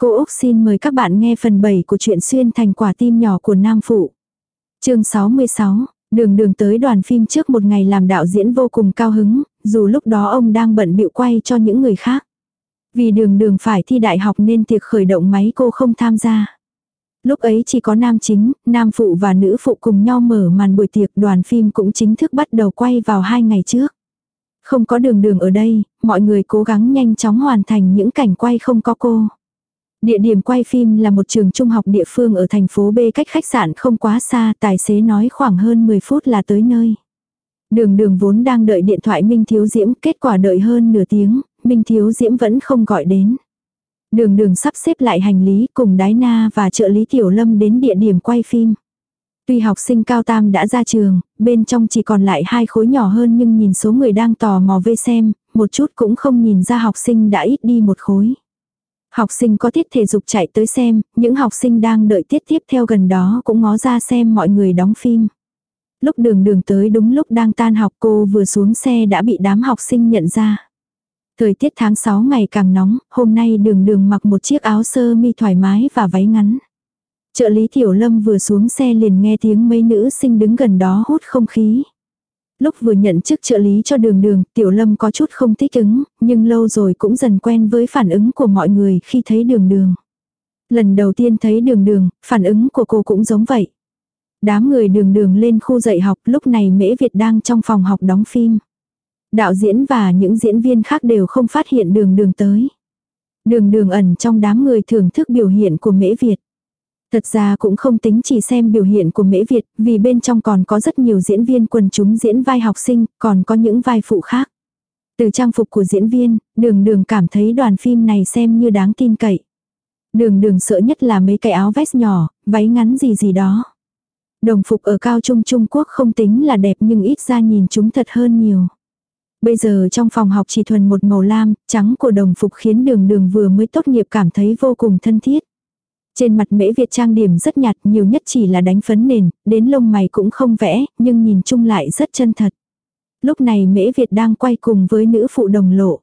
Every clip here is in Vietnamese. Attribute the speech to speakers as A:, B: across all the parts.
A: Cô Úc xin mời các bạn nghe phần 7 của truyện xuyên thành quả tim nhỏ của Nam Phụ. chương 66, đường đường tới đoàn phim trước một ngày làm đạo diễn vô cùng cao hứng, dù lúc đó ông đang bận bịu quay cho những người khác. Vì đường đường phải thi đại học nên tiệc khởi động máy cô không tham gia. Lúc ấy chỉ có nam chính, nam phụ và nữ phụ cùng nhau mở màn buổi tiệc đoàn phim cũng chính thức bắt đầu quay vào hai ngày trước. Không có đường đường ở đây, mọi người cố gắng nhanh chóng hoàn thành những cảnh quay không có cô. Địa điểm quay phim là một trường trung học địa phương ở thành phố B cách khách sạn không quá xa, tài xế nói khoảng hơn 10 phút là tới nơi. Đường đường vốn đang đợi điện thoại Minh Thiếu Diễm, kết quả đợi hơn nửa tiếng, Minh Thiếu Diễm vẫn không gọi đến. Đường đường sắp xếp lại hành lý cùng Đái Na và trợ lý Tiểu Lâm đến địa điểm quay phim. Tuy học sinh cao tam đã ra trường, bên trong chỉ còn lại hai khối nhỏ hơn nhưng nhìn số người đang tò mò vây xem, một chút cũng không nhìn ra học sinh đã ít đi một khối. Học sinh có tiết thể dục chạy tới xem, những học sinh đang đợi tiết tiếp theo gần đó cũng ngó ra xem mọi người đóng phim. Lúc đường đường tới đúng lúc đang tan học cô vừa xuống xe đã bị đám học sinh nhận ra. Thời tiết tháng 6 ngày càng nóng, hôm nay đường đường mặc một chiếc áo sơ mi thoải mái và váy ngắn. Trợ lý Tiểu Lâm vừa xuống xe liền nghe tiếng mấy nữ sinh đứng gần đó hút không khí. Lúc vừa nhận chức trợ lý cho đường đường, Tiểu Lâm có chút không thích ứng, nhưng lâu rồi cũng dần quen với phản ứng của mọi người khi thấy đường đường. Lần đầu tiên thấy đường đường, phản ứng của cô cũng giống vậy. Đám người đường đường lên khu dạy học lúc này Mễ Việt đang trong phòng học đóng phim. Đạo diễn và những diễn viên khác đều không phát hiện đường đường tới. Đường đường ẩn trong đám người thưởng thức biểu hiện của Mễ Việt. Thật ra cũng không tính chỉ xem biểu hiện của Mễ Việt, vì bên trong còn có rất nhiều diễn viên quần chúng diễn vai học sinh, còn có những vai phụ khác. Từ trang phục của diễn viên, đường đường cảm thấy đoàn phim này xem như đáng tin cậy. Đường đường sợ nhất là mấy cái áo vest nhỏ, váy ngắn gì gì đó. Đồng phục ở cao trung Trung Quốc không tính là đẹp nhưng ít ra nhìn chúng thật hơn nhiều. Bây giờ trong phòng học chỉ thuần một màu lam, trắng của đồng phục khiến đường đường vừa mới tốt nghiệp cảm thấy vô cùng thân thiết. Trên mặt mễ Việt trang điểm rất nhạt nhiều nhất chỉ là đánh phấn nền, đến lông mày cũng không vẽ, nhưng nhìn chung lại rất chân thật. Lúc này mễ Việt đang quay cùng với nữ phụ đồng lộ.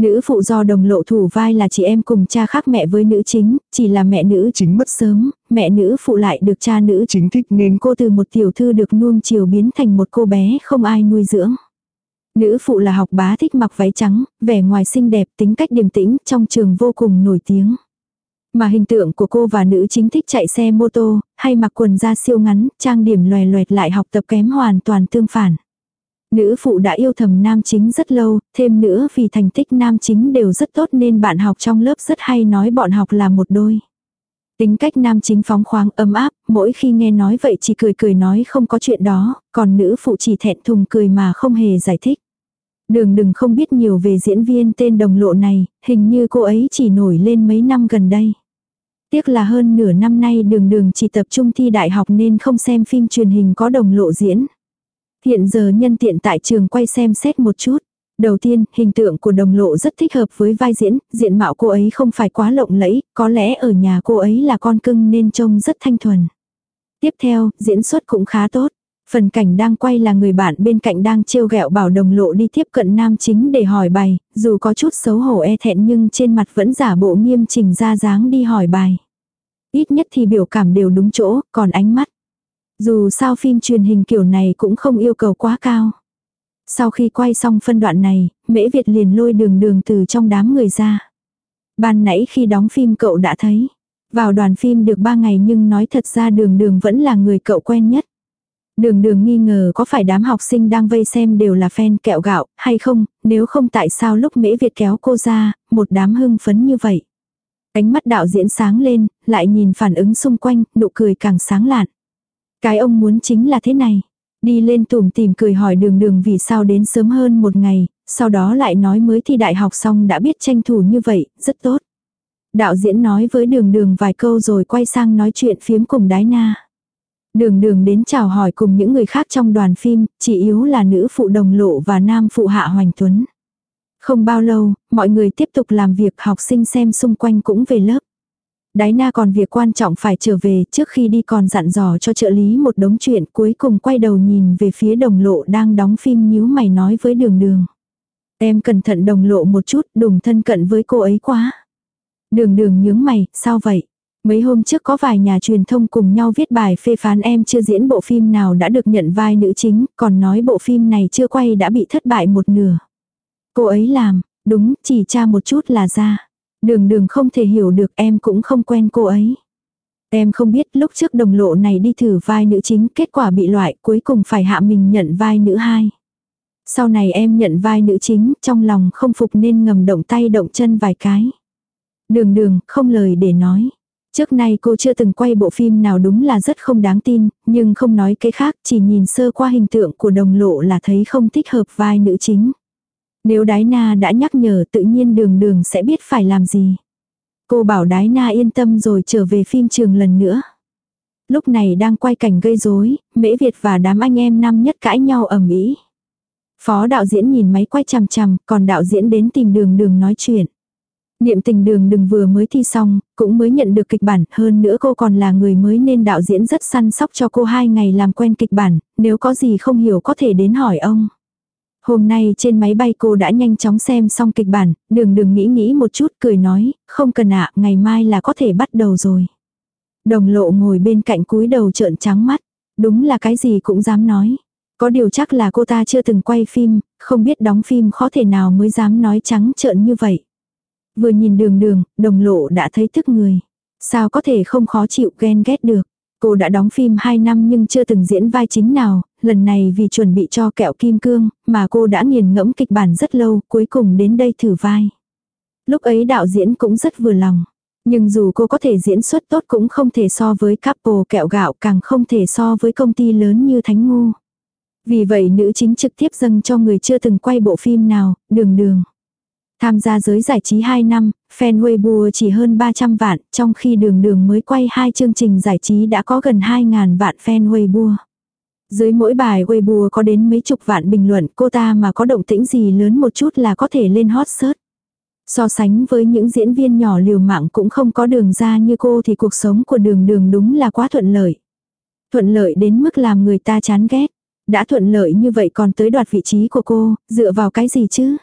A: Nữ phụ do đồng lộ thủ vai là chị em cùng cha khác mẹ với nữ chính, chỉ là mẹ nữ chính mất sớm, mẹ nữ phụ lại được cha nữ chính thích nên cô từ một tiểu thư được nuông chiều biến thành một cô bé không ai nuôi dưỡng. Nữ phụ là học bá thích mặc váy trắng, vẻ ngoài xinh đẹp tính cách điềm tĩnh trong trường vô cùng nổi tiếng. Mà hình tượng của cô và nữ chính thích chạy xe mô tô, hay mặc quần da siêu ngắn, trang điểm loè loẹt lại học tập kém hoàn toàn tương phản. Nữ phụ đã yêu thầm nam chính rất lâu, thêm nữa vì thành tích nam chính đều rất tốt nên bạn học trong lớp rất hay nói bọn học là một đôi. Tính cách nam chính phóng khoáng ấm áp, mỗi khi nghe nói vậy chỉ cười cười nói không có chuyện đó, còn nữ phụ chỉ thẹn thùng cười mà không hề giải thích. Đường đừng không biết nhiều về diễn viên tên đồng lộ này, hình như cô ấy chỉ nổi lên mấy năm gần đây. Tiếc là hơn nửa năm nay đường đường chỉ tập trung thi đại học nên không xem phim truyền hình có đồng lộ diễn. Hiện giờ nhân tiện tại trường quay xem xét một chút. Đầu tiên, hình tượng của đồng lộ rất thích hợp với vai diễn, diện mạo cô ấy không phải quá lộng lẫy, có lẽ ở nhà cô ấy là con cưng nên trông rất thanh thuần. Tiếp theo, diễn xuất cũng khá tốt. Phần cảnh đang quay là người bạn bên cạnh đang trêu ghẹo bảo đồng lộ đi tiếp cận nam chính để hỏi bài, dù có chút xấu hổ e thẹn nhưng trên mặt vẫn giả bộ nghiêm chỉnh ra dáng đi hỏi bài. Ít nhất thì biểu cảm đều đúng chỗ, còn ánh mắt. Dù sao phim truyền hình kiểu này cũng không yêu cầu quá cao. Sau khi quay xong phân đoạn này, Mễ Việt liền lôi đường đường từ trong đám người ra. Ban nãy khi đóng phim cậu đã thấy. Vào đoàn phim được 3 ngày nhưng nói thật ra đường đường vẫn là người cậu quen nhất. Đường đường nghi ngờ có phải đám học sinh đang vây xem đều là fan kẹo gạo, hay không, nếu không tại sao lúc Mễ Việt kéo cô ra, một đám hưng phấn như vậy. Ánh mắt đạo diễn sáng lên, lại nhìn phản ứng xung quanh, nụ cười càng sáng lạn. Cái ông muốn chính là thế này. Đi lên tùm tìm cười hỏi đường đường vì sao đến sớm hơn một ngày, sau đó lại nói mới thi đại học xong đã biết tranh thủ như vậy, rất tốt. Đạo diễn nói với đường đường vài câu rồi quay sang nói chuyện phiếm cùng đái na. Đường đường đến chào hỏi cùng những người khác trong đoàn phim, chỉ yếu là nữ phụ đồng lộ và nam phụ hạ hoành tuấn. Không bao lâu, mọi người tiếp tục làm việc học sinh xem xung quanh cũng về lớp. Đái na còn việc quan trọng phải trở về trước khi đi còn dặn dò cho trợ lý một đống chuyện cuối cùng quay đầu nhìn về phía đồng lộ đang đóng phim nhíu mày nói với đường đường. Em cẩn thận đồng lộ một chút đùng thân cận với cô ấy quá. Đường đường nhướng mày, sao vậy? Mấy hôm trước có vài nhà truyền thông cùng nhau viết bài phê phán em chưa diễn bộ phim nào đã được nhận vai nữ chính, còn nói bộ phim này chưa quay đã bị thất bại một nửa. Cô ấy làm, đúng, chỉ tra một chút là ra. Đường đường không thể hiểu được em cũng không quen cô ấy. Em không biết lúc trước đồng lộ này đi thử vai nữ chính kết quả bị loại cuối cùng phải hạ mình nhận vai nữ hai. Sau này em nhận vai nữ chính trong lòng không phục nên ngầm động tay động chân vài cái. Đường đường không lời để nói. Trước nay cô chưa từng quay bộ phim nào đúng là rất không đáng tin, nhưng không nói cái khác, chỉ nhìn sơ qua hình tượng của đồng lộ là thấy không thích hợp vai nữ chính. Nếu Đái Na đã nhắc nhở tự nhiên đường đường sẽ biết phải làm gì. Cô bảo Đái Na yên tâm rồi trở về phim trường lần nữa. Lúc này đang quay cảnh gây rối, Mễ Việt và đám anh em năm nhất cãi nhau ầm ĩ. Phó đạo diễn nhìn máy quay chằm chằm, còn đạo diễn đến tìm đường đường nói chuyện. Niệm tình đường đừng vừa mới thi xong, cũng mới nhận được kịch bản, hơn nữa cô còn là người mới nên đạo diễn rất săn sóc cho cô hai ngày làm quen kịch bản, nếu có gì không hiểu có thể đến hỏi ông. Hôm nay trên máy bay cô đã nhanh chóng xem xong kịch bản, đường đừng nghĩ nghĩ một chút cười nói, không cần ạ, ngày mai là có thể bắt đầu rồi. Đồng lộ ngồi bên cạnh cúi đầu trợn trắng mắt, đúng là cái gì cũng dám nói. Có điều chắc là cô ta chưa từng quay phim, không biết đóng phim khó thể nào mới dám nói trắng trợn như vậy. Vừa nhìn đường đường, đồng lộ đã thấy thức người. Sao có thể không khó chịu ghen ghét được. Cô đã đóng phim 2 năm nhưng chưa từng diễn vai chính nào, lần này vì chuẩn bị cho kẹo kim cương, mà cô đã nghiền ngẫm kịch bản rất lâu, cuối cùng đến đây thử vai. Lúc ấy đạo diễn cũng rất vừa lòng. Nhưng dù cô có thể diễn xuất tốt cũng không thể so với couple kẹo gạo càng không thể so với công ty lớn như Thánh Ngu. Vì vậy nữ chính trực tiếp dâng cho người chưa từng quay bộ phim nào, đường đường. Tham gia giới giải trí 2 năm, fan Weibo chỉ hơn 300 vạn, trong khi đường đường mới quay hai chương trình giải trí đã có gần 2.000 vạn fan Weibo. Dưới mỗi bài Weibo có đến mấy chục vạn bình luận cô ta mà có động tĩnh gì lớn một chút là có thể lên hot search. So sánh với những diễn viên nhỏ liều mạng cũng không có đường ra như cô thì cuộc sống của đường đường đúng là quá thuận lợi. Thuận lợi đến mức làm người ta chán ghét. Đã thuận lợi như vậy còn tới đoạt vị trí của cô, dựa vào cái gì chứ?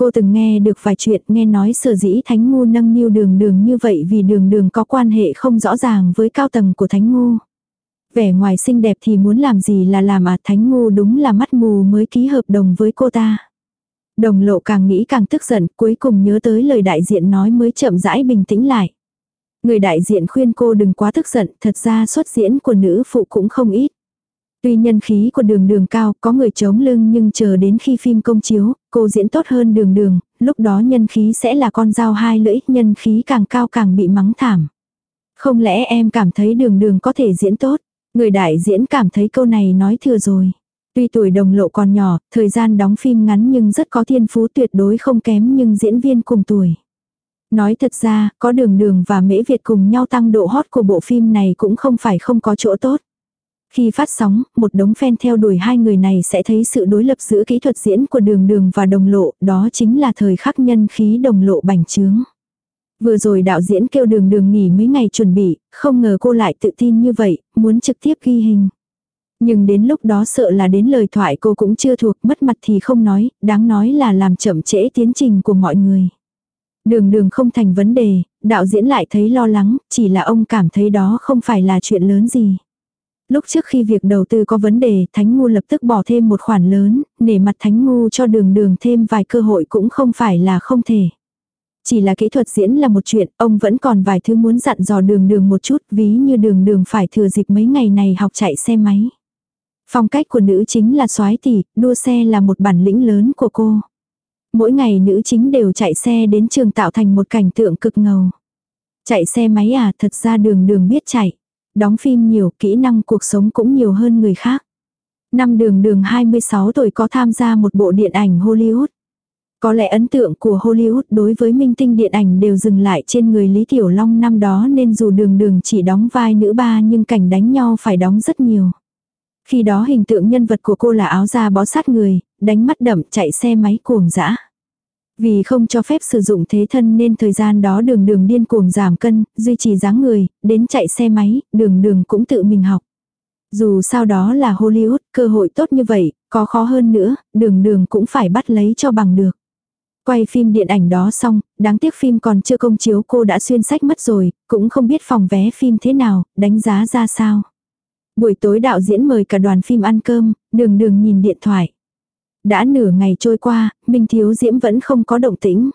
A: Cô từng nghe được vài chuyện nghe nói sở dĩ Thánh Ngu nâng niu đường đường như vậy vì đường đường có quan hệ không rõ ràng với cao tầng của Thánh Ngu. Vẻ ngoài xinh đẹp thì muốn làm gì là làm à Thánh Ngu đúng là mắt mù mới ký hợp đồng với cô ta. Đồng lộ càng nghĩ càng tức giận cuối cùng nhớ tới lời đại diện nói mới chậm rãi bình tĩnh lại. Người đại diện khuyên cô đừng quá tức giận, thật ra xuất diễn của nữ phụ cũng không ít. Tuy nhân khí của đường đường cao, có người chống lưng nhưng chờ đến khi phim công chiếu, cô diễn tốt hơn đường đường, lúc đó nhân khí sẽ là con dao hai lưỡi, nhân khí càng cao càng bị mắng thảm. Không lẽ em cảm thấy đường đường có thể diễn tốt? Người đại diễn cảm thấy câu này nói thừa rồi. Tuy tuổi đồng lộ còn nhỏ, thời gian đóng phim ngắn nhưng rất có thiên phú tuyệt đối không kém nhưng diễn viên cùng tuổi. Nói thật ra, có đường đường và mễ Việt cùng nhau tăng độ hot của bộ phim này cũng không phải không có chỗ tốt. Khi phát sóng, một đống fan theo đuổi hai người này sẽ thấy sự đối lập giữa kỹ thuật diễn của đường đường và đồng lộ, đó chính là thời khắc nhân khí đồng lộ bành trướng. Vừa rồi đạo diễn kêu đường đường nghỉ mấy ngày chuẩn bị, không ngờ cô lại tự tin như vậy, muốn trực tiếp ghi hình. Nhưng đến lúc đó sợ là đến lời thoại cô cũng chưa thuộc, mất mặt thì không nói, đáng nói là làm chậm trễ tiến trình của mọi người. Đường đường không thành vấn đề, đạo diễn lại thấy lo lắng, chỉ là ông cảm thấy đó không phải là chuyện lớn gì. Lúc trước khi việc đầu tư có vấn đề, Thánh Ngu lập tức bỏ thêm một khoản lớn, để mặt Thánh Ngu cho đường đường thêm vài cơ hội cũng không phải là không thể. Chỉ là kỹ thuật diễn là một chuyện, ông vẫn còn vài thứ muốn dặn dò đường đường một chút, ví như đường đường phải thừa dịp mấy ngày này học chạy xe máy. Phong cách của nữ chính là soái tỷ, đua xe là một bản lĩnh lớn của cô. Mỗi ngày nữ chính đều chạy xe đến trường tạo thành một cảnh tượng cực ngầu. Chạy xe máy à, thật ra đường đường biết chạy. Đóng phim nhiều, kỹ năng cuộc sống cũng nhiều hơn người khác. Năm đường đường 26 tuổi có tham gia một bộ điện ảnh Hollywood. Có lẽ ấn tượng của Hollywood đối với minh tinh điện ảnh đều dừng lại trên người Lý Tiểu Long năm đó nên dù đường đường chỉ đóng vai nữ ba nhưng cảnh đánh nhau phải đóng rất nhiều. Khi đó hình tượng nhân vật của cô là áo da bó sát người, đánh mắt đậm chạy xe máy cuồng dã. Vì không cho phép sử dụng thế thân nên thời gian đó đường đường điên cuồng giảm cân, duy trì dáng người, đến chạy xe máy, đường đường cũng tự mình học. Dù sao đó là Hollywood, cơ hội tốt như vậy, có khó hơn nữa, đường đường cũng phải bắt lấy cho bằng được. Quay phim điện ảnh đó xong, đáng tiếc phim còn chưa công chiếu cô đã xuyên sách mất rồi, cũng không biết phòng vé phim thế nào, đánh giá ra sao. Buổi tối đạo diễn mời cả đoàn phim ăn cơm, đường đường nhìn điện thoại. Đã nửa ngày trôi qua, Minh Thiếu Diễm vẫn không có động tĩnh.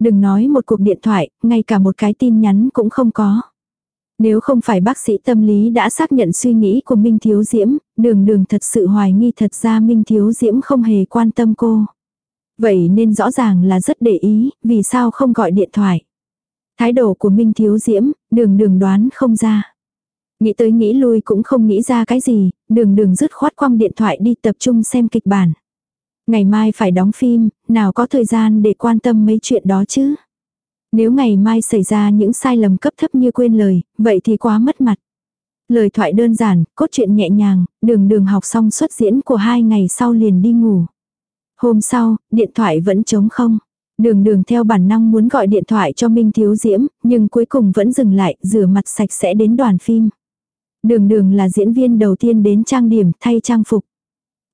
A: Đừng nói một cuộc điện thoại, ngay cả một cái tin nhắn cũng không có. Nếu không phải bác sĩ tâm lý đã xác nhận suy nghĩ của Minh Thiếu Diễm, đường đường thật sự hoài nghi thật ra Minh Thiếu Diễm không hề quan tâm cô. Vậy nên rõ ràng là rất để ý, vì sao không gọi điện thoại. Thái độ của Minh Thiếu Diễm, đường đường đoán không ra. Nghĩ tới nghĩ lui cũng không nghĩ ra cái gì, đường đường dứt khoát quăng điện thoại đi tập trung xem kịch bản. Ngày mai phải đóng phim, nào có thời gian để quan tâm mấy chuyện đó chứ. Nếu ngày mai xảy ra những sai lầm cấp thấp như quên lời, vậy thì quá mất mặt. Lời thoại đơn giản, cốt truyện nhẹ nhàng, đường đường học xong xuất diễn của hai ngày sau liền đi ngủ. Hôm sau, điện thoại vẫn trống không. Đường đường theo bản năng muốn gọi điện thoại cho Minh Thiếu Diễm, nhưng cuối cùng vẫn dừng lại, rửa mặt sạch sẽ đến đoàn phim. Đường đường là diễn viên đầu tiên đến trang điểm thay trang phục.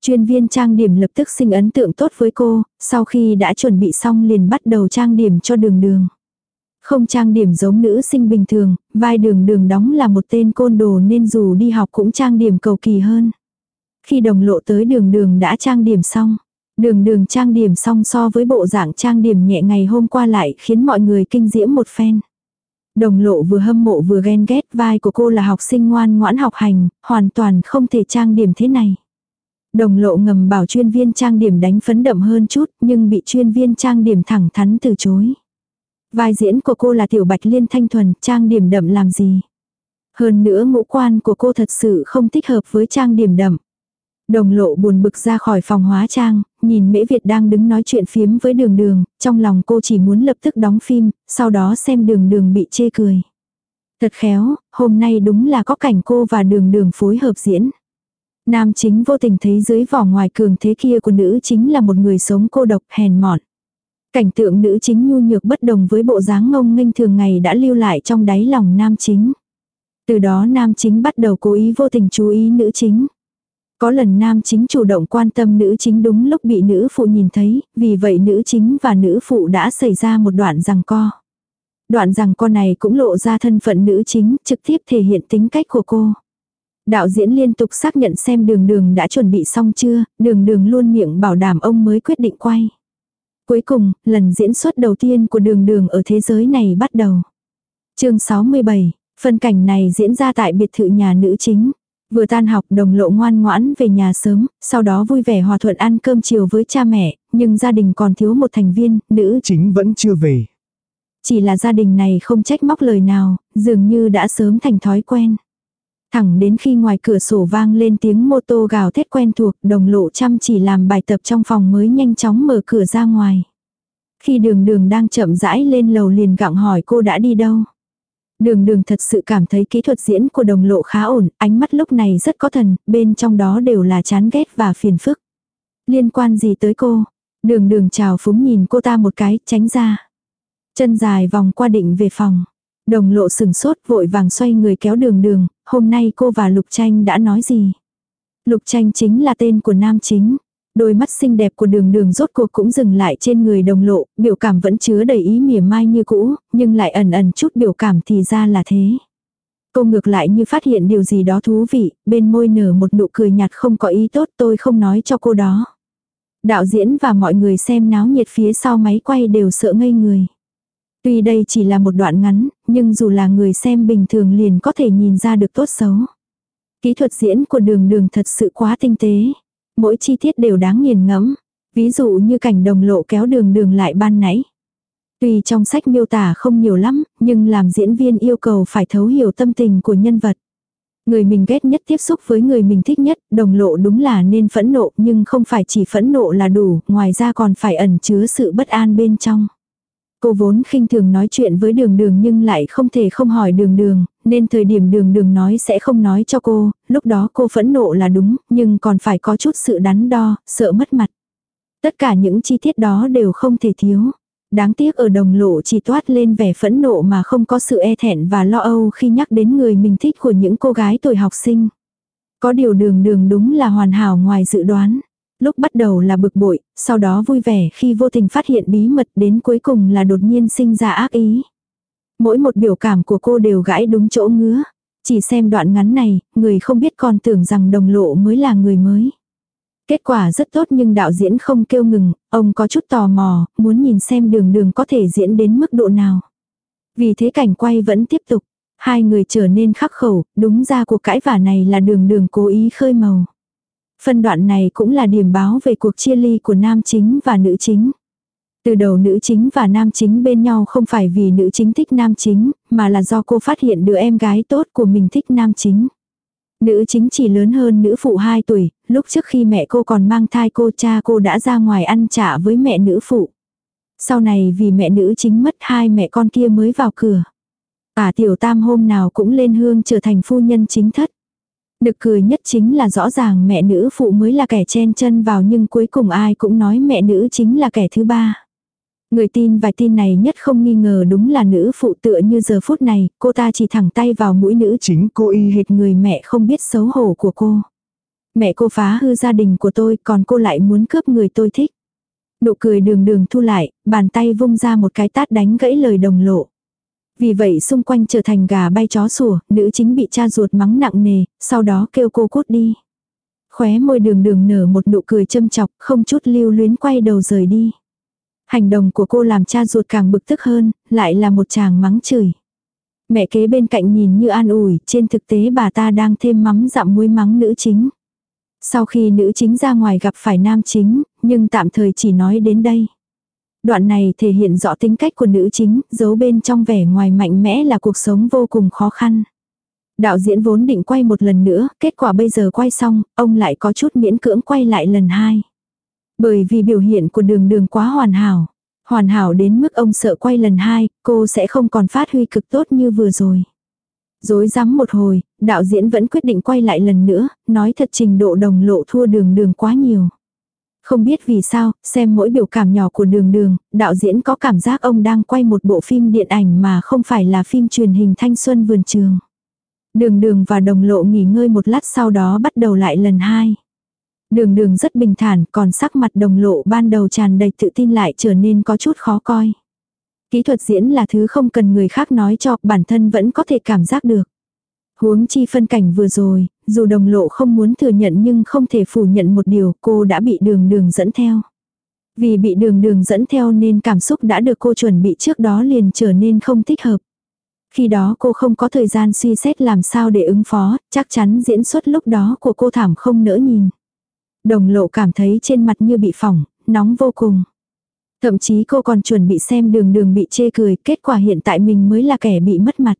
A: Chuyên viên trang điểm lập tức sinh ấn tượng tốt với cô, sau khi đã chuẩn bị xong liền bắt đầu trang điểm cho đường đường. Không trang điểm giống nữ sinh bình thường, vai đường đường đóng là một tên côn đồ nên dù đi học cũng trang điểm cầu kỳ hơn. Khi đồng lộ tới đường đường đã trang điểm xong. Đường đường trang điểm xong so với bộ dạng trang điểm nhẹ ngày hôm qua lại khiến mọi người kinh diễm một phen. Đồng lộ vừa hâm mộ vừa ghen ghét vai của cô là học sinh ngoan ngoãn học hành, hoàn toàn không thể trang điểm thế này. Đồng lộ ngầm bảo chuyên viên trang điểm đánh phấn đậm hơn chút nhưng bị chuyên viên trang điểm thẳng thắn từ chối. Vai diễn của cô là tiểu bạch liên thanh thuần, trang điểm đậm làm gì. Hơn nữa ngũ quan của cô thật sự không thích hợp với trang điểm đậm. Đồng lộ buồn bực ra khỏi phòng hóa trang, nhìn Mễ Việt đang đứng nói chuyện phiếm với đường đường, trong lòng cô chỉ muốn lập tức đóng phim, sau đó xem đường đường bị chê cười. Thật khéo, hôm nay đúng là có cảnh cô và đường đường phối hợp diễn. Nam chính vô tình thấy dưới vỏ ngoài cường thế kia của nữ chính là một người sống cô độc hèn mọn. Cảnh tượng nữ chính nhu nhược bất đồng với bộ dáng ngông nghênh thường ngày đã lưu lại trong đáy lòng nam chính. Từ đó nam chính bắt đầu cố ý vô tình chú ý nữ chính. Có lần nam chính chủ động quan tâm nữ chính đúng lúc bị nữ phụ nhìn thấy, vì vậy nữ chính và nữ phụ đã xảy ra một đoạn rằng co. Đoạn rằng co này cũng lộ ra thân phận nữ chính, trực tiếp thể hiện tính cách của cô. Đạo diễn liên tục xác nhận xem đường đường đã chuẩn bị xong chưa, đường đường luôn miệng bảo đảm ông mới quyết định quay. Cuối cùng, lần diễn xuất đầu tiên của đường đường ở thế giới này bắt đầu. chương 67, phân cảnh này diễn ra tại biệt thự nhà nữ chính. Vừa tan học đồng lộ ngoan ngoãn về nhà sớm, sau đó vui vẻ hòa thuận ăn cơm chiều với cha mẹ, nhưng gia đình còn thiếu một thành viên, nữ
B: chính vẫn chưa về.
A: Chỉ là gia đình này không trách móc lời nào, dường như đã sớm thành thói quen. Thẳng đến khi ngoài cửa sổ vang lên tiếng mô tô gào thét quen thuộc, đồng lộ chăm chỉ làm bài tập trong phòng mới nhanh chóng mở cửa ra ngoài. Khi đường đường đang chậm rãi lên lầu liền gặng hỏi cô đã đi đâu. Đường đường thật sự cảm thấy kỹ thuật diễn của đồng lộ khá ổn, ánh mắt lúc này rất có thần, bên trong đó đều là chán ghét và phiền phức. Liên quan gì tới cô? Đường đường chào phúng nhìn cô ta một cái, tránh ra. Chân dài vòng qua định về phòng. Đồng lộ sừng sốt vội vàng xoay người kéo đường đường, hôm nay cô và Lục Tranh đã nói gì? Lục Tranh chính là tên của nam chính. Đôi mắt xinh đẹp của đường đường rốt cuộc cũng dừng lại trên người đồng lộ, biểu cảm vẫn chứa đầy ý mỉa mai như cũ, nhưng lại ẩn ẩn chút biểu cảm thì ra là thế. Cô ngược lại như phát hiện điều gì đó thú vị, bên môi nở một nụ cười nhạt không có ý tốt tôi không nói cho cô đó. Đạo diễn và mọi người xem náo nhiệt phía sau máy quay đều sợ ngây người. Tuy đây chỉ là một đoạn ngắn, nhưng dù là người xem bình thường liền có thể nhìn ra được tốt xấu. Kỹ thuật diễn của đường đường thật sự quá tinh tế. Mỗi chi tiết đều đáng nghiền ngẫm. Ví dụ như cảnh đồng lộ kéo đường đường lại ban nãy. Tuy trong sách miêu tả không nhiều lắm, nhưng làm diễn viên yêu cầu phải thấu hiểu tâm tình của nhân vật. Người mình ghét nhất tiếp xúc với người mình thích nhất, đồng lộ đúng là nên phẫn nộ nhưng không phải chỉ phẫn nộ là đủ, ngoài ra còn phải ẩn chứa sự bất an bên trong. Cô vốn khinh thường nói chuyện với đường đường nhưng lại không thể không hỏi đường đường, nên thời điểm đường đường nói sẽ không nói cho cô, lúc đó cô phẫn nộ là đúng, nhưng còn phải có chút sự đắn đo, sợ mất mặt. Tất cả những chi tiết đó đều không thể thiếu. Đáng tiếc ở đồng lộ chỉ toát lên vẻ phẫn nộ mà không có sự e thẹn và lo âu khi nhắc đến người mình thích của những cô gái tuổi học sinh. Có điều đường đường đúng là hoàn hảo ngoài dự đoán. Lúc bắt đầu là bực bội, sau đó vui vẻ khi vô tình phát hiện bí mật đến cuối cùng là đột nhiên sinh ra ác ý. Mỗi một biểu cảm của cô đều gãi đúng chỗ ngứa. Chỉ xem đoạn ngắn này, người không biết còn tưởng rằng đồng lộ mới là người mới. Kết quả rất tốt nhưng đạo diễn không kêu ngừng, ông có chút tò mò, muốn nhìn xem đường đường có thể diễn đến mức độ nào. Vì thế cảnh quay vẫn tiếp tục, hai người trở nên khắc khẩu, đúng ra cuộc cãi vả này là đường đường cố ý khơi màu. Phân đoạn này cũng là điểm báo về cuộc chia ly của nam chính và nữ chính. Từ đầu nữ chính và nam chính bên nhau không phải vì nữ chính thích nam chính, mà là do cô phát hiện đứa em gái tốt của mình thích nam chính. Nữ chính chỉ lớn hơn nữ phụ 2 tuổi, lúc trước khi mẹ cô còn mang thai cô cha cô đã ra ngoài ăn trả với mẹ nữ phụ. Sau này vì mẹ nữ chính mất hai mẹ con kia mới vào cửa. cả tiểu tam hôm nào cũng lên hương trở thành phu nhân chính thất. Được cười nhất chính là rõ ràng mẹ nữ phụ mới là kẻ chen chân vào nhưng cuối cùng ai cũng nói mẹ nữ chính là kẻ thứ ba. Người tin vài tin này nhất không nghi ngờ đúng là nữ phụ tựa như giờ phút này, cô ta chỉ thẳng tay vào mũi nữ chính cô y hệt người mẹ không biết xấu hổ của cô. Mẹ cô phá hư gia đình của tôi còn cô lại muốn cướp người tôi thích. Nụ cười đường đường thu lại, bàn tay vung ra một cái tát đánh gãy lời đồng lộ. Vì vậy xung quanh trở thành gà bay chó sủa, nữ chính bị cha ruột mắng nặng nề, sau đó kêu cô cút đi. Khóe môi đường đường nở một nụ cười châm chọc, không chút lưu luyến quay đầu rời đi. Hành động của cô làm cha ruột càng bực tức hơn, lại là một chàng mắng chửi. Mẹ kế bên cạnh nhìn như an ủi, trên thực tế bà ta đang thêm mắm dặm muối mắng nữ chính. Sau khi nữ chính ra ngoài gặp phải nam chính, nhưng tạm thời chỉ nói đến đây. Đoạn này thể hiện rõ tính cách của nữ chính, giấu bên trong vẻ ngoài mạnh mẽ là cuộc sống vô cùng khó khăn. Đạo diễn vốn định quay một lần nữa, kết quả bây giờ quay xong, ông lại có chút miễn cưỡng quay lại lần hai. Bởi vì biểu hiện của đường đường quá hoàn hảo. Hoàn hảo đến mức ông sợ quay lần hai, cô sẽ không còn phát huy cực tốt như vừa rồi. Dối rắm một hồi, đạo diễn vẫn quyết định quay lại lần nữa, nói thật trình độ đồng lộ thua đường đường quá nhiều. Không biết vì sao, xem mỗi biểu cảm nhỏ của đường đường, đạo diễn có cảm giác ông đang quay một bộ phim điện ảnh mà không phải là phim truyền hình thanh xuân vườn trường. Đường đường và đồng lộ nghỉ ngơi một lát sau đó bắt đầu lại lần hai. Đường đường rất bình thản, còn sắc mặt đồng lộ ban đầu tràn đầy tự tin lại trở nên có chút khó coi. Kỹ thuật diễn là thứ không cần người khác nói cho, bản thân vẫn có thể cảm giác được. Huống chi phân cảnh vừa rồi, dù đồng lộ không muốn thừa nhận nhưng không thể phủ nhận một điều cô đã bị đường đường dẫn theo. Vì bị đường đường dẫn theo nên cảm xúc đã được cô chuẩn bị trước đó liền trở nên không thích hợp. Khi đó cô không có thời gian suy xét làm sao để ứng phó, chắc chắn diễn xuất lúc đó của cô thảm không nỡ nhìn. Đồng lộ cảm thấy trên mặt như bị phỏng, nóng vô cùng. Thậm chí cô còn chuẩn bị xem đường đường bị chê cười, kết quả hiện tại mình mới là kẻ bị mất mặt.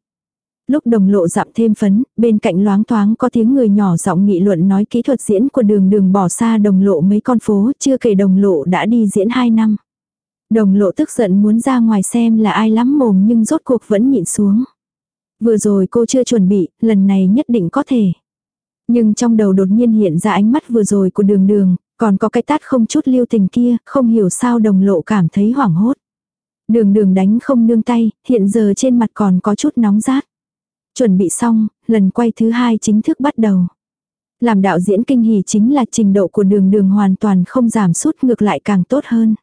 A: Lúc đồng lộ dặm thêm phấn, bên cạnh loáng thoáng có tiếng người nhỏ giọng nghị luận nói kỹ thuật diễn của đường đường bỏ xa đồng lộ mấy con phố, chưa kể đồng lộ đã đi diễn 2 năm. Đồng lộ tức giận muốn ra ngoài xem là ai lắm mồm nhưng rốt cuộc vẫn nhịn xuống. Vừa rồi cô chưa chuẩn bị, lần này nhất định có thể. Nhưng trong đầu đột nhiên hiện ra ánh mắt vừa rồi của đường đường, còn có cái tát không chút lưu tình kia, không hiểu sao đồng lộ cảm thấy hoảng hốt. Đường đường đánh không nương tay, hiện giờ trên mặt còn có chút nóng rát. Chuẩn bị xong, lần quay thứ hai chính thức bắt đầu. Làm đạo diễn kinh hỉ chính là trình độ của đường đường hoàn toàn không giảm sút ngược lại càng tốt hơn.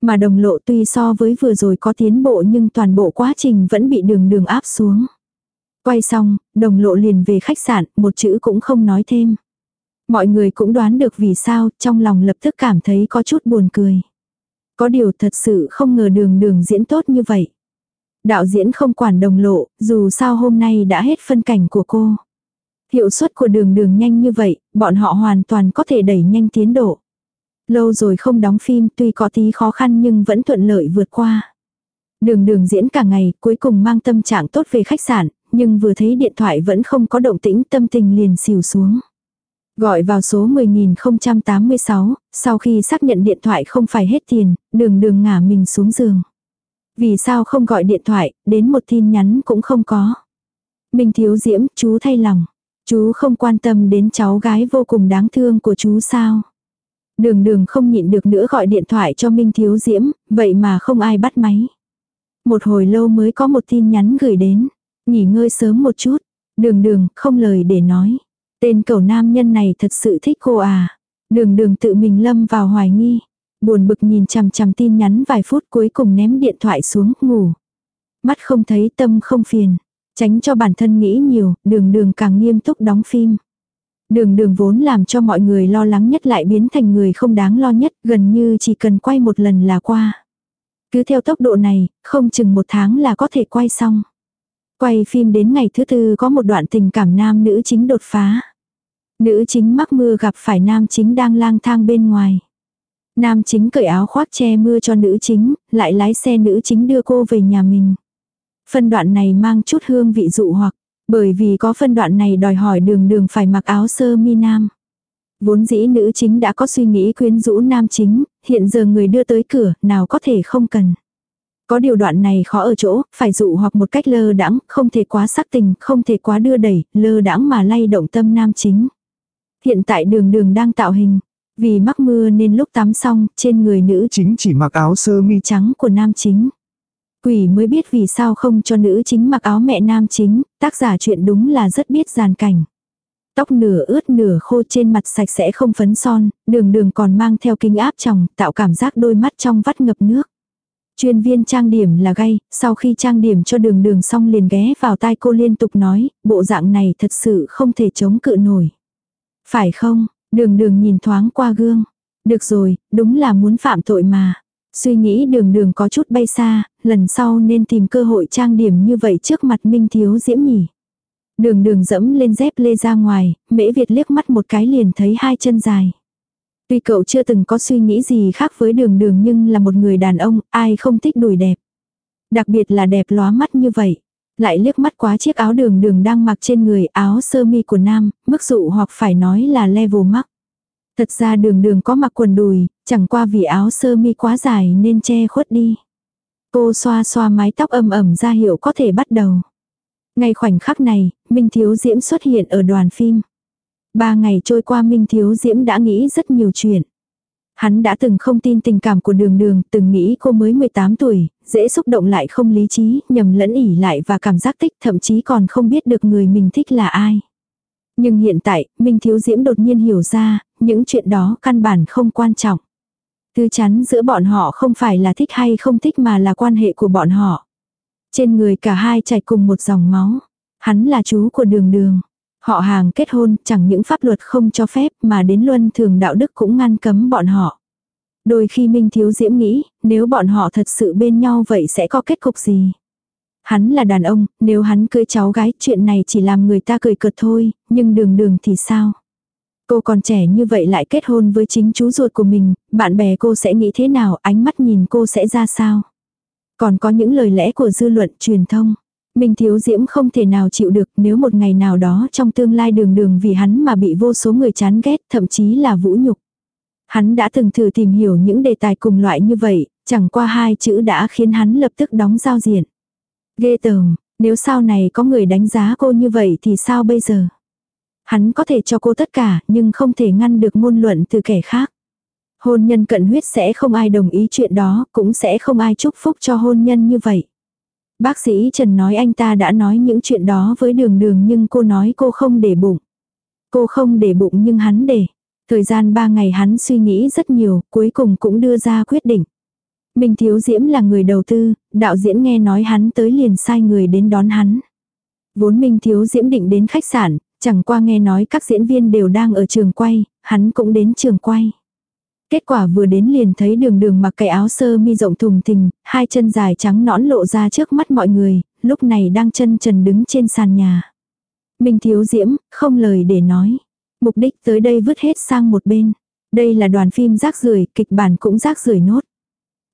A: Mà đồng lộ tuy so với vừa rồi có tiến bộ nhưng toàn bộ quá trình vẫn bị đường đường áp xuống. Quay xong, đồng lộ liền về khách sạn, một chữ cũng không nói thêm. Mọi người cũng đoán được vì sao, trong lòng lập tức cảm thấy có chút buồn cười. Có điều thật sự không ngờ đường đường diễn tốt như vậy. Đạo diễn không quản đồng lộ, dù sao hôm nay đã hết phân cảnh của cô. Hiệu suất của đường đường nhanh như vậy, bọn họ hoàn toàn có thể đẩy nhanh tiến độ. Lâu rồi không đóng phim tuy có tí khó khăn nhưng vẫn thuận lợi vượt qua. Đường đường diễn cả ngày, cuối cùng mang tâm trạng tốt về khách sạn, nhưng vừa thấy điện thoại vẫn không có động tĩnh tâm tình liền xỉu xuống. Gọi vào số 10086, sau khi xác nhận điện thoại không phải hết tiền, đường đường ngả mình xuống giường. Vì sao không gọi điện thoại, đến một tin nhắn cũng không có. Minh thiếu diễm, chú thay lòng. Chú không quan tâm đến cháu gái vô cùng đáng thương của chú sao. Đường đường không nhịn được nữa gọi điện thoại cho Minh thiếu diễm, vậy mà không ai bắt máy. Một hồi lâu mới có một tin nhắn gửi đến. Nghỉ ngơi sớm một chút. Đường đường, không lời để nói. Tên cầu nam nhân này thật sự thích cô à. Đường đường tự mình lâm vào hoài nghi. Buồn bực nhìn chằm chằm tin nhắn vài phút cuối cùng ném điện thoại xuống, ngủ. Mắt không thấy tâm không phiền. Tránh cho bản thân nghĩ nhiều, đường đường càng nghiêm túc đóng phim. Đường đường vốn làm cho mọi người lo lắng nhất lại biến thành người không đáng lo nhất, gần như chỉ cần quay một lần là qua. Cứ theo tốc độ này, không chừng một tháng là có thể quay xong. Quay phim đến ngày thứ tư có một đoạn tình cảm nam nữ chính đột phá. Nữ chính mắc mưa gặp phải nam chính đang lang thang bên ngoài. Nam chính cởi áo khoác che mưa cho nữ chính, lại lái xe nữ chính đưa cô về nhà mình. Phân đoạn này mang chút hương vị dụ hoặc, bởi vì có phân đoạn này đòi hỏi đường đường phải mặc áo sơ mi nam. Vốn dĩ nữ chính đã có suy nghĩ quyến rũ nam chính, hiện giờ người đưa tới cửa, nào có thể không cần. Có điều đoạn này khó ở chỗ, phải dụ hoặc một cách lơ đãng, không thể quá sắc tình, không thể quá đưa đẩy, lơ đãng mà lay động tâm nam chính. Hiện tại đường đường đang tạo hình, vì mắc mưa nên lúc tắm xong, trên người nữ
B: Chính chỉ mặc áo sơ mi
A: trắng của nam chính. Quỷ mới biết vì sao không cho nữ chính mặc áo mẹ nam chính, tác giả chuyện đúng là rất biết giàn cảnh. Tóc nửa ướt nửa khô trên mặt sạch sẽ không phấn son, đường đường còn mang theo kính áp tròng, tạo cảm giác đôi mắt trong vắt ngập nước. Chuyên viên trang điểm là gay, sau khi trang điểm cho đường đường xong liền ghé vào tai cô liên tục nói, bộ dạng này thật sự không thể chống cự nổi. Phải không, đường đường nhìn thoáng qua gương. Được rồi, đúng là muốn phạm tội mà. Suy nghĩ đường đường có chút bay xa, lần sau nên tìm cơ hội trang điểm như vậy trước mặt Minh Thiếu Diễm nhỉ. Đường đường dẫm lên dép lê ra ngoài, mễ Việt liếc mắt một cái liền thấy hai chân dài. Tuy cậu chưa từng có suy nghĩ gì khác với đường đường nhưng là một người đàn ông, ai không thích đùi đẹp. Đặc biệt là đẹp lóa mắt như vậy. Lại liếc mắt quá chiếc áo đường đường đang mặc trên người áo sơ mi của nam, mức dụ hoặc phải nói là level mắc. Thật ra đường đường có mặc quần đùi, chẳng qua vì áo sơ mi quá dài nên che khuất đi. Cô xoa xoa mái tóc âm ẩm ra hiệu có thể bắt đầu. Ngay khoảnh khắc này, Minh Thiếu Diễm xuất hiện ở đoàn phim. Ba ngày trôi qua Minh Thiếu Diễm đã nghĩ rất nhiều chuyện. Hắn đã từng không tin tình cảm của đường đường, từng nghĩ cô mới 18 tuổi, dễ xúc động lại không lý trí, nhầm lẫn ỉ lại và cảm giác thích thậm chí còn không biết được người mình thích là ai. Nhưng hiện tại, Minh Thiếu Diễm đột nhiên hiểu ra, những chuyện đó căn bản không quan trọng. Tư chắn giữa bọn họ không phải là thích hay không thích mà là quan hệ của bọn họ. Trên người cả hai chảy cùng một dòng máu. Hắn là chú của đường đường. Họ hàng kết hôn chẳng những pháp luật không cho phép mà đến luân thường đạo đức cũng ngăn cấm bọn họ. Đôi khi Minh Thiếu Diễm nghĩ, nếu bọn họ thật sự bên nhau vậy sẽ có kết cục gì? Hắn là đàn ông, nếu hắn cưới cháu gái, chuyện này chỉ làm người ta cười cợt thôi, nhưng đường đường thì sao? Cô còn trẻ như vậy lại kết hôn với chính chú ruột của mình, bạn bè cô sẽ nghĩ thế nào, ánh mắt nhìn cô sẽ ra sao? Còn có những lời lẽ của dư luận truyền thông. Minh Thiếu Diễm không thể nào chịu được nếu một ngày nào đó trong tương lai đường đường vì hắn mà bị vô số người chán ghét, thậm chí là vũ nhục. Hắn đã từng thử tìm hiểu những đề tài cùng loại như vậy, chẳng qua hai chữ đã khiến hắn lập tức đóng giao diện. Ghê tởm, nếu sau này có người đánh giá cô như vậy thì sao bây giờ? Hắn có thể cho cô tất cả nhưng không thể ngăn được ngôn luận từ kẻ khác. Hôn nhân cận huyết sẽ không ai đồng ý chuyện đó, cũng sẽ không ai chúc phúc cho hôn nhân như vậy. Bác sĩ Trần nói anh ta đã nói những chuyện đó với đường đường nhưng cô nói cô không để bụng. Cô không để bụng nhưng hắn để. Thời gian 3 ngày hắn suy nghĩ rất nhiều, cuối cùng cũng đưa ra quyết định. Minh Thiếu Diễm là người đầu tư, đạo diễn nghe nói hắn tới liền sai người đến đón hắn. Vốn Minh Thiếu Diễm định đến khách sạn, chẳng qua nghe nói các diễn viên đều đang ở trường quay, hắn cũng đến trường quay. Kết quả vừa đến liền thấy đường đường mặc cái áo sơ mi rộng thùng thình, hai chân dài trắng nõn lộ ra trước mắt mọi người, lúc này đang chân trần đứng trên sàn nhà. Minh thiếu diễm, không lời để nói. Mục đích tới đây vứt hết sang một bên. Đây là đoàn phim rác rưởi kịch bản cũng rác rưởi nốt.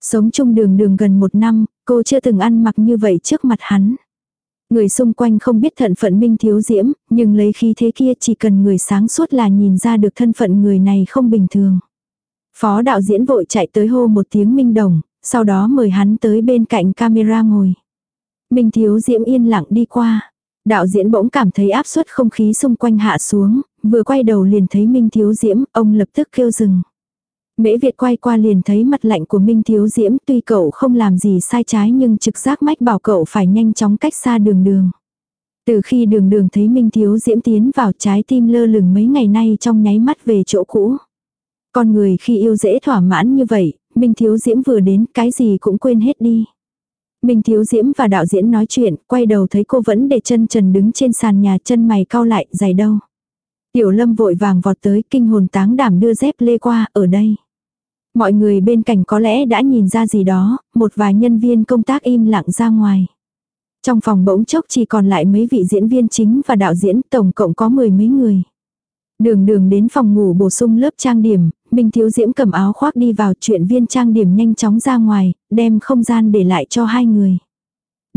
A: Sống chung đường đường gần một năm, cô chưa từng ăn mặc như vậy trước mặt hắn. Người xung quanh không biết thận phận minh thiếu diễm, nhưng lấy khí thế kia chỉ cần người sáng suốt là nhìn ra được thân phận người này không bình thường. Phó đạo diễn vội chạy tới hô một tiếng Minh Đồng, sau đó mời hắn tới bên cạnh camera ngồi. Minh Thiếu Diễm yên lặng đi qua. Đạo diễn bỗng cảm thấy áp suất không khí xung quanh hạ xuống, vừa quay đầu liền thấy Minh Thiếu Diễm, ông lập tức kêu dừng. Mễ Việt quay qua liền thấy mặt lạnh của Minh Thiếu Diễm tuy cậu không làm gì sai trái nhưng trực giác mách bảo cậu phải nhanh chóng cách xa đường đường. Từ khi đường đường thấy Minh Thiếu Diễm tiến vào trái tim lơ lửng mấy ngày nay trong nháy mắt về chỗ cũ. Con người khi yêu dễ thỏa mãn như vậy, Minh Thiếu Diễm vừa đến cái gì cũng quên hết đi. Minh Thiếu Diễm và đạo diễn nói chuyện, quay đầu thấy cô vẫn để chân trần đứng trên sàn nhà chân mày cau lại, giày đâu. Tiểu Lâm vội vàng vọt tới kinh hồn táng đảm đưa dép lê qua, ở đây. Mọi người bên cạnh có lẽ đã nhìn ra gì đó, một vài nhân viên công tác im lặng ra ngoài. Trong phòng bỗng chốc chỉ còn lại mấy vị diễn viên chính và đạo diễn tổng cộng có mười mấy người. Đường đường đến phòng ngủ bổ sung lớp trang điểm, Minh Thiếu Diễm cầm áo khoác đi vào chuyện viên trang điểm nhanh chóng ra ngoài, đem không gian để lại cho hai người.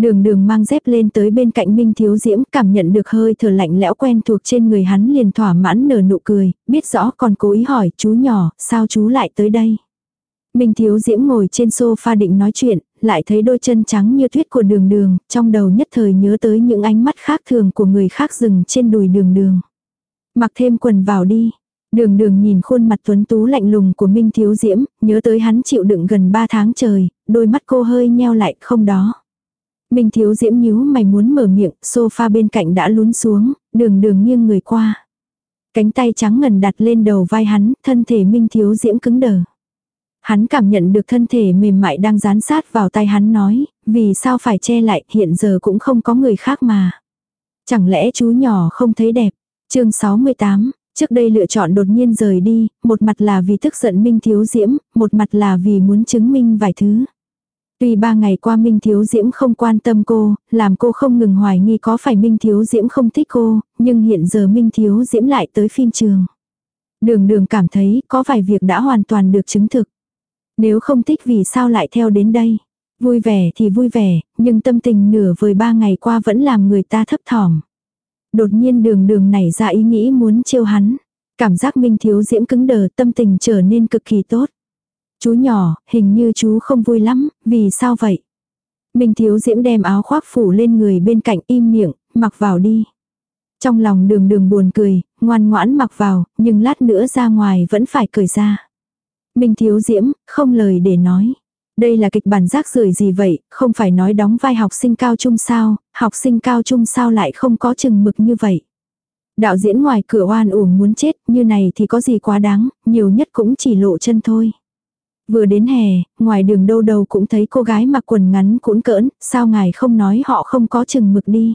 A: Đường đường mang dép lên tới bên cạnh Minh Thiếu Diễm cảm nhận được hơi thở lạnh lẽo quen thuộc trên người hắn liền thỏa mãn nở nụ cười, biết rõ còn cố ý hỏi chú nhỏ, sao chú lại tới đây. Minh Thiếu Diễm ngồi trên sofa định nói chuyện, lại thấy đôi chân trắng như tuyết của đường đường, trong đầu nhất thời nhớ tới những ánh mắt khác thường của người khác dừng trên đùi đường đường. Mặc thêm quần vào đi. Đường đường nhìn khuôn mặt tuấn tú lạnh lùng của Minh Thiếu Diễm, nhớ tới hắn chịu đựng gần 3 tháng trời, đôi mắt cô hơi nheo lại không đó. Minh Thiếu Diễm nhíu mày muốn mở miệng, sofa bên cạnh đã lún xuống, đường đường nghiêng người qua. Cánh tay trắng ngần đặt lên đầu vai hắn, thân thể Minh Thiếu Diễm cứng đờ. Hắn cảm nhận được thân thể mềm mại đang dán sát vào tay hắn nói, vì sao phải che lại, hiện giờ cũng không có người khác mà. Chẳng lẽ chú nhỏ không thấy đẹp. chương 68, trước đây lựa chọn đột nhiên rời đi, một mặt là vì tức giận Minh Thiếu Diễm, một mặt là vì muốn chứng minh vài thứ. Tuy ba ngày qua Minh Thiếu Diễm không quan tâm cô, làm cô không ngừng hoài nghi có phải Minh Thiếu Diễm không thích cô, nhưng hiện giờ Minh Thiếu Diễm lại tới phim trường. Đường đường cảm thấy có vài việc đã hoàn toàn được chứng thực. Nếu không thích vì sao lại theo đến đây. Vui vẻ thì vui vẻ, nhưng tâm tình nửa vời ba ngày qua vẫn làm người ta thấp thỏm. Đột nhiên đường đường nảy ra ý nghĩ muốn trêu hắn. Cảm giác Minh Thiếu Diễm cứng đờ tâm tình trở nên cực kỳ tốt. Chú nhỏ, hình như chú không vui lắm, vì sao vậy? Minh Thiếu Diễm đem áo khoác phủ lên người bên cạnh im miệng, mặc vào đi. Trong lòng đường đường buồn cười, ngoan ngoãn mặc vào, nhưng lát nữa ra ngoài vẫn phải cười ra. Minh Thiếu Diễm, không lời để nói. Đây là kịch bản rác rưởi gì vậy, không phải nói đóng vai học sinh cao trung sao, học sinh cao trung sao lại không có chừng mực như vậy. Đạo diễn ngoài cửa oan uổng muốn chết, như này thì có gì quá đáng, nhiều nhất cũng chỉ lộ chân thôi. Vừa đến hè, ngoài đường đâu đâu cũng thấy cô gái mặc quần ngắn cuốn cỡn, sao ngài không nói họ không có chừng mực đi.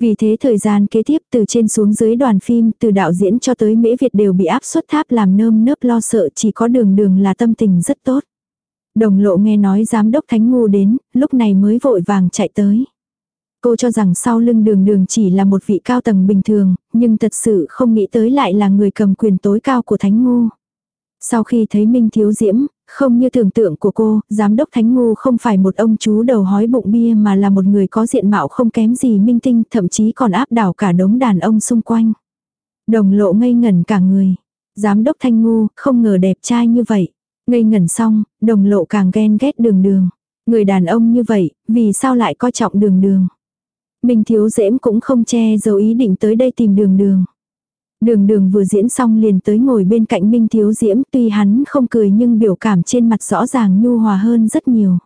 A: Vì thế thời gian kế tiếp từ trên xuống dưới đoàn phim, từ đạo diễn cho tới mễ Việt đều bị áp suất tháp làm nơm nớp lo sợ chỉ có đường đường là tâm tình rất tốt. Đồng lộ nghe nói giám đốc Thánh Ngu đến, lúc này mới vội vàng chạy tới. Cô cho rằng sau lưng đường đường chỉ là một vị cao tầng bình thường, nhưng thật sự không nghĩ tới lại là người cầm quyền tối cao của Thánh Ngu. Sau khi thấy Minh Thiếu Diễm, không như tưởng tượng của cô, giám đốc Thánh Ngu không phải một ông chú đầu hói bụng bia mà là một người có diện mạo không kém gì minh tinh, thậm chí còn áp đảo cả đống đàn ông xung quanh. Đồng lộ ngây ngẩn cả người. Giám đốc Thanh Ngu, không ngờ đẹp trai như vậy. Ngây ngẩn xong, đồng lộ càng ghen ghét đường đường. Người đàn ông như vậy, vì sao lại coi trọng đường đường. Minh thiếu dễm cũng không che giấu ý định tới đây tìm đường đường. Đường đường vừa diễn xong liền tới ngồi bên cạnh Minh Thiếu Diễm tuy hắn không cười nhưng biểu cảm trên mặt rõ ràng nhu hòa hơn rất nhiều.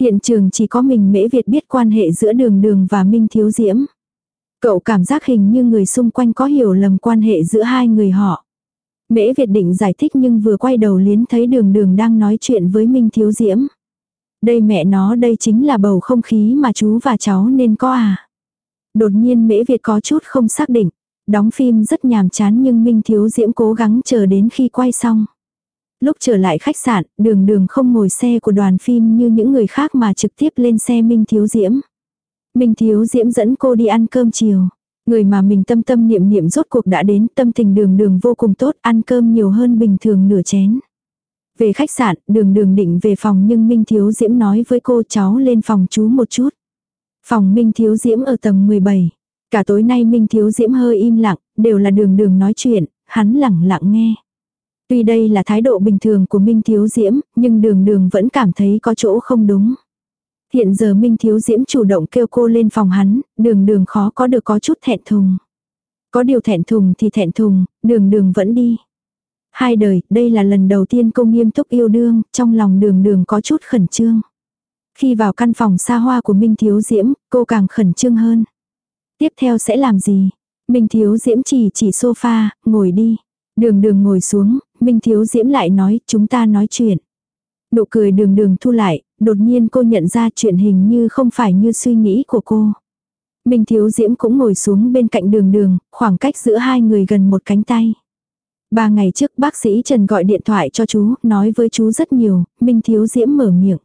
A: Hiện trường chỉ có mình Mễ Việt biết quan hệ giữa đường đường và Minh Thiếu Diễm. Cậu cảm giác hình như người xung quanh có hiểu lầm quan hệ giữa hai người họ. Mễ Việt định giải thích nhưng vừa quay đầu liến thấy đường đường đang nói chuyện với Minh Thiếu Diễm. Đây mẹ nó đây chính là bầu không khí mà chú và cháu nên có à. Đột nhiên Mễ Việt có chút không xác định. Đóng phim rất nhàm chán nhưng Minh Thiếu Diễm cố gắng chờ đến khi quay xong. Lúc trở lại khách sạn, đường đường không ngồi xe của đoàn phim như những người khác mà trực tiếp lên xe Minh Thiếu Diễm. Minh Thiếu Diễm dẫn cô đi ăn cơm chiều. Người mà mình tâm tâm niệm niệm rốt cuộc đã đến tâm tình đường đường vô cùng tốt ăn cơm nhiều hơn bình thường nửa chén. Về khách sạn, đường đường định về phòng nhưng Minh Thiếu Diễm nói với cô cháu lên phòng chú một chút. Phòng Minh Thiếu Diễm ở tầng 17. Cả tối nay Minh Thiếu Diễm hơi im lặng, đều là đường đường nói chuyện, hắn lẳng lặng nghe. Tuy đây là thái độ bình thường của Minh Thiếu Diễm, nhưng đường đường vẫn cảm thấy có chỗ không đúng. Hiện giờ Minh Thiếu Diễm chủ động kêu cô lên phòng hắn, đường đường khó có được có chút thẹn thùng. Có điều thẹn thùng thì thẹn thùng, đường đường vẫn đi. Hai đời, đây là lần đầu tiên cô nghiêm túc yêu đương, trong lòng đường đường có chút khẩn trương. Khi vào căn phòng xa hoa của Minh Thiếu Diễm, cô càng khẩn trương hơn. Tiếp theo sẽ làm gì? Minh Thiếu Diễm chỉ chỉ sofa, ngồi đi. Đường đường ngồi xuống, Minh Thiếu Diễm lại nói, chúng ta nói chuyện. Nụ cười đường đường thu lại, đột nhiên cô nhận ra chuyện hình như không phải như suy nghĩ của cô. Minh Thiếu Diễm cũng ngồi xuống bên cạnh đường đường, khoảng cách giữa hai người gần một cánh tay. Ba ngày trước bác sĩ Trần gọi điện thoại cho chú, nói với chú rất nhiều, Minh Thiếu Diễm mở miệng.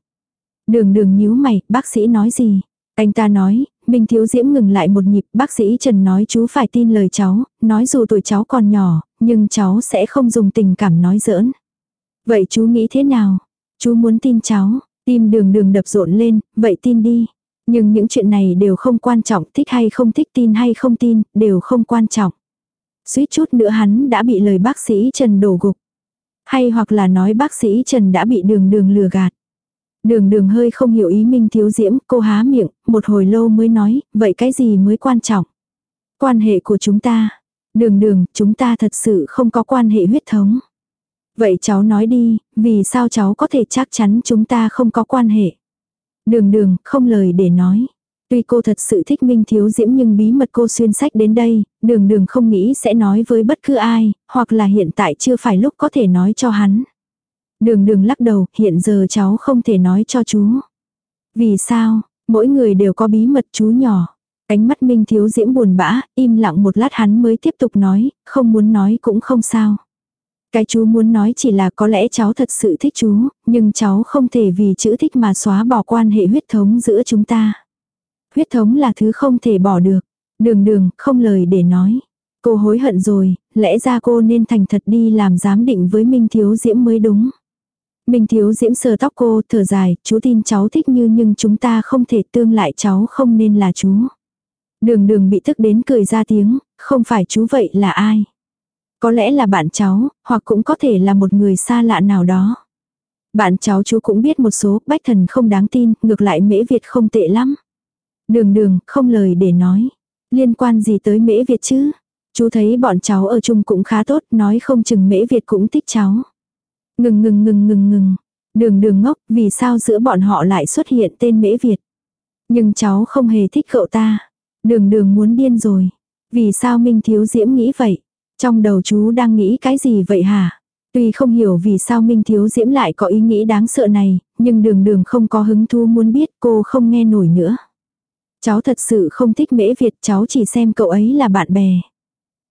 A: Đường đường nhíu mày, bác sĩ nói gì? Anh ta nói, Minh Thiếu Diễm ngừng lại một nhịp, bác sĩ Trần nói chú phải tin lời cháu, nói dù tuổi cháu còn nhỏ, nhưng cháu sẽ không dùng tình cảm nói giỡn. Vậy chú nghĩ thế nào? Chú muốn tin cháu, tim đường đường đập rộn lên, vậy tin đi. Nhưng những chuyện này đều không quan trọng, thích hay không thích tin hay không tin, đều không quan trọng. Suýt chút nữa hắn đã bị lời bác sĩ Trần đổ gục. Hay hoặc là nói bác sĩ Trần đã bị đường đường lừa gạt. Đường đường hơi không hiểu ý Minh Thiếu Diễm, cô há miệng, một hồi lâu mới nói, vậy cái gì mới quan trọng? Quan hệ của chúng ta. Đường đường, chúng ta thật sự không có quan hệ huyết thống. Vậy cháu nói đi, vì sao cháu có thể chắc chắn chúng ta không có quan hệ? Đường đường, không lời để nói. Tuy cô thật sự thích Minh Thiếu Diễm nhưng bí mật cô xuyên sách đến đây, đường đường không nghĩ sẽ nói với bất cứ ai, hoặc là hiện tại chưa phải lúc có thể nói cho hắn. Đường đường lắc đầu, hiện giờ cháu không thể nói cho chú. Vì sao, mỗi người đều có bí mật chú nhỏ. Ánh mắt Minh Thiếu Diễm buồn bã, im lặng một lát hắn mới tiếp tục nói, không muốn nói cũng không sao. Cái chú muốn nói chỉ là có lẽ cháu thật sự thích chú, nhưng cháu không thể vì chữ thích mà xóa bỏ quan hệ huyết thống giữa chúng ta. Huyết thống là thứ không thể bỏ được. Đường đường, không lời để nói. Cô hối hận rồi, lẽ ra cô nên thành thật đi làm giám định với Minh Thiếu Diễm mới đúng. Minh Thiếu Diễm sờ tóc cô, thở dài, chú tin cháu thích như nhưng chúng ta không thể tương lại cháu không nên là chú. Đường đường bị thức đến cười ra tiếng, không phải chú vậy là ai. Có lẽ là bạn cháu, hoặc cũng có thể là một người xa lạ nào đó. Bạn cháu chú cũng biết một số, bách thần không đáng tin, ngược lại mễ Việt không tệ lắm. Đường đường, không lời để nói. Liên quan gì tới mễ Việt chứ? Chú thấy bọn cháu ở chung cũng khá tốt, nói không chừng mễ Việt cũng thích cháu. Ngừng ngừng ngừng ngừng ngừng. Đường đường ngốc, vì sao giữa bọn họ lại xuất hiện tên mễ Việt? Nhưng cháu không hề thích cậu ta. Đường đường muốn điên rồi. Vì sao Minh Thiếu Diễm nghĩ vậy? Trong đầu chú đang nghĩ cái gì vậy hả? Tuy không hiểu vì sao Minh Thiếu Diễm lại có ý nghĩ đáng sợ này, nhưng đường đường không có hứng thú muốn biết cô không nghe nổi nữa. Cháu thật sự không thích mễ Việt, cháu chỉ xem cậu ấy là bạn bè.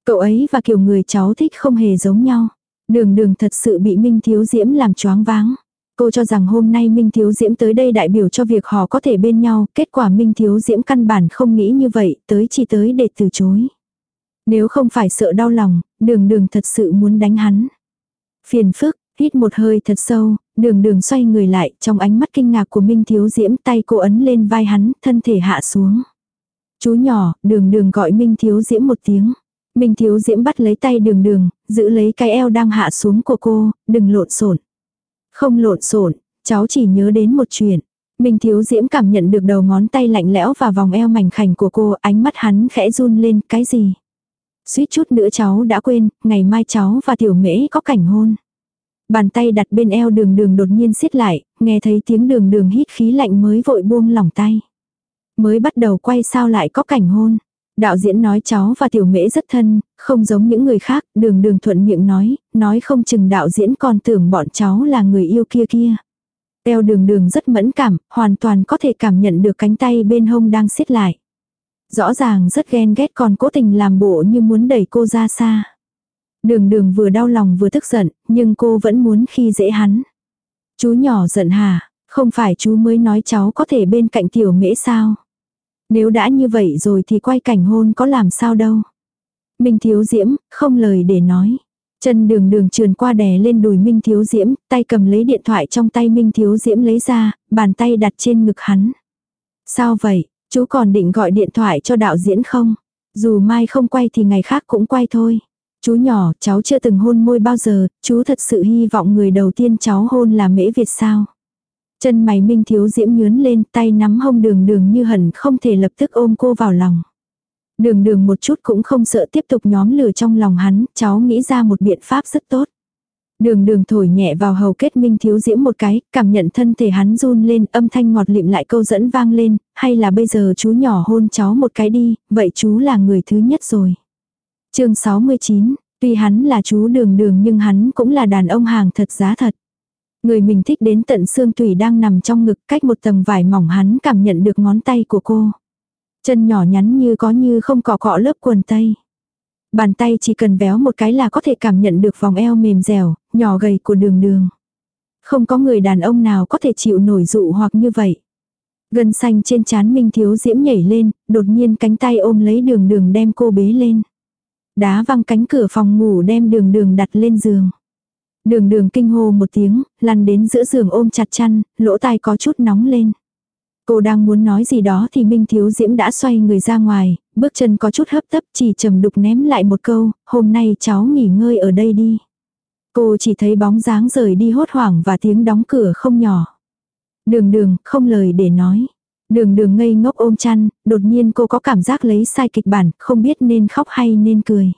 A: Cậu ấy và kiểu người cháu thích không hề giống nhau. Đường đường thật sự bị Minh Thiếu Diễm làm choáng váng. Cô cho rằng hôm nay Minh Thiếu Diễm tới đây đại biểu cho việc họ có thể bên nhau, kết quả Minh Thiếu Diễm căn bản không nghĩ như vậy, tới chỉ tới để từ chối. Nếu không phải sợ đau lòng, đường đường thật sự muốn đánh hắn. Phiền phức, hít một hơi thật sâu, đường đường xoay người lại, trong ánh mắt kinh ngạc của Minh Thiếu Diễm tay cô ấn lên vai hắn, thân thể hạ xuống. Chú nhỏ, đường đường gọi Minh Thiếu Diễm một tiếng. Minh Thiếu Diễm bắt lấy tay đường đường, giữ lấy cái eo đang hạ xuống của cô, đừng lộn xộn. Không lộn xộn, cháu chỉ nhớ đến một chuyện. Minh Thiếu Diễm cảm nhận được đầu ngón tay lạnh lẽo và vòng eo mảnh khảnh của cô, ánh mắt hắn khẽ run lên, cái gì? Suýt chút nữa cháu đã quên, ngày mai cháu và tiểu mễ có cảnh hôn. Bàn tay đặt bên eo đường đường đột nhiên siết lại, nghe thấy tiếng đường đường hít khí lạnh mới vội buông lỏng tay. Mới bắt đầu quay sao lại có cảnh hôn. Đạo diễn nói cháu và tiểu mễ rất thân, không giống những người khác, đường đường thuận miệng nói, nói không chừng đạo diễn còn tưởng bọn cháu là người yêu kia kia. Eo đường đường rất mẫn cảm, hoàn toàn có thể cảm nhận được cánh tay bên hông đang siết lại. Rõ ràng rất ghen ghét còn cố tình làm bộ như muốn đẩy cô ra xa. Đường đường vừa đau lòng vừa tức giận, nhưng cô vẫn muốn khi dễ hắn. Chú nhỏ giận hả, không phải chú mới nói cháu có thể bên cạnh tiểu mễ sao. Nếu đã như vậy rồi thì quay cảnh hôn có làm sao đâu. Minh Thiếu Diễm, không lời để nói. Chân đường đường trườn qua đè lên đùi Minh Thiếu Diễm, tay cầm lấy điện thoại trong tay Minh Thiếu Diễm lấy ra, bàn tay đặt trên ngực hắn. Sao vậy, chú còn định gọi điện thoại cho đạo diễn không? Dù mai không quay thì ngày khác cũng quay thôi. Chú nhỏ, cháu chưa từng hôn môi bao giờ, chú thật sự hy vọng người đầu tiên cháu hôn là mễ Việt sao? Chân mày minh thiếu diễm nhướn lên tay nắm hông đường đường như hẳn không thể lập tức ôm cô vào lòng. Đường đường một chút cũng không sợ tiếp tục nhóm lửa trong lòng hắn, cháu nghĩ ra một biện pháp rất tốt. Đường đường thổi nhẹ vào hầu kết minh thiếu diễm một cái, cảm nhận thân thể hắn run lên, âm thanh ngọt lịm lại câu dẫn vang lên, hay là bây giờ chú nhỏ hôn cháu một cái đi, vậy chú là người thứ nhất rồi. chương 69, Tuy hắn là chú đường đường nhưng hắn cũng là đàn ông hàng thật giá thật. Người mình thích đến tận xương tủy đang nằm trong ngực cách một tầng vải mỏng hắn cảm nhận được ngón tay của cô. Chân nhỏ nhắn như có như không cọ cọ lớp quần tây. Bàn tay chỉ cần véo một cái là có thể cảm nhận được vòng eo mềm dẻo, nhỏ gầy của đường đường. Không có người đàn ông nào có thể chịu nổi dụ hoặc như vậy. Gân xanh trên chán Minh Thiếu Diễm nhảy lên, đột nhiên cánh tay ôm lấy đường đường đem cô bế lên. Đá văng cánh cửa phòng ngủ đem đường đường đặt lên giường. Đường đường kinh hô một tiếng, lăn đến giữa giường ôm chặt chăn, lỗ tai có chút nóng lên. Cô đang muốn nói gì đó thì Minh Thiếu Diễm đã xoay người ra ngoài, bước chân có chút hấp tấp chỉ trầm đục ném lại một câu, hôm nay cháu nghỉ ngơi ở đây đi. Cô chỉ thấy bóng dáng rời đi hốt hoảng và tiếng đóng cửa không nhỏ. Đường đường, không lời để nói. Đường đường ngây ngốc ôm chăn, đột nhiên cô có cảm giác lấy sai kịch bản, không biết nên khóc hay nên cười.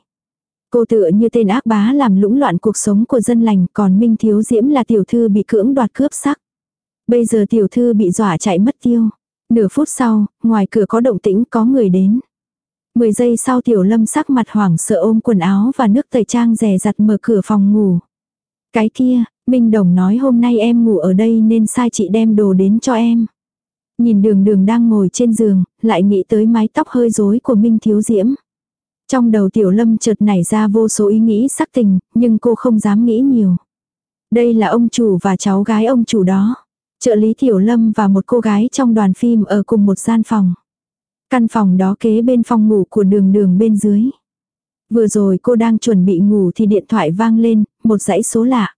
A: Cô tựa như tên ác bá làm lũng loạn cuộc sống của dân lành, còn Minh Thiếu Diễm là tiểu thư bị cưỡng đoạt cướp sắc. Bây giờ tiểu thư bị dọa chạy mất tiêu. Nửa phút sau, ngoài cửa có động tĩnh có người đến. Mười giây sau tiểu lâm sắc mặt hoảng sợ ôm quần áo và nước tẩy trang rè rặt mở cửa phòng ngủ. Cái kia, Minh Đồng nói hôm nay em ngủ ở đây nên sai chị đem đồ đến cho em. Nhìn đường đường đang ngồi trên giường, lại nghĩ tới mái tóc hơi rối của Minh Thiếu Diễm. Trong đầu tiểu lâm chợt nảy ra vô số ý nghĩ sắc tình, nhưng cô không dám nghĩ nhiều. Đây là ông chủ và cháu gái ông chủ đó. Trợ lý tiểu lâm và một cô gái trong đoàn phim ở cùng một gian phòng. Căn phòng đó kế bên phòng ngủ của đường đường bên dưới. Vừa rồi cô đang chuẩn bị ngủ thì điện thoại vang lên, một dãy số lạ.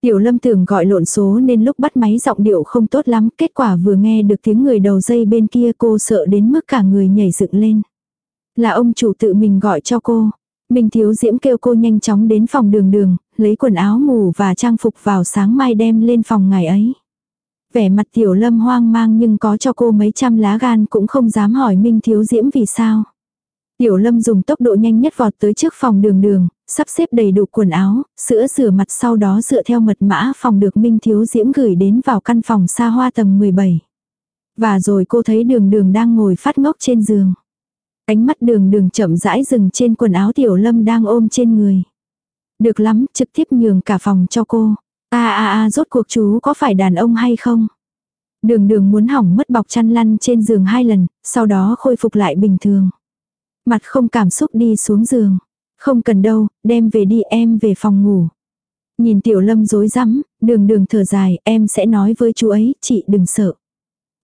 A: Tiểu lâm tưởng gọi lộn số nên lúc bắt máy giọng điệu không tốt lắm, kết quả vừa nghe được tiếng người đầu dây bên kia cô sợ đến mức cả người nhảy dựng lên. Là ông chủ tự mình gọi cho cô. Minh Thiếu Diễm kêu cô nhanh chóng đến phòng đường đường, lấy quần áo ngủ và trang phục vào sáng mai đem lên phòng ngày ấy. Vẻ mặt Tiểu Lâm hoang mang nhưng có cho cô mấy trăm lá gan cũng không dám hỏi Minh Thiếu Diễm vì sao. Tiểu Lâm dùng tốc độ nhanh nhất vọt tới trước phòng đường đường, sắp xếp đầy đủ quần áo, sữa rửa mặt sau đó dựa theo mật mã phòng được Minh Thiếu Diễm gửi đến vào căn phòng xa hoa tầng 17. Và rồi cô thấy đường đường đang ngồi phát ngốc trên giường. Ánh mắt đường đường chậm rãi dừng trên quần áo Tiểu Lâm đang ôm trên người. Được lắm, trực tiếp nhường cả phòng cho cô. a a a rốt cuộc chú có phải đàn ông hay không? Đường đường muốn hỏng mất bọc chăn lăn trên giường hai lần, sau đó khôi phục lại bình thường. Mặt không cảm xúc đi xuống giường. Không cần đâu, đem về đi em về phòng ngủ. Nhìn tiểu lâm dối rắm đường đường thở dài, em sẽ nói với chú ấy, chị đừng sợ.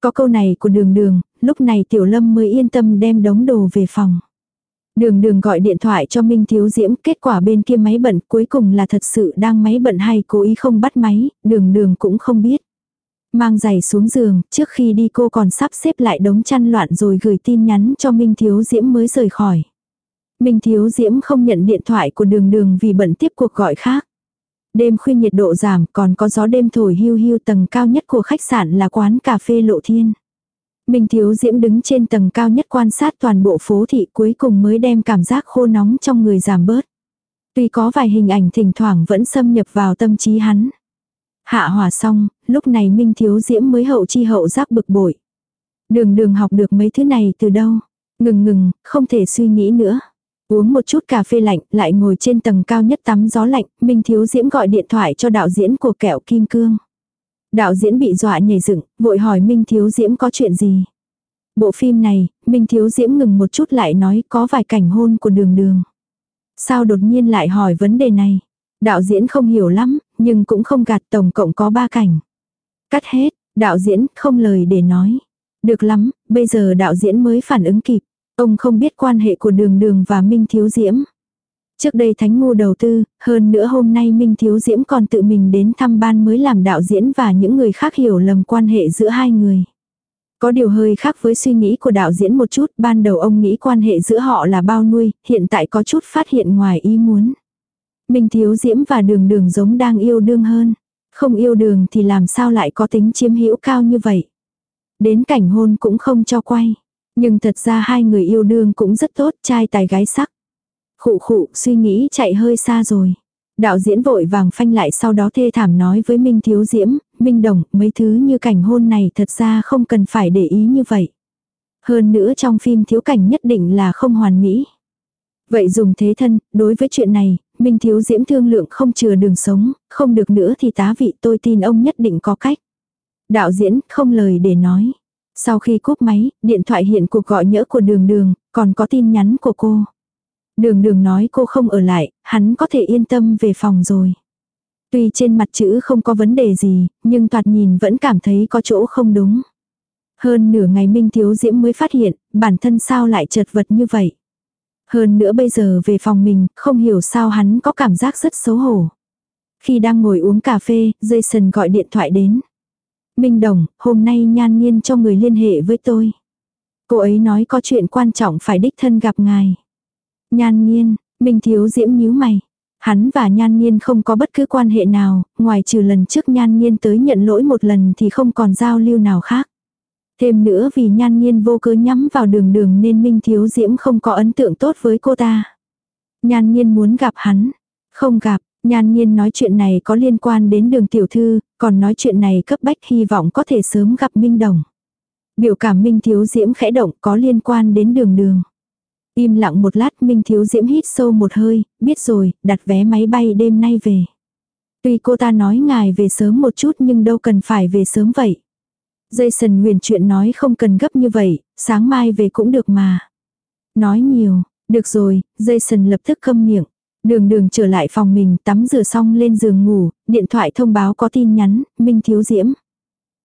A: Có câu này của đường đường, lúc này tiểu lâm mới yên tâm đem đống đồ về phòng. Đường đường gọi điện thoại cho Minh Thiếu Diễm, kết quả bên kia máy bận cuối cùng là thật sự đang máy bận hay cố ý không bắt máy, đường đường cũng không biết. Mang giày xuống giường, trước khi đi cô còn sắp xếp lại đống chăn loạn rồi gửi tin nhắn cho Minh Thiếu Diễm mới rời khỏi. Minh Thiếu Diễm không nhận điện thoại của đường đường vì bận tiếp cuộc gọi khác. Đêm khuya nhiệt độ giảm còn có gió đêm thổi hưu hưu tầng cao nhất của khách sạn là quán cà phê lộ thiên. Minh Thiếu Diễm đứng trên tầng cao nhất quan sát toàn bộ phố thị cuối cùng mới đem cảm giác khô nóng trong người giảm bớt. Tuy có vài hình ảnh thỉnh thoảng vẫn xâm nhập vào tâm trí hắn. Hạ hỏa xong, lúc này Minh Thiếu Diễm mới hậu chi hậu giác bực bội. Đường đường học được mấy thứ này từ đâu? Ngừng ngừng, không thể suy nghĩ nữa. Uống một chút cà phê lạnh, lại ngồi trên tầng cao nhất tắm gió lạnh, Minh Thiếu Diễm gọi điện thoại cho đạo diễn của kẹo Kim Cương. Đạo diễn bị dọa nhảy dựng, vội hỏi Minh Thiếu Diễm có chuyện gì. Bộ phim này, Minh Thiếu Diễm ngừng một chút lại nói có vài cảnh hôn của đường đường. Sao đột nhiên lại hỏi vấn đề này? Đạo diễn không hiểu lắm, nhưng cũng không gạt tổng cộng có ba cảnh. Cắt hết, đạo diễn không lời để nói. Được lắm, bây giờ đạo diễn mới phản ứng kịp. Ông không biết quan hệ của đường đường và Minh Thiếu Diễm. Trước đây Thánh Ngu đầu tư, hơn nữa hôm nay Minh Thiếu Diễm còn tự mình đến thăm ban mới làm đạo diễn và những người khác hiểu lầm quan hệ giữa hai người. Có điều hơi khác với suy nghĩ của đạo diễn một chút, ban đầu ông nghĩ quan hệ giữa họ là bao nuôi, hiện tại có chút phát hiện ngoài ý muốn. Minh Thiếu Diễm và đường đường giống đang yêu đương hơn. Không yêu đường thì làm sao lại có tính chiếm hữu cao như vậy. Đến cảnh hôn cũng không cho quay. Nhưng thật ra hai người yêu đương cũng rất tốt, trai tài gái sắc. Khụ khụ, suy nghĩ chạy hơi xa rồi. Đạo diễn vội vàng phanh lại sau đó thê thảm nói với Minh Thiếu Diễm, Minh Đồng, mấy thứ như cảnh hôn này thật ra không cần phải để ý như vậy. Hơn nữa trong phim thiếu cảnh nhất định là không hoàn mỹ. Vậy dùng thế thân, đối với chuyện này, Minh Thiếu Diễm thương lượng không chừa đường sống, không được nữa thì tá vị tôi tin ông nhất định có cách. Đạo diễn không lời để nói. Sau khi cúp máy, điện thoại hiện cuộc gọi nhỡ của đường đường, còn có tin nhắn của cô. Đường đường nói cô không ở lại, hắn có thể yên tâm về phòng rồi. Tuy trên mặt chữ không có vấn đề gì, nhưng thoạt nhìn vẫn cảm thấy có chỗ không đúng. Hơn nửa ngày Minh Thiếu Diễm mới phát hiện, bản thân sao lại chật vật như vậy. Hơn nữa bây giờ về phòng mình, không hiểu sao hắn có cảm giác rất xấu hổ. Khi đang ngồi uống cà phê, Jason gọi điện thoại đến. Minh Đồng, hôm nay nhan nhiên cho người liên hệ với tôi. Cô ấy nói có chuyện quan trọng phải đích thân gặp ngài. Nhan nhiên, Minh Thiếu Diễm nhíu mày. Hắn và Nhan Nhiên không có bất cứ quan hệ nào, ngoài trừ lần trước Nhan Nhiên tới nhận lỗi một lần thì không còn giao lưu nào khác. Thêm nữa vì Nhan Nhiên vô cớ nhắm vào đường đường nên Minh Thiếu Diễm không có ấn tượng tốt với cô ta. Nhan Nhiên muốn gặp hắn. Không gặp, Nhan Nhiên nói chuyện này có liên quan đến đường tiểu thư, còn nói chuyện này cấp bách hy vọng có thể sớm gặp Minh Đồng. Biểu cảm Minh Thiếu Diễm khẽ động có liên quan đến đường đường. Im lặng một lát Minh Thiếu Diễm hít sâu một hơi, biết rồi, đặt vé máy bay đêm nay về. Tuy cô ta nói ngài về sớm một chút nhưng đâu cần phải về sớm vậy. Jason nguyền chuyện nói không cần gấp như vậy, sáng mai về cũng được mà. Nói nhiều, được rồi, Jason lập tức câm miệng. Đường đường trở lại phòng mình tắm rửa xong lên giường ngủ, điện thoại thông báo có tin nhắn, Minh Thiếu Diễm.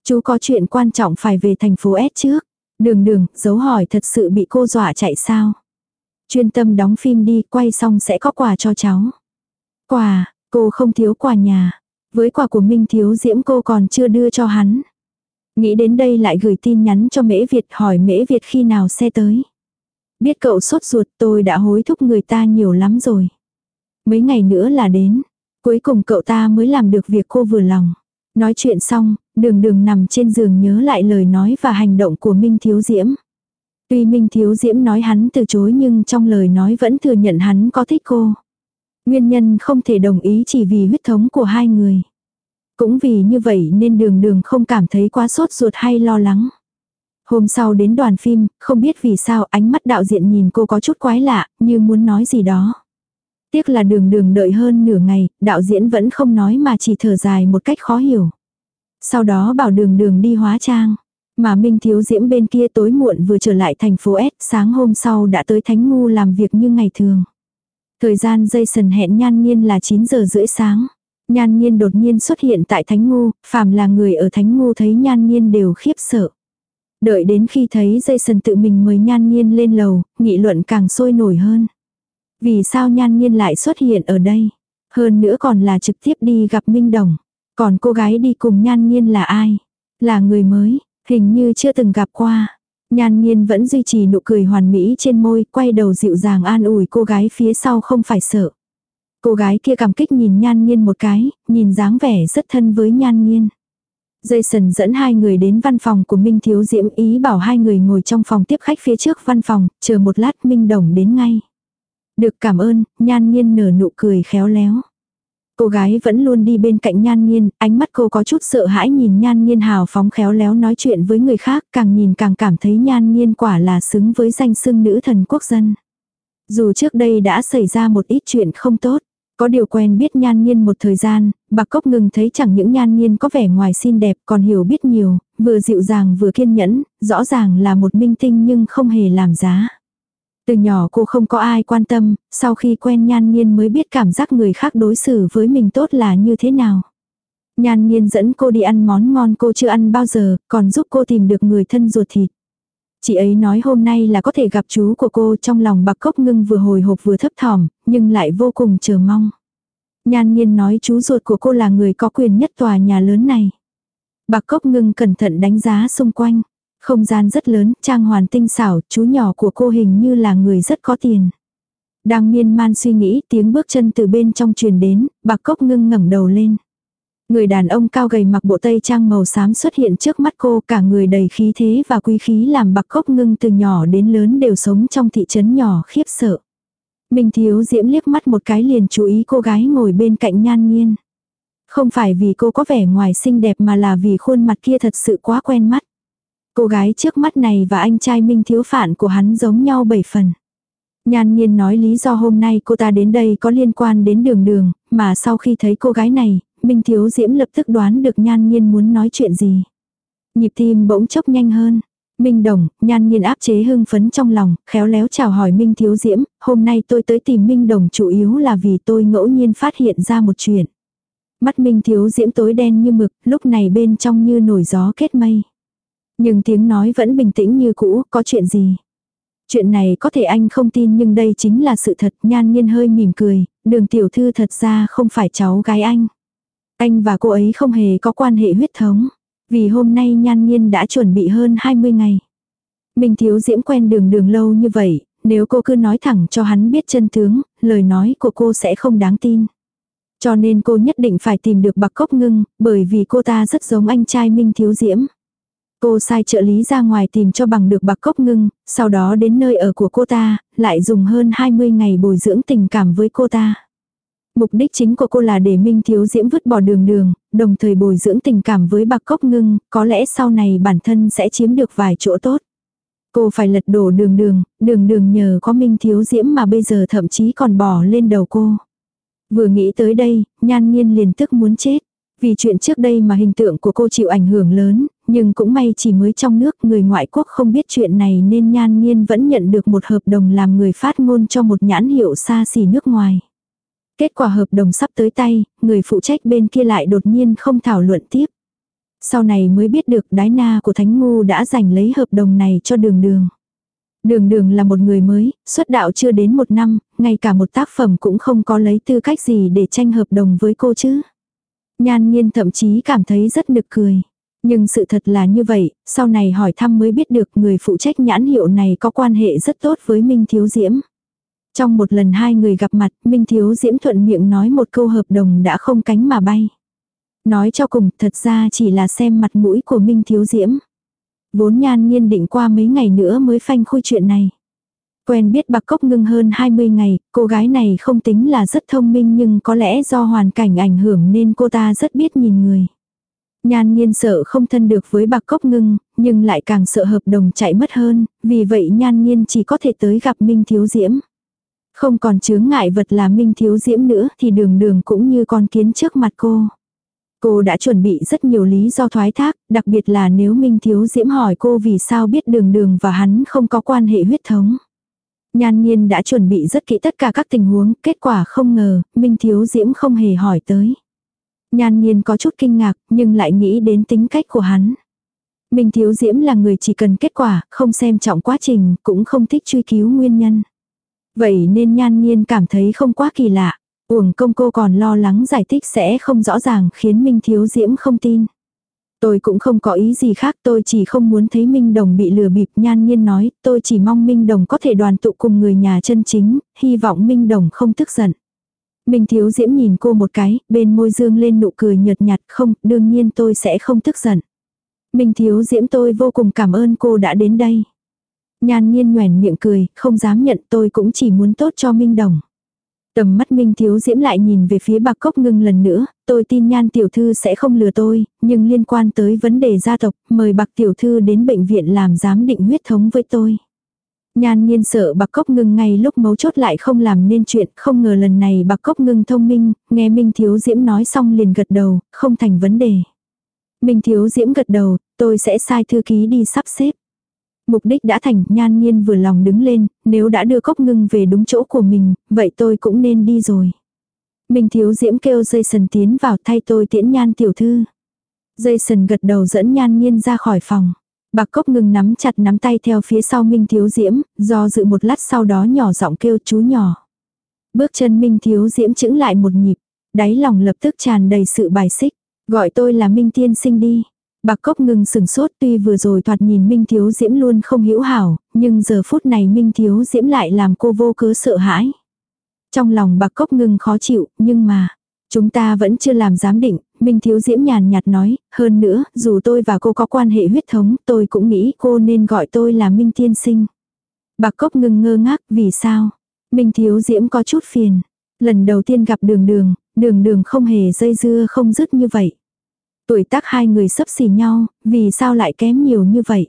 A: Chú có chuyện quan trọng phải về thành phố S trước. Đường đường, dấu hỏi thật sự bị cô dọa chạy sao. Chuyên tâm đóng phim đi, quay xong sẽ có quà cho cháu. Quà, cô không thiếu quà nhà. Với quà của Minh Thiếu Diễm cô còn chưa đưa cho hắn. Nghĩ đến đây lại gửi tin nhắn cho Mễ Việt hỏi Mễ Việt khi nào xe tới. Biết cậu sốt ruột tôi đã hối thúc người ta nhiều lắm rồi. Mấy ngày nữa là đến. Cuối cùng cậu ta mới làm được việc cô vừa lòng. Nói chuyện xong, đường đường nằm trên giường nhớ lại lời nói và hành động của Minh Thiếu Diễm. Tuy Minh Thiếu Diễm nói hắn từ chối nhưng trong lời nói vẫn thừa nhận hắn có thích cô. Nguyên nhân không thể đồng ý chỉ vì huyết thống của hai người. Cũng vì như vậy nên đường đường không cảm thấy quá sốt ruột hay lo lắng. Hôm sau đến đoàn phim, không biết vì sao ánh mắt đạo diễn nhìn cô có chút quái lạ, như muốn nói gì đó. Tiếc là đường đường đợi hơn nửa ngày, đạo diễn vẫn không nói mà chỉ thở dài một cách khó hiểu. Sau đó bảo đường đường đi hóa trang. Mà Minh Thiếu Diễm bên kia tối muộn vừa trở lại thành phố S, sáng hôm sau đã tới Thánh Ngu làm việc như ngày thường. Thời gian dây sần hẹn nhan nhiên là 9 giờ rưỡi sáng. Nhan nhiên đột nhiên xuất hiện tại Thánh Ngu, phàm là người ở Thánh Ngu thấy nhan nhiên đều khiếp sợ. Đợi đến khi thấy dây sần tự mình mời nhan nhiên lên lầu, nghị luận càng sôi nổi hơn. Vì sao nhan nhiên lại xuất hiện ở đây? Hơn nữa còn là trực tiếp đi gặp Minh Đồng. Còn cô gái đi cùng nhan nhiên là ai? Là người mới, hình như chưa từng gặp qua. Nhan nhiên vẫn duy trì nụ cười hoàn mỹ trên môi, quay đầu dịu dàng an ủi cô gái phía sau không phải sợ. Cô gái kia cảm kích nhìn nhan nhiên một cái, nhìn dáng vẻ rất thân với nhan nhiên. Jason dẫn hai người đến văn phòng của Minh Thiếu Diễm ý bảo hai người ngồi trong phòng tiếp khách phía trước văn phòng, chờ một lát Minh Đồng đến ngay. Được cảm ơn, nhan nhiên nở nụ cười khéo léo. Cô gái vẫn luôn đi bên cạnh nhan nhiên, ánh mắt cô có chút sợ hãi nhìn nhan nhiên hào phóng khéo léo nói chuyện với người khác, càng nhìn càng cảm thấy nhan nhiên quả là xứng với danh xưng nữ thần quốc dân. Dù trước đây đã xảy ra một ít chuyện không tốt, có điều quen biết nhan nhiên một thời gian, bạc cốc ngừng thấy chẳng những nhan nhiên có vẻ ngoài xinh đẹp còn hiểu biết nhiều, vừa dịu dàng vừa kiên nhẫn, rõ ràng là một minh tinh nhưng không hề làm giá. Từ nhỏ cô không có ai quan tâm, sau khi quen nhan nhiên mới biết cảm giác người khác đối xử với mình tốt là như thế nào. Nhan nhiên dẫn cô đi ăn món ngon cô chưa ăn bao giờ, còn giúp cô tìm được người thân ruột thịt. Chị ấy nói hôm nay là có thể gặp chú của cô trong lòng bạc cốc ngưng vừa hồi hộp vừa thấp thỏm, nhưng lại vô cùng chờ mong. Nhan nhiên nói chú ruột của cô là người có quyền nhất tòa nhà lớn này. Bạc cốc ngưng cẩn thận đánh giá xung quanh. Không gian rất lớn, trang hoàn tinh xảo, chú nhỏ của cô hình như là người rất có tiền. Đang miên man suy nghĩ, tiếng bước chân từ bên trong truyền đến, bạc cốc ngưng ngẩng đầu lên. Người đàn ông cao gầy mặc bộ tây trang màu xám xuất hiện trước mắt cô, cả người đầy khí thế và quý khí làm bạc cốc ngưng từ nhỏ đến lớn đều sống trong thị trấn nhỏ khiếp sợ. Minh Thiếu Diễm liếc mắt một cái liền chú ý cô gái ngồi bên cạnh nhan nghiên. Không phải vì cô có vẻ ngoài xinh đẹp mà là vì khuôn mặt kia thật sự quá quen mắt. Cô gái trước mắt này và anh trai Minh Thiếu Phản của hắn giống nhau bảy phần. Nhan nhiên nói lý do hôm nay cô ta đến đây có liên quan đến đường đường, mà sau khi thấy cô gái này, Minh Thiếu Diễm lập tức đoán được nhan nhiên muốn nói chuyện gì. Nhịp tim bỗng chốc nhanh hơn. Minh Đồng, nhan nhiên áp chế hưng phấn trong lòng, khéo léo chào hỏi Minh Thiếu Diễm, hôm nay tôi tới tìm Minh Đồng chủ yếu là vì tôi ngẫu nhiên phát hiện ra một chuyện. Mắt Minh Thiếu Diễm tối đen như mực, lúc này bên trong như nổi gió kết mây. Nhưng tiếng nói vẫn bình tĩnh như cũ, có chuyện gì? Chuyện này có thể anh không tin nhưng đây chính là sự thật, nhan nhiên hơi mỉm cười, đường tiểu thư thật ra không phải cháu gái anh. Anh và cô ấy không hề có quan hệ huyết thống. Vì hôm nay nhan nhiên đã chuẩn bị hơn 20 ngày. Mình thiếu diễm quen đường đường lâu như vậy, nếu cô cứ nói thẳng cho hắn biết chân tướng, lời nói của cô sẽ không đáng tin. Cho nên cô nhất định phải tìm được bạc cốc ngưng, bởi vì cô ta rất giống anh trai Minh Thiếu Diễm. Cô sai trợ lý ra ngoài tìm cho bằng được bạc cốc ngưng, sau đó đến nơi ở của cô ta, lại dùng hơn 20 ngày bồi dưỡng tình cảm với cô ta. Mục đích chính của cô là để Minh Thiếu Diễm vứt bỏ đường đường, đồng thời bồi dưỡng tình cảm với bạc cốc ngưng, có lẽ sau này bản thân sẽ chiếm được vài chỗ tốt. Cô phải lật đổ đường đường, đường đường nhờ có Minh Thiếu Diễm mà bây giờ thậm chí còn bỏ lên đầu cô. Vừa nghĩ tới đây, nhan nhiên liền tức muốn chết. Vì chuyện trước đây mà hình tượng của cô chịu ảnh hưởng lớn, nhưng cũng may chỉ mới trong nước người ngoại quốc không biết chuyện này nên nhan nhiên vẫn nhận được một hợp đồng làm người phát ngôn cho một nhãn hiệu xa xỉ nước ngoài. Kết quả hợp đồng sắp tới tay, người phụ trách bên kia lại đột nhiên không thảo luận tiếp. Sau này mới biết được đái na của Thánh Ngu đã giành lấy hợp đồng này cho đường đường. Đường đường là một người mới, xuất đạo chưa đến một năm, ngay cả một tác phẩm cũng không có lấy tư cách gì để tranh hợp đồng với cô chứ. Nhan nhiên thậm chí cảm thấy rất nực cười. Nhưng sự thật là như vậy, sau này hỏi thăm mới biết được người phụ trách nhãn hiệu này có quan hệ rất tốt với Minh Thiếu Diễm. Trong một lần hai người gặp mặt, Minh Thiếu Diễm thuận miệng nói một câu hợp đồng đã không cánh mà bay. Nói cho cùng, thật ra chỉ là xem mặt mũi của Minh Thiếu Diễm. Vốn nhan nhiên định qua mấy ngày nữa mới phanh khui chuyện này. Quen biết bạc cốc ngưng hơn 20 ngày, cô gái này không tính là rất thông minh nhưng có lẽ do hoàn cảnh ảnh hưởng nên cô ta rất biết nhìn người. Nhan nhiên sợ không thân được với bạc cốc ngưng, nhưng lại càng sợ hợp đồng chạy mất hơn, vì vậy nhan nhiên chỉ có thể tới gặp Minh Thiếu Diễm. Không còn chướng ngại vật là Minh Thiếu Diễm nữa thì đường đường cũng như con kiến trước mặt cô. Cô đã chuẩn bị rất nhiều lý do thoái thác, đặc biệt là nếu Minh Thiếu Diễm hỏi cô vì sao biết đường đường và hắn không có quan hệ huyết thống. Nhan nhiên đã chuẩn bị rất kỹ tất cả các tình huống, kết quả không ngờ, Minh Thiếu Diễm không hề hỏi tới. Nhan nhiên có chút kinh ngạc, nhưng lại nghĩ đến tính cách của hắn. Minh Thiếu Diễm là người chỉ cần kết quả, không xem trọng quá trình, cũng không thích truy cứu nguyên nhân. Vậy nên nhan nhiên cảm thấy không quá kỳ lạ. Uổng công cô còn lo lắng giải thích sẽ không rõ ràng khiến Minh Thiếu Diễm không tin. Tôi cũng không có ý gì khác tôi chỉ không muốn thấy Minh Đồng bị lừa bịp nhan nhiên nói tôi chỉ mong Minh Đồng có thể đoàn tụ cùng người nhà chân chính, hy vọng Minh Đồng không tức giận. Minh Thiếu Diễm nhìn cô một cái, bên môi dương lên nụ cười nhợt nhạt không, đương nhiên tôi sẽ không tức giận. Minh Thiếu Diễm tôi vô cùng cảm ơn cô đã đến đây. Nhan nhiên nhoèn miệng cười, không dám nhận tôi cũng chỉ muốn tốt cho Minh Đồng. Tầm mắt Minh Thiếu Diễm lại nhìn về phía bạc cốc ngưng lần nữa, tôi tin nhan tiểu thư sẽ không lừa tôi, nhưng liên quan tới vấn đề gia tộc, mời bạc tiểu thư đến bệnh viện làm giám định huyết thống với tôi. Nhan nhiên sợ bạc cốc ngưng ngay lúc mấu chốt lại không làm nên chuyện, không ngờ lần này bạc cốc ngưng thông minh, nghe Minh Thiếu Diễm nói xong liền gật đầu, không thành vấn đề. Minh Thiếu Diễm gật đầu, tôi sẽ sai thư ký đi sắp xếp. Mục đích đã thành, nhan nhiên vừa lòng đứng lên, nếu đã đưa cốc ngưng về đúng chỗ của mình, vậy tôi cũng nên đi rồi. Minh thiếu diễm kêu Jason tiến vào thay tôi tiễn nhan tiểu thư. Jason gật đầu dẫn nhan nhiên ra khỏi phòng. Bạc cốc ngưng nắm chặt nắm tay theo phía sau Minh thiếu diễm, do dự một lát sau đó nhỏ giọng kêu chú nhỏ. Bước chân Minh thiếu diễm chững lại một nhịp, đáy lòng lập tức tràn đầy sự bài xích. Gọi tôi là Minh tiên sinh đi. Bạc cốc ngừng sừng sốt tuy vừa rồi thoạt nhìn Minh Thiếu Diễm luôn không hữu hảo, nhưng giờ phút này Minh Thiếu Diễm lại làm cô vô cớ sợ hãi. Trong lòng bạc cốc ngừng khó chịu, nhưng mà, chúng ta vẫn chưa làm giám định, Minh Thiếu Diễm nhàn nhạt nói, hơn nữa, dù tôi và cô có quan hệ huyết thống, tôi cũng nghĩ cô nên gọi tôi là Minh Tiên Sinh. Bạc cốc ngừng ngơ ngác, vì sao? Minh Thiếu Diễm có chút phiền. Lần đầu tiên gặp đường đường, đường đường không hề dây dưa không dứt như vậy. Tuổi tác hai người sấp xỉ nhau, vì sao lại kém nhiều như vậy?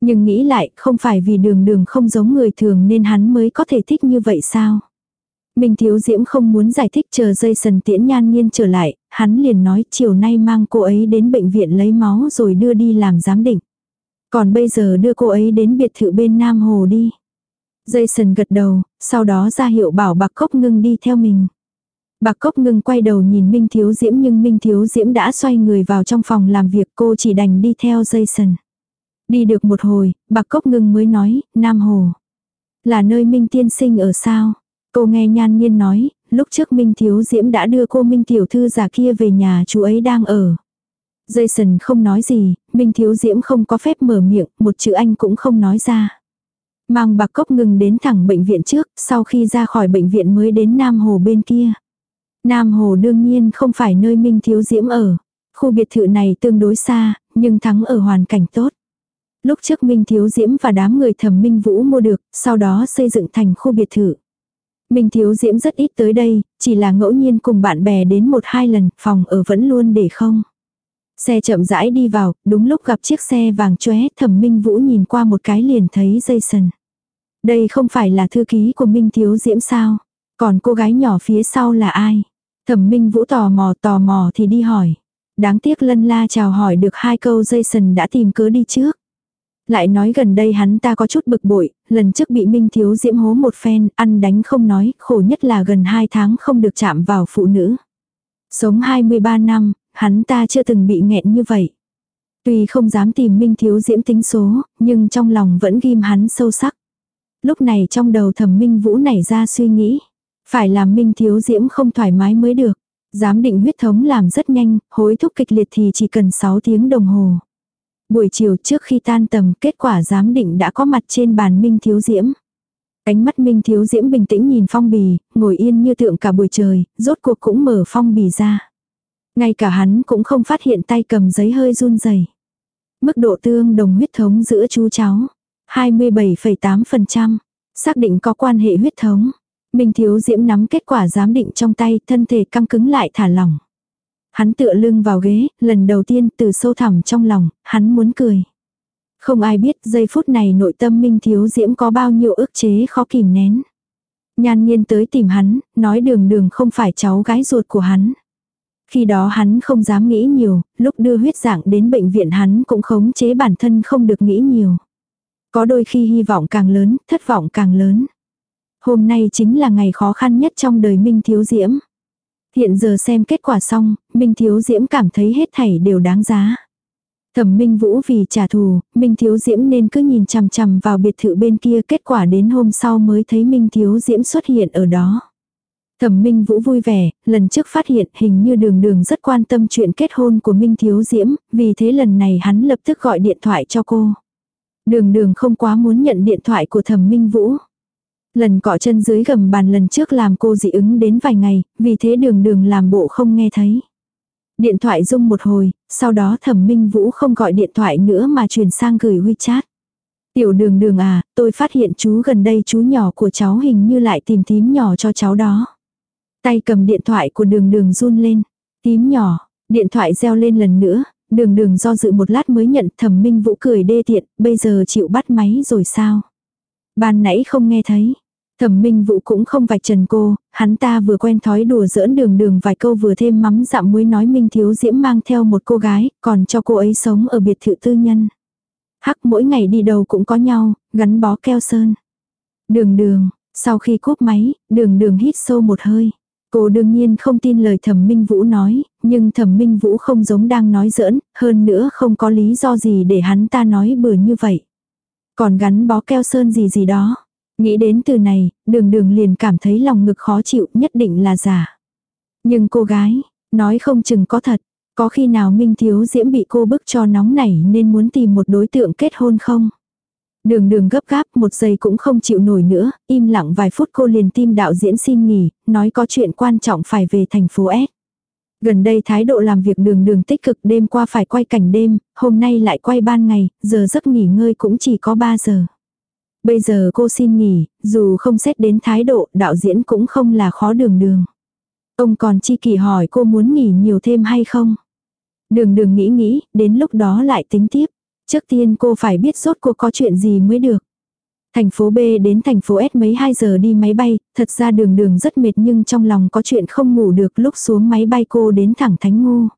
A: Nhưng nghĩ lại, không phải vì đường đường không giống người thường nên hắn mới có thể thích như vậy sao? Minh Thiếu Diễm không muốn giải thích chờ dây sần tiễn nhan nhiên trở lại, hắn liền nói chiều nay mang cô ấy đến bệnh viện lấy máu rồi đưa đi làm giám định. Còn bây giờ đưa cô ấy đến biệt thự bên Nam Hồ đi. Dây sần gật đầu, sau đó ra hiệu bảo bạc cốc ngưng đi theo mình. Bạc cốc ngưng quay đầu nhìn Minh Thiếu Diễm nhưng Minh Thiếu Diễm đã xoay người vào trong phòng làm việc cô chỉ đành đi theo jason. Đi được một hồi, bạc cốc ngưng mới nói, Nam Hồ. Là nơi Minh Tiên Sinh ở sao? Cô nghe nhan nhiên nói, lúc trước Minh Thiếu Diễm đã đưa cô Minh Tiểu Thư già kia về nhà chú ấy đang ở. Jason không nói gì, Minh Thiếu Diễm không có phép mở miệng, một chữ anh cũng không nói ra. Mang bạc cốc ngừng đến thẳng bệnh viện trước, sau khi ra khỏi bệnh viện mới đến Nam Hồ bên kia. Nam Hồ đương nhiên không phải nơi Minh Thiếu Diễm ở. Khu biệt thự này tương đối xa, nhưng thắng ở hoàn cảnh tốt. Lúc trước Minh Thiếu Diễm và đám người thẩm Minh Vũ mua được, sau đó xây dựng thành khu biệt thự. Minh Thiếu Diễm rất ít tới đây, chỉ là ngẫu nhiên cùng bạn bè đến một hai lần, phòng ở vẫn luôn để không. Xe chậm rãi đi vào, đúng lúc gặp chiếc xe vàng chóe, Thẩm Minh Vũ nhìn qua một cái liền thấy Jason. Đây không phải là thư ký của Minh Thiếu Diễm sao? Còn cô gái nhỏ phía sau là ai? Thẩm Minh Vũ tò mò tò mò thì đi hỏi. Đáng tiếc lân la chào hỏi được hai câu Jason đã tìm cớ đi trước. Lại nói gần đây hắn ta có chút bực bội, lần trước bị Minh Thiếu Diễm hố một phen, ăn đánh không nói, khổ nhất là gần hai tháng không được chạm vào phụ nữ. Sống 23 năm, hắn ta chưa từng bị nghẹn như vậy. Tuy không dám tìm Minh Thiếu Diễm tính số, nhưng trong lòng vẫn ghim hắn sâu sắc. Lúc này trong đầu thẩm Minh Vũ nảy ra suy nghĩ. Phải làm Minh Thiếu Diễm không thoải mái mới được. Giám định huyết thống làm rất nhanh, hối thúc kịch liệt thì chỉ cần 6 tiếng đồng hồ. Buổi chiều trước khi tan tầm, kết quả giám định đã có mặt trên bàn Minh Thiếu Diễm. Ánh mắt Minh Thiếu Diễm bình tĩnh nhìn phong bì, ngồi yên như tượng cả buổi trời, rốt cuộc cũng mở phong bì ra. Ngay cả hắn cũng không phát hiện tay cầm giấy hơi run rẩy. Mức độ tương đồng huyết thống giữa chú cháu. 27,8%. Xác định có quan hệ huyết thống. Minh Thiếu Diễm nắm kết quả giám định trong tay, thân thể căng cứng lại thả lỏng. Hắn tựa lưng vào ghế, lần đầu tiên từ sâu thẳm trong lòng, hắn muốn cười. Không ai biết giây phút này nội tâm Minh Thiếu Diễm có bao nhiêu ức chế khó kìm nén. Nhan nhiên tới tìm hắn, nói đường đường không phải cháu gái ruột của hắn. Khi đó hắn không dám nghĩ nhiều, lúc đưa huyết dạng đến bệnh viện hắn cũng khống chế bản thân không được nghĩ nhiều. Có đôi khi hy vọng càng lớn, thất vọng càng lớn. Hôm nay chính là ngày khó khăn nhất trong đời Minh Thiếu Diễm. Hiện giờ xem kết quả xong, Minh Thiếu Diễm cảm thấy hết thảy đều đáng giá. Thẩm Minh Vũ vì trả thù, Minh Thiếu Diễm nên cứ nhìn chằm chằm vào biệt thự bên kia kết quả đến hôm sau mới thấy Minh Thiếu Diễm xuất hiện ở đó. Thẩm Minh Vũ vui vẻ, lần trước phát hiện hình như đường đường rất quan tâm chuyện kết hôn của Minh Thiếu Diễm, vì thế lần này hắn lập tức gọi điện thoại cho cô. Đường đường không quá muốn nhận điện thoại của Thẩm Minh Vũ. Lần cọ chân dưới gầm bàn lần trước làm cô dị ứng đến vài ngày, vì thế đường đường làm bộ không nghe thấy. Điện thoại rung một hồi, sau đó thẩm minh vũ không gọi điện thoại nữa mà chuyển sang gửi WeChat. Tiểu đường đường à, tôi phát hiện chú gần đây chú nhỏ của cháu hình như lại tìm tím nhỏ cho cháu đó. Tay cầm điện thoại của đường đường run lên. Tím nhỏ, điện thoại reo lên lần nữa, đường đường do dự một lát mới nhận thẩm minh vũ cười đê tiện, bây giờ chịu bắt máy rồi sao? Ban nãy không nghe thấy. Thẩm Minh Vũ cũng không vạch trần cô, hắn ta vừa quen thói đùa giỡn đường đường vài câu vừa thêm mắm dặm muối nói Minh Thiếu Diễm mang theo một cô gái, còn cho cô ấy sống ở biệt thự tư nhân. Hắc mỗi ngày đi đâu cũng có nhau, gắn bó keo sơn. Đường đường, sau khi cúp máy, đường đường hít sâu một hơi. Cô đương nhiên không tin lời thẩm minh vũ nói, nhưng thẩm minh vũ không giống đang nói giỡn, hơn nữa không có lý do gì để hắn ta nói bừa như vậy. Còn gắn bó keo sơn gì gì đó. Nghĩ đến từ này, đường đường liền cảm thấy lòng ngực khó chịu nhất định là giả. Nhưng cô gái, nói không chừng có thật. Có khi nào Minh Thiếu Diễm bị cô bức cho nóng nảy nên muốn tìm một đối tượng kết hôn không? Đường đường gấp gáp một giây cũng không chịu nổi nữa, im lặng vài phút cô liền tim đạo diễn xin nghỉ, nói có chuyện quan trọng phải về thành phố S. Gần đây thái độ làm việc đường đường tích cực đêm qua phải quay cảnh đêm, hôm nay lại quay ban ngày, giờ giấc nghỉ ngơi cũng chỉ có 3 giờ. Bây giờ cô xin nghỉ, dù không xét đến thái độ, đạo diễn cũng không là khó đường đường. Ông còn chi kỳ hỏi cô muốn nghỉ nhiều thêm hay không? Đường đường nghĩ nghĩ, đến lúc đó lại tính tiếp. Trước tiên cô phải biết rốt cuộc có chuyện gì mới được. Thành phố B đến thành phố S mấy 2 giờ đi máy bay, thật ra đường đường rất mệt nhưng trong lòng có chuyện không ngủ được lúc xuống máy bay cô đến thẳng Thánh Ngu.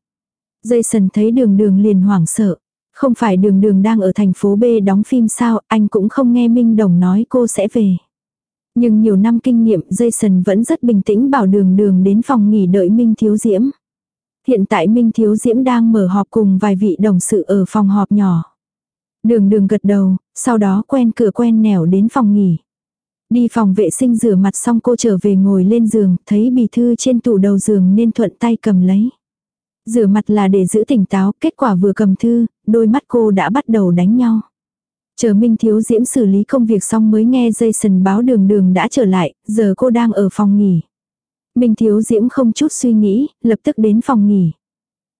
A: Jason thấy đường đường liền hoảng sợ. Không phải đường đường đang ở thành phố B đóng phim sao, anh cũng không nghe Minh Đồng nói cô sẽ về. Nhưng nhiều năm kinh nghiệm Jason vẫn rất bình tĩnh bảo đường đường đến phòng nghỉ đợi Minh Thiếu Diễm. Hiện tại Minh Thiếu Diễm đang mở họp cùng vài vị đồng sự ở phòng họp nhỏ. Đường đường gật đầu, sau đó quen cửa quen nẻo đến phòng nghỉ. Đi phòng vệ sinh rửa mặt xong cô trở về ngồi lên giường, thấy bì thư trên tủ đầu giường nên thuận tay cầm lấy. Rửa mặt là để giữ tỉnh táo, kết quả vừa cầm thư, đôi mắt cô đã bắt đầu đánh nhau. Chờ Minh Thiếu Diễm xử lý công việc xong mới nghe Jason báo đường đường đã trở lại, giờ cô đang ở phòng nghỉ. Minh Thiếu Diễm không chút suy nghĩ, lập tức đến phòng nghỉ.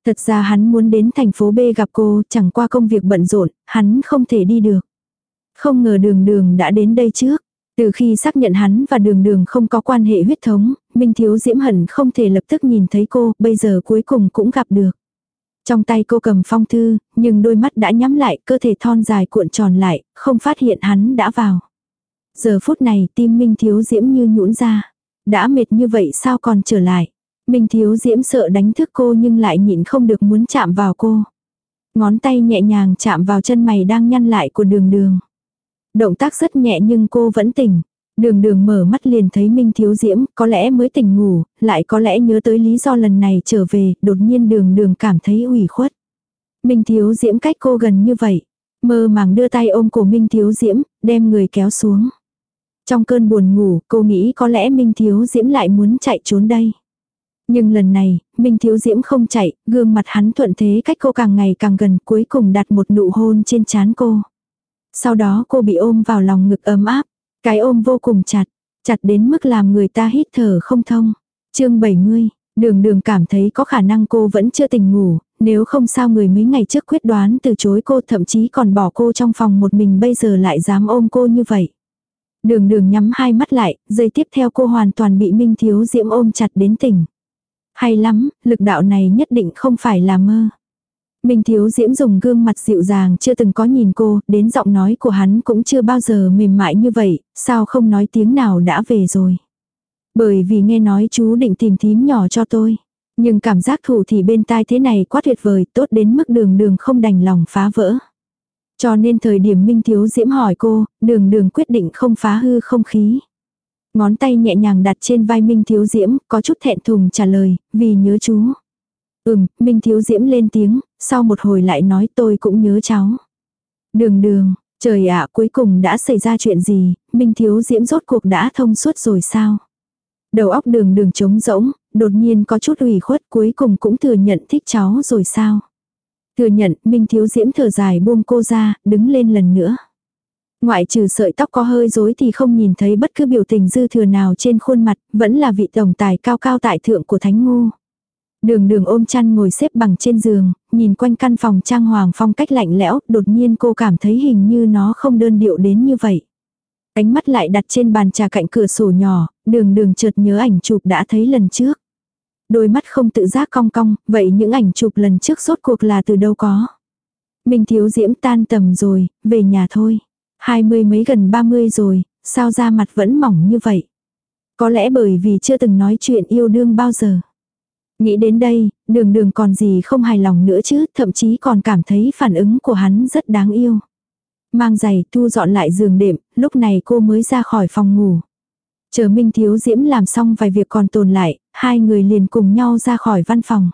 A: Thật ra hắn muốn đến thành phố B gặp cô, chẳng qua công việc bận rộn, hắn không thể đi được. Không ngờ đường đường đã đến đây trước. Từ khi xác nhận hắn và đường đường không có quan hệ huyết thống, Minh Thiếu Diễm hận không thể lập tức nhìn thấy cô, bây giờ cuối cùng cũng gặp được. Trong tay cô cầm phong thư, nhưng đôi mắt đã nhắm lại, cơ thể thon dài cuộn tròn lại, không phát hiện hắn đã vào. Giờ phút này tim Minh Thiếu Diễm như nhũn ra. Đã mệt như vậy sao còn trở lại. Minh Thiếu Diễm sợ đánh thức cô nhưng lại nhịn không được muốn chạm vào cô. Ngón tay nhẹ nhàng chạm vào chân mày đang nhăn lại của đường đường. Động tác rất nhẹ nhưng cô vẫn tỉnh. Đường đường mở mắt liền thấy Minh Thiếu Diễm, có lẽ mới tỉnh ngủ, lại có lẽ nhớ tới lý do lần này trở về, đột nhiên đường đường cảm thấy ủy khuất. Minh Thiếu Diễm cách cô gần như vậy. Mơ màng đưa tay ôm cổ Minh Thiếu Diễm, đem người kéo xuống. Trong cơn buồn ngủ, cô nghĩ có lẽ Minh Thiếu Diễm lại muốn chạy trốn đây. Nhưng lần này, Minh Thiếu Diễm không chạy, gương mặt hắn thuận thế cách cô càng ngày càng gần cuối cùng đặt một nụ hôn trên trán cô. Sau đó cô bị ôm vào lòng ngực ấm áp, cái ôm vô cùng chặt, chặt đến mức làm người ta hít thở không thông. chương 70, đường đường cảm thấy có khả năng cô vẫn chưa tỉnh ngủ, nếu không sao người mấy ngày trước quyết đoán từ chối cô thậm chí còn bỏ cô trong phòng một mình bây giờ lại dám ôm cô như vậy. Đường đường nhắm hai mắt lại, giây tiếp theo cô hoàn toàn bị Minh Thiếu Diễm ôm chặt đến tỉnh. Hay lắm, lực đạo này nhất định không phải là mơ. Minh Thiếu Diễm dùng gương mặt dịu dàng chưa từng có nhìn cô, đến giọng nói của hắn cũng chưa bao giờ mềm mại như vậy, sao không nói tiếng nào đã về rồi. Bởi vì nghe nói chú định tìm thím nhỏ cho tôi. Nhưng cảm giác thủ thì bên tai thế này quá tuyệt vời, tốt đến mức đường đường không đành lòng phá vỡ. Cho nên thời điểm Minh Thiếu Diễm hỏi cô, đường đường quyết định không phá hư không khí. Ngón tay nhẹ nhàng đặt trên vai Minh Thiếu Diễm, có chút thẹn thùng trả lời, vì nhớ chú. Ừm, Minh Thiếu Diễm lên tiếng, sau một hồi lại nói tôi cũng nhớ cháu. Đường đường, trời ạ cuối cùng đã xảy ra chuyện gì, Minh Thiếu Diễm rốt cuộc đã thông suốt rồi sao? Đầu óc đường đường trống rỗng, đột nhiên có chút ủy khuất cuối cùng cũng thừa nhận thích cháu rồi sao? Thừa nhận, Minh Thiếu Diễm thở dài buông cô ra, đứng lên lần nữa. Ngoại trừ sợi tóc có hơi rối thì không nhìn thấy bất cứ biểu tình dư thừa nào trên khuôn mặt, vẫn là vị tổng tài cao cao tại thượng của Thánh Ngu. Đường đường ôm chăn ngồi xếp bằng trên giường, nhìn quanh căn phòng trang hoàng phong cách lạnh lẽo, đột nhiên cô cảm thấy hình như nó không đơn điệu đến như vậy. Ánh mắt lại đặt trên bàn trà cạnh cửa sổ nhỏ, đường đường chợt nhớ ảnh chụp đã thấy lần trước. Đôi mắt không tự giác cong cong, vậy những ảnh chụp lần trước rốt cuộc là từ đâu có. Mình thiếu diễm tan tầm rồi, về nhà thôi. Hai mươi mấy gần ba mươi rồi, sao da mặt vẫn mỏng như vậy? Có lẽ bởi vì chưa từng nói chuyện yêu đương bao giờ. Nghĩ đến đây, đường đường còn gì không hài lòng nữa chứ, thậm chí còn cảm thấy phản ứng của hắn rất đáng yêu. Mang giày thu dọn lại giường đệm, lúc này cô mới ra khỏi phòng ngủ. Chờ Minh Thiếu Diễm làm xong vài việc còn tồn lại, hai người liền cùng nhau ra khỏi văn phòng.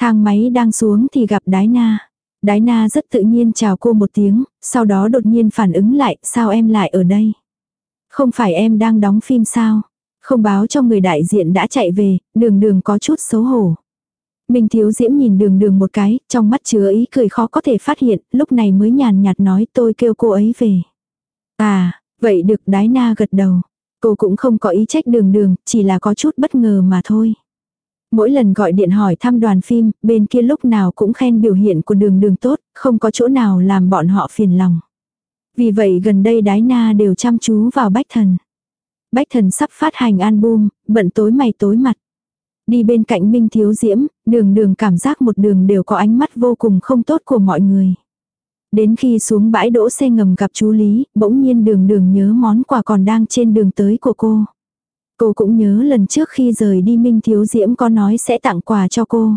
A: Thang máy đang xuống thì gặp Đái Na. Đái Na rất tự nhiên chào cô một tiếng, sau đó đột nhiên phản ứng lại, sao em lại ở đây? Không phải em đang đóng phim sao? Không báo cho người đại diện đã chạy về, đường đường có chút xấu hổ. Minh Thiếu Diễm nhìn đường đường một cái, trong mắt chứa ý cười khó có thể phát hiện, lúc này mới nhàn nhạt nói tôi kêu cô ấy về. À, vậy được đái na gật đầu. Cô cũng không có ý trách đường đường, chỉ là có chút bất ngờ mà thôi. Mỗi lần gọi điện hỏi thăm đoàn phim, bên kia lúc nào cũng khen biểu hiện của đường đường tốt, không có chỗ nào làm bọn họ phiền lòng. Vì vậy gần đây đái na đều chăm chú vào bách thần. Bách thần sắp phát hành album, bận tối mày tối mặt. Đi bên cạnh Minh Thiếu Diễm, đường đường cảm giác một đường đều có ánh mắt vô cùng không tốt của mọi người. Đến khi xuống bãi đỗ xe ngầm gặp chú Lý, bỗng nhiên đường đường nhớ món quà còn đang trên đường tới của cô. Cô cũng nhớ lần trước khi rời đi Minh Thiếu Diễm có nói sẽ tặng quà cho cô.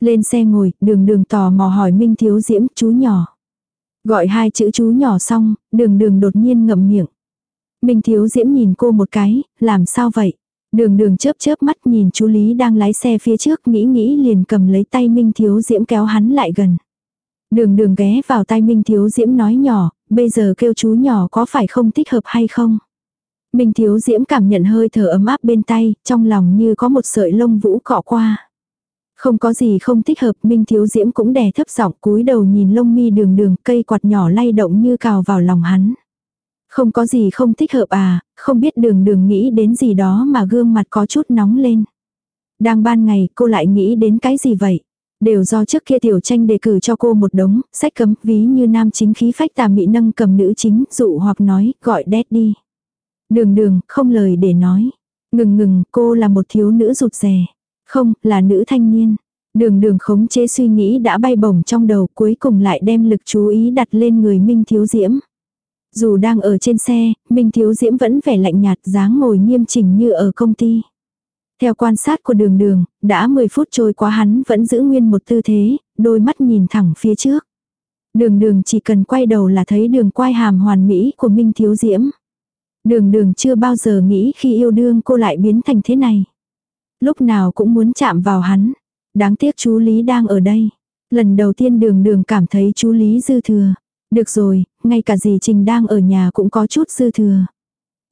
A: Lên xe ngồi, đường đường tò mò hỏi Minh Thiếu Diễm chú nhỏ. Gọi hai chữ chú nhỏ xong, đường đường đột nhiên ngậm miệng. Minh Thiếu Diễm nhìn cô một cái, làm sao vậy? Đường đường chớp chớp mắt nhìn chú Lý đang lái xe phía trước nghĩ nghĩ liền cầm lấy tay Minh Thiếu Diễm kéo hắn lại gần. Đường đường ghé vào tay Minh Thiếu Diễm nói nhỏ, bây giờ kêu chú nhỏ có phải không thích hợp hay không? Minh Thiếu Diễm cảm nhận hơi thở ấm áp bên tay, trong lòng như có một sợi lông vũ cọ qua. Không có gì không thích hợp, Minh Thiếu Diễm cũng đè thấp giọng cúi đầu nhìn lông mi đường đường, cây quạt nhỏ lay động như cào vào lòng hắn. Không có gì không thích hợp à, không biết đường đường nghĩ đến gì đó mà gương mặt có chút nóng lên. Đang ban ngày cô lại nghĩ đến cái gì vậy? Đều do trước kia tiểu tranh đề cử cho cô một đống, sách cấm ví như nam chính khí phách tà mị nâng cầm nữ chính, dụ hoặc nói, gọi đét đi. Đường đường, không lời để nói. Ngừng ngừng, cô là một thiếu nữ rụt rè. Không, là nữ thanh niên. Đường đường khống chế suy nghĩ đã bay bổng trong đầu cuối cùng lại đem lực chú ý đặt lên người Minh Thiếu Diễm. Dù đang ở trên xe, Minh Thiếu Diễm vẫn vẻ lạnh nhạt dáng ngồi nghiêm chỉnh như ở công ty. Theo quan sát của đường đường, đã 10 phút trôi qua hắn vẫn giữ nguyên một tư thế, đôi mắt nhìn thẳng phía trước. Đường đường chỉ cần quay đầu là thấy đường quay hàm hoàn mỹ của Minh Thiếu Diễm. Đường đường chưa bao giờ nghĩ khi yêu đương cô lại biến thành thế này. Lúc nào cũng muốn chạm vào hắn. Đáng tiếc chú Lý đang ở đây. Lần đầu tiên đường đường cảm thấy chú Lý dư thừa. Được rồi, ngay cả dì Trình đang ở nhà cũng có chút dư thừa.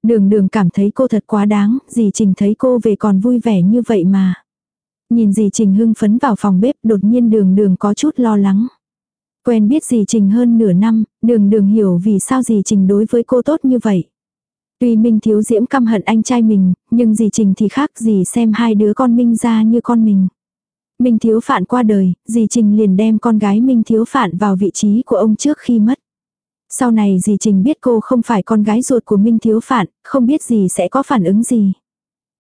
A: Đường đường cảm thấy cô thật quá đáng, dì Trình thấy cô về còn vui vẻ như vậy mà. Nhìn dì Trình hưng phấn vào phòng bếp đột nhiên đường đường có chút lo lắng. Quen biết dì Trình hơn nửa năm, đường đường hiểu vì sao dì Trình đối với cô tốt như vậy. Tuy Minh Thiếu Diễm căm hận anh trai mình, nhưng dì Trình thì khác dì xem hai đứa con Minh ra như con mình. Minh Thiếu Phạn qua đời, dì Trình liền đem con gái Minh Thiếu Phạn vào vị trí của ông trước khi mất. Sau này dì Trình biết cô không phải con gái ruột của Minh Thiếu Phạn, không biết dì sẽ có phản ứng gì.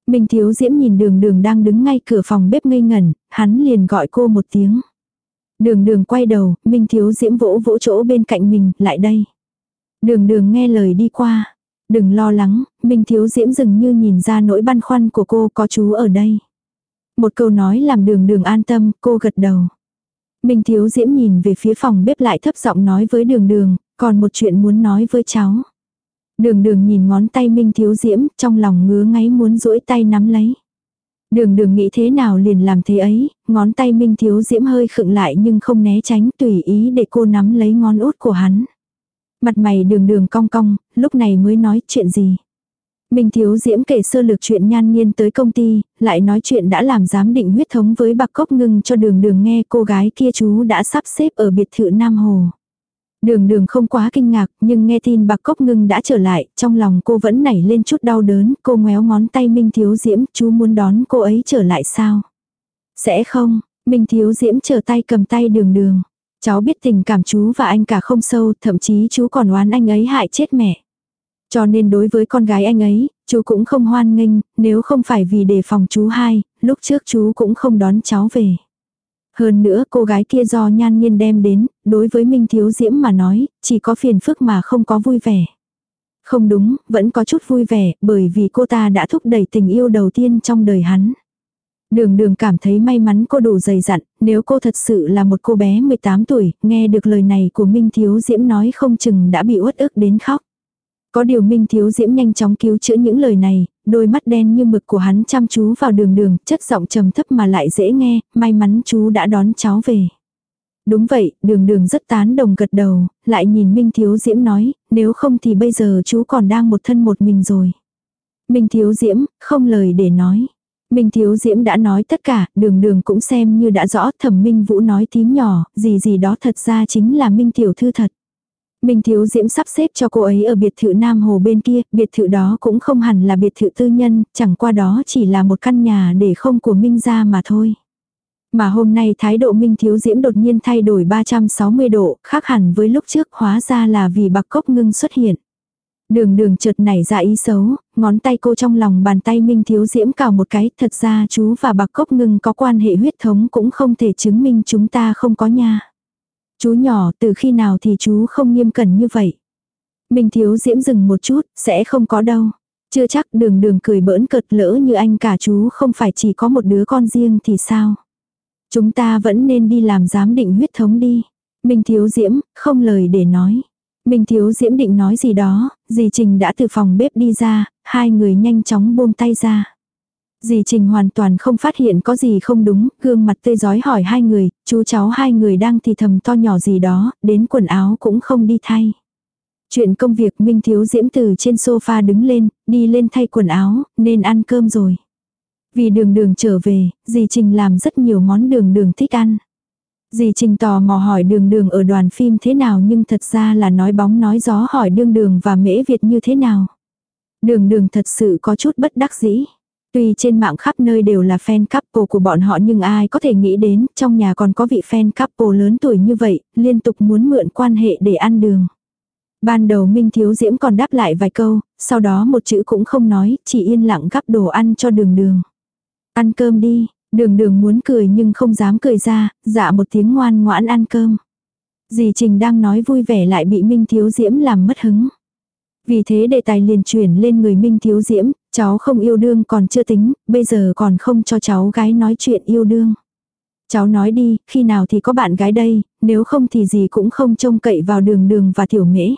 A: Minh Thiếu Diễm nhìn đường đường đang đứng ngay cửa phòng bếp ngây ngẩn, hắn liền gọi cô một tiếng. Đường đường quay đầu, Minh Thiếu Diễm vỗ vỗ chỗ bên cạnh mình, lại đây. Đường đường nghe lời đi qua. Đừng lo lắng, Minh Thiếu Diễm dừng như nhìn ra nỗi băn khoăn của cô có chú ở đây. Một câu nói làm đường đường an tâm, cô gật đầu. Minh Thiếu Diễm nhìn về phía phòng bếp lại thấp giọng nói với đường đường, còn một chuyện muốn nói với cháu. Đường đường nhìn ngón tay Minh Thiếu Diễm, trong lòng ngứa ngáy muốn duỗi tay nắm lấy. Đường đường nghĩ thế nào liền làm thế ấy, ngón tay Minh Thiếu Diễm hơi khựng lại nhưng không né tránh tùy ý để cô nắm lấy ngón út của hắn. Mặt mày đường đường cong cong, lúc này mới nói chuyện gì. Minh Thiếu Diễm kể sơ lược chuyện nhan nhiên tới công ty, lại nói chuyện đã làm giám định huyết thống với bạc cốc ngưng cho đường đường nghe cô gái kia chú đã sắp xếp ở biệt thự Nam Hồ. Đường đường không quá kinh ngạc, nhưng nghe tin bạc cốc ngưng đã trở lại, trong lòng cô vẫn nảy lên chút đau đớn, cô ngoéo ngón tay Minh Thiếu Diễm, chú muốn đón cô ấy trở lại sao? Sẽ không, Minh Thiếu Diễm trở tay cầm tay đường đường. Cháu biết tình cảm chú và anh cả không sâu, thậm chí chú còn oán anh ấy hại chết mẹ. Cho nên đối với con gái anh ấy, chú cũng không hoan nghênh, nếu không phải vì đề phòng chú hai, lúc trước chú cũng không đón cháu về. Hơn nữa cô gái kia do nhan nhiên đem đến, đối với Minh Thiếu Diễm mà nói, chỉ có phiền phức mà không có vui vẻ. Không đúng, vẫn có chút vui vẻ, bởi vì cô ta đã thúc đẩy tình yêu đầu tiên trong đời hắn. Đường đường cảm thấy may mắn cô đủ dày dặn, nếu cô thật sự là một cô bé 18 tuổi, nghe được lời này của Minh Thiếu Diễm nói không chừng đã bị uất ức đến khóc. Có điều Minh Thiếu Diễm nhanh chóng cứu chữa những lời này, đôi mắt đen như mực của hắn chăm chú vào đường đường, chất giọng trầm thấp mà lại dễ nghe, may mắn chú đã đón cháu về. Đúng vậy, đường đường rất tán đồng gật đầu, lại nhìn Minh Thiếu Diễm nói, nếu không thì bây giờ chú còn đang một thân một mình rồi. Minh Thiếu Diễm, không lời để nói. Minh Thiếu Diễm đã nói tất cả, đường đường cũng xem như đã rõ thẩm Minh Vũ nói tím nhỏ, gì gì đó thật ra chính là Minh Tiểu Thư thật. Minh Thiếu Diễm sắp xếp cho cô ấy ở biệt thự Nam Hồ bên kia, biệt thự đó cũng không hẳn là biệt thự tư nhân, chẳng qua đó chỉ là một căn nhà để không của Minh ra mà thôi. Mà hôm nay thái độ Minh Thiếu Diễm đột nhiên thay đổi 360 độ, khác hẳn với lúc trước hóa ra là vì bạc cốc ngưng xuất hiện. Đường đường chợt nảy ra ý xấu, ngón tay cô trong lòng bàn tay Minh Thiếu Diễm cào một cái, thật ra chú và bạc cốc ngưng có quan hệ huyết thống cũng không thể chứng minh chúng ta không có nha. Chú nhỏ từ khi nào thì chú không nghiêm cẩn như vậy. Minh Thiếu Diễm dừng một chút, sẽ không có đâu. Chưa chắc đường đường cười bỡn cợt lỡ như anh cả chú không phải chỉ có một đứa con riêng thì sao. Chúng ta vẫn nên đi làm giám định huyết thống đi. Minh Thiếu Diễm, không lời để nói. Minh Thiếu Diễm định nói gì đó, dì Trình đã từ phòng bếp đi ra, hai người nhanh chóng buông tay ra. Dì Trình hoàn toàn không phát hiện có gì không đúng, gương mặt tươi giói hỏi hai người, chú cháu hai người đang thì thầm to nhỏ gì đó, đến quần áo cũng không đi thay. Chuyện công việc Minh Thiếu Diễm từ trên sofa đứng lên, đi lên thay quần áo, nên ăn cơm rồi. Vì đường đường trở về, dì Trình làm rất nhiều món đường đường thích ăn. Dì Trình tò mò hỏi đường đường ở đoàn phim thế nào nhưng thật ra là nói bóng nói gió hỏi đường đường và mễ Việt như thế nào. Đường đường thật sự có chút bất đắc dĩ. Tuy trên mạng khắp nơi đều là fan couple của bọn họ nhưng ai có thể nghĩ đến trong nhà còn có vị fan couple lớn tuổi như vậy, liên tục muốn mượn quan hệ để ăn đường. Ban đầu Minh Thiếu Diễm còn đáp lại vài câu, sau đó một chữ cũng không nói, chỉ yên lặng gắp đồ ăn cho đường đường. Ăn cơm đi, đường đường muốn cười nhưng không dám cười ra, dạ một tiếng ngoan ngoãn ăn cơm. Dì Trình đang nói vui vẻ lại bị Minh Thiếu Diễm làm mất hứng. Vì thế đề tài liền chuyển lên người Minh Thiếu Diễm, cháu không yêu đương còn chưa tính, bây giờ còn không cho cháu gái nói chuyện yêu đương. Cháu nói đi, khi nào thì có bạn gái đây, nếu không thì gì cũng không trông cậy vào đường đường và tiểu mễ.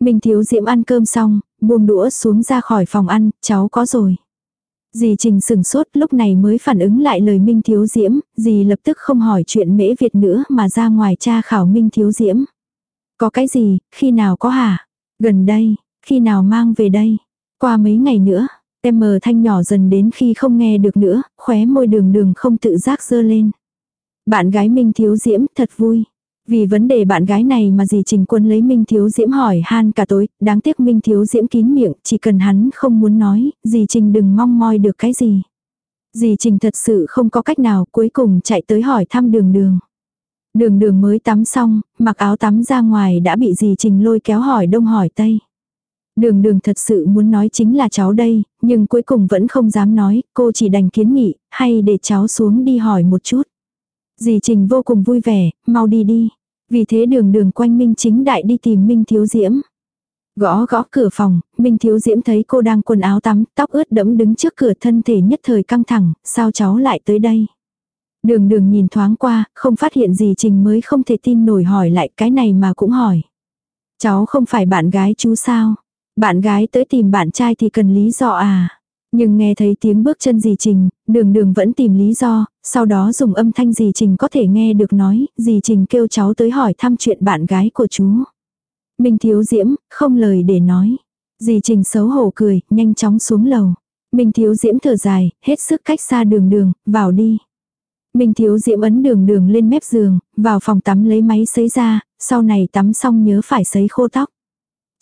A: Minh Thiếu Diễm ăn cơm xong, buông đũa xuống ra khỏi phòng ăn, cháu có rồi. Dì Trình sừng sốt lúc này mới phản ứng lại lời Minh Thiếu Diễm, dì lập tức không hỏi chuyện mễ Việt nữa mà ra ngoài tra khảo Minh Thiếu Diễm. Có cái gì, khi nào có hả? Gần đây, khi nào mang về đây? Qua mấy ngày nữa, em mờ thanh nhỏ dần đến khi không nghe được nữa, khóe môi đường đường không tự giác dơ lên. Bạn gái Minh Thiếu Diễm thật vui. Vì vấn đề bạn gái này mà dì Trình Quân lấy Minh Thiếu Diễm hỏi han cả tối, đáng tiếc Minh Thiếu Diễm kín miệng, chỉ cần hắn không muốn nói, dì Trình đừng mong moi được cái gì. Dì Trình thật sự không có cách nào, cuối cùng chạy tới hỏi thăm đường đường. Đường đường mới tắm xong, mặc áo tắm ra ngoài đã bị dì Trình lôi kéo hỏi đông hỏi tây. Đường đường thật sự muốn nói chính là cháu đây, nhưng cuối cùng vẫn không dám nói, cô chỉ đành kiến nghị, hay để cháu xuống đi hỏi một chút. Dì Trình vô cùng vui vẻ, mau đi đi. Vì thế đường đường quanh Minh chính đại đi tìm Minh Thiếu Diễm. Gõ gõ cửa phòng, Minh Thiếu Diễm thấy cô đang quần áo tắm, tóc ướt đẫm đứng trước cửa thân thể nhất thời căng thẳng, sao cháu lại tới đây? Đường đường nhìn thoáng qua, không phát hiện gì Trình mới không thể tin nổi hỏi lại cái này mà cũng hỏi. Cháu không phải bạn gái chú sao? Bạn gái tới tìm bạn trai thì cần lý do à? Nhưng nghe thấy tiếng bước chân dì Trình, đường đường vẫn tìm lý do, sau đó dùng âm thanh dì Trình có thể nghe được nói, dì Trình kêu cháu tới hỏi thăm chuyện bạn gái của chú. Minh Thiếu Diễm, không lời để nói. Dì Trình xấu hổ cười, nhanh chóng xuống lầu. Minh Thiếu Diễm thở dài, hết sức cách xa đường đường, vào đi. Minh Thiếu Diễm ấn đường đường lên mép giường, vào phòng tắm lấy máy sấy ra, sau này tắm xong nhớ phải sấy khô tóc.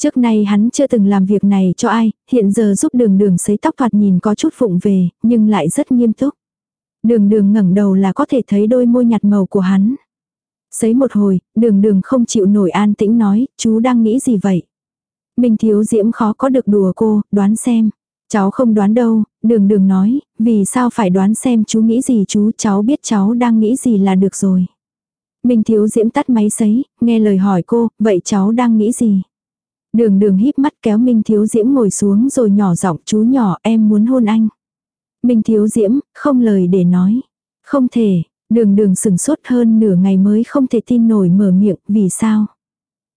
A: Trước nay hắn chưa từng làm việc này cho ai, hiện giờ giúp đường đường sấy tóc thoạt nhìn có chút phụng về, nhưng lại rất nghiêm túc. Đường đường ngẩng đầu là có thể thấy đôi môi nhạt màu của hắn. Sấy một hồi, đường đường không chịu nổi an tĩnh nói, chú đang nghĩ gì vậy? Minh thiếu diễm khó có được đùa cô, đoán xem. Cháu không đoán đâu, đường đường nói, vì sao phải đoán xem chú nghĩ gì chú, cháu biết cháu đang nghĩ gì là được rồi. Minh thiếu diễm tắt máy sấy, nghe lời hỏi cô, vậy cháu đang nghĩ gì? Đường đường híp mắt kéo Minh Thiếu Diễm ngồi xuống rồi nhỏ giọng chú nhỏ em muốn hôn anh. Minh Thiếu Diễm, không lời để nói. Không thể, đường đường sừng sốt hơn nửa ngày mới không thể tin nổi mở miệng, vì sao?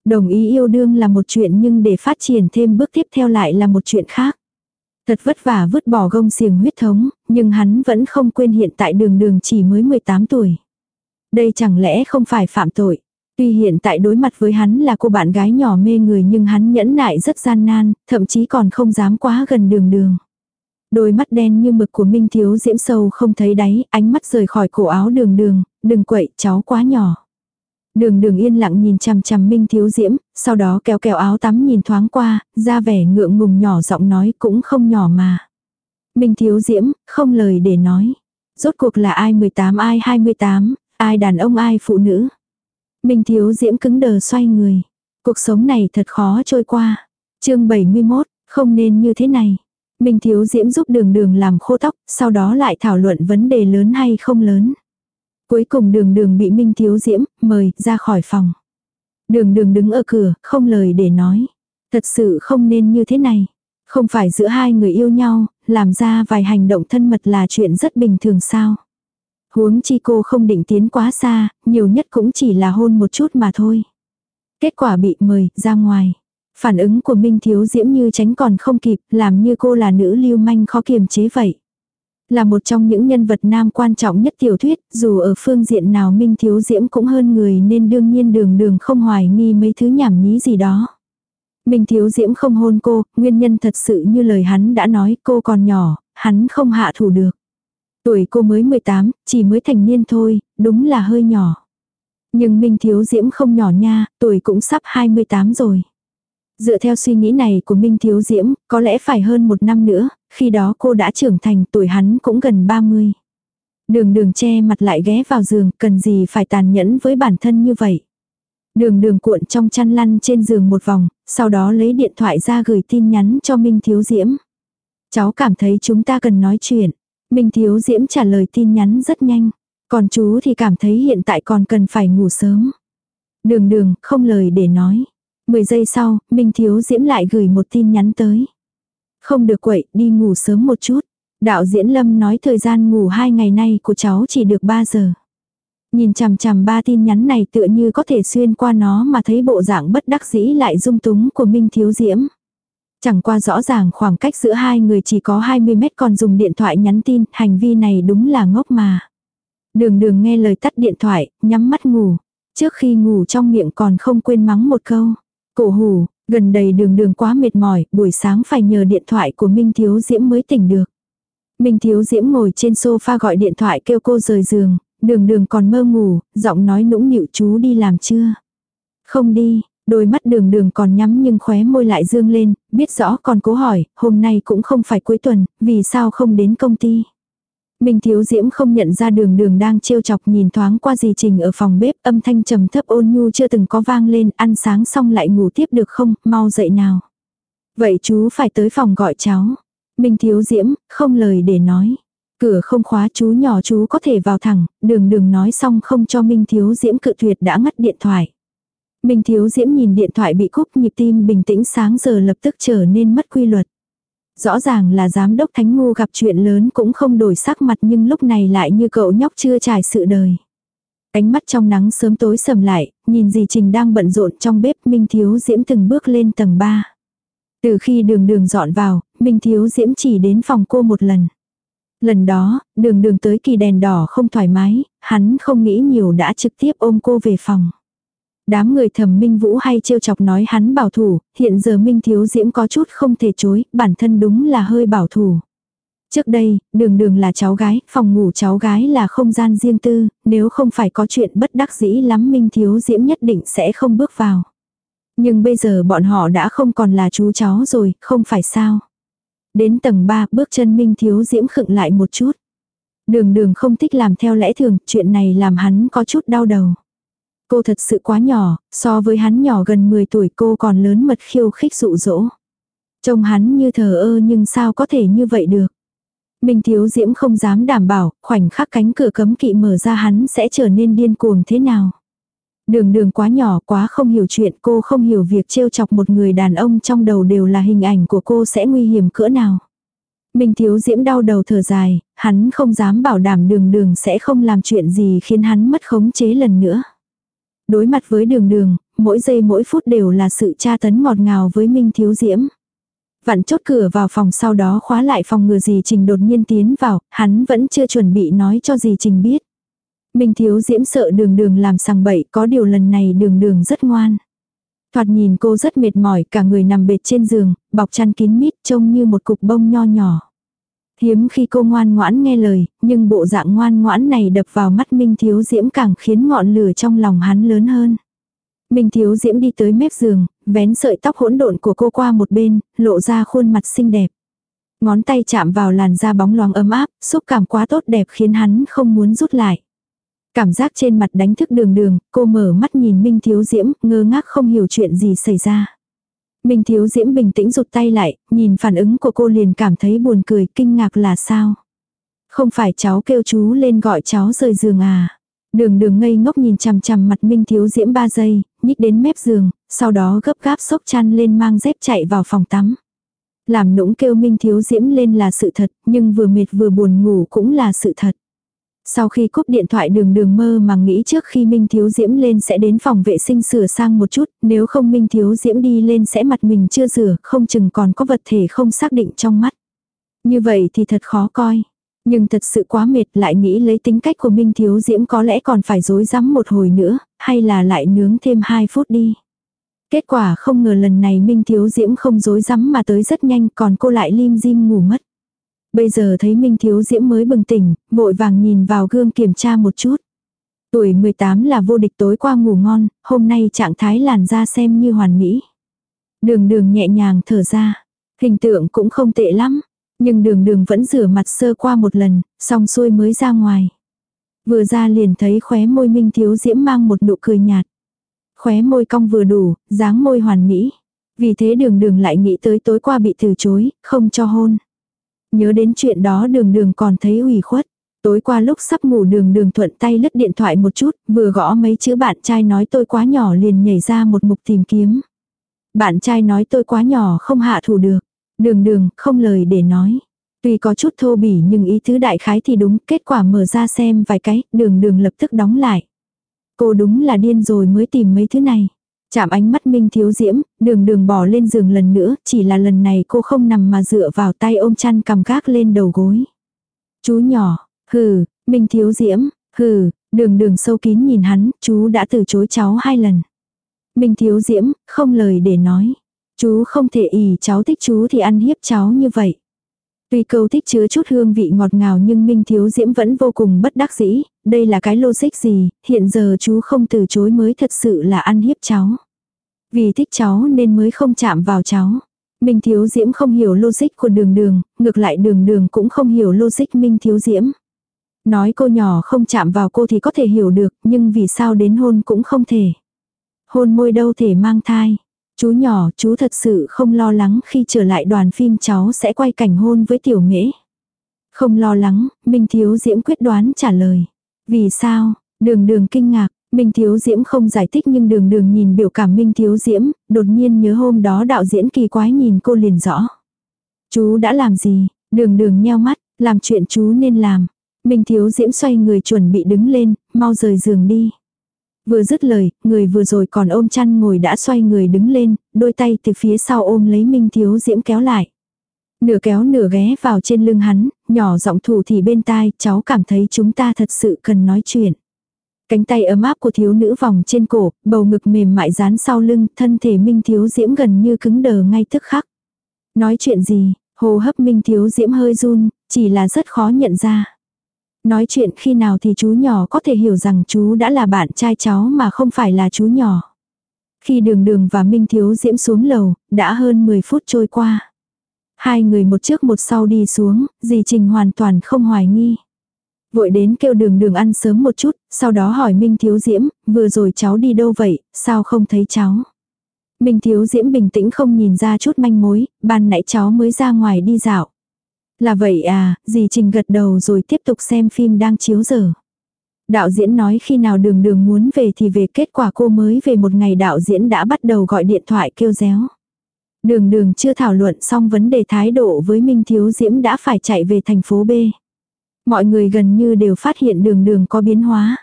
A: Đồng ý yêu đương là một chuyện nhưng để phát triển thêm bước tiếp theo lại là một chuyện khác. Thật vất vả vứt bỏ gông xiềng huyết thống, nhưng hắn vẫn không quên hiện tại đường đường chỉ mới 18 tuổi. Đây chẳng lẽ không phải phạm tội. Tuy hiện tại đối mặt với hắn là cô bạn gái nhỏ mê người nhưng hắn nhẫn nại rất gian nan, thậm chí còn không dám quá gần đường đường. Đôi mắt đen như mực của Minh Thiếu Diễm sâu không thấy đáy, ánh mắt rời khỏi cổ áo đường đường, đừng quậy, cháu quá nhỏ. Đường đường yên lặng nhìn chằm chằm Minh Thiếu Diễm, sau đó kéo kéo áo tắm nhìn thoáng qua, ra vẻ ngượng ngùng nhỏ giọng nói cũng không nhỏ mà. Minh Thiếu Diễm, không lời để nói. Rốt cuộc là ai 18 ai 28, ai đàn ông ai phụ nữ. Minh Thiếu Diễm cứng đờ xoay người. Cuộc sống này thật khó trôi qua. chương 71, không nên như thế này. Minh Thiếu Diễm giúp đường đường làm khô tóc, sau đó lại thảo luận vấn đề lớn hay không lớn. Cuối cùng đường đường bị Minh Thiếu Diễm mời ra khỏi phòng. Đường đường đứng ở cửa, không lời để nói. Thật sự không nên như thế này. Không phải giữa hai người yêu nhau, làm ra vài hành động thân mật là chuyện rất bình thường sao. Huống chi cô không định tiến quá xa, nhiều nhất cũng chỉ là hôn một chút mà thôi. Kết quả bị mời ra ngoài. Phản ứng của Minh Thiếu Diễm như tránh còn không kịp, làm như cô là nữ lưu manh khó kiềm chế vậy. Là một trong những nhân vật nam quan trọng nhất tiểu thuyết, dù ở phương diện nào Minh Thiếu Diễm cũng hơn người nên đương nhiên đường đường không hoài nghi mấy thứ nhảm nhí gì đó. Minh Thiếu Diễm không hôn cô, nguyên nhân thật sự như lời hắn đã nói cô còn nhỏ, hắn không hạ thủ được. Tuổi cô mới 18, chỉ mới thành niên thôi, đúng là hơi nhỏ. Nhưng Minh Thiếu Diễm không nhỏ nha, tuổi cũng sắp 28 rồi. Dựa theo suy nghĩ này của Minh Thiếu Diễm, có lẽ phải hơn một năm nữa, khi đó cô đã trưởng thành tuổi hắn cũng gần 30. Đường đường che mặt lại ghé vào giường, cần gì phải tàn nhẫn với bản thân như vậy. Đường đường cuộn trong chăn lăn trên giường một vòng, sau đó lấy điện thoại ra gửi tin nhắn cho Minh Thiếu Diễm. Cháu cảm thấy chúng ta cần nói chuyện. Minh Thiếu Diễm trả lời tin nhắn rất nhanh. Còn chú thì cảm thấy hiện tại còn cần phải ngủ sớm. Đường đường, không lời để nói. 10 giây sau, Minh Thiếu Diễm lại gửi một tin nhắn tới. Không được quậy, đi ngủ sớm một chút. Đạo diễn Lâm nói thời gian ngủ hai ngày nay của cháu chỉ được 3 giờ. Nhìn chằm chằm ba tin nhắn này tựa như có thể xuyên qua nó mà thấy bộ dạng bất đắc dĩ lại dung túng của Minh Thiếu Diễm. Chẳng qua rõ ràng khoảng cách giữa hai người chỉ có 20 mét còn dùng điện thoại nhắn tin, hành vi này đúng là ngốc mà. Đường đường nghe lời tắt điện thoại, nhắm mắt ngủ. Trước khi ngủ trong miệng còn không quên mắng một câu. Cổ hủ, gần đầy đường đường quá mệt mỏi, buổi sáng phải nhờ điện thoại của Minh Thiếu Diễm mới tỉnh được. Minh Thiếu Diễm ngồi trên sofa gọi điện thoại kêu cô rời giường, đường đường còn mơ ngủ, giọng nói nũng nịu chú đi làm chưa? Không đi, đôi mắt đường đường còn nhắm nhưng khóe môi lại dương lên, biết rõ còn cố hỏi, hôm nay cũng không phải cuối tuần, vì sao không đến công ty? Minh Thiếu Diễm không nhận ra đường đường đang trêu chọc nhìn thoáng qua dì Trình ở phòng bếp âm thanh trầm thấp ôn nhu chưa từng có vang lên ăn sáng xong lại ngủ tiếp được không, mau dậy nào. Vậy chú phải tới phòng gọi cháu. Minh Thiếu Diễm, không lời để nói. Cửa không khóa chú nhỏ chú có thể vào thẳng, đường đường nói xong không cho Minh Thiếu Diễm cự tuyệt đã ngắt điện thoại. Minh Thiếu Diễm nhìn điện thoại bị cúp nhịp tim bình tĩnh sáng giờ lập tức trở nên mất quy luật. Rõ ràng là giám đốc Thánh Ngu gặp chuyện lớn cũng không đổi sắc mặt nhưng lúc này lại như cậu nhóc chưa trải sự đời. Cánh mắt trong nắng sớm tối sầm lại, nhìn dì Trình đang bận rộn trong bếp Minh Thiếu Diễm từng bước lên tầng 3. Từ khi đường đường dọn vào, Minh Thiếu Diễm chỉ đến phòng cô một lần. Lần đó, đường đường tới kỳ đèn đỏ không thoải mái, hắn không nghĩ nhiều đã trực tiếp ôm cô về phòng. Đám người thầm Minh Vũ hay trêu chọc nói hắn bảo thủ, hiện giờ Minh Thiếu Diễm có chút không thể chối, bản thân đúng là hơi bảo thủ. Trước đây, đường đường là cháu gái, phòng ngủ cháu gái là không gian riêng tư, nếu không phải có chuyện bất đắc dĩ lắm Minh Thiếu Diễm nhất định sẽ không bước vào. Nhưng bây giờ bọn họ đã không còn là chú cháu rồi, không phải sao. Đến tầng 3 bước chân Minh Thiếu Diễm khựng lại một chút. Đường đường không thích làm theo lẽ thường, chuyện này làm hắn có chút đau đầu. Cô thật sự quá nhỏ, so với hắn nhỏ gần 10 tuổi cô còn lớn mật khiêu khích dụ dỗ. Trông hắn như thờ ơ nhưng sao có thể như vậy được. Minh Thiếu Diễm không dám đảm bảo, khoảnh khắc cánh cửa cấm kỵ mở ra hắn sẽ trở nên điên cuồng thế nào. Đường đường quá nhỏ quá không hiểu chuyện cô không hiểu việc trêu chọc một người đàn ông trong đầu đều là hình ảnh của cô sẽ nguy hiểm cỡ nào. Minh Thiếu Diễm đau đầu thở dài, hắn không dám bảo đảm đường đường sẽ không làm chuyện gì khiến hắn mất khống chế lần nữa. Đối mặt với đường đường, mỗi giây mỗi phút đều là sự tra tấn ngọt ngào với Minh Thiếu Diễm. Vặn chốt cửa vào phòng sau đó khóa lại phòng ngừa dì Trình đột nhiên tiến vào, hắn vẫn chưa chuẩn bị nói cho dì Trình biết. Minh Thiếu Diễm sợ đường đường làm sằng bậy, có điều lần này đường đường rất ngoan. Thoạt nhìn cô rất mệt mỏi, cả người nằm bệt trên giường, bọc chăn kín mít trông như một cục bông nho nhỏ. Hiếm khi cô ngoan ngoãn nghe lời, nhưng bộ dạng ngoan ngoãn này đập vào mắt Minh Thiếu Diễm càng khiến ngọn lửa trong lòng hắn lớn hơn. Minh Thiếu Diễm đi tới mép giường, vén sợi tóc hỗn độn của cô qua một bên, lộ ra khuôn mặt xinh đẹp. Ngón tay chạm vào làn da bóng loáng ấm áp, xúc cảm quá tốt đẹp khiến hắn không muốn rút lại. Cảm giác trên mặt đánh thức đường đường, cô mở mắt nhìn Minh Thiếu Diễm, ngơ ngác không hiểu chuyện gì xảy ra. Minh Thiếu Diễm bình tĩnh rụt tay lại, nhìn phản ứng của cô liền cảm thấy buồn cười, kinh ngạc là sao. Không phải cháu kêu chú lên gọi cháu rời giường à. Đường đường ngây ngốc nhìn chằm chằm mặt Minh Thiếu Diễm 3 giây, nhích đến mép giường, sau đó gấp gáp xốc chăn lên mang dép chạy vào phòng tắm. Làm nũng kêu Minh Thiếu Diễm lên là sự thật, nhưng vừa mệt vừa buồn ngủ cũng là sự thật. Sau khi cúp điện thoại đường đường mơ mà nghĩ trước khi Minh Thiếu Diễm lên sẽ đến phòng vệ sinh sửa sang một chút, nếu không Minh Thiếu Diễm đi lên sẽ mặt mình chưa rửa, không chừng còn có vật thể không xác định trong mắt. Như vậy thì thật khó coi. Nhưng thật sự quá mệt lại nghĩ lấy tính cách của Minh Thiếu Diễm có lẽ còn phải dối rắm một hồi nữa, hay là lại nướng thêm 2 phút đi. Kết quả không ngờ lần này Minh Thiếu Diễm không dối rắm mà tới rất nhanh còn cô lại lim dim ngủ mất. Bây giờ thấy Minh Thiếu Diễm mới bừng tỉnh, vội vàng nhìn vào gương kiểm tra một chút. Tuổi 18 là vô địch tối qua ngủ ngon, hôm nay trạng thái làn da xem như hoàn mỹ. Đường đường nhẹ nhàng thở ra, hình tượng cũng không tệ lắm, nhưng đường đường vẫn rửa mặt sơ qua một lần, xong xuôi mới ra ngoài. Vừa ra liền thấy khóe môi Minh Thiếu Diễm mang một nụ cười nhạt. Khóe môi cong vừa đủ, dáng môi hoàn mỹ. Vì thế đường đường lại nghĩ tới tối qua bị từ chối, không cho hôn. Nhớ đến chuyện đó đường đường còn thấy ủy khuất. Tối qua lúc sắp ngủ đường đường thuận tay lứt điện thoại một chút, vừa gõ mấy chữ bạn trai nói tôi quá nhỏ liền nhảy ra một mục tìm kiếm. Bạn trai nói tôi quá nhỏ không hạ thủ được. Đường đường, không lời để nói. Tuy có chút thô bỉ nhưng ý thứ đại khái thì đúng, kết quả mở ra xem vài cái, đường đường lập tức đóng lại. Cô đúng là điên rồi mới tìm mấy thứ này. Chạm ánh mắt Minh Thiếu Diễm, đường đường bỏ lên giường lần nữa, chỉ là lần này cô không nằm mà dựa vào tay ôm chăn cầm gác lên đầu gối. Chú nhỏ, hừ, Minh Thiếu Diễm, hừ, đường đường sâu kín nhìn hắn, chú đã từ chối cháu hai lần. Minh Thiếu Diễm, không lời để nói. Chú không thể ỉ cháu thích chú thì ăn hiếp cháu như vậy. Tuy câu thích chứa chút hương vị ngọt ngào nhưng Minh Thiếu Diễm vẫn vô cùng bất đắc dĩ, đây là cái logic gì, hiện giờ chú không từ chối mới thật sự là ăn hiếp cháu. Vì thích cháu nên mới không chạm vào cháu. Minh Thiếu Diễm không hiểu logic của đường đường, ngược lại đường đường cũng không hiểu logic Minh Thiếu Diễm. Nói cô nhỏ không chạm vào cô thì có thể hiểu được, nhưng vì sao đến hôn cũng không thể. Hôn môi đâu thể mang thai. Chú nhỏ, chú thật sự không lo lắng khi trở lại đoàn phim cháu sẽ quay cảnh hôn với tiểu mễ. Không lo lắng, Minh Thiếu Diễm quyết đoán trả lời. Vì sao? Đường đường kinh ngạc, Minh Thiếu Diễm không giải thích nhưng đường đường nhìn biểu cảm Minh Thiếu Diễm, đột nhiên nhớ hôm đó đạo diễn kỳ quái nhìn cô liền rõ. Chú đã làm gì? Đường đường nheo mắt, làm chuyện chú nên làm. Minh Thiếu Diễm xoay người chuẩn bị đứng lên, mau rời giường đi. Vừa dứt lời, người vừa rồi còn ôm chăn ngồi đã xoay người đứng lên, đôi tay từ phía sau ôm lấy Minh Thiếu Diễm kéo lại. Nửa kéo nửa ghé vào trên lưng hắn, nhỏ giọng thủ thì bên tai, cháu cảm thấy chúng ta thật sự cần nói chuyện. Cánh tay ấm áp của thiếu nữ vòng trên cổ, bầu ngực mềm mại dán sau lưng, thân thể Minh Thiếu Diễm gần như cứng đờ ngay tức khắc. Nói chuyện gì, hồ hấp Minh Thiếu Diễm hơi run, chỉ là rất khó nhận ra. Nói chuyện khi nào thì chú nhỏ có thể hiểu rằng chú đã là bạn trai cháu mà không phải là chú nhỏ. Khi đường đường và Minh Thiếu Diễm xuống lầu, đã hơn 10 phút trôi qua. Hai người một trước một sau đi xuống, dì Trình hoàn toàn không hoài nghi. Vội đến kêu đường đường ăn sớm một chút, sau đó hỏi Minh Thiếu Diễm, vừa rồi cháu đi đâu vậy, sao không thấy cháu. Minh Thiếu Diễm bình tĩnh không nhìn ra chút manh mối, ban nãy cháu mới ra ngoài đi dạo. Là vậy à, dì Trình gật đầu rồi tiếp tục xem phim đang chiếu giờ. Đạo diễn nói khi nào đường đường muốn về thì về kết quả cô mới về một ngày đạo diễn đã bắt đầu gọi điện thoại kêu réo. Đường đường chưa thảo luận xong vấn đề thái độ với Minh Thiếu Diễm đã phải chạy về thành phố B. Mọi người gần như đều phát hiện đường đường có biến hóa.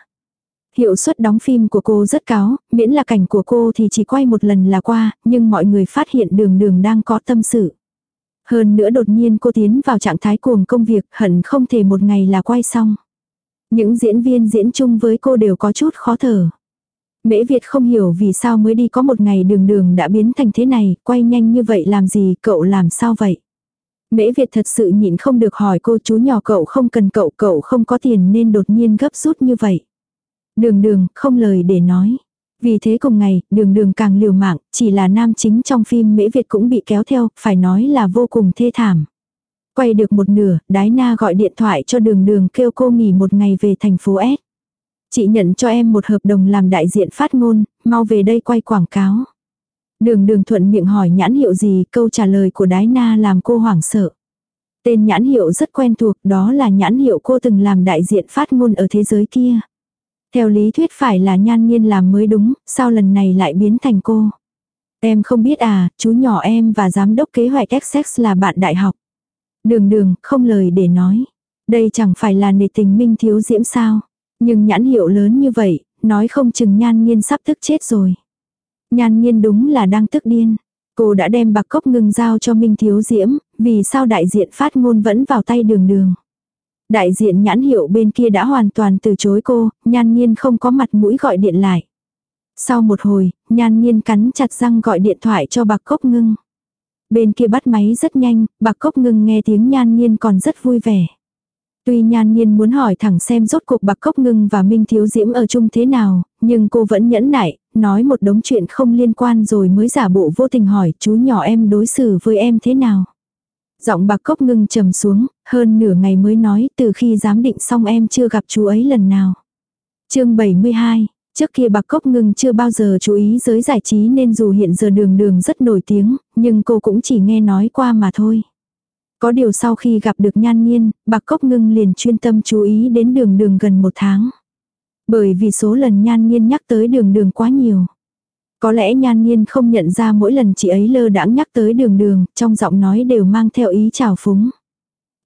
A: Hiệu suất đóng phim của cô rất cao, miễn là cảnh của cô thì chỉ quay một lần là qua, nhưng mọi người phát hiện đường đường đang có tâm sự. Hơn nữa đột nhiên cô tiến vào trạng thái cuồng công việc hận không thể một ngày là quay xong. Những diễn viên diễn chung với cô đều có chút khó thở. Mễ Việt không hiểu vì sao mới đi có một ngày đường đường đã biến thành thế này, quay nhanh như vậy làm gì, cậu làm sao vậy? Mễ Việt thật sự nhịn không được hỏi cô chú nhỏ cậu không cần cậu, cậu không có tiền nên đột nhiên gấp rút như vậy. Đường đường, không lời để nói. Vì thế cùng ngày, đường đường càng liều mạng, chỉ là nam chính trong phim Mễ Việt cũng bị kéo theo, phải nói là vô cùng thê thảm. Quay được một nửa, Đái Na gọi điện thoại cho đường đường kêu cô nghỉ một ngày về thành phố S. Chị nhận cho em một hợp đồng làm đại diện phát ngôn, mau về đây quay quảng cáo. Đường đường thuận miệng hỏi nhãn hiệu gì, câu trả lời của Đái Na làm cô hoảng sợ. Tên nhãn hiệu rất quen thuộc, đó là nhãn hiệu cô từng làm đại diện phát ngôn ở thế giới kia. Theo lý thuyết phải là nhan nhiên làm mới đúng, sao lần này lại biến thành cô. Em không biết à, chú nhỏ em và giám đốc kế hoạch XX là bạn đại học. Đường đường, không lời để nói. Đây chẳng phải là nề tình minh thiếu diễm sao. Nhưng nhãn hiệu lớn như vậy, nói không chừng nhan nhiên sắp tức chết rồi. Nhan nhiên đúng là đang tức điên. Cô đã đem bạc cốc ngừng giao cho Minh Thiếu Diễm, vì sao đại diện phát ngôn vẫn vào tay đường đường. Đại diện nhãn hiệu bên kia đã hoàn toàn từ chối cô, nhan nhiên không có mặt mũi gọi điện lại. Sau một hồi, nhan nhiên cắn chặt răng gọi điện thoại cho bạc cốc ngưng. Bên kia bắt máy rất nhanh, bạc cốc ngưng nghe tiếng nhan nhiên còn rất vui vẻ. Tuy nhan nhiên muốn hỏi thẳng xem rốt cuộc bạc cốc ngưng và Minh Thiếu Diễm ở chung thế nào, nhưng cô vẫn nhẫn nại, nói một đống chuyện không liên quan rồi mới giả bộ vô tình hỏi chú nhỏ em đối xử với em thế nào. Giọng bạc cốc ngưng trầm xuống, hơn nửa ngày mới nói từ khi giám định xong em chưa gặp chú ấy lần nào. chương 72, trước kia bạc cốc ngưng chưa bao giờ chú ý giới giải trí nên dù hiện giờ đường đường rất nổi tiếng, nhưng cô cũng chỉ nghe nói qua mà thôi. Có điều sau khi gặp được nhan nhiên, bạc cốc ngưng liền chuyên tâm chú ý đến đường đường gần một tháng. Bởi vì số lần nhan nhiên nhắc tới đường đường quá nhiều. Có lẽ nhan nhiên không nhận ra mỗi lần chị ấy lơ đãng nhắc tới đường đường, trong giọng nói đều mang theo ý trào phúng.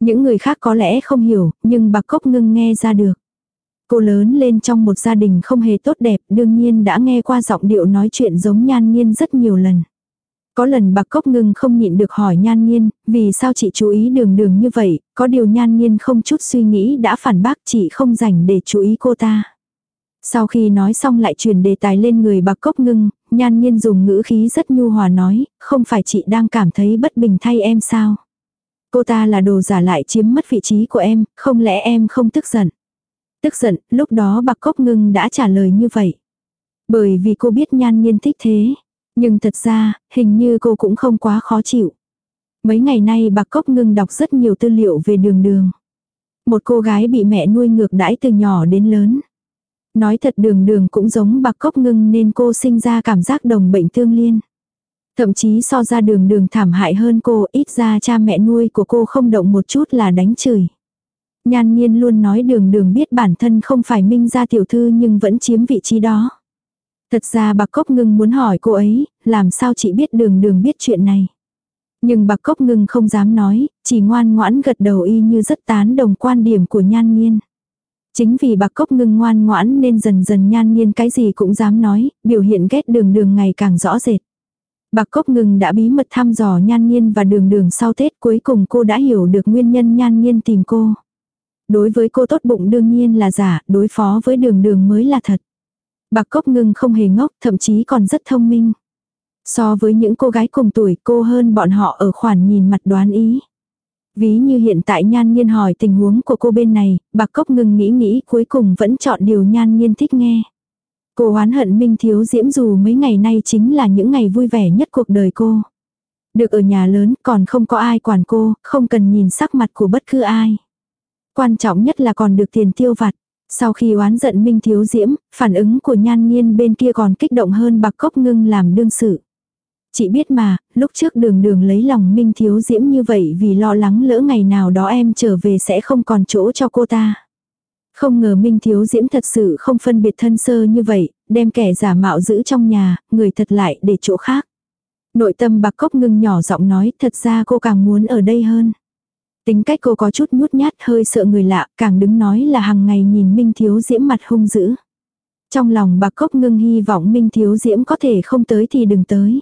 A: Những người khác có lẽ không hiểu, nhưng bạc cốc ngưng nghe ra được. Cô lớn lên trong một gia đình không hề tốt đẹp, đương nhiên đã nghe qua giọng điệu nói chuyện giống nhan nhiên rất nhiều lần. Có lần bạc cốc ngưng không nhịn được hỏi nhan nhiên, vì sao chị chú ý đường đường như vậy, có điều nhan nhiên không chút suy nghĩ đã phản bác chị không dành để chú ý cô ta. Sau khi nói xong lại chuyển đề tài lên người bạc cốc ngưng, nhan nhiên dùng ngữ khí rất nhu hòa nói, không phải chị đang cảm thấy bất bình thay em sao. Cô ta là đồ giả lại chiếm mất vị trí của em, không lẽ em không tức giận. Tức giận, lúc đó bạc cốc ngưng đã trả lời như vậy. Bởi vì cô biết nhan nhiên thích thế. Nhưng thật ra, hình như cô cũng không quá khó chịu. Mấy ngày nay bạc cốc ngưng đọc rất nhiều tư liệu về đường đường. Một cô gái bị mẹ nuôi ngược đãi từ nhỏ đến lớn. Nói thật đường đường cũng giống bạc cốc ngưng nên cô sinh ra cảm giác đồng bệnh tương liên. Thậm chí so ra đường đường thảm hại hơn cô, ít ra cha mẹ nuôi của cô không động một chút là đánh chửi. Nhan nhiên luôn nói đường đường biết bản thân không phải minh gia tiểu thư nhưng vẫn chiếm vị trí đó. Thật ra bạc cốc ngưng muốn hỏi cô ấy, làm sao chị biết đường đường biết chuyện này. Nhưng bạc cốc ngưng không dám nói, chỉ ngoan ngoãn gật đầu y như rất tán đồng quan điểm của nhan nhiên. Chính vì bạc cốc ngưng ngoan ngoãn nên dần dần nhan nhiên cái gì cũng dám nói, biểu hiện ghét đường đường ngày càng rõ rệt. Bạc cốc ngừng đã bí mật thăm dò nhan nhiên và đường đường sau Tết cuối cùng cô đã hiểu được nguyên nhân nhan nhiên tìm cô. Đối với cô tốt bụng đương nhiên là giả, đối phó với đường đường mới là thật. Bạc cốc ngừng không hề ngốc, thậm chí còn rất thông minh. So với những cô gái cùng tuổi cô hơn bọn họ ở khoản nhìn mặt đoán ý. Ví như hiện tại nhan nhiên hỏi tình huống của cô bên này, bạc cốc ngừng nghĩ nghĩ cuối cùng vẫn chọn điều nhan nhiên thích nghe. Cô oán hận Minh Thiếu Diễm dù mấy ngày nay chính là những ngày vui vẻ nhất cuộc đời cô. Được ở nhà lớn còn không có ai quản cô, không cần nhìn sắc mặt của bất cứ ai. Quan trọng nhất là còn được tiền tiêu vặt. Sau khi oán giận Minh Thiếu Diễm, phản ứng của nhan nhiên bên kia còn kích động hơn bạc cốc ngưng làm đương sự. Chị biết mà, lúc trước đường đường lấy lòng Minh Thiếu Diễm như vậy vì lo lắng lỡ ngày nào đó em trở về sẽ không còn chỗ cho cô ta. Không ngờ Minh Thiếu Diễm thật sự không phân biệt thân sơ như vậy, đem kẻ giả mạo giữ trong nhà, người thật lại để chỗ khác. Nội tâm bạc cốc ngưng nhỏ giọng nói thật ra cô càng muốn ở đây hơn. Tính cách cô có chút nhút nhát hơi sợ người lạ, càng đứng nói là hàng ngày nhìn Minh Thiếu Diễm mặt hung dữ. Trong lòng bạc cốc ngưng hy vọng Minh Thiếu Diễm có thể không tới thì đừng tới.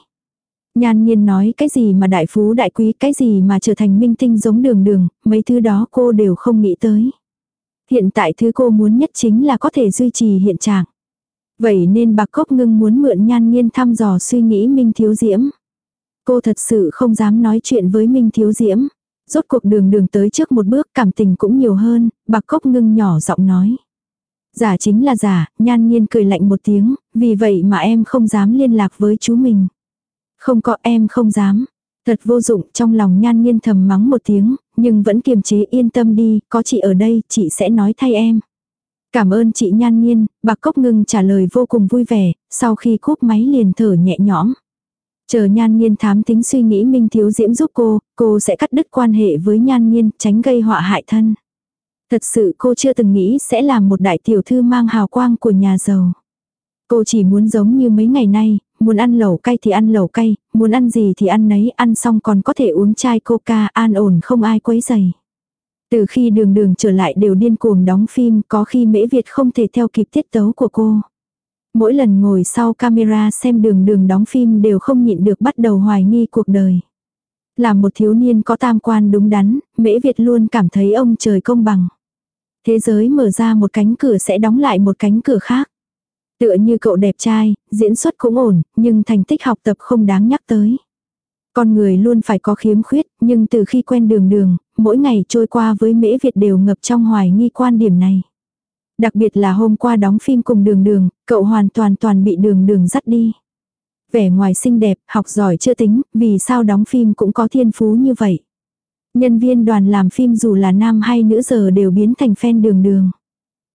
A: Nhan nhiên nói cái gì mà đại phú đại quý, cái gì mà trở thành minh tinh giống đường đường, mấy thứ đó cô đều không nghĩ tới. Hiện tại thứ cô muốn nhất chính là có thể duy trì hiện trạng. Vậy nên bạc cốc ngưng muốn mượn nhan nhiên thăm dò suy nghĩ Minh Thiếu Diễm. Cô thật sự không dám nói chuyện với Minh Thiếu Diễm. Rốt cuộc đường đường tới trước một bước cảm tình cũng nhiều hơn, bạc cốc ngưng nhỏ giọng nói. Giả chính là giả, nhan nhiên cười lạnh một tiếng, vì vậy mà em không dám liên lạc với chú mình. Không có em không dám. Thật vô dụng trong lòng nhan nhiên thầm mắng một tiếng, nhưng vẫn kiềm chế yên tâm đi, có chị ở đây, chị sẽ nói thay em. Cảm ơn chị nhan nhiên, bạc cốc ngưng trả lời vô cùng vui vẻ, sau khi cúp máy liền thở nhẹ nhõm. Chờ nhan nhiên thám tính suy nghĩ Minh Thiếu Diễm giúp cô, cô sẽ cắt đứt quan hệ với nhan nhiên, tránh gây họa hại thân. Thật sự cô chưa từng nghĩ sẽ làm một đại tiểu thư mang hào quang của nhà giàu. Cô chỉ muốn giống như mấy ngày nay, muốn ăn lẩu cay thì ăn lẩu cay, muốn ăn gì thì ăn nấy, ăn xong còn có thể uống chai coca, an ổn không ai quấy giày. Từ khi đường đường trở lại đều điên cuồng đóng phim, có khi mễ Việt không thể theo kịp tiết tấu của cô. Mỗi lần ngồi sau camera xem đường đường đóng phim đều không nhịn được bắt đầu hoài nghi cuộc đời. Là một thiếu niên có tam quan đúng đắn, mễ Việt luôn cảm thấy ông trời công bằng. Thế giới mở ra một cánh cửa sẽ đóng lại một cánh cửa khác. Tựa như cậu đẹp trai, diễn xuất cũng ổn, nhưng thành tích học tập không đáng nhắc tới. Con người luôn phải có khiếm khuyết, nhưng từ khi quen đường đường, mỗi ngày trôi qua với mễ Việt đều ngập trong hoài nghi quan điểm này. Đặc biệt là hôm qua đóng phim cùng đường đường, cậu hoàn toàn toàn bị đường đường dắt đi. Vẻ ngoài xinh đẹp, học giỏi chưa tính, vì sao đóng phim cũng có thiên phú như vậy. Nhân viên đoàn làm phim dù là nam hay nữ giờ đều biến thành fan đường đường.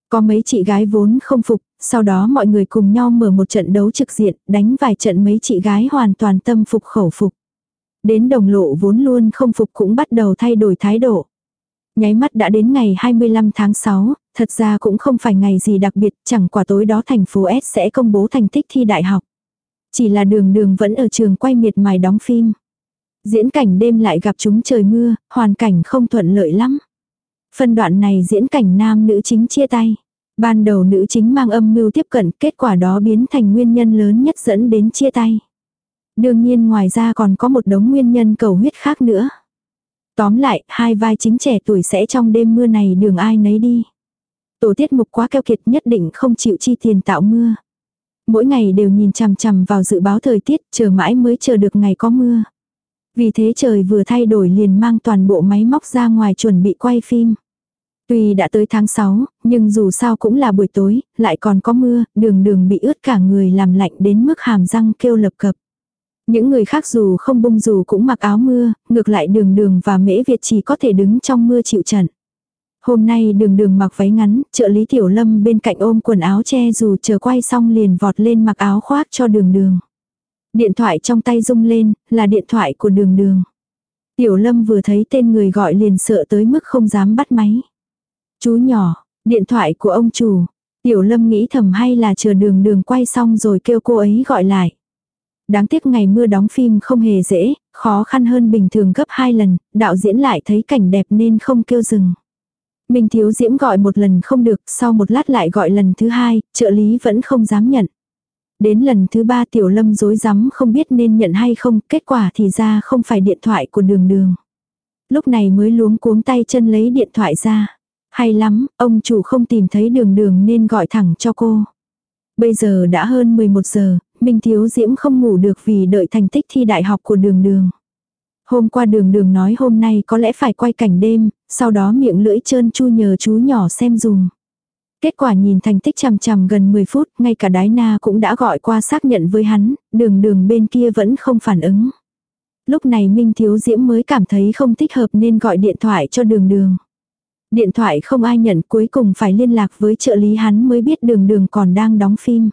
A: Có mấy chị gái vốn không phục, sau đó mọi người cùng nhau mở một trận đấu trực diện, đánh vài trận mấy chị gái hoàn toàn tâm phục khẩu phục. Đến đồng lộ vốn luôn không phục cũng bắt đầu thay đổi thái độ. Nháy mắt đã đến ngày 25 tháng 6, thật ra cũng không phải ngày gì đặc biệt, chẳng qua tối đó thành phố S sẽ công bố thành tích thi đại học. Chỉ là đường đường vẫn ở trường quay miệt mài đóng phim. Diễn cảnh đêm lại gặp chúng trời mưa, hoàn cảnh không thuận lợi lắm. Phân đoạn này diễn cảnh nam nữ chính chia tay. Ban đầu nữ chính mang âm mưu tiếp cận, kết quả đó biến thành nguyên nhân lớn nhất dẫn đến chia tay. Đương nhiên ngoài ra còn có một đống nguyên nhân cầu huyết khác nữa. Tóm lại, hai vai chính trẻ tuổi sẽ trong đêm mưa này đường ai nấy đi. Tổ tiết mục quá keo kiệt nhất định không chịu chi tiền tạo mưa. Mỗi ngày đều nhìn chằm chằm vào dự báo thời tiết, chờ mãi mới chờ được ngày có mưa. Vì thế trời vừa thay đổi liền mang toàn bộ máy móc ra ngoài chuẩn bị quay phim. Tuy đã tới tháng 6, nhưng dù sao cũng là buổi tối, lại còn có mưa, đường đường bị ướt cả người làm lạnh đến mức hàm răng kêu lập cập. Những người khác dù không bung dù cũng mặc áo mưa, ngược lại đường đường và mễ Việt chỉ có thể đứng trong mưa chịu trận. Hôm nay đường đường mặc váy ngắn, trợ lý tiểu lâm bên cạnh ôm quần áo che dù chờ quay xong liền vọt lên mặc áo khoác cho đường đường. Điện thoại trong tay rung lên, là điện thoại của đường đường. Tiểu lâm vừa thấy tên người gọi liền sợ tới mức không dám bắt máy. Chú nhỏ, điện thoại của ông chủ. Tiểu lâm nghĩ thầm hay là chờ đường đường quay xong rồi kêu cô ấy gọi lại. Đáng tiếc ngày mưa đóng phim không hề dễ, khó khăn hơn bình thường gấp hai lần, đạo diễn lại thấy cảnh đẹp nên không kêu dừng. mình Thiếu Diễm gọi một lần không được, sau một lát lại gọi lần thứ hai, trợ lý vẫn không dám nhận. Đến lần thứ ba Tiểu Lâm dối rắm không biết nên nhận hay không, kết quả thì ra không phải điện thoại của đường đường. Lúc này mới luống cuống tay chân lấy điện thoại ra. Hay lắm, ông chủ không tìm thấy đường đường nên gọi thẳng cho cô. Bây giờ đã hơn 11 giờ, Minh Thiếu Diễm không ngủ được vì đợi thành tích thi đại học của đường đường. Hôm qua đường đường nói hôm nay có lẽ phải quay cảnh đêm, sau đó miệng lưỡi trơn chu nhờ chú nhỏ xem dùng. Kết quả nhìn thành tích chằm chằm gần 10 phút, ngay cả đái na cũng đã gọi qua xác nhận với hắn, đường đường bên kia vẫn không phản ứng. Lúc này Minh Thiếu Diễm mới cảm thấy không thích hợp nên gọi điện thoại cho đường đường. Điện thoại không ai nhận cuối cùng phải liên lạc với trợ lý hắn mới biết đường đường còn đang đóng phim.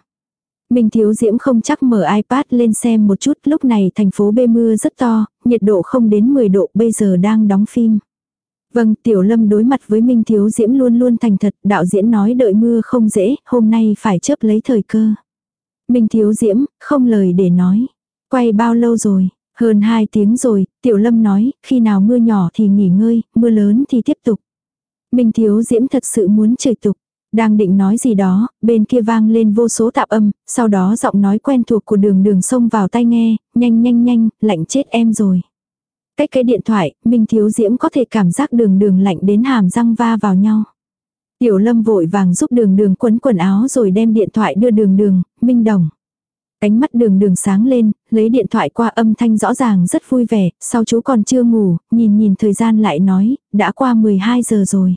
A: Minh Thiếu Diễm không chắc mở iPad lên xem một chút, lúc này thành phố bê mưa rất to, nhiệt độ không đến 10 độ, bây giờ đang đóng phim. Vâng, Tiểu Lâm đối mặt với Minh Thiếu Diễm luôn luôn thành thật, đạo diễn nói đợi mưa không dễ, hôm nay phải chớp lấy thời cơ. Minh Thiếu Diễm, không lời để nói. Quay bao lâu rồi? Hơn 2 tiếng rồi, Tiểu Lâm nói, khi nào mưa nhỏ thì nghỉ ngơi, mưa lớn thì tiếp tục. Minh Thiếu Diễm thật sự muốn chửi tục. Đang định nói gì đó, bên kia vang lên vô số tạp âm, sau đó giọng nói quen thuộc của đường đường xông vào tai nghe, nhanh nhanh nhanh, lạnh chết em rồi. Cách cái điện thoại, Minh Thiếu Diễm có thể cảm giác đường đường lạnh đến hàm răng va vào nhau. Tiểu Lâm vội vàng giúp đường đường quấn quần áo rồi đem điện thoại đưa đường đường, Minh Đồng. Ánh mắt đường đường sáng lên, lấy điện thoại qua âm thanh rõ ràng rất vui vẻ, sau chú còn chưa ngủ, nhìn nhìn thời gian lại nói, đã qua 12 giờ rồi.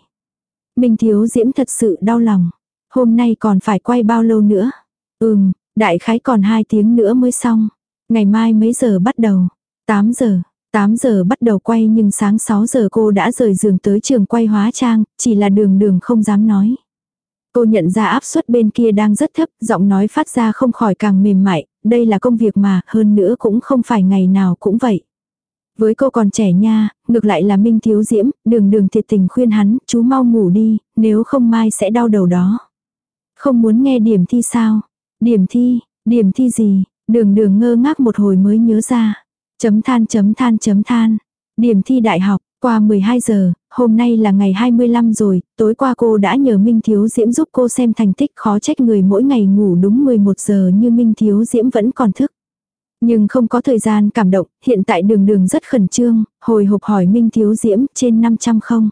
A: Minh Thiếu Diễm thật sự đau lòng. Hôm nay còn phải quay bao lâu nữa? Ừm, đại khái còn 2 tiếng nữa mới xong. Ngày mai mấy giờ bắt đầu? 8 giờ. 8 giờ bắt đầu quay nhưng sáng 6 giờ cô đã rời giường tới trường quay hóa trang, chỉ là đường đường không dám nói. Cô nhận ra áp suất bên kia đang rất thấp, giọng nói phát ra không khỏi càng mềm mại, đây là công việc mà, hơn nữa cũng không phải ngày nào cũng vậy. Với cô còn trẻ nha, ngược lại là Minh Thiếu Diễm, đường đường thiệt tình khuyên hắn, chú mau ngủ đi, nếu không mai sẽ đau đầu đó. Không muốn nghe điểm thi sao? Điểm thi, điểm thi gì? Đường đường ngơ ngác một hồi mới nhớ ra. Chấm than chấm than chấm than. Điểm thi đại học, qua 12 giờ, hôm nay là ngày 25 rồi, tối qua cô đã nhờ Minh Thiếu Diễm giúp cô xem thành tích khó trách người mỗi ngày ngủ đúng 11 giờ như Minh Thiếu Diễm vẫn còn thức. Nhưng không có thời gian cảm động, hiện tại đường đường rất khẩn trương, hồi hộp hỏi Minh Thiếu Diễm trên 500 không.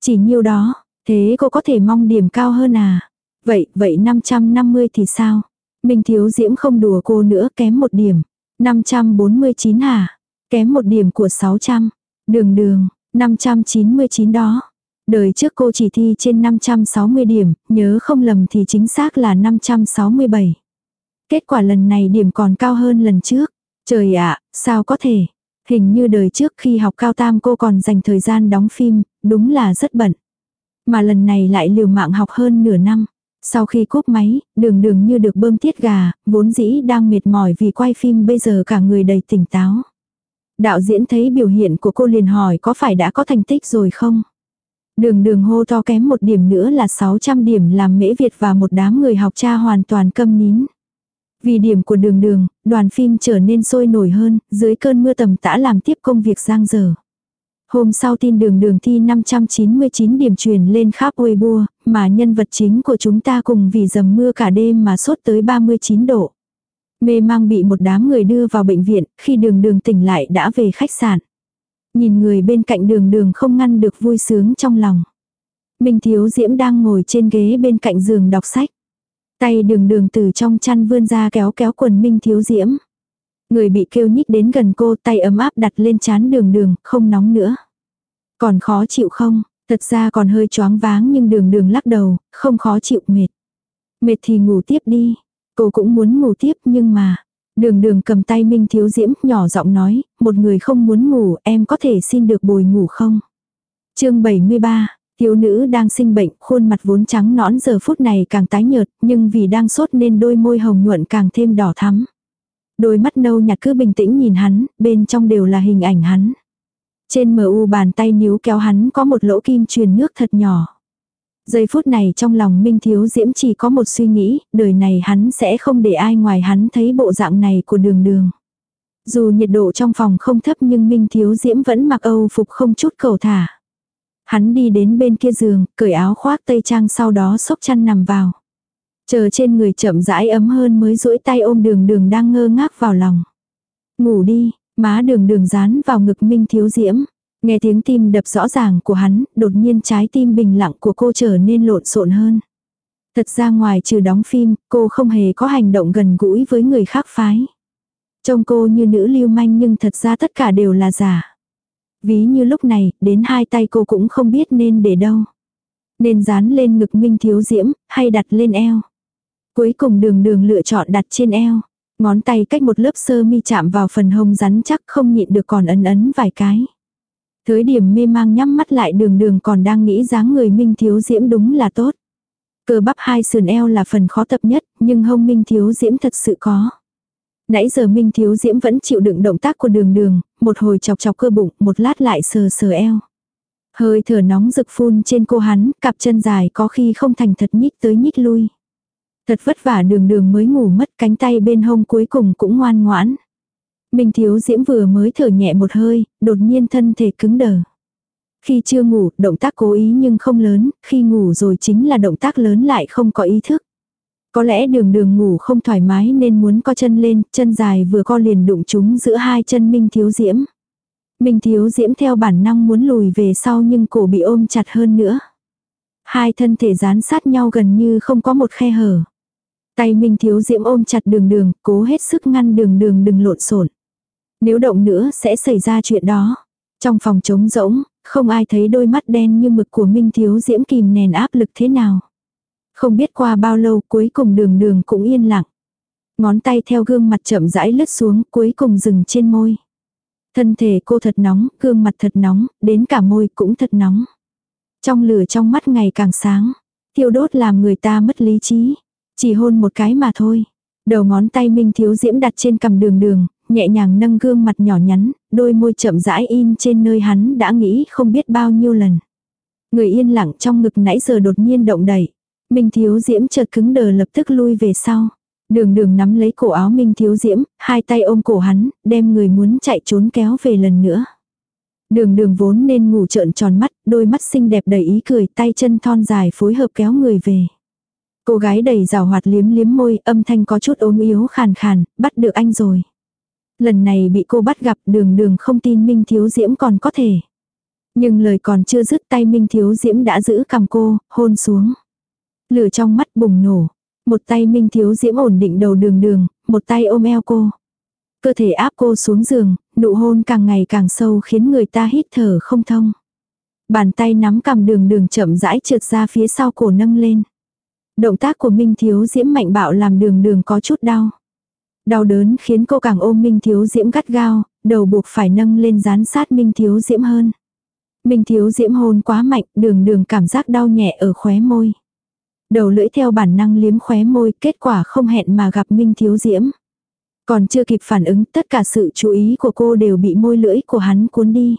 A: Chỉ nhiêu đó, thế cô có thể mong điểm cao hơn à? Vậy, vậy 550 thì sao? Minh Thiếu Diễm không đùa cô nữa kém một điểm. 549 hả? Kém một điểm của 600. Đường đường, 599 đó. Đời trước cô chỉ thi trên 560 điểm, nhớ không lầm thì chính xác là 567. Kết quả lần này điểm còn cao hơn lần trước. Trời ạ, sao có thể? Hình như đời trước khi học cao tam cô còn dành thời gian đóng phim, đúng là rất bận. Mà lần này lại liều mạng học hơn nửa năm. Sau khi cúp máy, đường đường như được bơm tiết gà, vốn dĩ đang mệt mỏi vì quay phim bây giờ cả người đầy tỉnh táo. Đạo diễn thấy biểu hiện của cô liền hỏi có phải đã có thành tích rồi không? Đường đường hô to kém một điểm nữa là 600 điểm làm mễ Việt và một đám người học cha hoàn toàn câm nín. Vì điểm của đường đường, đoàn phim trở nên sôi nổi hơn, dưới cơn mưa tầm tã làm tiếp công việc giang dở. Hôm sau tin đường đường thi 599 điểm truyền lên khắp Weibo, mà nhân vật chính của chúng ta cùng vì dầm mưa cả đêm mà sốt tới 39 độ. Mê mang bị một đám người đưa vào bệnh viện, khi đường đường tỉnh lại đã về khách sạn. Nhìn người bên cạnh đường đường không ngăn được vui sướng trong lòng. Minh Thiếu Diễm đang ngồi trên ghế bên cạnh giường đọc sách. Tay đường đường từ trong chăn vươn ra kéo kéo quần Minh Thiếu Diễm. Người bị kêu nhích đến gần cô tay ấm áp đặt lên chán đường đường, không nóng nữa. Còn khó chịu không? Thật ra còn hơi choáng váng nhưng đường đường lắc đầu, không khó chịu mệt. Mệt thì ngủ tiếp đi. Cô cũng muốn ngủ tiếp nhưng mà. Đường đường cầm tay Minh Thiếu Diễm nhỏ giọng nói, một người không muốn ngủ em có thể xin được bồi ngủ không? chương 73, thiếu nữ đang sinh bệnh, khuôn mặt vốn trắng nõn giờ phút này càng tái nhợt, nhưng vì đang sốt nên đôi môi hồng nhuận càng thêm đỏ thắm. Đôi mắt nâu nhạt cứ bình tĩnh nhìn hắn, bên trong đều là hình ảnh hắn. Trên mu bàn tay níu kéo hắn có một lỗ kim truyền nước thật nhỏ. Giây phút này trong lòng Minh Thiếu Diễm chỉ có một suy nghĩ, đời này hắn sẽ không để ai ngoài hắn thấy bộ dạng này của đường đường. Dù nhiệt độ trong phòng không thấp nhưng Minh Thiếu Diễm vẫn mặc âu phục không chút cầu thả. Hắn đi đến bên kia giường, cởi áo khoác tây trang sau đó xốc chăn nằm vào. Chờ trên người chậm rãi ấm hơn mới duỗi tay ôm đường đường đang ngơ ngác vào lòng. Ngủ đi, má đường đường dán vào ngực Minh Thiếu Diễm. Nghe tiếng tim đập rõ ràng của hắn, đột nhiên trái tim bình lặng của cô trở nên lộn xộn hơn. Thật ra ngoài trừ đóng phim, cô không hề có hành động gần gũi với người khác phái. Trông cô như nữ lưu manh nhưng thật ra tất cả đều là giả. Ví như lúc này, đến hai tay cô cũng không biết nên để đâu. Nên dán lên ngực Minh Thiếu Diễm, hay đặt lên eo. Cuối cùng đường đường lựa chọn đặt trên eo. Ngón tay cách một lớp sơ mi chạm vào phần hông rắn chắc không nhịn được còn ấn ấn vài cái. Thới điểm mê mang nhắm mắt lại đường đường còn đang nghĩ dáng người Minh Thiếu Diễm đúng là tốt. Cơ bắp hai sườn eo là phần khó tập nhất, nhưng hông Minh Thiếu Diễm thật sự có. Nãy giờ Minh Thiếu Diễm vẫn chịu đựng động tác của đường đường, một hồi chọc chọc cơ bụng, một lát lại sờ sờ eo. Hơi thở nóng rực phun trên cô hắn, cặp chân dài có khi không thành thật nhích tới nhích lui. Thật vất vả đường đường mới ngủ mất cánh tay bên hông cuối cùng cũng ngoan ngoãn. Minh Thiếu Diễm vừa mới thở nhẹ một hơi, đột nhiên thân thể cứng đờ. Khi chưa ngủ, động tác cố ý nhưng không lớn, khi ngủ rồi chính là động tác lớn lại không có ý thức. Có lẽ đường đường ngủ không thoải mái nên muốn co chân lên, chân dài vừa co liền đụng chúng giữa hai chân Minh Thiếu Diễm. Minh Thiếu Diễm theo bản năng muốn lùi về sau nhưng cổ bị ôm chặt hơn nữa. Hai thân thể dán sát nhau gần như không có một khe hở. Tay Minh Thiếu Diễm ôm chặt đường đường, cố hết sức ngăn đường đường đừng lộn xộn. Nếu động nữa sẽ xảy ra chuyện đó. Trong phòng trống rỗng, không ai thấy đôi mắt đen như mực của Minh Thiếu Diễm kìm nền áp lực thế nào. Không biết qua bao lâu cuối cùng đường đường cũng yên lặng. Ngón tay theo gương mặt chậm rãi lướt xuống cuối cùng dừng trên môi. Thân thể cô thật nóng, gương mặt thật nóng, đến cả môi cũng thật nóng. Trong lửa trong mắt ngày càng sáng. Tiêu đốt làm người ta mất lý trí. Chỉ hôn một cái mà thôi. Đầu ngón tay Minh Thiếu Diễm đặt trên cầm đường đường, nhẹ nhàng nâng gương mặt nhỏ nhắn, đôi môi chậm rãi in trên nơi hắn đã nghĩ không biết bao nhiêu lần. Người yên lặng trong ngực nãy giờ đột nhiên động đẩy. Minh Thiếu Diễm chợt cứng đờ lập tức lui về sau. Đường đường nắm lấy cổ áo Minh Thiếu Diễm, hai tay ôm cổ hắn, đem người muốn chạy trốn kéo về lần nữa. Đường đường vốn nên ngủ trợn tròn mắt, đôi mắt xinh đẹp đầy ý cười, tay chân thon dài phối hợp kéo người về. Cô gái đầy rào hoạt liếm liếm môi, âm thanh có chút ốm yếu khàn khàn, bắt được anh rồi. Lần này bị cô bắt gặp đường đường không tin Minh Thiếu Diễm còn có thể. Nhưng lời còn chưa dứt tay Minh Thiếu Diễm đã giữ cầm cô, hôn xuống. Lửa trong mắt bùng nổ. Một tay Minh Thiếu Diễm ổn định đầu đường đường, một tay ôm eo cô. Cơ thể áp cô xuống giường, nụ hôn càng ngày càng sâu khiến người ta hít thở không thông. Bàn tay nắm cầm đường đường chậm rãi trượt ra phía sau cổ nâng lên. Động tác của Minh Thiếu Diễm mạnh bạo làm đường đường có chút đau. Đau đớn khiến cô càng ôm Minh Thiếu Diễm gắt gao, đầu buộc phải nâng lên dán sát Minh Thiếu Diễm hơn. Minh Thiếu Diễm hôn quá mạnh, đường đường cảm giác đau nhẹ ở khóe môi. Đầu lưỡi theo bản năng liếm khóe môi, kết quả không hẹn mà gặp Minh Thiếu Diễm. Còn chưa kịp phản ứng, tất cả sự chú ý của cô đều bị môi lưỡi của hắn cuốn đi.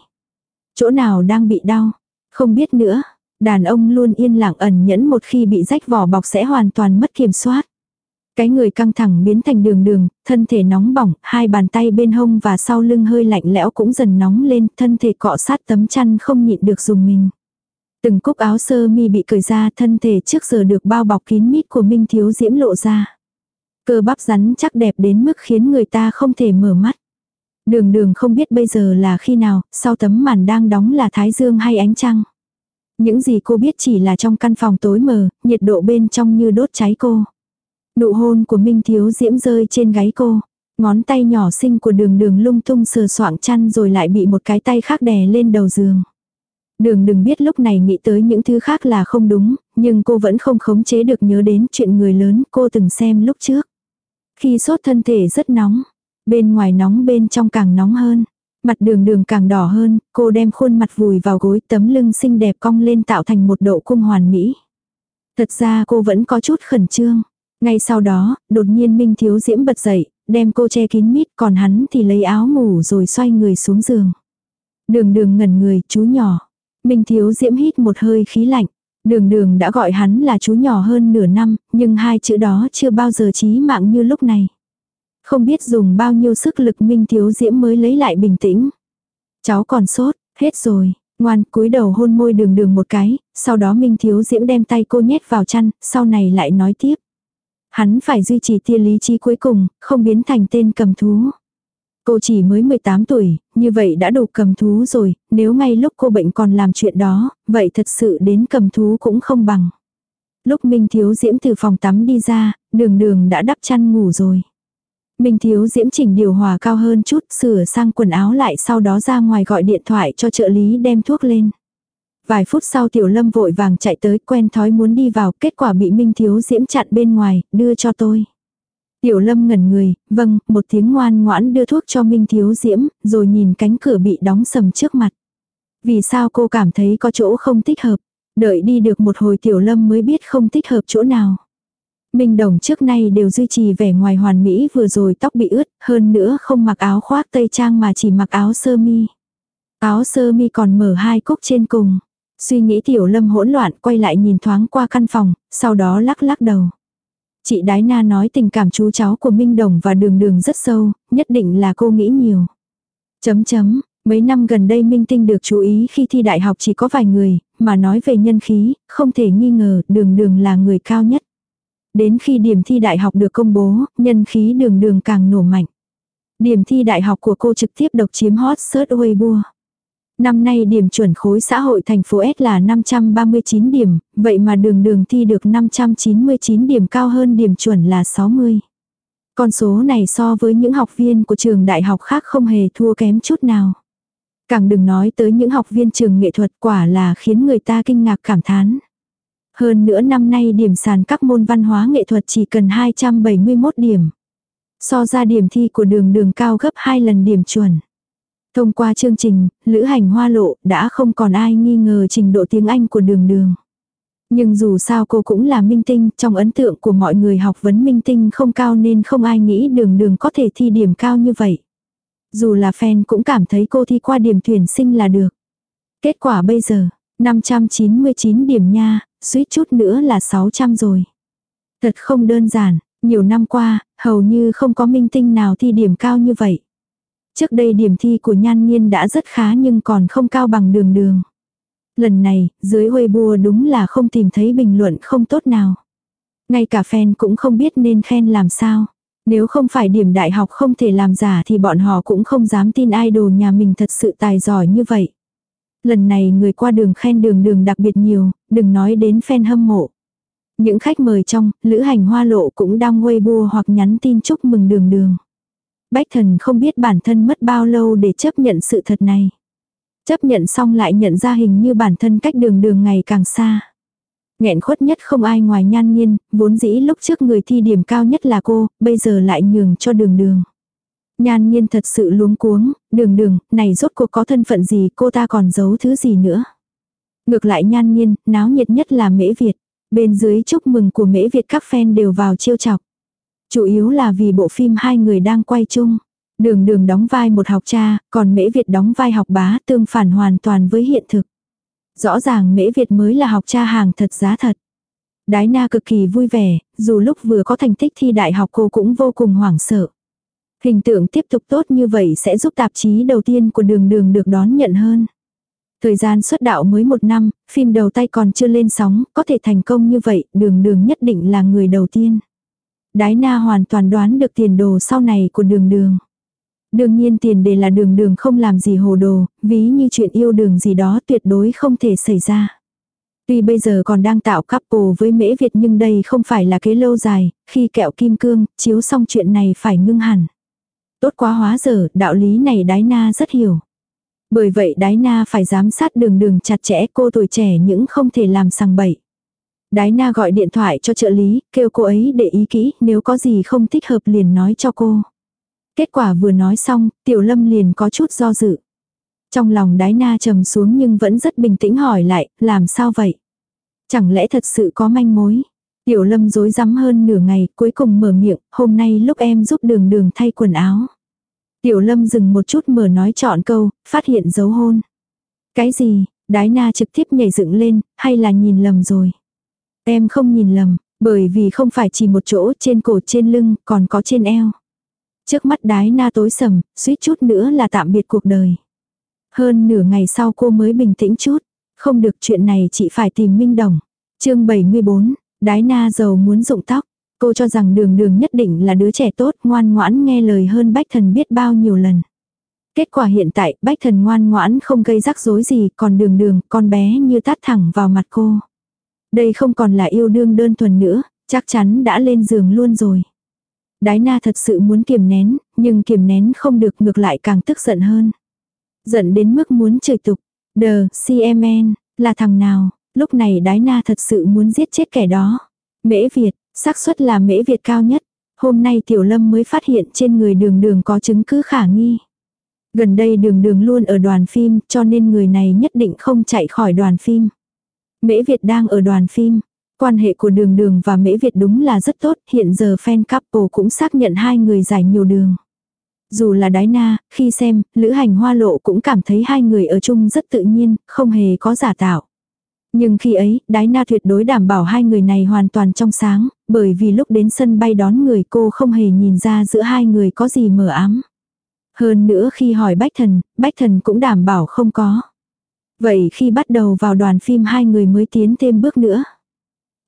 A: Chỗ nào đang bị đau? Không biết nữa. Đàn ông luôn yên lặng ẩn nhẫn một khi bị rách vỏ bọc sẽ hoàn toàn mất kiểm soát. Cái người căng thẳng biến thành đường đường, thân thể nóng bỏng, hai bàn tay bên hông và sau lưng hơi lạnh lẽo cũng dần nóng lên, thân thể cọ sát tấm chăn không nhịn được dùng mình. Từng cúc áo sơ mi bị cởi ra thân thể trước giờ được bao bọc kín mít của Minh Thiếu Diễm lộ ra. Cơ bắp rắn chắc đẹp đến mức khiến người ta không thể mở mắt. Đường đường không biết bây giờ là khi nào, sau tấm màn đang đóng là thái dương hay ánh trăng. Những gì cô biết chỉ là trong căn phòng tối mờ, nhiệt độ bên trong như đốt cháy cô. Nụ hôn của Minh Thiếu Diễm rơi trên gáy cô. Ngón tay nhỏ xinh của đường đường lung tung sờ soạng chăn rồi lại bị một cái tay khác đè lên đầu giường. Đường đừng biết lúc này nghĩ tới những thứ khác là không đúng, nhưng cô vẫn không khống chế được nhớ đến chuyện người lớn cô từng xem lúc trước. Khi sốt thân thể rất nóng, bên ngoài nóng bên trong càng nóng hơn. Mặt đường đường càng đỏ hơn, cô đem khuôn mặt vùi vào gối tấm lưng xinh đẹp cong lên tạo thành một độ cung hoàn mỹ. Thật ra cô vẫn có chút khẩn trương. Ngay sau đó, đột nhiên Minh Thiếu Diễm bật dậy, đem cô che kín mít còn hắn thì lấy áo ngủ rồi xoay người xuống giường. Đường đường ngẩn người, chú nhỏ. Minh Thiếu Diễm hít một hơi khí lạnh. Đường đường đã gọi hắn là chú nhỏ hơn nửa năm, nhưng hai chữ đó chưa bao giờ chí mạng như lúc này. Không biết dùng bao nhiêu sức lực Minh Thiếu Diễm mới lấy lại bình tĩnh. Cháu còn sốt, hết rồi. Ngoan cúi đầu hôn môi đường đường một cái, sau đó Minh Thiếu Diễm đem tay cô nhét vào chăn, sau này lại nói tiếp. Hắn phải duy trì tia lý trí cuối cùng, không biến thành tên cầm thú. Cô chỉ mới 18 tuổi, như vậy đã đủ cầm thú rồi, nếu ngay lúc cô bệnh còn làm chuyện đó, vậy thật sự đến cầm thú cũng không bằng. Lúc Minh Thiếu Diễm từ phòng tắm đi ra, đường đường đã đắp chăn ngủ rồi. Minh Thiếu Diễm chỉnh điều hòa cao hơn chút, sửa sang quần áo lại sau đó ra ngoài gọi điện thoại cho trợ lý đem thuốc lên. Vài phút sau Tiểu Lâm vội vàng chạy tới quen thói muốn đi vào, kết quả bị Minh Thiếu Diễm chặn bên ngoài, đưa cho tôi. Tiểu Lâm ngẩn người, vâng, một tiếng ngoan ngoãn đưa thuốc cho Minh Thiếu Diễm, rồi nhìn cánh cửa bị đóng sầm trước mặt. Vì sao cô cảm thấy có chỗ không thích hợp? Đợi đi được một hồi Tiểu Lâm mới biết không thích hợp chỗ nào. Minh Đồng trước nay đều duy trì vẻ ngoài hoàn mỹ vừa rồi tóc bị ướt, hơn nữa không mặc áo khoác tây trang mà chỉ mặc áo sơ mi. Áo sơ mi còn mở hai cúc trên cùng. Suy nghĩ Tiểu Lâm hỗn loạn quay lại nhìn thoáng qua căn phòng, sau đó lắc lắc đầu. Chị Đái Na nói tình cảm chú cháu của Minh Đồng và Đường Đường rất sâu, nhất định là cô nghĩ nhiều. Chấm chấm, mấy năm gần đây Minh Tinh được chú ý khi thi đại học chỉ có vài người, mà nói về nhân khí, không thể nghi ngờ Đường Đường là người cao nhất. Đến khi điểm thi đại học được công bố, nhân khí Đường Đường càng nổ mạnh. Điểm thi đại học của cô trực tiếp độc chiếm hot search Weibo. Năm nay điểm chuẩn khối xã hội thành phố S là 539 điểm, vậy mà đường đường thi được 599 điểm cao hơn điểm chuẩn là 60. Con số này so với những học viên của trường đại học khác không hề thua kém chút nào. Càng đừng nói tới những học viên trường nghệ thuật quả là khiến người ta kinh ngạc cảm thán. Hơn nữa năm nay điểm sàn các môn văn hóa nghệ thuật chỉ cần 271 điểm. So ra điểm thi của đường đường cao gấp 2 lần điểm chuẩn. Thông qua chương trình, lữ hành hoa lộ đã không còn ai nghi ngờ trình độ tiếng Anh của đường đường. Nhưng dù sao cô cũng là minh tinh, trong ấn tượng của mọi người học vấn minh tinh không cao nên không ai nghĩ đường đường có thể thi điểm cao như vậy. Dù là fan cũng cảm thấy cô thi qua điểm tuyển sinh là được. Kết quả bây giờ, 599 điểm nha, suýt chút nữa là 600 rồi. Thật không đơn giản, nhiều năm qua, hầu như không có minh tinh nào thi điểm cao như vậy. Trước đây điểm thi của Nhan Nhiên đã rất khá nhưng còn không cao bằng đường đường. Lần này, dưới huê bùa đúng là không tìm thấy bình luận không tốt nào. Ngay cả fan cũng không biết nên khen làm sao. Nếu không phải điểm đại học không thể làm giả thì bọn họ cũng không dám tin idol nhà mình thật sự tài giỏi như vậy. Lần này người qua đường khen đường đường đặc biệt nhiều, đừng nói đến fan hâm mộ. Những khách mời trong, lữ hành hoa lộ cũng đang Weibo hoặc nhắn tin chúc mừng đường đường. Bách thần không biết bản thân mất bao lâu để chấp nhận sự thật này. Chấp nhận xong lại nhận ra hình như bản thân cách đường đường ngày càng xa. Nghẹn khuất nhất không ai ngoài nhan nhiên, vốn dĩ lúc trước người thi điểm cao nhất là cô, bây giờ lại nhường cho đường đường. Nhan nhiên thật sự luống cuống, đường đường, này rốt cuộc có thân phận gì cô ta còn giấu thứ gì nữa. Ngược lại nhan nhiên, náo nhiệt nhất là mễ Việt. Bên dưới chúc mừng của mễ Việt các fan đều vào chiêu chọc. Chủ yếu là vì bộ phim hai người đang quay chung. Đường đường đóng vai một học cha, còn mễ Việt đóng vai học bá tương phản hoàn toàn với hiện thực. Rõ ràng mễ Việt mới là học cha hàng thật giá thật. Đái na cực kỳ vui vẻ, dù lúc vừa có thành tích thi đại học cô cũng vô cùng hoảng sợ. Hình tượng tiếp tục tốt như vậy sẽ giúp tạp chí đầu tiên của đường đường được đón nhận hơn. Thời gian xuất đạo mới một năm, phim đầu tay còn chưa lên sóng, có thể thành công như vậy, đường đường nhất định là người đầu tiên. Đái na hoàn toàn đoán được tiền đồ sau này của đường đường. Đương nhiên tiền đề là đường đường không làm gì hồ đồ, ví như chuyện yêu đường gì đó tuyệt đối không thể xảy ra. Tuy bây giờ còn đang tạo couple với mễ Việt nhưng đây không phải là kế lâu dài, khi kẹo kim cương, chiếu xong chuyện này phải ngưng hẳn. Tốt quá hóa giờ, đạo lý này đái na rất hiểu. Bởi vậy đái na phải giám sát đường đường chặt chẽ cô tuổi trẻ những không thể làm sằng bậy. Đái na gọi điện thoại cho trợ lý, kêu cô ấy để ý kỹ, nếu có gì không thích hợp liền nói cho cô. Kết quả vừa nói xong, tiểu lâm liền có chút do dự. Trong lòng đái na trầm xuống nhưng vẫn rất bình tĩnh hỏi lại, làm sao vậy? Chẳng lẽ thật sự có manh mối? Tiểu lâm dối rắm hơn nửa ngày, cuối cùng mở miệng, hôm nay lúc em giúp đường đường thay quần áo. Tiểu lâm dừng một chút mở nói chọn câu, phát hiện dấu hôn. Cái gì, đái na trực tiếp nhảy dựng lên, hay là nhìn lầm rồi? Em không nhìn lầm, bởi vì không phải chỉ một chỗ trên cổ trên lưng, còn có trên eo. Trước mắt đái na tối sầm, suýt chút nữa là tạm biệt cuộc đời. Hơn nửa ngày sau cô mới bình tĩnh chút. Không được chuyện này chị phải tìm Minh Đồng. chương 74, đái na giàu muốn rụng tóc. Cô cho rằng đường đường nhất định là đứa trẻ tốt ngoan ngoãn nghe lời hơn bách thần biết bao nhiêu lần. Kết quả hiện tại bách thần ngoan ngoãn không gây rắc rối gì còn đường đường con bé như tát thẳng vào mặt cô. Đây không còn là yêu đương đơn thuần nữa, chắc chắn đã lên giường luôn rồi. Đái na thật sự muốn kiềm nén, nhưng kiềm nén không được ngược lại càng tức giận hơn. Giận đến mức muốn trời tục. Đờ, CMN, là thằng nào, lúc này đái na thật sự muốn giết chết kẻ đó. Mễ Việt, xác suất là mễ Việt cao nhất. Hôm nay Tiểu Lâm mới phát hiện trên người đường đường có chứng cứ khả nghi. Gần đây đường đường luôn ở đoàn phim cho nên người này nhất định không chạy khỏi đoàn phim. Mễ Việt đang ở đoàn phim. Quan hệ của đường đường và mễ Việt đúng là rất tốt, hiện giờ fan couple cũng xác nhận hai người giải nhiều đường. Dù là đái na, khi xem, lữ hành hoa lộ cũng cảm thấy hai người ở chung rất tự nhiên, không hề có giả tạo. Nhưng khi ấy, đái na tuyệt đối đảm bảo hai người này hoàn toàn trong sáng, bởi vì lúc đến sân bay đón người cô không hề nhìn ra giữa hai người có gì mờ ám. Hơn nữa khi hỏi Bách Thần, Bách Thần cũng đảm bảo không có. Vậy khi bắt đầu vào đoàn phim hai người mới tiến thêm bước nữa.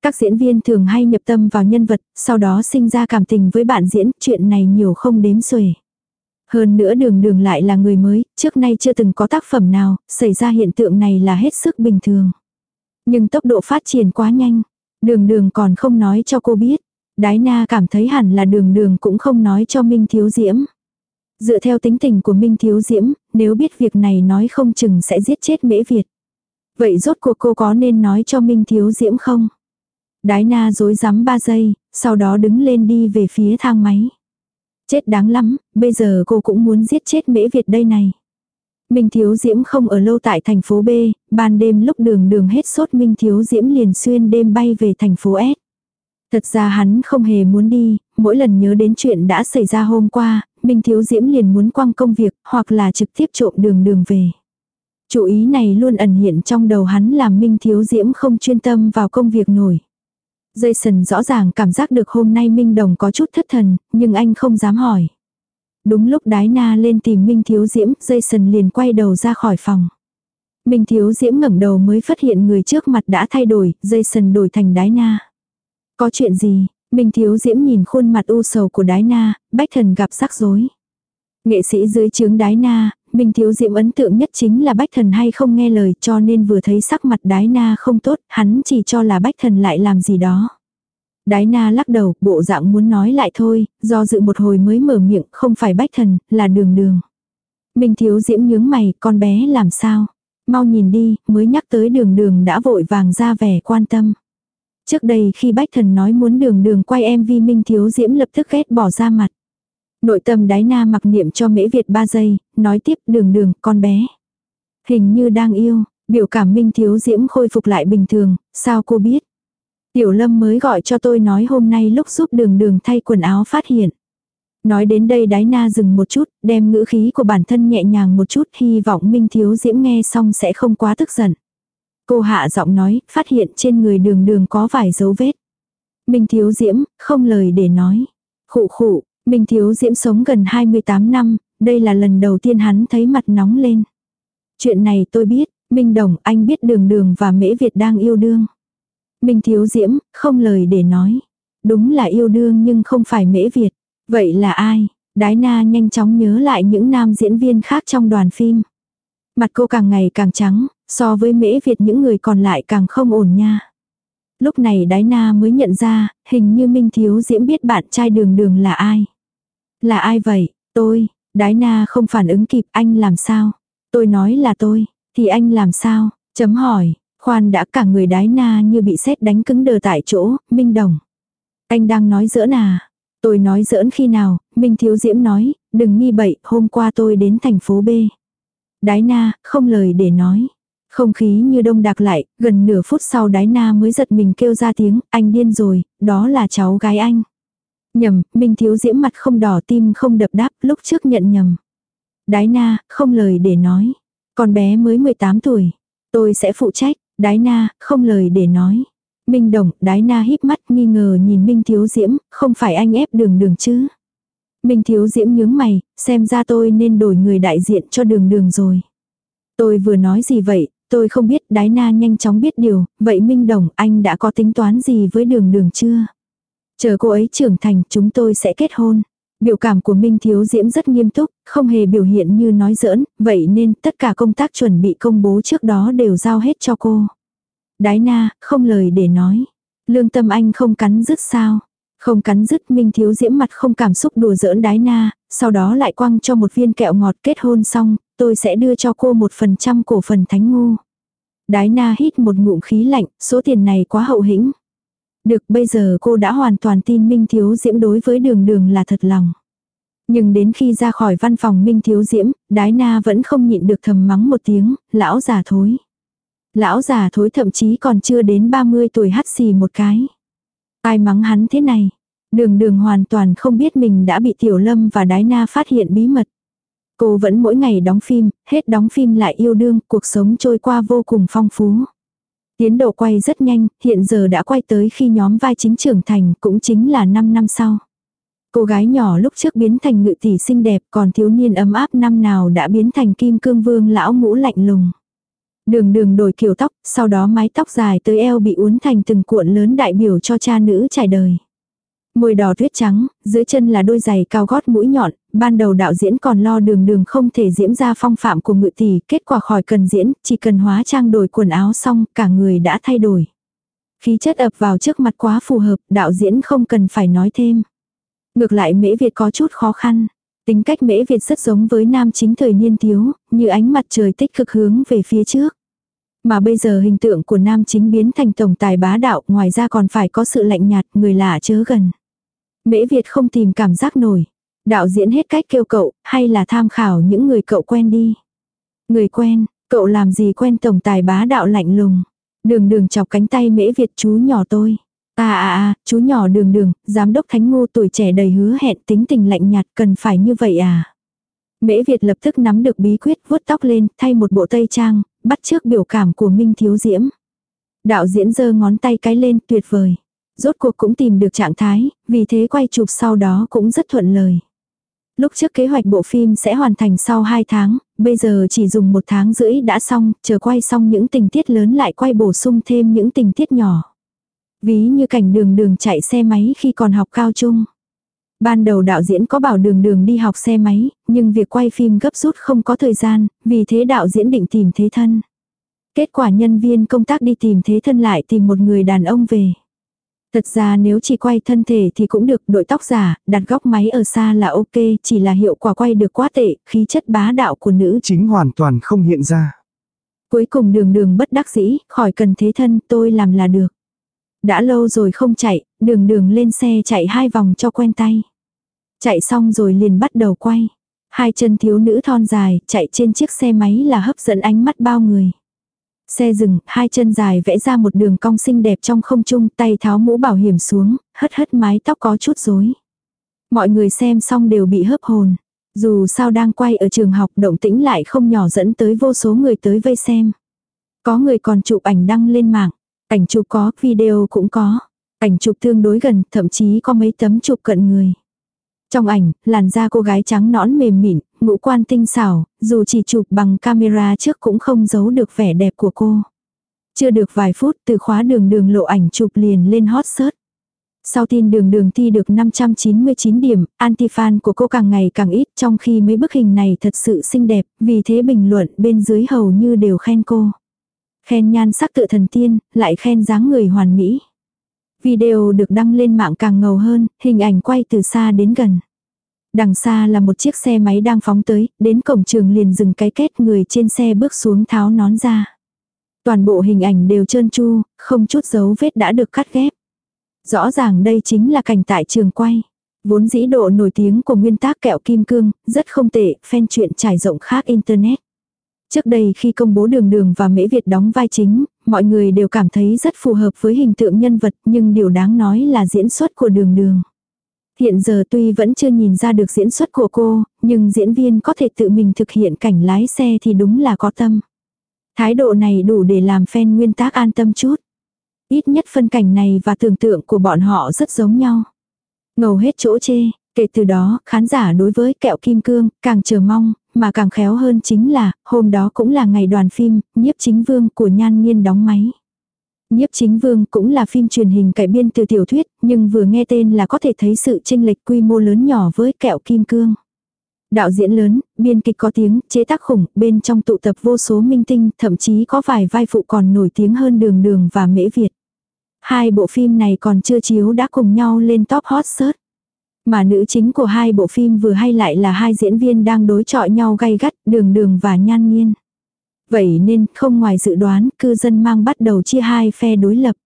A: Các diễn viên thường hay nhập tâm vào nhân vật, sau đó sinh ra cảm tình với bạn diễn, chuyện này nhiều không đếm xuể. Hơn nữa đường đường lại là người mới, trước nay chưa từng có tác phẩm nào, xảy ra hiện tượng này là hết sức bình thường. Nhưng tốc độ phát triển quá nhanh, đường đường còn không nói cho cô biết. Đái na cảm thấy hẳn là đường đường cũng không nói cho Minh Thiếu Diễm. Dựa theo tính tình của Minh Thiếu Diễm, nếu biết việc này nói không chừng sẽ giết chết mễ Việt. Vậy rốt cuộc cô có nên nói cho Minh Thiếu Diễm không? Đái na dối rắm 3 giây, sau đó đứng lên đi về phía thang máy. Chết đáng lắm, bây giờ cô cũng muốn giết chết mễ Việt đây này. Minh Thiếu Diễm không ở lâu tại thành phố B, ban đêm lúc đường đường hết sốt Minh Thiếu Diễm liền xuyên đêm bay về thành phố S. Thật ra hắn không hề muốn đi, mỗi lần nhớ đến chuyện đã xảy ra hôm qua, Minh Thiếu Diễm liền muốn quăng công việc, hoặc là trực tiếp trộm đường đường về. Chủ ý này luôn ẩn hiện trong đầu hắn làm Minh Thiếu Diễm không chuyên tâm vào công việc nổi. Jason rõ ràng cảm giác được hôm nay Minh Đồng có chút thất thần, nhưng anh không dám hỏi. Đúng lúc đái na lên tìm Minh Thiếu Diễm, Jason liền quay đầu ra khỏi phòng. Minh Thiếu Diễm ngẩng đầu mới phát hiện người trước mặt đã thay đổi, Jason đổi thành đái na. Có chuyện gì? Minh Thiếu Diễm nhìn khuôn mặt u sầu của đái na, bách thần gặp rắc rối. Nghệ sĩ dưới trướng đái na, Minh Thiếu Diễm ấn tượng nhất chính là bách thần hay không nghe lời cho nên vừa thấy sắc mặt đái na không tốt, hắn chỉ cho là bách thần lại làm gì đó. Đái na lắc đầu, bộ dạng muốn nói lại thôi, do dự một hồi mới mở miệng, không phải bách thần, là đường đường. Minh Thiếu Diễm nhướng mày, con bé làm sao? Mau nhìn đi, mới nhắc tới đường đường đã vội vàng ra vẻ quan tâm. Trước đây khi Bách Thần nói muốn đường đường quay MV Minh Thiếu Diễm lập tức ghét bỏ ra mặt. Nội tâm đái na mặc niệm cho mễ Việt 3 giây, nói tiếp đường đường, con bé. Hình như đang yêu, biểu cảm Minh Thiếu Diễm khôi phục lại bình thường, sao cô biết? Tiểu Lâm mới gọi cho tôi nói hôm nay lúc giúp đường đường thay quần áo phát hiện. Nói đến đây đái na dừng một chút, đem ngữ khí của bản thân nhẹ nhàng một chút, hy vọng Minh Thiếu Diễm nghe xong sẽ không quá tức giận. Cô hạ giọng nói, phát hiện trên người đường đường có vài dấu vết. Minh Thiếu Diễm, không lời để nói. Khụ khụ, Minh Thiếu Diễm sống gần 28 năm, đây là lần đầu tiên hắn thấy mặt nóng lên. Chuyện này tôi biết, Minh Đồng, anh biết đường đường và Mễ Việt đang yêu đương. Minh Thiếu Diễm, không lời để nói. Đúng là yêu đương nhưng không phải Mễ Việt. Vậy là ai? Đái na nhanh chóng nhớ lại những nam diễn viên khác trong đoàn phim. Mặt cô càng ngày càng trắng, so với mễ Việt những người còn lại càng không ổn nha. Lúc này đái na mới nhận ra, hình như Minh Thiếu Diễm biết bạn trai đường đường là ai. Là ai vậy? Tôi, đái na không phản ứng kịp anh làm sao? Tôi nói là tôi, thì anh làm sao? Chấm hỏi, khoan đã cả người đái na như bị sét đánh cứng đờ tại chỗ, Minh Đồng. Anh đang nói giỡn à? Tôi nói giỡn khi nào, Minh Thiếu Diễm nói, đừng nghi bậy, hôm qua tôi đến thành phố B. Đái na, không lời để nói. Không khí như đông đặc lại, gần nửa phút sau đái na mới giật mình kêu ra tiếng, anh điên rồi, đó là cháu gái anh. Nhầm, Minh Thiếu Diễm mặt không đỏ tim không đập đáp, lúc trước nhận nhầm. Đái na, không lời để nói. Con bé mới 18 tuổi. Tôi sẽ phụ trách, đái na, không lời để nói. Minh Đồng, đái na híp mắt nghi ngờ nhìn Minh Thiếu Diễm, không phải anh ép đường đường chứ. Minh Thiếu Diễm nhướng mày, xem ra tôi nên đổi người đại diện cho đường đường rồi. Tôi vừa nói gì vậy, tôi không biết đái na nhanh chóng biết điều, vậy Minh Đồng anh đã có tính toán gì với đường đường chưa? Chờ cô ấy trưởng thành chúng tôi sẽ kết hôn. Biểu cảm của Minh Thiếu Diễm rất nghiêm túc, không hề biểu hiện như nói giỡn, vậy nên tất cả công tác chuẩn bị công bố trước đó đều giao hết cho cô. Đái na, không lời để nói. Lương tâm anh không cắn rứt sao. Không cắn rứt Minh Thiếu Diễm mặt không cảm xúc đùa giỡn đái na, sau đó lại quăng cho một viên kẹo ngọt kết hôn xong, tôi sẽ đưa cho cô một phần trăm cổ phần thánh ngu. Đái na hít một ngụm khí lạnh, số tiền này quá hậu hĩnh. Được bây giờ cô đã hoàn toàn tin Minh Thiếu Diễm đối với đường đường là thật lòng. Nhưng đến khi ra khỏi văn phòng Minh Thiếu Diễm, Đái Na vẫn không nhịn được thầm mắng một tiếng, lão già thối. Lão già thối thậm chí còn chưa đến 30 tuổi hắt xì một cái. Ai mắng hắn thế này? Đường đường hoàn toàn không biết mình đã bị Tiểu Lâm và Đái Na phát hiện bí mật. Cô vẫn mỗi ngày đóng phim, hết đóng phim lại yêu đương, cuộc sống trôi qua vô cùng phong phú. Tiến độ quay rất nhanh, hiện giờ đã quay tới khi nhóm vai chính trưởng thành, cũng chính là 5 năm sau. Cô gái nhỏ lúc trước biến thành ngự tỷ xinh đẹp, còn thiếu niên ấm áp năm nào đã biến thành kim cương vương lão ngũ lạnh lùng. Đường đường đổi kiểu tóc, sau đó mái tóc dài tới eo bị uốn thành từng cuộn lớn đại biểu cho cha nữ trải đời. Môi đỏ tuyết trắng, dưới chân là đôi giày cao gót mũi nhọn, ban đầu đạo diễn còn lo đường đường không thể diễm ra phong phạm của ngự tỷ, kết quả khỏi cần diễn, chỉ cần hóa trang đổi quần áo xong, cả người đã thay đổi. Khí chất ập vào trước mặt quá phù hợp, đạo diễn không cần phải nói thêm. Ngược lại mễ Việt có chút khó khăn. Tính cách mễ Việt rất giống với nam chính thời niên thiếu, như ánh mặt trời tích cực hướng về phía trước. Mà bây giờ hình tượng của nam chính biến thành tổng tài bá đạo, ngoài ra còn phải có sự lạnh nhạt, người lạ chớ gần. Mễ Việt không tìm cảm giác nổi. Đạo diễn hết cách kêu cậu, hay là tham khảo những người cậu quen đi. Người quen, cậu làm gì quen tổng tài bá đạo lạnh lùng. Đường đường chọc cánh tay Mễ Việt chú nhỏ tôi. À à à, chú nhỏ đường đường, giám đốc thánh ngô tuổi trẻ đầy hứa hẹn tính tình lạnh nhạt cần phải như vậy à. Mễ Việt lập tức nắm được bí quyết vuốt tóc lên, thay một bộ tây trang, bắt trước biểu cảm của Minh Thiếu Diễm. Đạo diễn giơ ngón tay cái lên tuyệt vời. Rốt cuộc cũng tìm được trạng thái, vì thế quay chụp sau đó cũng rất thuận lời. Lúc trước kế hoạch bộ phim sẽ hoàn thành sau 2 tháng, bây giờ chỉ dùng một tháng rưỡi đã xong, chờ quay xong những tình tiết lớn lại quay bổ sung thêm những tình tiết nhỏ. Ví như cảnh đường đường chạy xe máy khi còn học cao trung. Ban đầu đạo diễn có bảo đường đường đi học xe máy, nhưng việc quay phim gấp rút không có thời gian, vì thế đạo diễn định tìm thế thân. Kết quả nhân viên công tác đi tìm thế thân lại tìm một người đàn ông về. Thật ra nếu chỉ quay thân thể thì cũng được đội tóc giả, đặt góc máy ở xa là ok, chỉ là hiệu quả quay được quá tệ, khí chất bá đạo của nữ
B: Chính hoàn toàn không hiện ra.
A: Cuối cùng đường đường bất đắc dĩ, khỏi cần thế thân, tôi làm là được. Đã lâu rồi không chạy, đường đường lên xe chạy hai vòng cho quen tay. Chạy xong rồi liền bắt đầu quay. Hai chân thiếu nữ thon dài, chạy trên chiếc xe máy là hấp dẫn ánh mắt bao người. Xe dừng, hai chân dài vẽ ra một đường cong xinh đẹp trong không trung, tay tháo mũ bảo hiểm xuống, hất hất mái tóc có chút rối. Mọi người xem xong đều bị hớp hồn. Dù sao đang quay ở trường học động tĩnh lại không nhỏ dẫn tới vô số người tới vây xem. Có người còn chụp ảnh đăng lên mạng. Ảnh chụp có, video cũng có. Ảnh chụp tương đối gần, thậm chí có mấy tấm chụp cận người. Trong ảnh, làn da cô gái trắng nõn mềm mịn, ngũ quan tinh xảo, dù chỉ chụp bằng camera trước cũng không giấu được vẻ đẹp của cô. Chưa được vài phút từ khóa đường đường lộ ảnh chụp liền lên hot search. Sau tin đường đường thi được 599 điểm, anti-fan của cô càng ngày càng ít trong khi mấy bức hình này thật sự xinh đẹp, vì thế bình luận bên dưới hầu như đều khen cô. Khen nhan sắc tự thần tiên, lại khen dáng người hoàn mỹ. Video được đăng lên mạng càng ngầu hơn, hình ảnh quay từ xa đến gần. Đằng xa là một chiếc xe máy đang phóng tới, đến cổng trường liền dừng cái kết người trên xe bước xuống tháo nón ra. Toàn bộ hình ảnh đều trơn tru, không chút dấu vết đã được cắt ghép. Rõ ràng đây chính là cảnh tại trường quay. Vốn dĩ độ nổi tiếng của nguyên tác kẹo kim cương, rất không tệ, fan chuyện trải rộng khác Internet. Trước đây khi công bố đường đường và mễ Việt đóng vai chính, mọi người đều cảm thấy rất phù hợp với hình tượng nhân vật nhưng điều đáng nói là diễn xuất của đường đường. Hiện giờ tuy vẫn chưa nhìn ra được diễn xuất của cô, nhưng diễn viên có thể tự mình thực hiện cảnh lái xe thì đúng là có tâm. Thái độ này đủ để làm fan nguyên tác an tâm chút. Ít nhất phân cảnh này và tưởng tượng của bọn họ rất giống nhau. Ngầu hết chỗ chê, kể từ đó khán giả đối với kẹo kim cương càng chờ mong, mà càng khéo hơn chính là hôm đó cũng là ngày đoàn phim nhiếp chính vương của nhan nghiên đóng máy. Nhiếp chính vương cũng là phim truyền hình cải biên từ tiểu thuyết, nhưng vừa nghe tên là có thể thấy sự chênh lệch quy mô lớn nhỏ với kẹo kim cương. Đạo diễn lớn, biên kịch có tiếng, chế tác khủng, bên trong tụ tập vô số minh tinh, thậm chí có vài vai phụ còn nổi tiếng hơn đường đường và mễ Việt. Hai bộ phim này còn chưa chiếu đã cùng nhau lên top hot search. Mà nữ chính của hai bộ phim vừa hay lại là hai diễn viên đang đối chọi nhau gay gắt, đường đường và nhan nhiên. Vậy nên, không ngoài dự đoán, cư dân mang bắt đầu chia hai phe đối lập.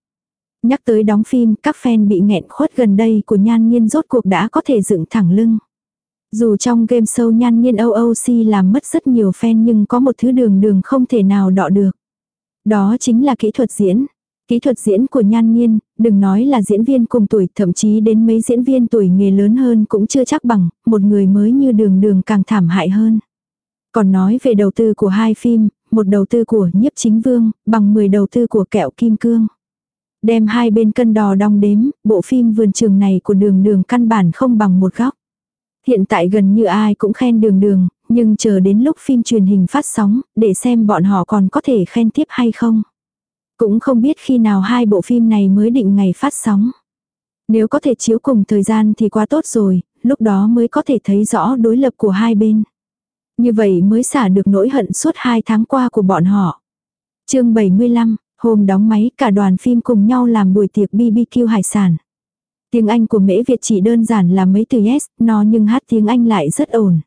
A: Nhắc tới đóng phim, các fan bị nghẹn khuất gần đây của nhan nhiên rốt cuộc đã có thể dựng thẳng lưng. Dù trong game show nhan nhiên OOC làm mất rất nhiều fan nhưng có một thứ đường đường không thể nào đọ được. Đó chính là kỹ thuật diễn. Kỹ thuật diễn của nhan nhiên, đừng nói là diễn viên cùng tuổi, thậm chí đến mấy diễn viên tuổi nghề lớn hơn cũng chưa chắc bằng, một người mới như đường đường càng thảm hại hơn. Còn nói về đầu tư của hai phim, một đầu tư của nhiếp chính vương, bằng 10 đầu tư của kẹo kim cương. Đem hai bên cân đò đong đếm, bộ phim vườn trường này của đường đường căn bản không bằng một góc. Hiện tại gần như ai cũng khen đường đường, nhưng chờ đến lúc phim truyền hình phát sóng, để xem bọn họ còn có thể khen tiếp hay không. Cũng không biết khi nào hai bộ phim này mới định ngày phát sóng. Nếu có thể chiếu cùng thời gian thì quá tốt rồi, lúc đó mới có thể thấy rõ đối lập của hai bên. Như vậy mới xả được nỗi hận suốt hai tháng qua của bọn họ. chương 75, hôm đóng máy cả đoàn phim cùng nhau làm buổi tiệc BBQ hải sản. Tiếng Anh của Mễ Việt chỉ đơn giản là mấy từ yes, no nhưng hát tiếng Anh lại rất ổn.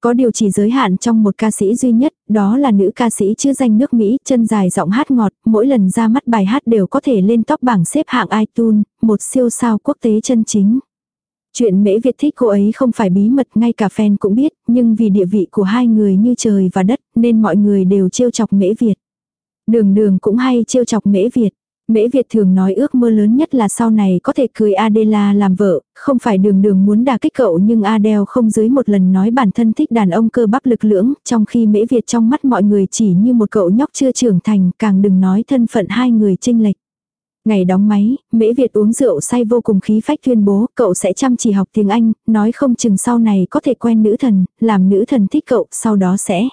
A: Có điều chỉ giới hạn trong một ca sĩ duy nhất, đó là nữ ca sĩ chưa danh nước Mỹ, chân dài giọng hát ngọt, mỗi lần ra mắt bài hát đều có thể lên top bảng xếp hạng iTunes, một siêu sao quốc tế chân chính. Chuyện mễ Việt thích cô ấy không phải bí mật ngay cả fan cũng biết, nhưng vì địa vị của hai người như trời và đất nên mọi người đều trêu chọc mễ Việt. Đường đường cũng hay trêu chọc mễ Việt. Mễ Việt thường nói ước mơ lớn nhất là sau này có thể cưới Adela làm vợ, không phải đường đường muốn đả kích cậu nhưng Adele không dưới một lần nói bản thân thích đàn ông cơ bắp lực lưỡng, trong khi Mễ Việt trong mắt mọi người chỉ như một cậu nhóc chưa trưởng thành, càng đừng nói thân phận hai người chênh lệch. Ngày đóng máy, Mễ Việt uống rượu say vô cùng khí phách tuyên bố cậu sẽ chăm chỉ học tiếng Anh, nói không chừng sau này có thể quen nữ thần, làm nữ thần thích cậu, sau đó sẽ.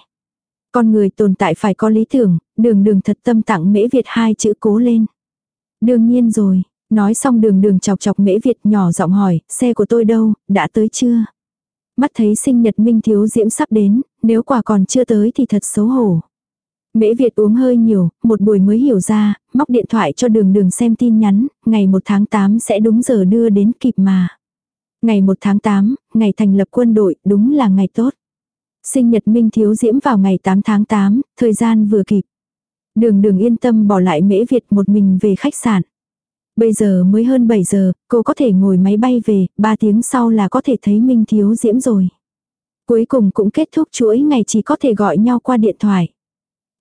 A: Con người tồn tại phải có lý tưởng, đường đường thật tâm tặng Mễ Việt hai chữ cố lên. Đương nhiên rồi, nói xong đường đường chọc chọc Mễ Việt nhỏ giọng hỏi, xe của tôi đâu, đã tới chưa? Mắt thấy sinh nhật Minh Thiếu Diễm sắp đến, nếu quả còn chưa tới thì thật xấu hổ. Mễ Việt uống hơi nhiều, một buổi mới hiểu ra, móc điện thoại cho đường đường xem tin nhắn, ngày 1 tháng 8 sẽ đúng giờ đưa đến kịp mà. Ngày 1 tháng 8, ngày thành lập quân đội, đúng là ngày tốt. Sinh nhật Minh Thiếu Diễm vào ngày 8 tháng 8, thời gian vừa kịp. Đường đường yên tâm bỏ lại Mễ Việt một mình về khách sạn. Bây giờ mới hơn 7 giờ, cô có thể ngồi máy bay về, 3 tiếng sau là có thể thấy Minh Thiếu Diễm rồi. Cuối cùng cũng kết thúc chuỗi ngày chỉ có thể gọi nhau qua điện thoại.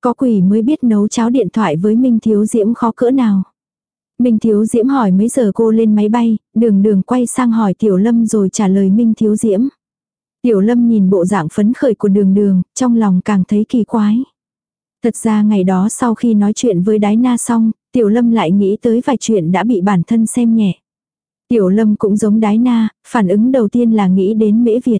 A: Có quỷ mới biết nấu cháo điện thoại với Minh Thiếu Diễm khó cỡ nào. Minh Thiếu Diễm hỏi mấy giờ cô lên máy bay, đường đường quay sang hỏi Tiểu Lâm rồi trả lời Minh Thiếu Diễm. Tiểu Lâm nhìn bộ dạng phấn khởi của đường đường, trong lòng càng thấy kỳ quái. Thật ra ngày đó sau khi nói chuyện với Đái Na xong, Tiểu Lâm lại nghĩ tới vài chuyện đã bị bản thân xem nhẹ. Tiểu Lâm cũng giống Đái Na, phản ứng đầu tiên là nghĩ đến Mễ Việt.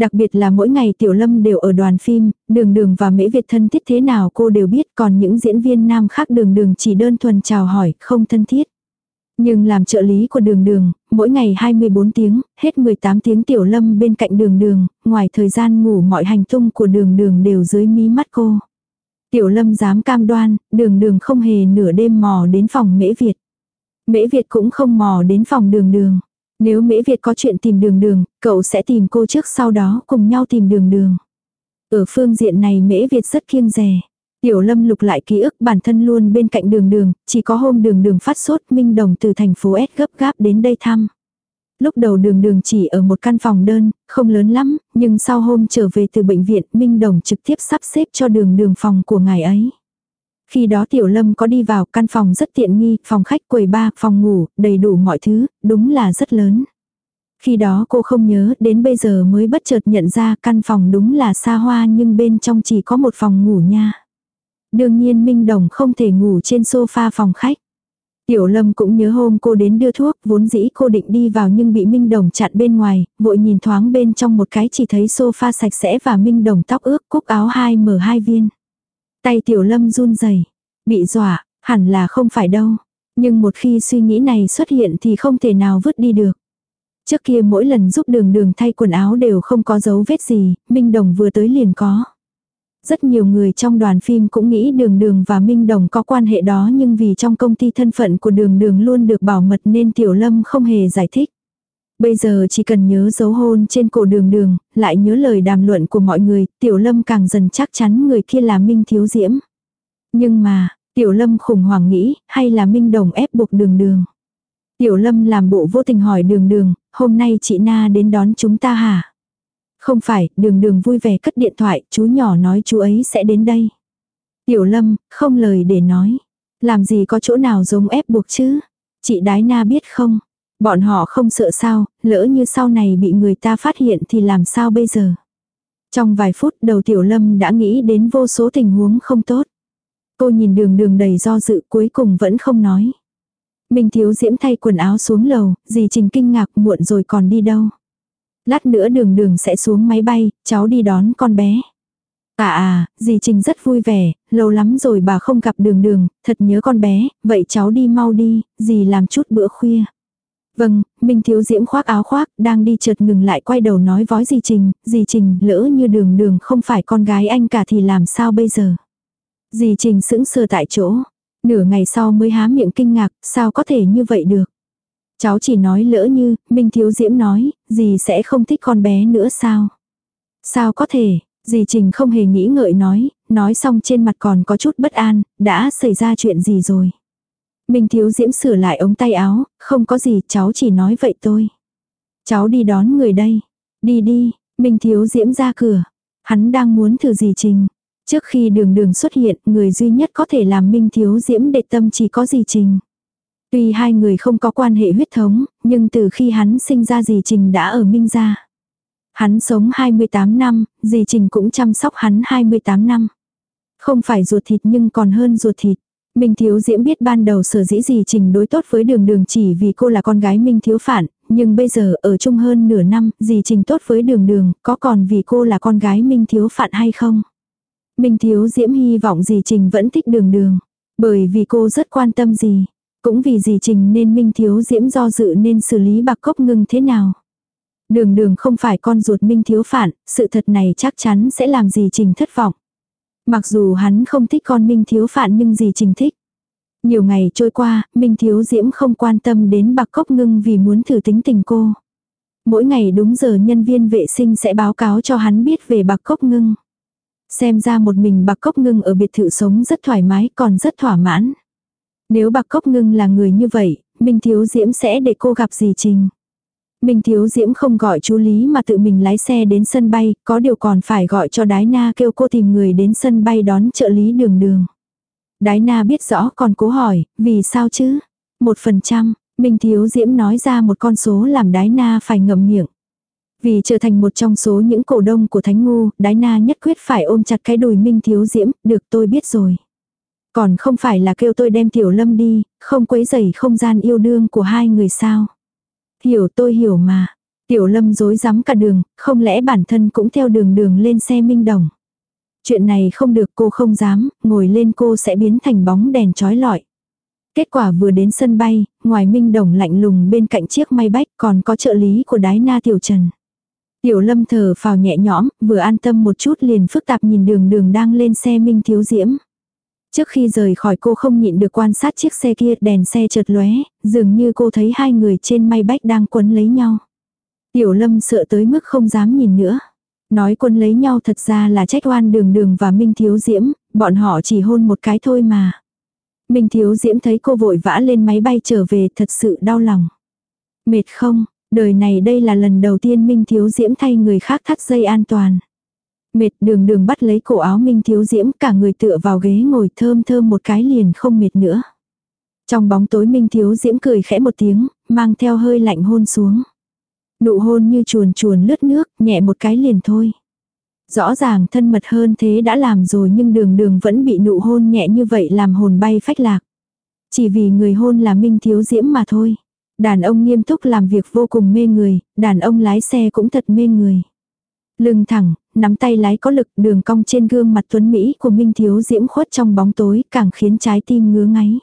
A: Đặc biệt là mỗi ngày Tiểu Lâm đều ở đoàn phim, đường đường và Mễ Việt thân thiết thế nào cô đều biết còn những diễn viên nam khác đường đường chỉ đơn thuần chào hỏi, không thân thiết. Nhưng làm trợ lý của đường đường, mỗi ngày 24 tiếng, hết 18 tiếng Tiểu Lâm bên cạnh đường đường, ngoài thời gian ngủ mọi hành tung của đường đường đều dưới mí mắt cô. Tiểu Lâm dám cam đoan, đường đường không hề nửa đêm mò đến phòng Mễ Việt. Mễ Việt cũng không mò đến phòng đường đường. Nếu Mễ Việt có chuyện tìm đường đường, cậu sẽ tìm cô trước sau đó cùng nhau tìm đường đường. Ở phương diện này Mễ Việt rất kiêng rè. Tiểu Lâm lục lại ký ức bản thân luôn bên cạnh đường đường, chỉ có hôm đường đường phát sốt Minh Đồng từ thành phố S gấp gáp đến đây thăm. Lúc đầu đường đường chỉ ở một căn phòng đơn, không lớn lắm, nhưng sau hôm trở về từ bệnh viện Minh Đồng trực tiếp sắp xếp cho đường đường phòng của ngài ấy. Khi đó Tiểu Lâm có đi vào căn phòng rất tiện nghi, phòng khách quầy ba, phòng ngủ, đầy đủ mọi thứ, đúng là rất lớn. Khi đó cô không nhớ, đến bây giờ mới bất chợt nhận ra căn phòng đúng là xa hoa nhưng bên trong chỉ có một phòng ngủ nha. Đương nhiên Minh Đồng không thể ngủ trên sofa phòng khách. Tiểu Lâm cũng nhớ hôm cô đến đưa thuốc, vốn dĩ cô định đi vào nhưng bị Minh Đồng chặn bên ngoài, vội nhìn thoáng bên trong một cái chỉ thấy sofa sạch sẽ và Minh Đồng tóc ướt, cúc áo hai mở hai viên. Tay Tiểu Lâm run rẩy, bị dọa, hẳn là không phải đâu. Nhưng một khi suy nghĩ này xuất hiện thì không thể nào vứt đi được. Trước kia mỗi lần giúp đường đường thay quần áo đều không có dấu vết gì, Minh Đồng vừa tới liền có. Rất nhiều người trong đoàn phim cũng nghĩ Đường Đường và Minh Đồng có quan hệ đó nhưng vì trong công ty thân phận của Đường Đường luôn được bảo mật nên Tiểu Lâm không hề giải thích. Bây giờ chỉ cần nhớ dấu hôn trên cổ Đường Đường, lại nhớ lời đàm luận của mọi người, Tiểu Lâm càng dần chắc chắn người kia là Minh Thiếu Diễm. Nhưng mà, Tiểu Lâm khủng hoảng nghĩ, hay là Minh Đồng ép buộc Đường Đường. Tiểu Lâm làm bộ vô tình hỏi Đường Đường, hôm nay chị Na đến đón chúng ta hả? Không phải, đường đường vui vẻ cất điện thoại, chú nhỏ nói chú ấy sẽ đến đây. Tiểu lâm, không lời để nói. Làm gì có chỗ nào giống ép buộc chứ? Chị Đái Na biết không? Bọn họ không sợ sao, lỡ như sau này bị người ta phát hiện thì làm sao bây giờ? Trong vài phút đầu tiểu lâm đã nghĩ đến vô số tình huống không tốt. Cô nhìn đường đường đầy do dự cuối cùng vẫn không nói. Minh thiếu diễm thay quần áo xuống lầu, dì trình kinh ngạc muộn rồi còn đi đâu. Lát nữa đường đường sẽ xuống máy bay, cháu đi đón con bé. À à, dì Trình rất vui vẻ, lâu lắm rồi bà không gặp đường đường, thật nhớ con bé, vậy cháu đi mau đi, dì làm chút bữa khuya. Vâng, Minh Thiếu Diễm khoác áo khoác, đang đi chợt ngừng lại quay đầu nói vói dì Trình, dì Trình lỡ như đường đường không phải con gái anh cả thì làm sao bây giờ. Dì Trình sững sờ tại chỗ, nửa ngày sau mới há miệng kinh ngạc, sao có thể như vậy được. Cháu chỉ nói lỡ như, Minh Thiếu Diễm nói, dì sẽ không thích con bé nữa sao? Sao có thể, dì Trình không hề nghĩ ngợi nói, nói xong trên mặt còn có chút bất an, đã xảy ra chuyện gì rồi? Minh Thiếu Diễm sửa lại ống tay áo, không có gì, cháu chỉ nói vậy thôi. Cháu đi đón người đây. Đi đi, Minh Thiếu Diễm ra cửa. Hắn đang muốn thử dì Trình. Trước khi đường đường xuất hiện, người duy nhất có thể làm Minh Thiếu Diễm đệ tâm chỉ có dì Trình. Tuy hai người không có quan hệ huyết thống, nhưng từ khi hắn sinh ra dì Trình đã ở Minh gia. Hắn sống 28 năm, dì Trình cũng chăm sóc hắn 28 năm. Không phải ruột thịt nhưng còn hơn ruột thịt. Minh Thiếu Diễm biết ban đầu sở dĩ dì trình đối tốt với đường đường chỉ vì cô là con gái Minh Thiếu Phản, nhưng bây giờ ở chung hơn nửa năm, dì trình tốt với đường đường, có còn vì cô là con gái Minh Thiếu Phản hay không? Minh Thiếu Diễm hy vọng dì trình vẫn thích đường đường, bởi vì cô rất quan tâm dì. Cũng vì dì trình nên Minh Thiếu Diễm do dự nên xử lý bạc cốc ngưng thế nào. Đường đường không phải con ruột Minh Thiếu Phản, sự thật này chắc chắn sẽ làm dì trình thất vọng. Mặc dù hắn không thích con Minh Thiếu phản nhưng gì Trình thích. Nhiều ngày trôi qua, Minh Thiếu Diễm không quan tâm đến bạc cốc ngưng vì muốn thử tính tình cô. Mỗi ngày đúng giờ nhân viên vệ sinh sẽ báo cáo cho hắn biết về bạc cốc ngưng. Xem ra một mình bạc cốc ngưng ở biệt thự sống rất thoải mái còn rất thỏa mãn. Nếu bạc cốc ngưng là người như vậy, Minh Thiếu Diễm sẽ để cô gặp gì Trình. Minh Thiếu Diễm không gọi chú Lý mà tự mình lái xe đến sân bay, có điều còn phải gọi cho Đái Na kêu cô tìm người đến sân bay đón trợ lý đường đường. Đái Na biết rõ còn cố hỏi, vì sao chứ? Một phần trăm, Minh Thiếu Diễm nói ra một con số làm Đái Na phải ngậm miệng. Vì trở thành một trong số những cổ đông của Thánh Ngu, Đái Na nhất quyết phải ôm chặt cái đùi Minh Thiếu Diễm, được tôi biết rồi. Còn không phải là kêu tôi đem Tiểu Lâm đi, không quấy rầy không gian yêu đương của hai người sao. Hiểu tôi hiểu mà. Tiểu lâm dối rắm cả đường, không lẽ bản thân cũng theo đường đường lên xe minh đồng. Chuyện này không được cô không dám, ngồi lên cô sẽ biến thành bóng đèn trói lọi. Kết quả vừa đến sân bay, ngoài minh đồng lạnh lùng bên cạnh chiếc may bách còn có trợ lý của đái na tiểu trần. Tiểu lâm thở phào nhẹ nhõm, vừa an tâm một chút liền phức tạp nhìn đường đường đang lên xe minh thiếu diễm. Trước khi rời khỏi cô không nhịn được quan sát chiếc xe kia đèn xe chợt lóe, dường như cô thấy hai người trên may bách đang quấn lấy nhau. Tiểu lâm sợ tới mức không dám nhìn nữa. Nói quân lấy nhau thật ra là trách oan đường đường và Minh Thiếu Diễm, bọn họ chỉ hôn một cái thôi mà. Minh Thiếu Diễm thấy cô vội vã lên máy bay trở về thật sự đau lòng. Mệt không, đời này đây là lần đầu tiên Minh Thiếu Diễm thay người khác thắt dây an toàn. Mệt đường đường bắt lấy cổ áo Minh Thiếu Diễm cả người tựa vào ghế ngồi thơm thơm một cái liền không mệt nữa. Trong bóng tối Minh Thiếu Diễm cười khẽ một tiếng, mang theo hơi lạnh hôn xuống. Nụ hôn như chuồn chuồn lướt nước, nhẹ một cái liền thôi. Rõ ràng thân mật hơn thế đã làm rồi nhưng đường đường vẫn bị nụ hôn nhẹ như vậy làm hồn bay phách lạc. Chỉ vì người hôn là Minh Thiếu Diễm mà thôi. Đàn ông nghiêm túc làm việc vô cùng mê người, đàn ông lái xe cũng thật mê người. Lưng thẳng, nắm tay lái có lực đường cong trên gương mặt tuấn Mỹ của Minh Thiếu Diễm khuất trong bóng tối càng khiến trái tim ngứa ngáy.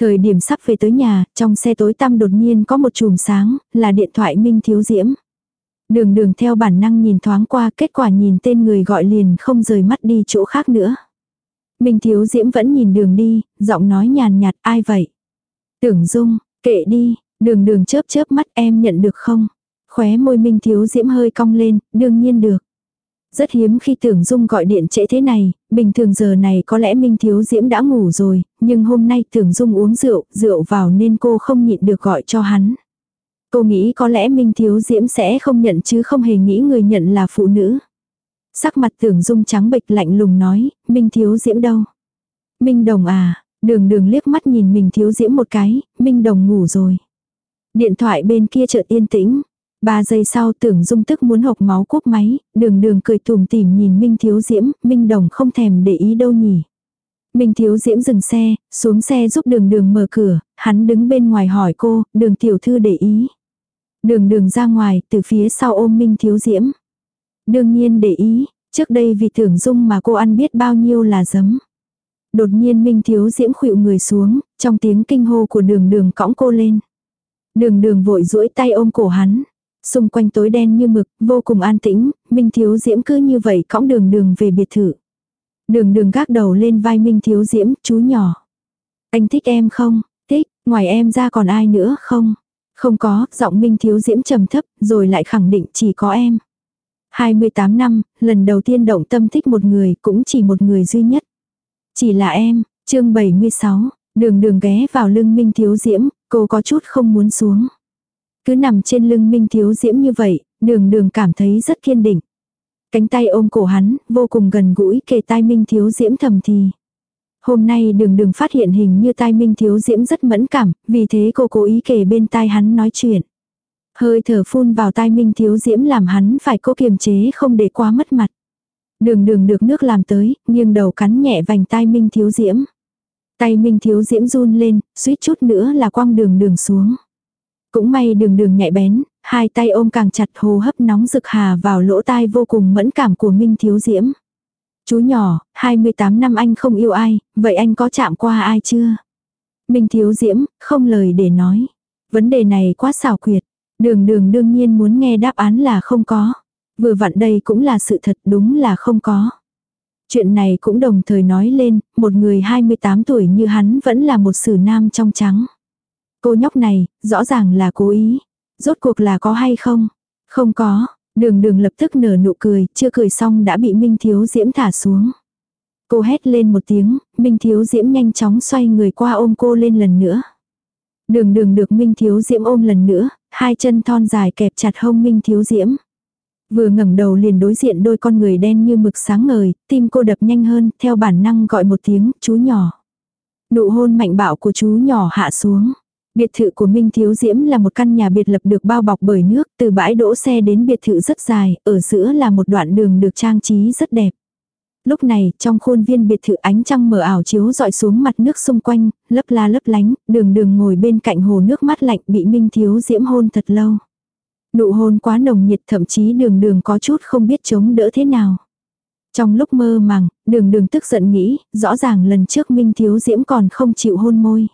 A: Thời điểm sắp về tới nhà, trong xe tối tăm đột nhiên có một chùm sáng, là điện thoại Minh Thiếu Diễm. Đường đường theo bản năng nhìn thoáng qua kết quả nhìn tên người gọi liền không rời mắt đi chỗ khác nữa. Minh Thiếu Diễm vẫn nhìn đường đi, giọng nói nhàn nhạt ai vậy? Tưởng dung, kệ đi, đường đường chớp chớp mắt em nhận được không? Khóe môi Minh Thiếu Diễm hơi cong lên, đương nhiên được. Rất hiếm khi tưởng dung gọi điện trễ thế này, bình thường giờ này có lẽ Minh Thiếu Diễm đã ngủ rồi, nhưng hôm nay tưởng dung uống rượu, rượu vào nên cô không nhịn được gọi cho hắn. Cô nghĩ có lẽ Minh Thiếu Diễm sẽ không nhận chứ không hề nghĩ người nhận là phụ nữ. Sắc mặt tưởng dung trắng bệch lạnh lùng nói, Minh Thiếu Diễm đâu? Minh Đồng à, đường đường liếc mắt nhìn Minh Thiếu Diễm một cái, Minh Đồng ngủ rồi. Điện thoại bên kia chợt yên tĩnh, Ba giây sau tưởng dung tức muốn hộc máu cúp máy, đường đường cười tùm tìm nhìn Minh Thiếu Diễm, Minh Đồng không thèm để ý đâu nhỉ. Minh Thiếu Diễm dừng xe, xuống xe giúp đường đường mở cửa, hắn đứng bên ngoài hỏi cô, đường tiểu thư để ý. Đường đường ra ngoài, từ phía sau ôm Minh Thiếu Diễm. Đương nhiên để ý, trước đây vì tưởng dung mà cô ăn biết bao nhiêu là giấm. Đột nhiên Minh Thiếu Diễm khuỵu người xuống, trong tiếng kinh hô của đường đường cõng cô lên. Đường đường vội duỗi tay ôm cổ hắn. Xung quanh tối đen như mực, vô cùng an tĩnh, Minh Thiếu Diễm cứ như vậy cõng đường đường về biệt thự. Đường đường gác đầu lên vai Minh Thiếu Diễm, chú nhỏ. Anh thích em không? Thích, ngoài em ra còn ai nữa không? Không có, giọng Minh Thiếu Diễm trầm thấp, rồi lại khẳng định chỉ có em. 28 năm, lần đầu tiên động tâm thích một người, cũng chỉ một người duy nhất. Chỉ là em, chương 76, đường đường ghé vào lưng Minh Thiếu Diễm, cô có chút không muốn xuống. Cứ nằm trên lưng Minh Thiếu Diễm như vậy, đường đường cảm thấy rất kiên định. Cánh tay ôm cổ hắn, vô cùng gần gũi kề tai Minh Thiếu Diễm thầm thì. Hôm nay đường đường phát hiện hình như tai Minh Thiếu Diễm rất mẫn cảm, vì thế cô cố ý kề bên tai hắn nói chuyện. Hơi thở phun vào tai Minh Thiếu Diễm làm hắn phải cố kiềm chế không để quá mất mặt. Đường đường được nước làm tới, nghiêng đầu cắn nhẹ vành tai Minh Thiếu Diễm. Tay Minh Thiếu Diễm run lên, suýt chút nữa là quăng đường đường xuống. Cũng may đường đường nhạy bén, hai tay ôm càng chặt hô hấp nóng rực hà vào lỗ tai vô cùng mẫn cảm của Minh Thiếu Diễm. Chú nhỏ, 28 năm anh không yêu ai, vậy anh có chạm qua ai chưa? Minh Thiếu Diễm, không lời để nói. Vấn đề này quá xảo quyệt. Đường đường đương nhiên muốn nghe đáp án là không có. Vừa vặn đây cũng là sự thật đúng là không có. Chuyện này cũng đồng thời nói lên, một người 28 tuổi như hắn vẫn là một sử nam trong trắng. Cô nhóc này, rõ ràng là cố ý. Rốt cuộc là có hay không? Không có. Đường đường lập tức nở nụ cười, chưa cười xong đã bị Minh Thiếu Diễm thả xuống. Cô hét lên một tiếng, Minh Thiếu Diễm nhanh chóng xoay người qua ôm cô lên lần nữa. Đường đường được Minh Thiếu Diễm ôm lần nữa, hai chân thon dài kẹp chặt hông Minh Thiếu Diễm. Vừa ngẩng đầu liền đối diện đôi con người đen như mực sáng ngời, tim cô đập nhanh hơn, theo bản năng gọi một tiếng, chú nhỏ. Nụ hôn mạnh bạo của chú nhỏ hạ xuống. Biệt thự của Minh Thiếu Diễm là một căn nhà biệt lập được bao bọc bởi nước, từ bãi đỗ xe đến biệt thự rất dài, ở giữa là một đoạn đường được trang trí rất đẹp. Lúc này, trong khuôn viên biệt thự ánh trăng mờ ảo chiếu dọi xuống mặt nước xung quanh, lấp la lấp lánh, đường đường ngồi bên cạnh hồ nước mát lạnh bị Minh Thiếu Diễm hôn thật lâu. Nụ hôn quá nồng nhiệt thậm chí đường đường có chút không biết chống đỡ thế nào. Trong lúc mơ màng, đường đường tức giận nghĩ, rõ ràng lần trước Minh Thiếu Diễm còn không chịu hôn môi.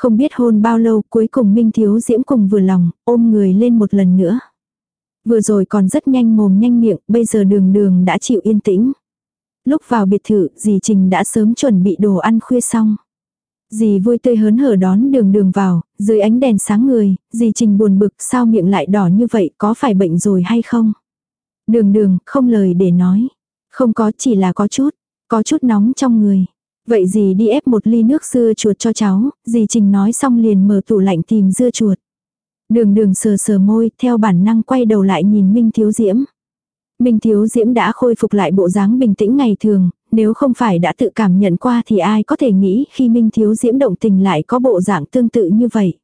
A: Không biết hôn bao lâu cuối cùng Minh Thiếu Diễm cùng vừa lòng, ôm người lên một lần nữa. Vừa rồi còn rất nhanh mồm nhanh miệng, bây giờ đường đường đã chịu yên tĩnh. Lúc vào biệt thự, dì Trình đã sớm chuẩn bị đồ ăn khuya xong. Dì vui tươi hớn hở đón đường đường vào, dưới ánh đèn sáng người, dì Trình buồn bực sao miệng lại đỏ như vậy có phải bệnh rồi hay không? Đường đường, không lời để nói. Không có chỉ là có chút, có chút nóng trong người. Vậy dì đi ép một ly nước dưa chuột cho cháu, dì Trình nói xong liền mở tủ lạnh tìm dưa chuột. Đường đường sờ sờ môi, theo bản năng quay đầu lại nhìn Minh Thiếu Diễm. Minh Thiếu Diễm đã khôi phục lại bộ dáng bình tĩnh ngày thường, nếu không phải đã tự cảm nhận qua thì ai có thể nghĩ khi Minh Thiếu Diễm động tình lại có bộ dạng tương tự như vậy.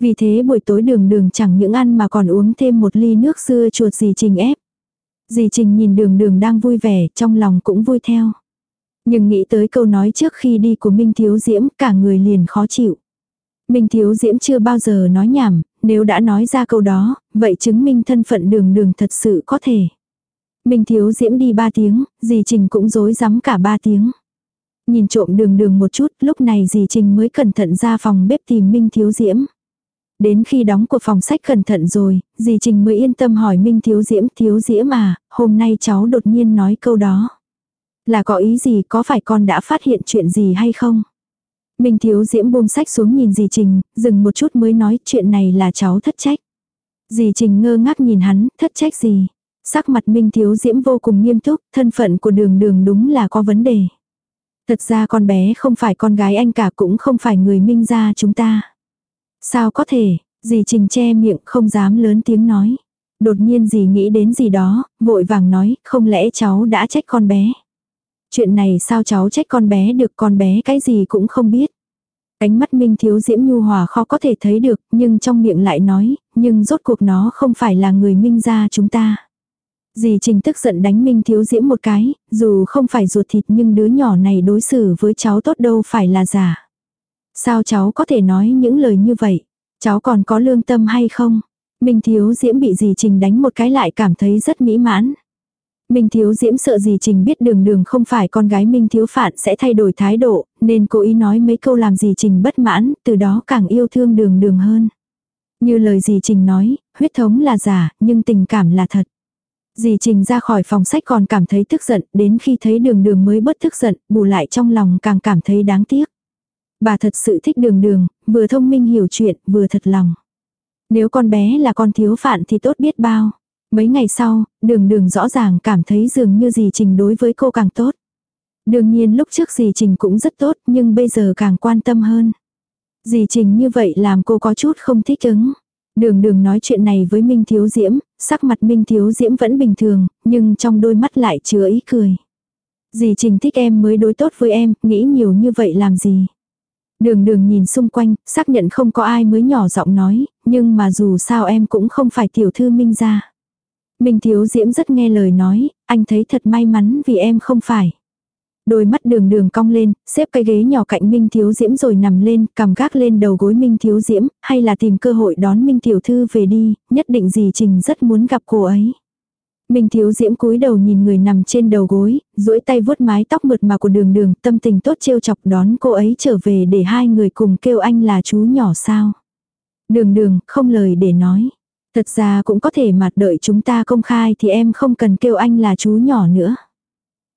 A: Vì thế buổi tối đường đường chẳng những ăn mà còn uống thêm một ly nước dưa chuột dì Trình ép. Dì Trình nhìn đường đường đang vui vẻ, trong lòng cũng vui theo. Nhưng nghĩ tới câu nói trước khi đi của Minh Thiếu Diễm, cả người liền khó chịu. Minh Thiếu Diễm chưa bao giờ nói nhảm, nếu đã nói ra câu đó, vậy chứng minh thân phận đường đường thật sự có thể. Minh Thiếu Diễm đi ba tiếng, dì Trình cũng dối rắm cả ba tiếng. Nhìn trộm đường đường một chút, lúc này dì Trình mới cẩn thận ra phòng bếp tìm Minh Thiếu Diễm. Đến khi đóng của phòng sách cẩn thận rồi, dì Trình mới yên tâm hỏi Minh Thiếu Diễm, Thiếu Diễm à, hôm nay cháu đột nhiên nói câu đó. Là có ý gì, có phải con đã phát hiện chuyện gì hay không? Minh Thiếu Diễm buông sách xuống nhìn dì Trình, dừng một chút mới nói chuyện này là cháu thất trách. Dì Trình ngơ ngác nhìn hắn, thất trách gì? Sắc mặt Minh Thiếu Diễm vô cùng nghiêm túc, thân phận của đường đường đúng là có vấn đề. Thật ra con bé không phải con gái anh cả cũng không phải người Minh gia chúng ta. Sao có thể, dì Trình che miệng không dám lớn tiếng nói. Đột nhiên dì nghĩ đến gì đó, vội vàng nói, không lẽ cháu đã trách con bé. Chuyện này sao cháu trách con bé được con bé cái gì cũng không biết. Ánh mắt Minh Thiếu Diễm nhu hòa khó có thể thấy được, nhưng trong miệng lại nói, nhưng rốt cuộc nó không phải là người Minh gia chúng ta. Dì Trình tức giận đánh Minh Thiếu Diễm một cái, dù không phải ruột thịt nhưng đứa nhỏ này đối xử với cháu tốt đâu phải là giả. Sao cháu có thể nói những lời như vậy? Cháu còn có lương tâm hay không? Minh Thiếu Diễm bị dì Trình đánh một cái lại cảm thấy rất mỹ mãn. Minh Thiếu Diễm sợ gì Trình biết đường đường không phải con gái Minh Thiếu Phạn sẽ thay đổi thái độ, nên cố ý nói mấy câu làm gì Trình bất mãn, từ đó càng yêu thương đường đường hơn. Như lời dì Trình nói, huyết thống là giả, nhưng tình cảm là thật. Dì Trình ra khỏi phòng sách còn cảm thấy tức giận, đến khi thấy đường đường mới bất tức giận, bù lại trong lòng càng cảm thấy đáng tiếc. Bà thật sự thích đường đường, vừa thông minh hiểu chuyện, vừa thật lòng. Nếu con bé là con thiếu phạn thì tốt biết bao. Mấy ngày sau, đường đường rõ ràng cảm thấy dường như dì Trình đối với cô càng tốt. Đương nhiên lúc trước dì Trình cũng rất tốt nhưng bây giờ càng quan tâm hơn. Dì Trình như vậy làm cô có chút không thích ứng. Đường đường nói chuyện này với Minh Thiếu Diễm, sắc mặt Minh Thiếu Diễm vẫn bình thường, nhưng trong đôi mắt lại chứa ý cười. Dì Trình thích em mới đối tốt với em, nghĩ nhiều như vậy làm gì. Đường đường nhìn xung quanh, xác nhận không có ai mới nhỏ giọng nói, nhưng mà dù sao em cũng không phải tiểu thư Minh gia. Minh Thiếu Diễm rất nghe lời nói, anh thấy thật may mắn vì em không phải. Đôi mắt đường đường cong lên, xếp cái ghế nhỏ cạnh Minh Thiếu Diễm rồi nằm lên, cầm gác lên đầu gối Minh Thiếu Diễm, hay là tìm cơ hội đón Minh Tiểu Thư về đi, nhất định gì Trình rất muốn gặp cô ấy. Minh Thiếu Diễm cúi đầu nhìn người nằm trên đầu gối, duỗi tay vuốt mái tóc mượt mà của đường đường, tâm tình tốt trêu chọc đón cô ấy trở về để hai người cùng kêu anh là chú nhỏ sao. Đường đường, không lời để nói. Thật ra cũng có thể mà đợi chúng ta công khai thì em không cần kêu anh là chú nhỏ nữa.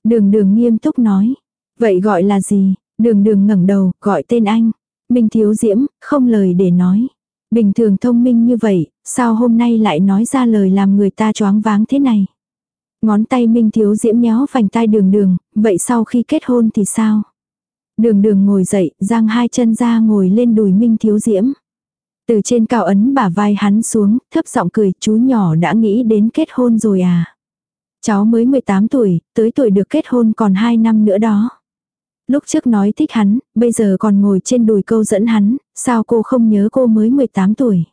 A: Đường đường nghiêm túc nói. Vậy gọi là gì? Đường đường ngẩng đầu, gọi tên anh. Minh thiếu diễm, không lời để nói. Bình thường thông minh như vậy, sao hôm nay lại nói ra lời làm người ta choáng váng thế này? Ngón tay Minh thiếu diễm nhéo vành tai đường đường, vậy sau khi kết hôn thì sao? Đường đường ngồi dậy, giang hai chân ra ngồi lên đùi Minh thiếu diễm. Từ trên cao ấn bả vai hắn xuống, thấp giọng cười, chú nhỏ đã nghĩ đến kết hôn rồi à? Cháu mới 18 tuổi, tới tuổi được kết hôn còn 2 năm nữa đó. Lúc trước nói thích hắn, bây giờ còn ngồi trên đùi câu dẫn hắn, sao cô không nhớ cô mới 18 tuổi.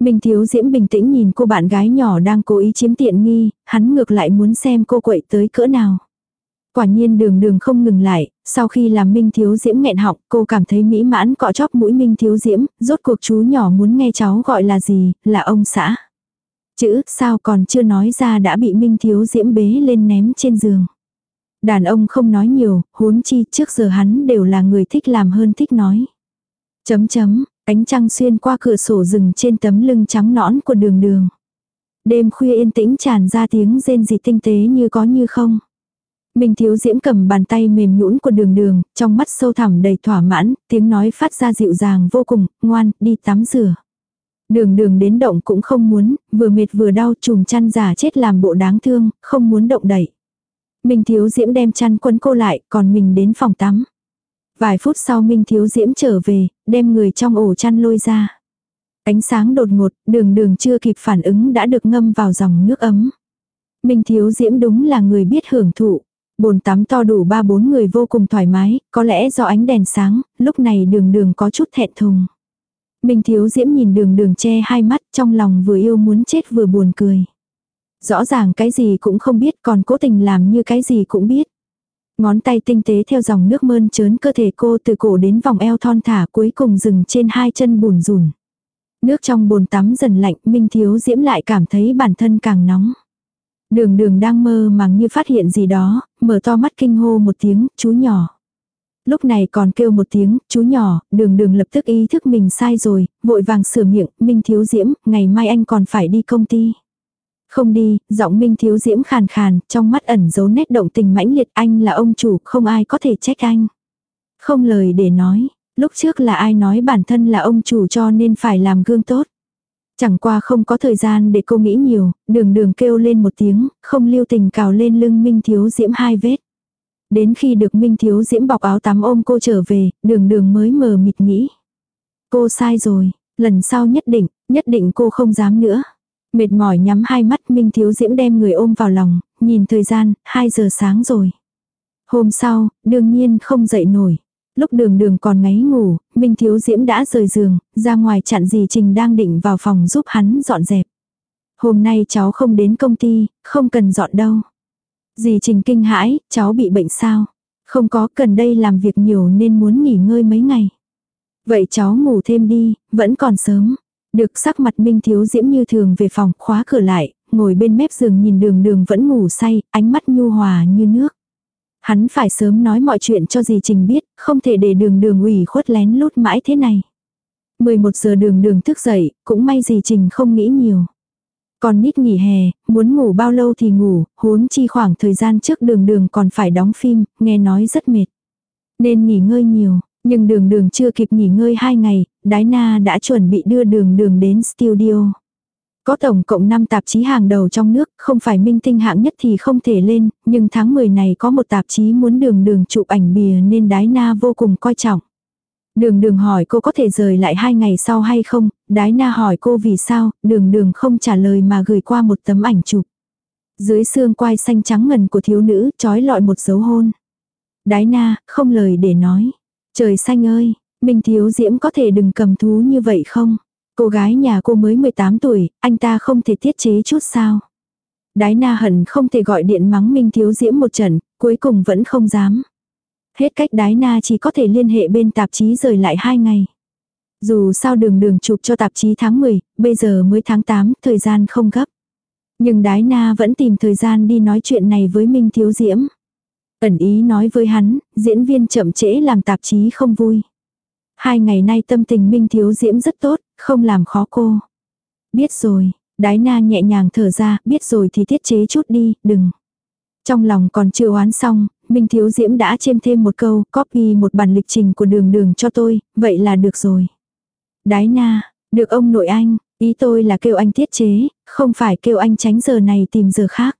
A: Minh Thiếu Diễm bình tĩnh nhìn cô bạn gái nhỏ đang cố ý chiếm tiện nghi, hắn ngược lại muốn xem cô quậy tới cỡ nào. Quả nhiên đường đường không ngừng lại, sau khi làm Minh Thiếu Diễm nghẹn họng, cô cảm thấy mỹ mãn cọ chóp mũi Minh Thiếu Diễm, rốt cuộc chú nhỏ muốn nghe cháu gọi là gì, là ông xã. Chữ sao còn chưa nói ra đã bị Minh Thiếu Diễm bế lên ném trên giường. Đàn ông không nói nhiều, huống chi trước giờ hắn đều là người thích làm hơn thích nói. Chấm chấm, ánh trăng xuyên qua cửa sổ rừng trên tấm lưng trắng nõn của đường đường. Đêm khuya yên tĩnh tràn ra tiếng rên rỉ tinh tế như có như không. Minh Thiếu Diễm cầm bàn tay mềm nhũn của đường đường, trong mắt sâu thẳm đầy thỏa mãn, tiếng nói phát ra dịu dàng vô cùng, ngoan, đi tắm rửa. Đường đường đến động cũng không muốn, vừa mệt vừa đau chùm chăn giả chết làm bộ đáng thương, không muốn động đẩy. Minh Thiếu Diễm đem chăn quấn cô lại, còn mình đến phòng tắm. Vài phút sau Minh Thiếu Diễm trở về, đem người trong ổ chăn lôi ra. Ánh sáng đột ngột, đường đường chưa kịp phản ứng đã được ngâm vào dòng nước ấm. Minh Thiếu Diễm đúng là người biết hưởng thụ. Bồn tắm to đủ ba bốn người vô cùng thoải mái, có lẽ do ánh đèn sáng, lúc này đường đường có chút thẹn thùng. Minh Thiếu Diễm nhìn đường đường che hai mắt trong lòng vừa yêu muốn chết vừa buồn cười. Rõ ràng cái gì cũng không biết còn cố tình làm như cái gì cũng biết. Ngón tay tinh tế theo dòng nước mơn trớn cơ thể cô từ cổ đến vòng eo thon thả cuối cùng dừng trên hai chân bùn rùn. Nước trong bồn tắm dần lạnh Minh Thiếu Diễm lại cảm thấy bản thân càng nóng. Đường đường đang mơ màng như phát hiện gì đó, mở to mắt kinh hô một tiếng, chú nhỏ. Lúc này còn kêu một tiếng, chú nhỏ, đường đường lập tức ý thức mình sai rồi, vội vàng sửa miệng, Minh Thiếu Diễm, ngày mai anh còn phải đi công ty. Không đi, giọng Minh Thiếu Diễm khàn khàn, trong mắt ẩn dấu nét động tình mãnh liệt anh là ông chủ, không ai có thể trách anh. Không lời để nói, lúc trước là ai nói bản thân là ông chủ cho nên phải làm gương tốt. Chẳng qua không có thời gian để cô nghĩ nhiều, đường đường kêu lên một tiếng, không lưu tình cào lên lưng Minh Thiếu Diễm hai vết. Đến khi được Minh Thiếu Diễm bọc áo tắm ôm cô trở về, đường đường mới mờ mịt nghĩ. Cô sai rồi, lần sau nhất định, nhất định cô không dám nữa. Mệt mỏi nhắm hai mắt Minh Thiếu Diễm đem người ôm vào lòng, nhìn thời gian, 2 giờ sáng rồi. Hôm sau, đương nhiên không dậy nổi. Lúc đường đường còn ngáy ngủ, Minh Thiếu Diễm đã rời giường, ra ngoài chặn gì Trình đang định vào phòng giúp hắn dọn dẹp. Hôm nay cháu không đến công ty, không cần dọn đâu. Dì Trình kinh hãi, cháu bị bệnh sao? Không có, cần đây làm việc nhiều nên muốn nghỉ ngơi mấy ngày. Vậy cháu ngủ thêm đi, vẫn còn sớm. Được sắc mặt Minh Thiếu Diễm như thường về phòng, khóa cửa lại, ngồi bên mép giường nhìn đường đường vẫn ngủ say, ánh mắt nhu hòa như nước. Hắn phải sớm nói mọi chuyện cho dì Trình biết, không thể để đường đường ủy khuất lén lút mãi thế này. 11 giờ đường đường thức dậy, cũng may dì Trình không nghĩ nhiều. Còn nít nghỉ hè, muốn ngủ bao lâu thì ngủ, huống chi khoảng thời gian trước đường đường còn phải đóng phim, nghe nói rất mệt. Nên nghỉ ngơi nhiều, nhưng đường đường chưa kịp nghỉ ngơi hai ngày, Đái Na đã chuẩn bị đưa đường đường đến studio. Có tổng cộng 5 tạp chí hàng đầu trong nước, không phải minh tinh hạng nhất thì không thể lên, nhưng tháng 10 này có một tạp chí muốn đường đường chụp ảnh bìa nên Đái Na vô cùng coi trọng. Đường đường hỏi cô có thể rời lại hai ngày sau hay không, đái na hỏi cô vì sao, đường đường không trả lời mà gửi qua một tấm ảnh chụp. Dưới xương quai xanh trắng ngần của thiếu nữ trói lọi một dấu hôn. Đái na, không lời để nói. Trời xanh ơi, Minh Thiếu Diễm có thể đừng cầm thú như vậy không? Cô gái nhà cô mới 18 tuổi, anh ta không thể tiết chế chút sao? Đái na hận không thể gọi điện mắng Minh Thiếu Diễm một trận, cuối cùng vẫn không dám. Hết cách đái na chỉ có thể liên hệ bên tạp chí rời lại hai ngày. Dù sao đường đường chụp cho tạp chí tháng 10, bây giờ mới tháng 8, thời gian không gấp. Nhưng đái na vẫn tìm thời gian đi nói chuyện này với Minh Thiếu Diễm. Ẩn ý nói với hắn, diễn viên chậm trễ làm tạp chí không vui. Hai ngày nay tâm tình Minh Thiếu Diễm rất tốt, không làm khó cô. Biết rồi, đái na nhẹ nhàng thở ra, biết rồi thì tiết chế chút đi, đừng. Trong lòng còn chưa oán xong, Minh Thiếu Diễm đã chêm thêm một câu, copy một bản lịch trình của đường đường cho tôi, vậy là được rồi. Đái na, được ông nội anh, ý tôi là kêu anh tiết chế, không phải kêu anh tránh giờ này tìm giờ khác.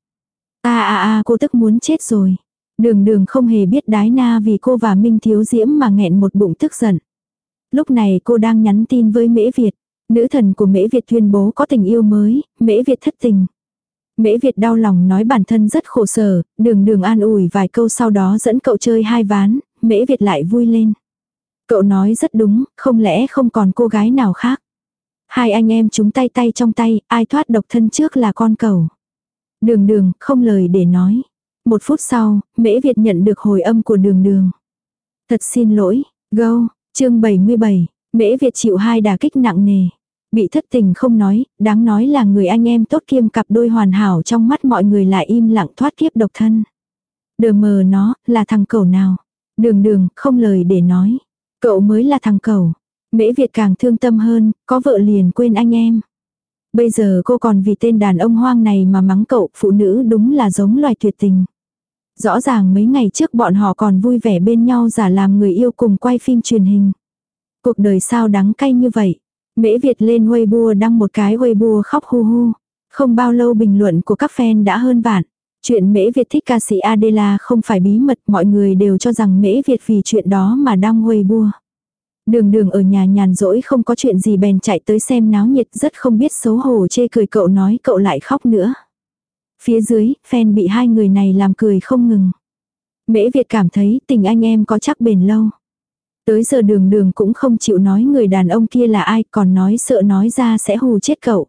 A: a a a cô tức muốn chết rồi. Đường đường không hề biết đái na vì cô và Minh Thiếu Diễm mà nghẹn một bụng tức giận. Lúc này cô đang nhắn tin với Mễ Việt. Nữ thần của Mễ Việt tuyên bố có tình yêu mới, Mễ Việt thất tình. Mễ Việt đau lòng nói bản thân rất khổ sở, đường đường an ủi vài câu sau đó dẫn cậu chơi hai ván, Mễ Việt lại vui lên. Cậu nói rất đúng, không lẽ không còn cô gái nào khác. Hai anh em chúng tay tay trong tay, ai thoát độc thân trước là con cầu. Đường đường, không lời để nói. Một phút sau, Mễ Việt nhận được hồi âm của đường đường. Thật xin lỗi, gâu chương 77, Mễ Việt chịu hai đả kích nặng nề. Bị thất tình không nói, đáng nói là người anh em tốt kiêm cặp đôi hoàn hảo trong mắt mọi người lại im lặng thoát kiếp độc thân. Đờ mờ nó, là thằng cẩu nào. Đường đường, không lời để nói. Cậu mới là thằng cẩu. Mễ Việt càng thương tâm hơn, có vợ liền quên anh em. Bây giờ cô còn vì tên đàn ông hoang này mà mắng cậu, phụ nữ đúng là giống loài tuyệt tình. Rõ ràng mấy ngày trước bọn họ còn vui vẻ bên nhau giả làm người yêu cùng quay phim truyền hình. Cuộc đời sao đắng cay như vậy. Mễ Việt lên Weibo đăng một cái Weibo khóc hu hu. Không bao lâu bình luận của các fan đã hơn vạn. Chuyện Mễ Việt thích ca sĩ Adela không phải bí mật, mọi người đều cho rằng Mễ Việt vì chuyện đó mà đăng Weibo. Đường đường ở nhà nhàn rỗi không có chuyện gì bèn chạy tới xem náo nhiệt rất không biết xấu hổ chê cười cậu nói cậu lại khóc nữa. Phía dưới, fan bị hai người này làm cười không ngừng. Mễ Việt cảm thấy tình anh em có chắc bền lâu. Tới giờ đường đường cũng không chịu nói người đàn ông kia là ai còn nói sợ nói ra sẽ hù chết cậu.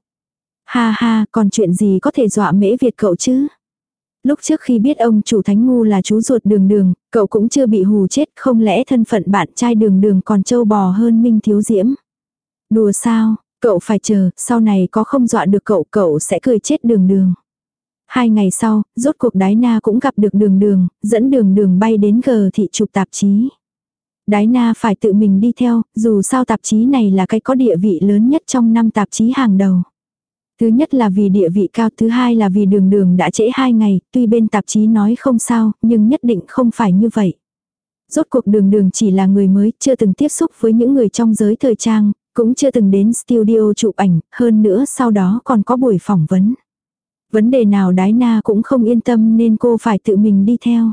A: Ha ha, còn chuyện gì có thể dọa mễ Việt cậu chứ? Lúc trước khi biết ông chủ thánh ngu là chú ruột đường đường, cậu cũng chưa bị hù chết, không lẽ thân phận bạn trai đường đường còn trâu bò hơn Minh Thiếu Diễm? Đùa sao, cậu phải chờ, sau này có không dọa được cậu, cậu sẽ cười chết đường đường. Hai ngày sau, rốt cuộc đái na cũng gặp được đường đường, dẫn đường đường bay đến gờ thị chụp tạp chí. Đái na phải tự mình đi theo, dù sao tạp chí này là cái có địa vị lớn nhất trong năm tạp chí hàng đầu. Thứ nhất là vì địa vị cao, thứ hai là vì đường đường đã trễ hai ngày, tuy bên tạp chí nói không sao, nhưng nhất định không phải như vậy. Rốt cuộc đường đường chỉ là người mới, chưa từng tiếp xúc với những người trong giới thời trang, cũng chưa từng đến studio chụp ảnh, hơn nữa sau đó còn có buổi phỏng vấn. Vấn đề nào đái na cũng không yên tâm nên cô phải tự mình đi theo.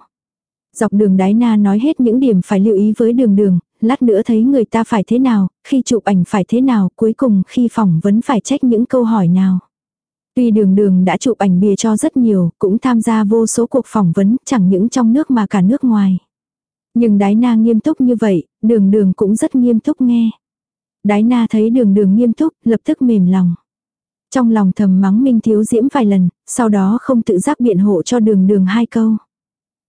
A: Dọc đường đái na nói hết những điểm phải lưu ý với đường đường, lát nữa thấy người ta phải thế nào, khi chụp ảnh phải thế nào, cuối cùng khi phỏng vấn phải trách những câu hỏi nào. Tuy đường đường đã chụp ảnh bìa cho rất nhiều, cũng tham gia vô số cuộc phỏng vấn, chẳng những trong nước mà cả nước ngoài. Nhưng đái na nghiêm túc như vậy, đường đường cũng rất nghiêm túc nghe. Đái na thấy đường đường nghiêm túc, lập tức mềm lòng. Trong lòng thầm mắng Minh Thiếu Diễm vài lần, sau đó không tự giác biện hộ cho đường đường hai câu.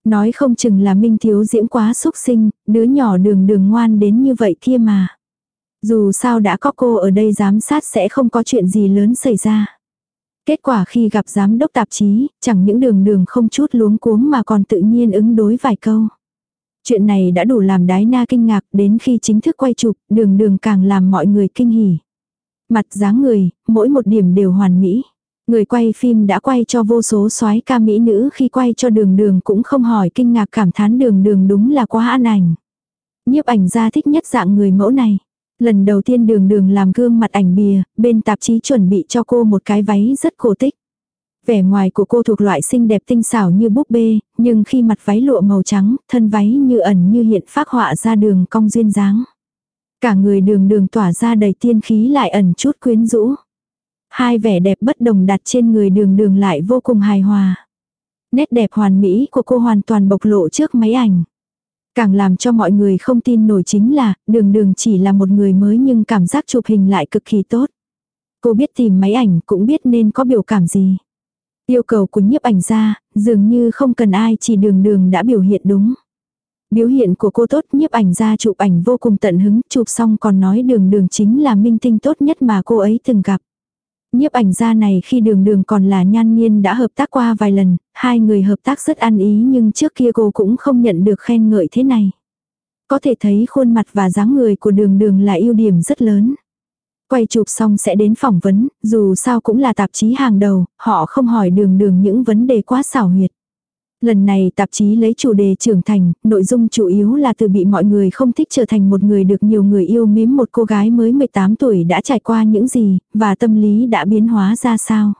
A: Nói không chừng là Minh Thiếu Diễm quá xúc sinh, đứa nhỏ đường đường ngoan đến như vậy kia mà. Dù sao đã có cô ở đây giám sát sẽ không có chuyện gì lớn xảy ra. Kết quả khi gặp giám đốc tạp chí, chẳng những đường đường không chút luống cuống mà còn tự nhiên ứng đối vài câu. Chuyện này đã đủ làm đái na kinh ngạc đến khi chính thức quay chụp, đường đường càng làm mọi người kinh hỉ. Mặt dáng người, mỗi một điểm đều hoàn mỹ. Người quay phim đã quay cho vô số soái ca mỹ nữ khi quay cho đường đường cũng không hỏi kinh ngạc cảm thán đường đường đúng là quá an ảnh. Nhiếp ảnh gia thích nhất dạng người mẫu này. Lần đầu tiên đường đường làm gương mặt ảnh bìa, bên tạp chí chuẩn bị cho cô một cái váy rất cổ tích. Vẻ ngoài của cô thuộc loại xinh đẹp tinh xảo như búp bê, nhưng khi mặt váy lụa màu trắng, thân váy như ẩn như hiện phác họa ra đường cong duyên dáng. Cả người đường đường tỏa ra đầy tiên khí lại ẩn chút quyến rũ. Hai vẻ đẹp bất đồng đặt trên người đường đường lại vô cùng hài hòa. Nét đẹp hoàn mỹ của cô hoàn toàn bộc lộ trước máy ảnh. Càng làm cho mọi người không tin nổi chính là, đường đường chỉ là một người mới nhưng cảm giác chụp hình lại cực kỳ tốt. Cô biết tìm máy ảnh cũng biết nên có biểu cảm gì. Yêu cầu của nhiếp ảnh ra, dường như không cần ai chỉ đường đường đã biểu hiện đúng. Biểu hiện của cô tốt nhiếp ảnh ra chụp ảnh vô cùng tận hứng, chụp xong còn nói đường đường chính là minh tinh tốt nhất mà cô ấy từng gặp. Nhiếp ảnh gia này khi đường đường còn là nhan nhiên đã hợp tác qua vài lần, hai người hợp tác rất ăn ý nhưng trước kia cô cũng không nhận được khen ngợi thế này. Có thể thấy khuôn mặt và dáng người của đường đường là ưu điểm rất lớn. Quay chụp xong sẽ đến phỏng vấn, dù sao cũng là tạp chí hàng đầu, họ không hỏi đường đường những vấn đề quá xảo huyệt. Lần này tạp chí lấy chủ đề trưởng thành, nội dung chủ yếu là từ bị mọi người không thích trở thành một người được nhiều người yêu mến một cô gái mới 18 tuổi đã trải qua những gì, và tâm lý đã biến hóa ra sao.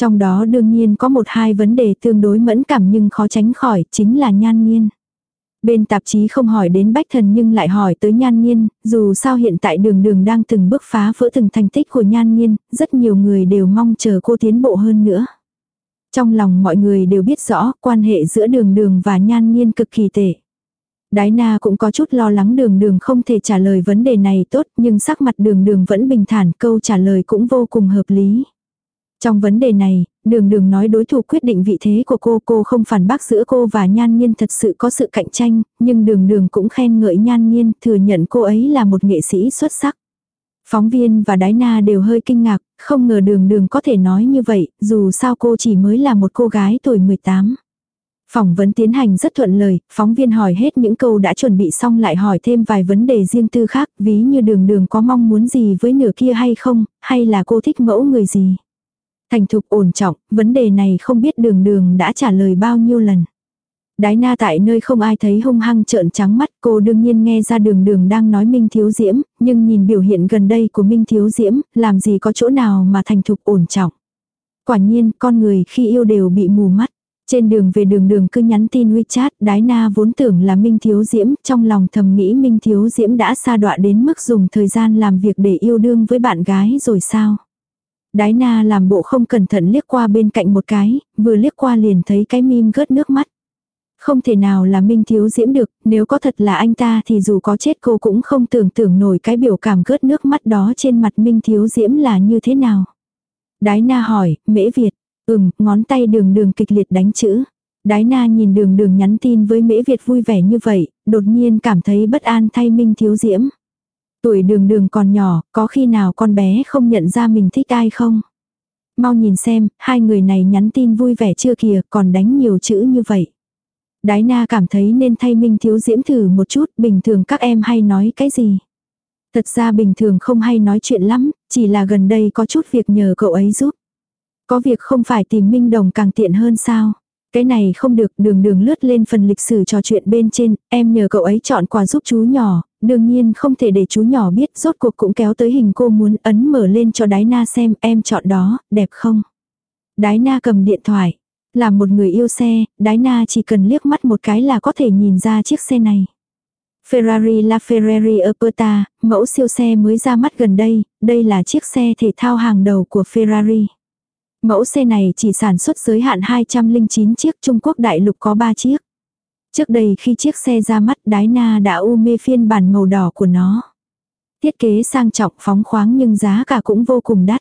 A: Trong đó đương nhiên có một hai vấn đề tương đối mẫn cảm nhưng khó tránh khỏi, chính là nhan nhiên. Bên tạp chí không hỏi đến bách thần nhưng lại hỏi tới nhan nhiên, dù sao hiện tại đường đường đang từng bước phá vỡ từng thành tích của nhan nhiên, rất nhiều người đều mong chờ cô tiến bộ hơn nữa. Trong lòng mọi người đều biết rõ quan hệ giữa đường đường và nhan nhiên cực kỳ tệ. Đái na cũng có chút lo lắng đường đường không thể trả lời vấn đề này tốt nhưng sắc mặt đường đường vẫn bình thản câu trả lời cũng vô cùng hợp lý. Trong vấn đề này, đường đường nói đối thủ quyết định vị thế của cô cô không phản bác giữa cô và nhan nhiên thật sự có sự cạnh tranh, nhưng đường đường cũng khen ngợi nhan nhiên thừa nhận cô ấy là một nghệ sĩ xuất sắc. Phóng viên và đái na đều hơi kinh ngạc, không ngờ đường đường có thể nói như vậy, dù sao cô chỉ mới là một cô gái tuổi 18. Phỏng vấn tiến hành rất thuận lời, phóng viên hỏi hết những câu đã chuẩn bị xong lại hỏi thêm vài vấn đề riêng tư khác, ví như đường đường có mong muốn gì với nửa kia hay không, hay là cô thích mẫu người gì. Thành thục ổn trọng, vấn đề này không biết đường đường đã trả lời bao nhiêu lần. Đái na tại nơi không ai thấy hung hăng trợn trắng mắt cô đương nhiên nghe ra đường đường đang nói Minh Thiếu Diễm, nhưng nhìn biểu hiện gần đây của Minh Thiếu Diễm, làm gì có chỗ nào mà thành thục ổn trọng. Quả nhiên, con người khi yêu đều bị mù mắt. Trên đường về đường đường cứ nhắn tin WeChat, đái na vốn tưởng là Minh Thiếu Diễm, trong lòng thầm nghĩ Minh Thiếu Diễm đã xa đọa đến mức dùng thời gian làm việc để yêu đương với bạn gái rồi sao. Đái na làm bộ không cẩn thận liếc qua bên cạnh một cái, vừa liếc qua liền thấy cái mim gớt nước mắt. Không thể nào là Minh Thiếu Diễm được, nếu có thật là anh ta thì dù có chết cô cũng không tưởng tượng nổi cái biểu cảm gớt nước mắt đó trên mặt Minh Thiếu Diễm là như thế nào. Đái na hỏi, mễ Việt, ừm, ngón tay đường đường kịch liệt đánh chữ. Đái na nhìn đường đường nhắn tin với mễ Việt vui vẻ như vậy, đột nhiên cảm thấy bất an thay Minh Thiếu Diễm. Tuổi đường đường còn nhỏ, có khi nào con bé không nhận ra mình thích ai không? Mau nhìn xem, hai người này nhắn tin vui vẻ chưa kìa, còn đánh nhiều chữ như vậy. Đái na cảm thấy nên thay Minh Thiếu Diễm thử một chút, bình thường các em hay nói cái gì. Thật ra bình thường không hay nói chuyện lắm, chỉ là gần đây có chút việc nhờ cậu ấy giúp. Có việc không phải tìm Minh Đồng càng tiện hơn sao. Cái này không được đường đường lướt lên phần lịch sử trò chuyện bên trên, em nhờ cậu ấy chọn quà giúp chú nhỏ, đương nhiên không thể để chú nhỏ biết rốt cuộc cũng kéo tới hình cô muốn ấn mở lên cho đái na xem em chọn đó, đẹp không. Đái na cầm điện thoại, là một người yêu xe, đái na chỉ cần liếc mắt một cái là có thể nhìn ra chiếc xe này. Ferrari La Ferrari Aperta, mẫu siêu xe mới ra mắt gần đây, đây là chiếc xe thể thao hàng đầu của Ferrari. Mẫu xe này chỉ sản xuất giới hạn 209 chiếc, Trung Quốc đại lục có 3 chiếc. Trước đây khi chiếc xe ra mắt đái na đã u mê phiên bản màu đỏ của nó. Thiết kế sang trọng phóng khoáng nhưng giá cả cũng vô cùng đắt.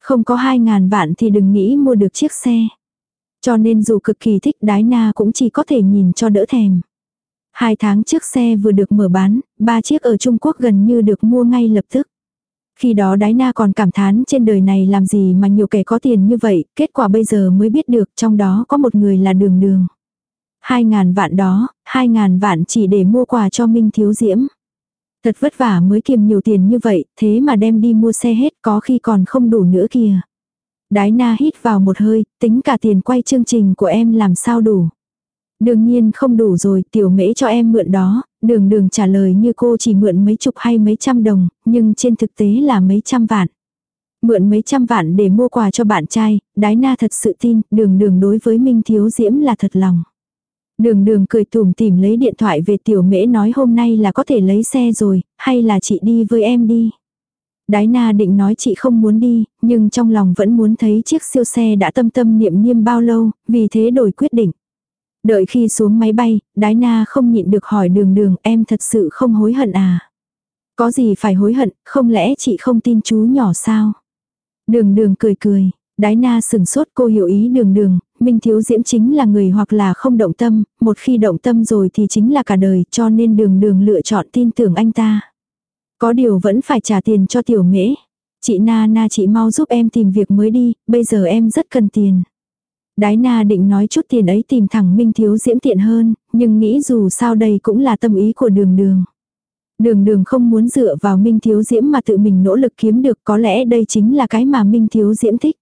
A: Không có 2.000 vạn thì đừng nghĩ mua được chiếc xe. Cho nên dù cực kỳ thích đái na cũng chỉ có thể nhìn cho đỡ thèm. Hai tháng trước xe vừa được mở bán, ba chiếc ở Trung Quốc gần như được mua ngay lập tức. Khi đó đái na còn cảm thán trên đời này làm gì mà nhiều kẻ có tiền như vậy, kết quả bây giờ mới biết được trong đó có một người là đường đường. Hai ngàn vạn đó, hai ngàn vạn chỉ để mua quà cho Minh Thiếu Diễm. Thật vất vả mới kiềm nhiều tiền như vậy, thế mà đem đi mua xe hết có khi còn không đủ nữa kìa. Đái na hít vào một hơi, tính cả tiền quay chương trình của em làm sao đủ. Đương nhiên không đủ rồi, tiểu mễ cho em mượn đó, đường đường trả lời như cô chỉ mượn mấy chục hay mấy trăm đồng, nhưng trên thực tế là mấy trăm vạn. Mượn mấy trăm vạn để mua quà cho bạn trai, đái na thật sự tin, đường đường đối với Minh Thiếu Diễm là thật lòng. Đường đường cười tủm tìm lấy điện thoại về tiểu mễ nói hôm nay là có thể lấy xe rồi, hay là chị đi với em đi. Đái na định nói chị không muốn đi, nhưng trong lòng vẫn muốn thấy chiếc siêu xe đã tâm tâm niệm niêm bao lâu, vì thế đổi quyết định. Đợi khi xuống máy bay, đái na không nhịn được hỏi đường đường em thật sự không hối hận à. Có gì phải hối hận, không lẽ chị không tin chú nhỏ sao? Đường đường cười cười, đái na sừng sốt cô hiểu ý đường đường, Minh Thiếu Diễm chính là người hoặc là không động tâm, một khi động tâm rồi thì chính là cả đời cho nên đường đường lựa chọn tin tưởng anh ta. Có điều vẫn phải trả tiền cho tiểu mễ. Chị Na Na chị mau giúp em tìm việc mới đi, bây giờ em rất cần tiền. Đái na định nói chút tiền ấy tìm thẳng Minh Thiếu Diễm tiện hơn, nhưng nghĩ dù sao đây cũng là tâm ý của đường đường. Đường đường không muốn dựa vào Minh Thiếu Diễm mà tự mình nỗ lực kiếm được có lẽ đây chính là cái mà Minh Thiếu Diễm thích.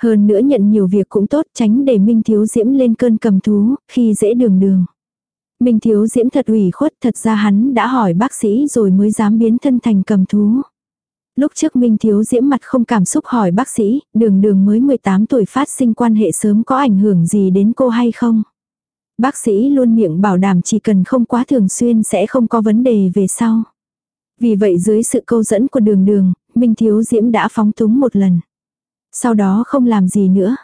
A: Hơn nữa nhận nhiều việc cũng tốt tránh để Minh Thiếu Diễm lên cơn cầm thú, khi dễ đường đường. Minh Thiếu Diễm thật ủy khuất thật ra hắn đã hỏi bác sĩ rồi mới dám biến thân thành cầm thú. Lúc trước Minh Thiếu Diễm mặt không cảm xúc hỏi bác sĩ, đường đường mới 18 tuổi phát sinh quan hệ sớm có ảnh hưởng gì đến cô hay không? Bác sĩ luôn miệng bảo đảm chỉ cần không quá thường xuyên sẽ không có vấn đề về sau. Vì vậy dưới sự câu dẫn của đường đường, Minh Thiếu Diễm đã phóng túng một lần. Sau đó không làm gì nữa.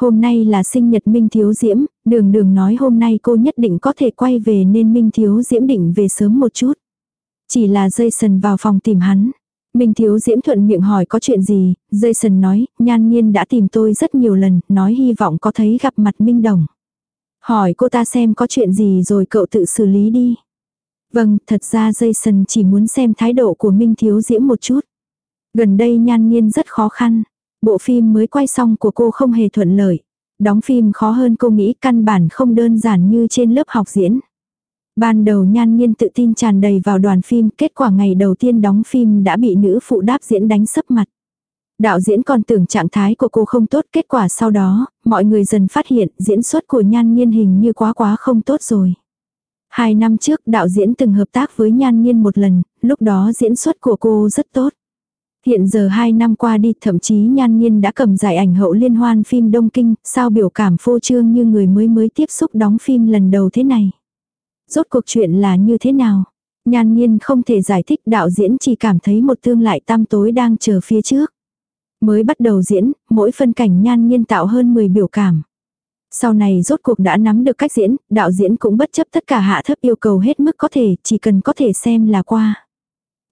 A: Hôm nay là sinh nhật Minh Thiếu Diễm, đường đường nói hôm nay cô nhất định có thể quay về nên Minh Thiếu Diễm định về sớm một chút. Chỉ là Jason vào phòng tìm hắn. Minh Thiếu Diễm thuận miệng hỏi có chuyện gì, Jason nói, nhan nhiên đã tìm tôi rất nhiều lần, nói hy vọng có thấy gặp mặt Minh Đồng. Hỏi cô ta xem có chuyện gì rồi cậu tự xử lý đi. Vâng, thật ra Jason chỉ muốn xem thái độ của Minh Thiếu Diễm một chút. Gần đây nhan nhiên rất khó khăn. Bộ phim mới quay xong của cô không hề thuận lợi. Đóng phim khó hơn cô nghĩ căn bản không đơn giản như trên lớp học diễn. Ban đầu nhan nhiên tự tin tràn đầy vào đoàn phim, kết quả ngày đầu tiên đóng phim đã bị nữ phụ đáp diễn đánh sấp mặt. Đạo diễn còn tưởng trạng thái của cô không tốt, kết quả sau đó, mọi người dần phát hiện diễn xuất của nhan nhiên hình như quá quá không tốt rồi. Hai năm trước đạo diễn từng hợp tác với nhan nhiên một lần, lúc đó diễn xuất của cô rất tốt. Hiện giờ hai năm qua đi thậm chí nhan nhiên đã cầm giải ảnh hậu liên hoan phim Đông Kinh, sao biểu cảm phô trương như người mới mới tiếp xúc đóng phim lần đầu thế này. Rốt cuộc chuyện là như thế nào? Nhan nhiên không thể giải thích đạo diễn chỉ cảm thấy một tương lại tam tối đang chờ phía trước. Mới bắt đầu diễn, mỗi phân cảnh nhan nhiên tạo hơn 10 biểu cảm. Sau này rốt cuộc đã nắm được cách diễn, đạo diễn cũng bất chấp tất cả hạ thấp yêu cầu hết mức có thể, chỉ cần có thể xem là qua.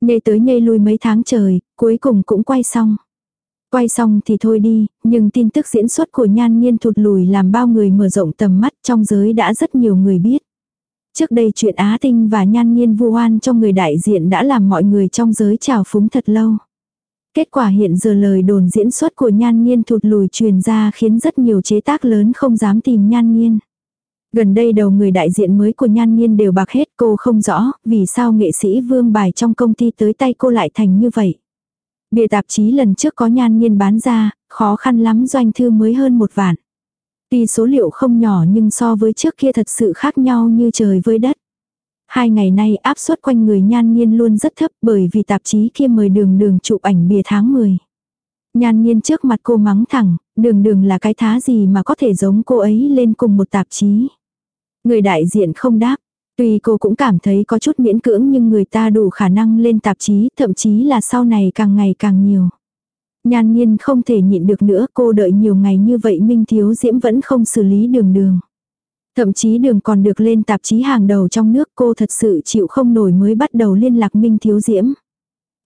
A: Nhây tới nhây lui mấy tháng trời, cuối cùng cũng quay xong. Quay xong thì thôi đi, nhưng tin tức diễn xuất của nhan nhiên thụt lùi làm bao người mở rộng tầm mắt trong giới đã rất nhiều người biết. Trước đây chuyện Á Tinh và nhan nhiên vu oan cho người đại diện đã làm mọi người trong giới trào phúng thật lâu. Kết quả hiện giờ lời đồn diễn xuất của nhan nhiên thụt lùi truyền ra khiến rất nhiều chế tác lớn không dám tìm nhan nhiên. Gần đây đầu người đại diện mới của nhan nhiên đều bạc hết cô không rõ vì sao nghệ sĩ vương bài trong công ty tới tay cô lại thành như vậy. Bìa tạp chí lần trước có nhan nhiên bán ra, khó khăn lắm doanh thư mới hơn một vạn. Tuy số liệu không nhỏ nhưng so với trước kia thật sự khác nhau như trời với đất. Hai ngày nay áp suất quanh người nhan nhiên luôn rất thấp bởi vì tạp chí kia mời đường đường chụp ảnh bìa tháng 10. Nhan nhiên trước mặt cô mắng thẳng, đường đường là cái thá gì mà có thể giống cô ấy lên cùng một tạp chí. Người đại diện không đáp. Tuy cô cũng cảm thấy có chút miễn cưỡng nhưng người ta đủ khả năng lên tạp chí, thậm chí là sau này càng ngày càng nhiều. Nhan nhiên không thể nhịn được nữa, cô đợi nhiều ngày như vậy Minh Thiếu Diễm vẫn không xử lý đường đường. Thậm chí đường còn được lên tạp chí hàng đầu trong nước cô thật sự chịu không nổi mới bắt đầu liên lạc Minh Thiếu Diễm.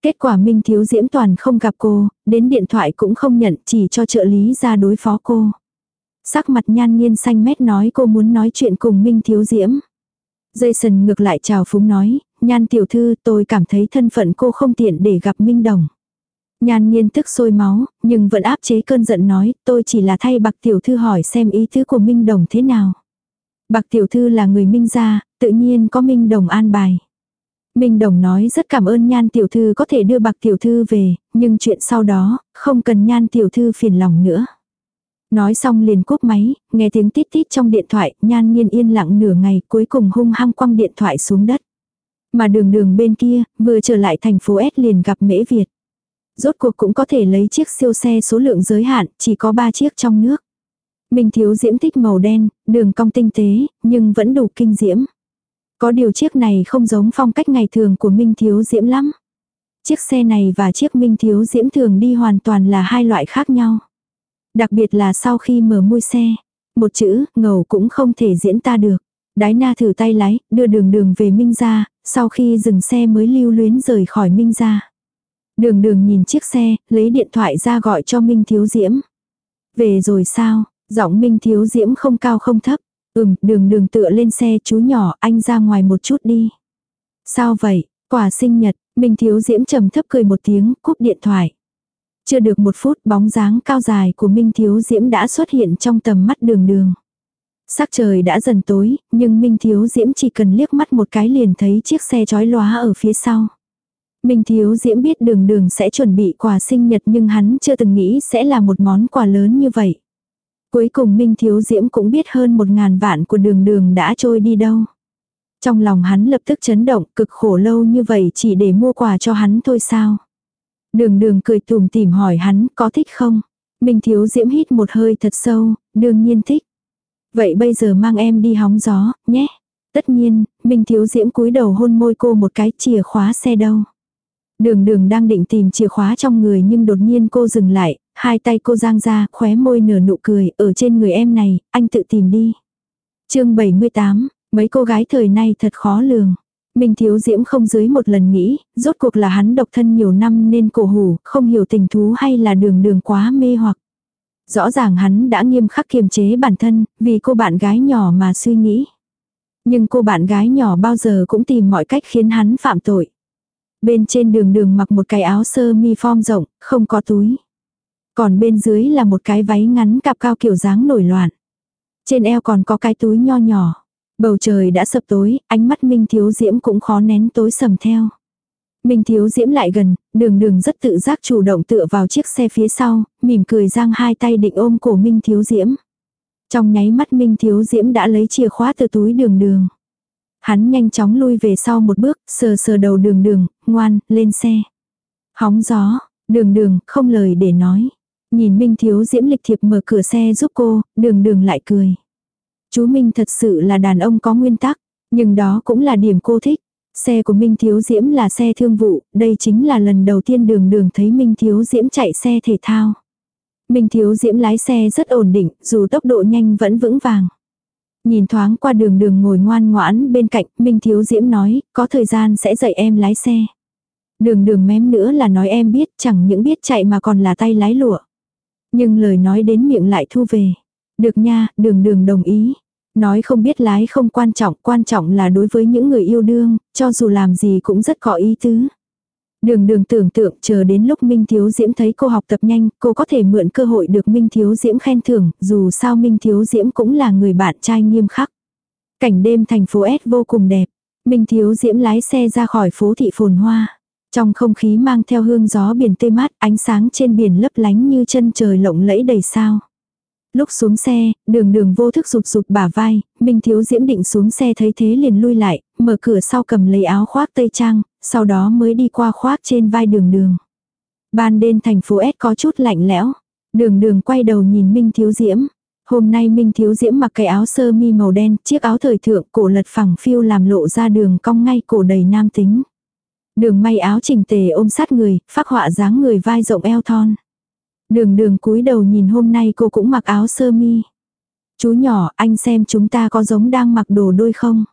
A: Kết quả Minh Thiếu Diễm toàn không gặp cô, đến điện thoại cũng không nhận chỉ cho trợ lý ra đối phó cô. Sắc mặt nhan nhiên xanh mét nói cô muốn nói chuyện cùng Minh Thiếu Diễm. Jason ngược lại chào phúng nói, nhan tiểu thư tôi cảm thấy thân phận cô không tiện để gặp Minh Đồng. Nhan nhiên tức sôi máu, nhưng vẫn áp chế cơn giận nói, tôi chỉ là thay bạc tiểu thư hỏi xem ý tứ của Minh Đồng thế nào. Bạc tiểu thư là người Minh gia, tự nhiên có Minh Đồng an bài. Minh Đồng nói rất cảm ơn Nhan tiểu thư có thể đưa bạc tiểu thư về, nhưng chuyện sau đó, không cần Nhan tiểu thư phiền lòng nữa. Nói xong liền cúp máy, nghe tiếng tít tít trong điện thoại, nhan nhiên yên lặng nửa ngày cuối cùng hung hăng quăng điện thoại xuống đất. Mà đường đường bên kia, vừa trở lại thành phố S liền gặp Mễ Việt. Rốt cuộc cũng có thể lấy chiếc siêu xe số lượng giới hạn, chỉ có 3 chiếc trong nước. Minh Thiếu Diễm thích màu đen, đường cong tinh tế, nhưng vẫn đủ kinh diễm. Có điều chiếc này không giống phong cách ngày thường của Minh Thiếu Diễm lắm. Chiếc xe này và chiếc Minh Thiếu Diễm thường đi hoàn toàn là hai loại khác nhau. Đặc biệt là sau khi mở mui xe, một chữ, ngầu cũng không thể diễn ta được. Đái na thử tay lái, đưa đường đường về Minh ra, sau khi dừng xe mới lưu luyến rời khỏi Minh ra. Đường đường nhìn chiếc xe, lấy điện thoại ra gọi cho Minh Thiếu Diễm. Về rồi sao, giọng Minh Thiếu Diễm không cao không thấp. Ừm, đường đường tựa lên xe chú nhỏ, anh ra ngoài một chút đi. Sao vậy, quả sinh nhật, Minh Thiếu Diễm trầm thấp cười một tiếng, cúp điện thoại. Chưa được một phút bóng dáng cao dài của Minh Thiếu Diễm đã xuất hiện trong tầm mắt đường đường. Sắc trời đã dần tối, nhưng Minh Thiếu Diễm chỉ cần liếc mắt một cái liền thấy chiếc xe chói lóa ở phía sau. Minh Thiếu Diễm biết đường đường sẽ chuẩn bị quà sinh nhật nhưng hắn chưa từng nghĩ sẽ là một món quà lớn như vậy. Cuối cùng Minh Thiếu Diễm cũng biết hơn một ngàn vạn của đường đường đã trôi đi đâu. Trong lòng hắn lập tức chấn động cực khổ lâu như vậy chỉ để mua quà cho hắn thôi sao. Đường đường cười tùm tìm hỏi hắn có thích không? Minh Thiếu Diễm hít một hơi thật sâu, đương nhiên thích. Vậy bây giờ mang em đi hóng gió, nhé. Tất nhiên, Minh Thiếu Diễm cúi đầu hôn môi cô một cái chìa khóa xe đâu. Đường đường đang định tìm chìa khóa trong người nhưng đột nhiên cô dừng lại, hai tay cô giang ra, khóe môi nở nụ cười, ở trên người em này, anh tự tìm đi. chương 78, mấy cô gái thời nay thật khó lường. Minh Thiếu Diễm không dưới một lần nghĩ, rốt cuộc là hắn độc thân nhiều năm nên cổ hủ, không hiểu tình thú hay là đường đường quá mê hoặc. Rõ ràng hắn đã nghiêm khắc kiềm chế bản thân, vì cô bạn gái nhỏ mà suy nghĩ. Nhưng cô bạn gái nhỏ bao giờ cũng tìm mọi cách khiến hắn phạm tội. Bên trên đường đường mặc một cái áo sơ mi form rộng, không có túi. Còn bên dưới là một cái váy ngắn cặp cao kiểu dáng nổi loạn. Trên eo còn có cái túi nho nhỏ. Bầu trời đã sập tối, ánh mắt Minh Thiếu Diễm cũng khó nén tối sầm theo. Minh Thiếu Diễm lại gần, đường đường rất tự giác chủ động tựa vào chiếc xe phía sau, mỉm cười giang hai tay định ôm cổ Minh Thiếu Diễm. Trong nháy mắt Minh Thiếu Diễm đã lấy chìa khóa từ túi đường đường. Hắn nhanh chóng lui về sau một bước, sờ sờ đầu đường đường, ngoan, lên xe. Hóng gió, đường đường, không lời để nói. Nhìn Minh Thiếu Diễm lịch thiệp mở cửa xe giúp cô, đường đường lại cười. Chú Minh thật sự là đàn ông có nguyên tắc, nhưng đó cũng là điểm cô thích. Xe của Minh Thiếu Diễm là xe thương vụ, đây chính là lần đầu tiên đường đường thấy Minh Thiếu Diễm chạy xe thể thao. Minh Thiếu Diễm lái xe rất ổn định, dù tốc độ nhanh vẫn vững vàng. Nhìn thoáng qua đường đường ngồi ngoan ngoãn bên cạnh, Minh Thiếu Diễm nói, có thời gian sẽ dạy em lái xe. Đường đường mém nữa là nói em biết, chẳng những biết chạy mà còn là tay lái lụa. Nhưng lời nói đến miệng lại thu về. Được nha, đường đường đồng ý. Nói không biết lái không quan trọng, quan trọng là đối với những người yêu đương, cho dù làm gì cũng rất có ý tứ. Đường đường tưởng tượng chờ đến lúc Minh Thiếu Diễm thấy cô học tập nhanh, cô có thể mượn cơ hội được Minh Thiếu Diễm khen thưởng, dù sao Minh Thiếu Diễm cũng là người bạn trai nghiêm khắc. Cảnh đêm thành phố S vô cùng đẹp. Minh Thiếu Diễm lái xe ra khỏi phố thị phồn hoa. Trong không khí mang theo hương gió biển tươi mát, ánh sáng trên biển lấp lánh như chân trời lộng lẫy đầy sao. Lúc xuống xe, đường đường vô thức rụt rụt bả vai, Minh Thiếu Diễm định xuống xe thấy thế liền lui lại, mở cửa sau cầm lấy áo khoác tây trang, sau đó mới đi qua khoác trên vai đường đường. Ban đêm thành phố S có chút lạnh lẽo. Đường đường quay đầu nhìn Minh Thiếu Diễm. Hôm nay Minh Thiếu Diễm mặc cái áo sơ mi màu đen, chiếc áo thời thượng cổ lật phẳng phiêu làm lộ ra đường cong ngay cổ đầy nam tính. Đường may áo chỉnh tề ôm sát người, phác họa dáng người vai rộng eo thon. Đường đường cúi đầu nhìn hôm nay cô cũng mặc áo sơ mi. Chú nhỏ, anh xem chúng ta có giống đang mặc đồ đôi không?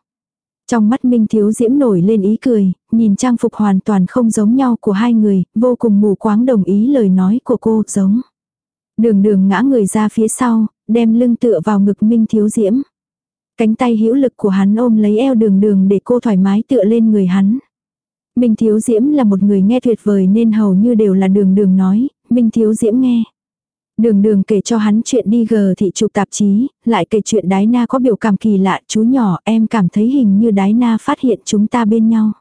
A: Trong mắt Minh Thiếu Diễm nổi lên ý cười, nhìn trang phục hoàn toàn không giống nhau của hai người, vô cùng mù quáng đồng ý lời nói của cô, giống. Đường đường ngã người ra phía sau, đem lưng tựa vào ngực Minh Thiếu Diễm. Cánh tay hữu lực của hắn ôm lấy eo đường đường để cô thoải mái tựa lên người hắn. Minh Thiếu Diễm là một người nghe tuyệt vời nên hầu như đều là đường đường nói, Minh Thiếu Diễm nghe. Đường đường kể cho hắn chuyện đi gờ thị chụp tạp chí, lại kể chuyện đái na có biểu cảm kỳ lạ, chú nhỏ em cảm thấy hình như đái na phát hiện chúng ta bên nhau.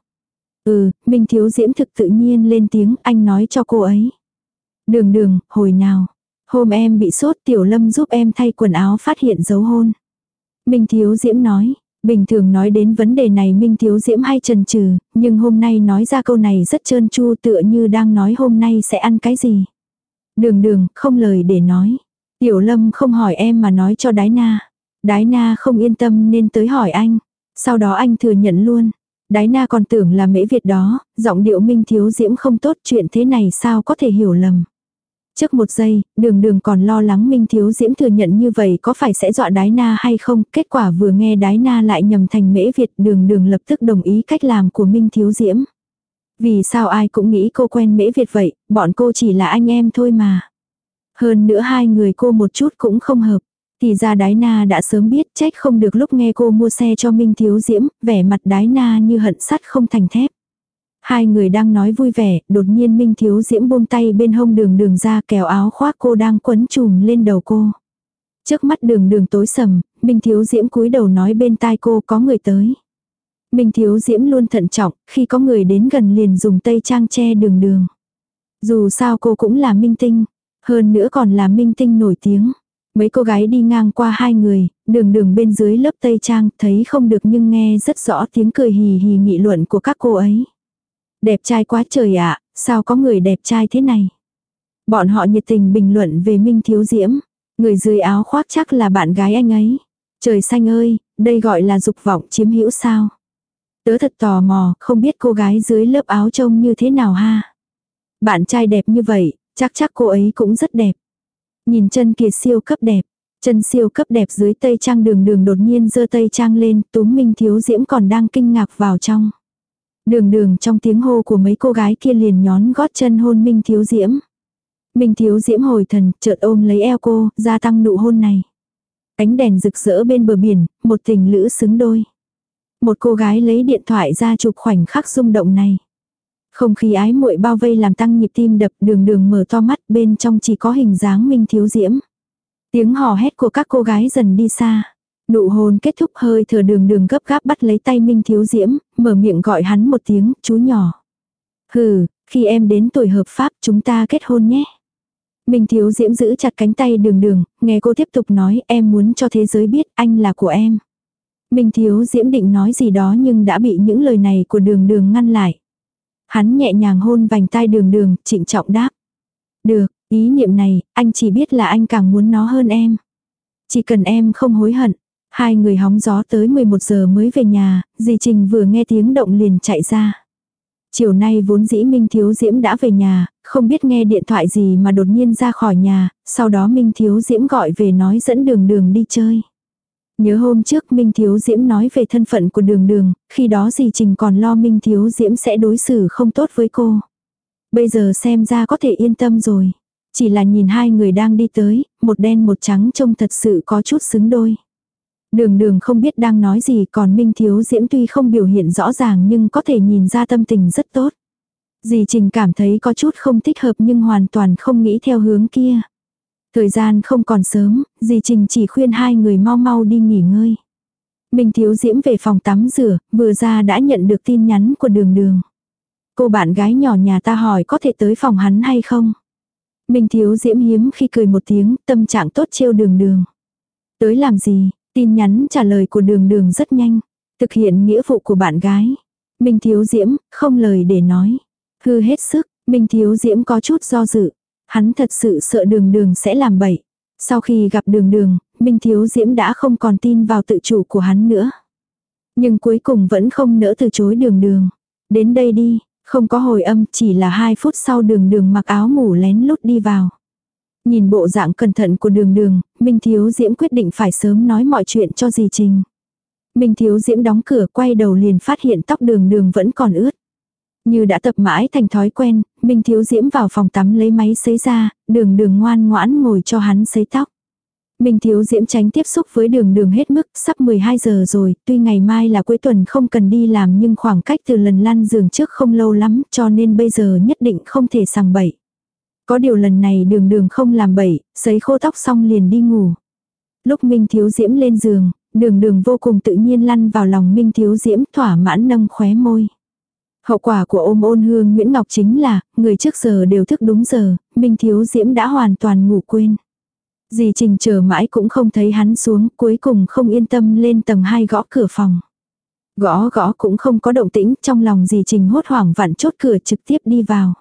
A: Ừ, Minh Thiếu Diễm thực tự nhiên lên tiếng anh nói cho cô ấy. Đường đường, hồi nào. Hôm em bị sốt tiểu lâm giúp em thay quần áo phát hiện dấu hôn. Minh Thiếu Diễm nói, bình thường nói đến vấn đề này Minh Thiếu Diễm hay trần trừ, nhưng hôm nay nói ra câu này rất trơn tru tựa như đang nói hôm nay sẽ ăn cái gì. Đường đường, không lời để nói. Tiểu lâm không hỏi em mà nói cho đái na. Đái na không yên tâm nên tới hỏi anh. Sau đó anh thừa nhận luôn. Đái na còn tưởng là mễ Việt đó, giọng điệu minh thiếu diễm không tốt chuyện thế này sao có thể hiểu lầm. Trước một giây, đường đường còn lo lắng Minh Thiếu Diễm thừa nhận như vậy có phải sẽ dọa đái na hay không, kết quả vừa nghe đái na lại nhầm thành mễ Việt đường đường lập tức đồng ý cách làm của Minh Thiếu Diễm. Vì sao ai cũng nghĩ cô quen mễ Việt vậy, bọn cô chỉ là anh em thôi mà. Hơn nữa hai người cô một chút cũng không hợp. Thì ra đái na đã sớm biết trách không được lúc nghe cô mua xe cho Minh Thiếu Diễm, vẻ mặt đái na như hận sắt không thành thép. Hai người đang nói vui vẻ, đột nhiên Minh Thiếu Diễm buông tay bên hông đường đường ra kéo áo khoác cô đang quấn trùm lên đầu cô. Trước mắt đường đường tối sầm, Minh Thiếu Diễm cúi đầu nói bên tai cô có người tới. Minh Thiếu Diễm luôn thận trọng, khi có người đến gần liền dùng tây trang che đường đường. Dù sao cô cũng là minh tinh, hơn nữa còn là minh tinh nổi tiếng. Mấy cô gái đi ngang qua hai người, đường đường bên dưới lớp tây trang thấy không được nhưng nghe rất rõ tiếng cười hì hì nghị luận của các cô ấy. Đẹp trai quá trời ạ, sao có người đẹp trai thế này? Bọn họ nhiệt tình bình luận về Minh Thiếu Diễm. Người dưới áo khoác chắc là bạn gái anh ấy. Trời xanh ơi, đây gọi là dục vọng chiếm hữu sao? Tớ thật tò mò, không biết cô gái dưới lớp áo trông như thế nào ha? Bạn trai đẹp như vậy, chắc chắc cô ấy cũng rất đẹp. Nhìn chân kia siêu cấp đẹp. Chân siêu cấp đẹp dưới tây trang đường đường đột nhiên giơ tây trang lên, túm minh thiếu diễm còn đang kinh ngạc vào trong. Đường đường trong tiếng hô của mấy cô gái kia liền nhón gót chân hôn Minh Thiếu Diễm. Minh Thiếu Diễm hồi thần, chợt ôm lấy eo cô, gia tăng nụ hôn này. Ánh đèn rực rỡ bên bờ biển, một tình lữ xứng đôi. Một cô gái lấy điện thoại ra chụp khoảnh khắc rung động này. Không khí ái muội bao vây làm tăng nhịp tim đập đường đường mở to mắt bên trong chỉ có hình dáng Minh Thiếu Diễm. Tiếng hò hét của các cô gái dần đi xa. Nụ hôn kết thúc hơi thở đường đường gấp gáp bắt lấy tay Minh Thiếu Diễm, mở miệng gọi hắn một tiếng, chú nhỏ. Hừ, khi em đến tuổi hợp pháp chúng ta kết hôn nhé. Minh Thiếu Diễm giữ chặt cánh tay đường đường, nghe cô tiếp tục nói em muốn cho thế giới biết anh là của em. Minh Thiếu Diễm định nói gì đó nhưng đã bị những lời này của đường đường ngăn lại. Hắn nhẹ nhàng hôn vành tai đường đường, trịnh trọng đáp. Được, ý niệm này, anh chỉ biết là anh càng muốn nó hơn em. Chỉ cần em không hối hận, Hai người hóng gió tới 11 giờ mới về nhà, dì Trình vừa nghe tiếng động liền chạy ra. Chiều nay vốn dĩ Minh Thiếu Diễm đã về nhà, không biết nghe điện thoại gì mà đột nhiên ra khỏi nhà, sau đó Minh Thiếu Diễm gọi về nói dẫn đường đường đi chơi. Nhớ hôm trước Minh Thiếu Diễm nói về thân phận của đường đường, khi đó dì Trình còn lo Minh Thiếu Diễm sẽ đối xử không tốt với cô. Bây giờ xem ra có thể yên tâm rồi. Chỉ là nhìn hai người đang đi tới, một đen một trắng trông thật sự có chút xứng đôi. Đường đường không biết đang nói gì còn Minh Thiếu Diễm tuy không biểu hiện rõ ràng nhưng có thể nhìn ra tâm tình rất tốt. Dì Trình cảm thấy có chút không thích hợp nhưng hoàn toàn không nghĩ theo hướng kia. Thời gian không còn sớm, dì Trình chỉ khuyên hai người mau mau đi nghỉ ngơi. Minh Thiếu Diễm về phòng tắm rửa, vừa ra đã nhận được tin nhắn của đường đường. Cô bạn gái nhỏ nhà ta hỏi có thể tới phòng hắn hay không? Minh Thiếu Diễm hiếm khi cười một tiếng, tâm trạng tốt trêu đường đường. Tới làm gì, Tin nhắn trả lời của đường đường rất nhanh. Thực hiện nghĩa vụ của bạn gái. Minh Thiếu Diễm, không lời để nói. Hư hết sức, Minh Thiếu Diễm có chút do dự. Hắn thật sự sợ đường đường sẽ làm bậy. Sau khi gặp đường đường, Minh Thiếu Diễm đã không còn tin vào tự chủ của hắn nữa. Nhưng cuối cùng vẫn không nỡ từ chối đường đường. Đến đây đi, không có hồi âm chỉ là hai phút sau đường đường mặc áo ngủ lén lút đi vào. Nhìn bộ dạng cẩn thận của đường đường, Minh Thiếu Diễm quyết định phải sớm nói mọi chuyện cho dì Trình. Minh Thiếu Diễm đóng cửa quay đầu liền phát hiện tóc đường đường vẫn còn ướt. Như đã tập mãi thành thói quen, Minh Thiếu Diễm vào phòng tắm lấy máy sấy ra, đường đường ngoan ngoãn ngồi cho hắn sấy tóc. Minh Thiếu Diễm tránh tiếp xúc với đường đường hết mức, sắp 12 giờ rồi, tuy ngày mai là cuối tuần không cần đi làm nhưng khoảng cách từ lần lăn giường trước không lâu lắm cho nên bây giờ nhất định không thể sằng bậy. Có điều lần này đường đường không làm bậy, sấy khô tóc xong liền đi ngủ. Lúc Minh Thiếu Diễm lên giường, đường đường vô cùng tự nhiên lăn vào lòng Minh Thiếu Diễm thỏa mãn nâng khóe môi. Hậu quả của ôm ôn hương Nguyễn Ngọc chính là, người trước giờ đều thức đúng giờ, Minh Thiếu Diễm đã hoàn toàn ngủ quên. Dì Trình chờ mãi cũng không thấy hắn xuống, cuối cùng không yên tâm lên tầng 2 gõ cửa phòng. Gõ gõ cũng không có động tĩnh, trong lòng dì Trình hốt hoảng vặn chốt cửa trực tiếp đi vào.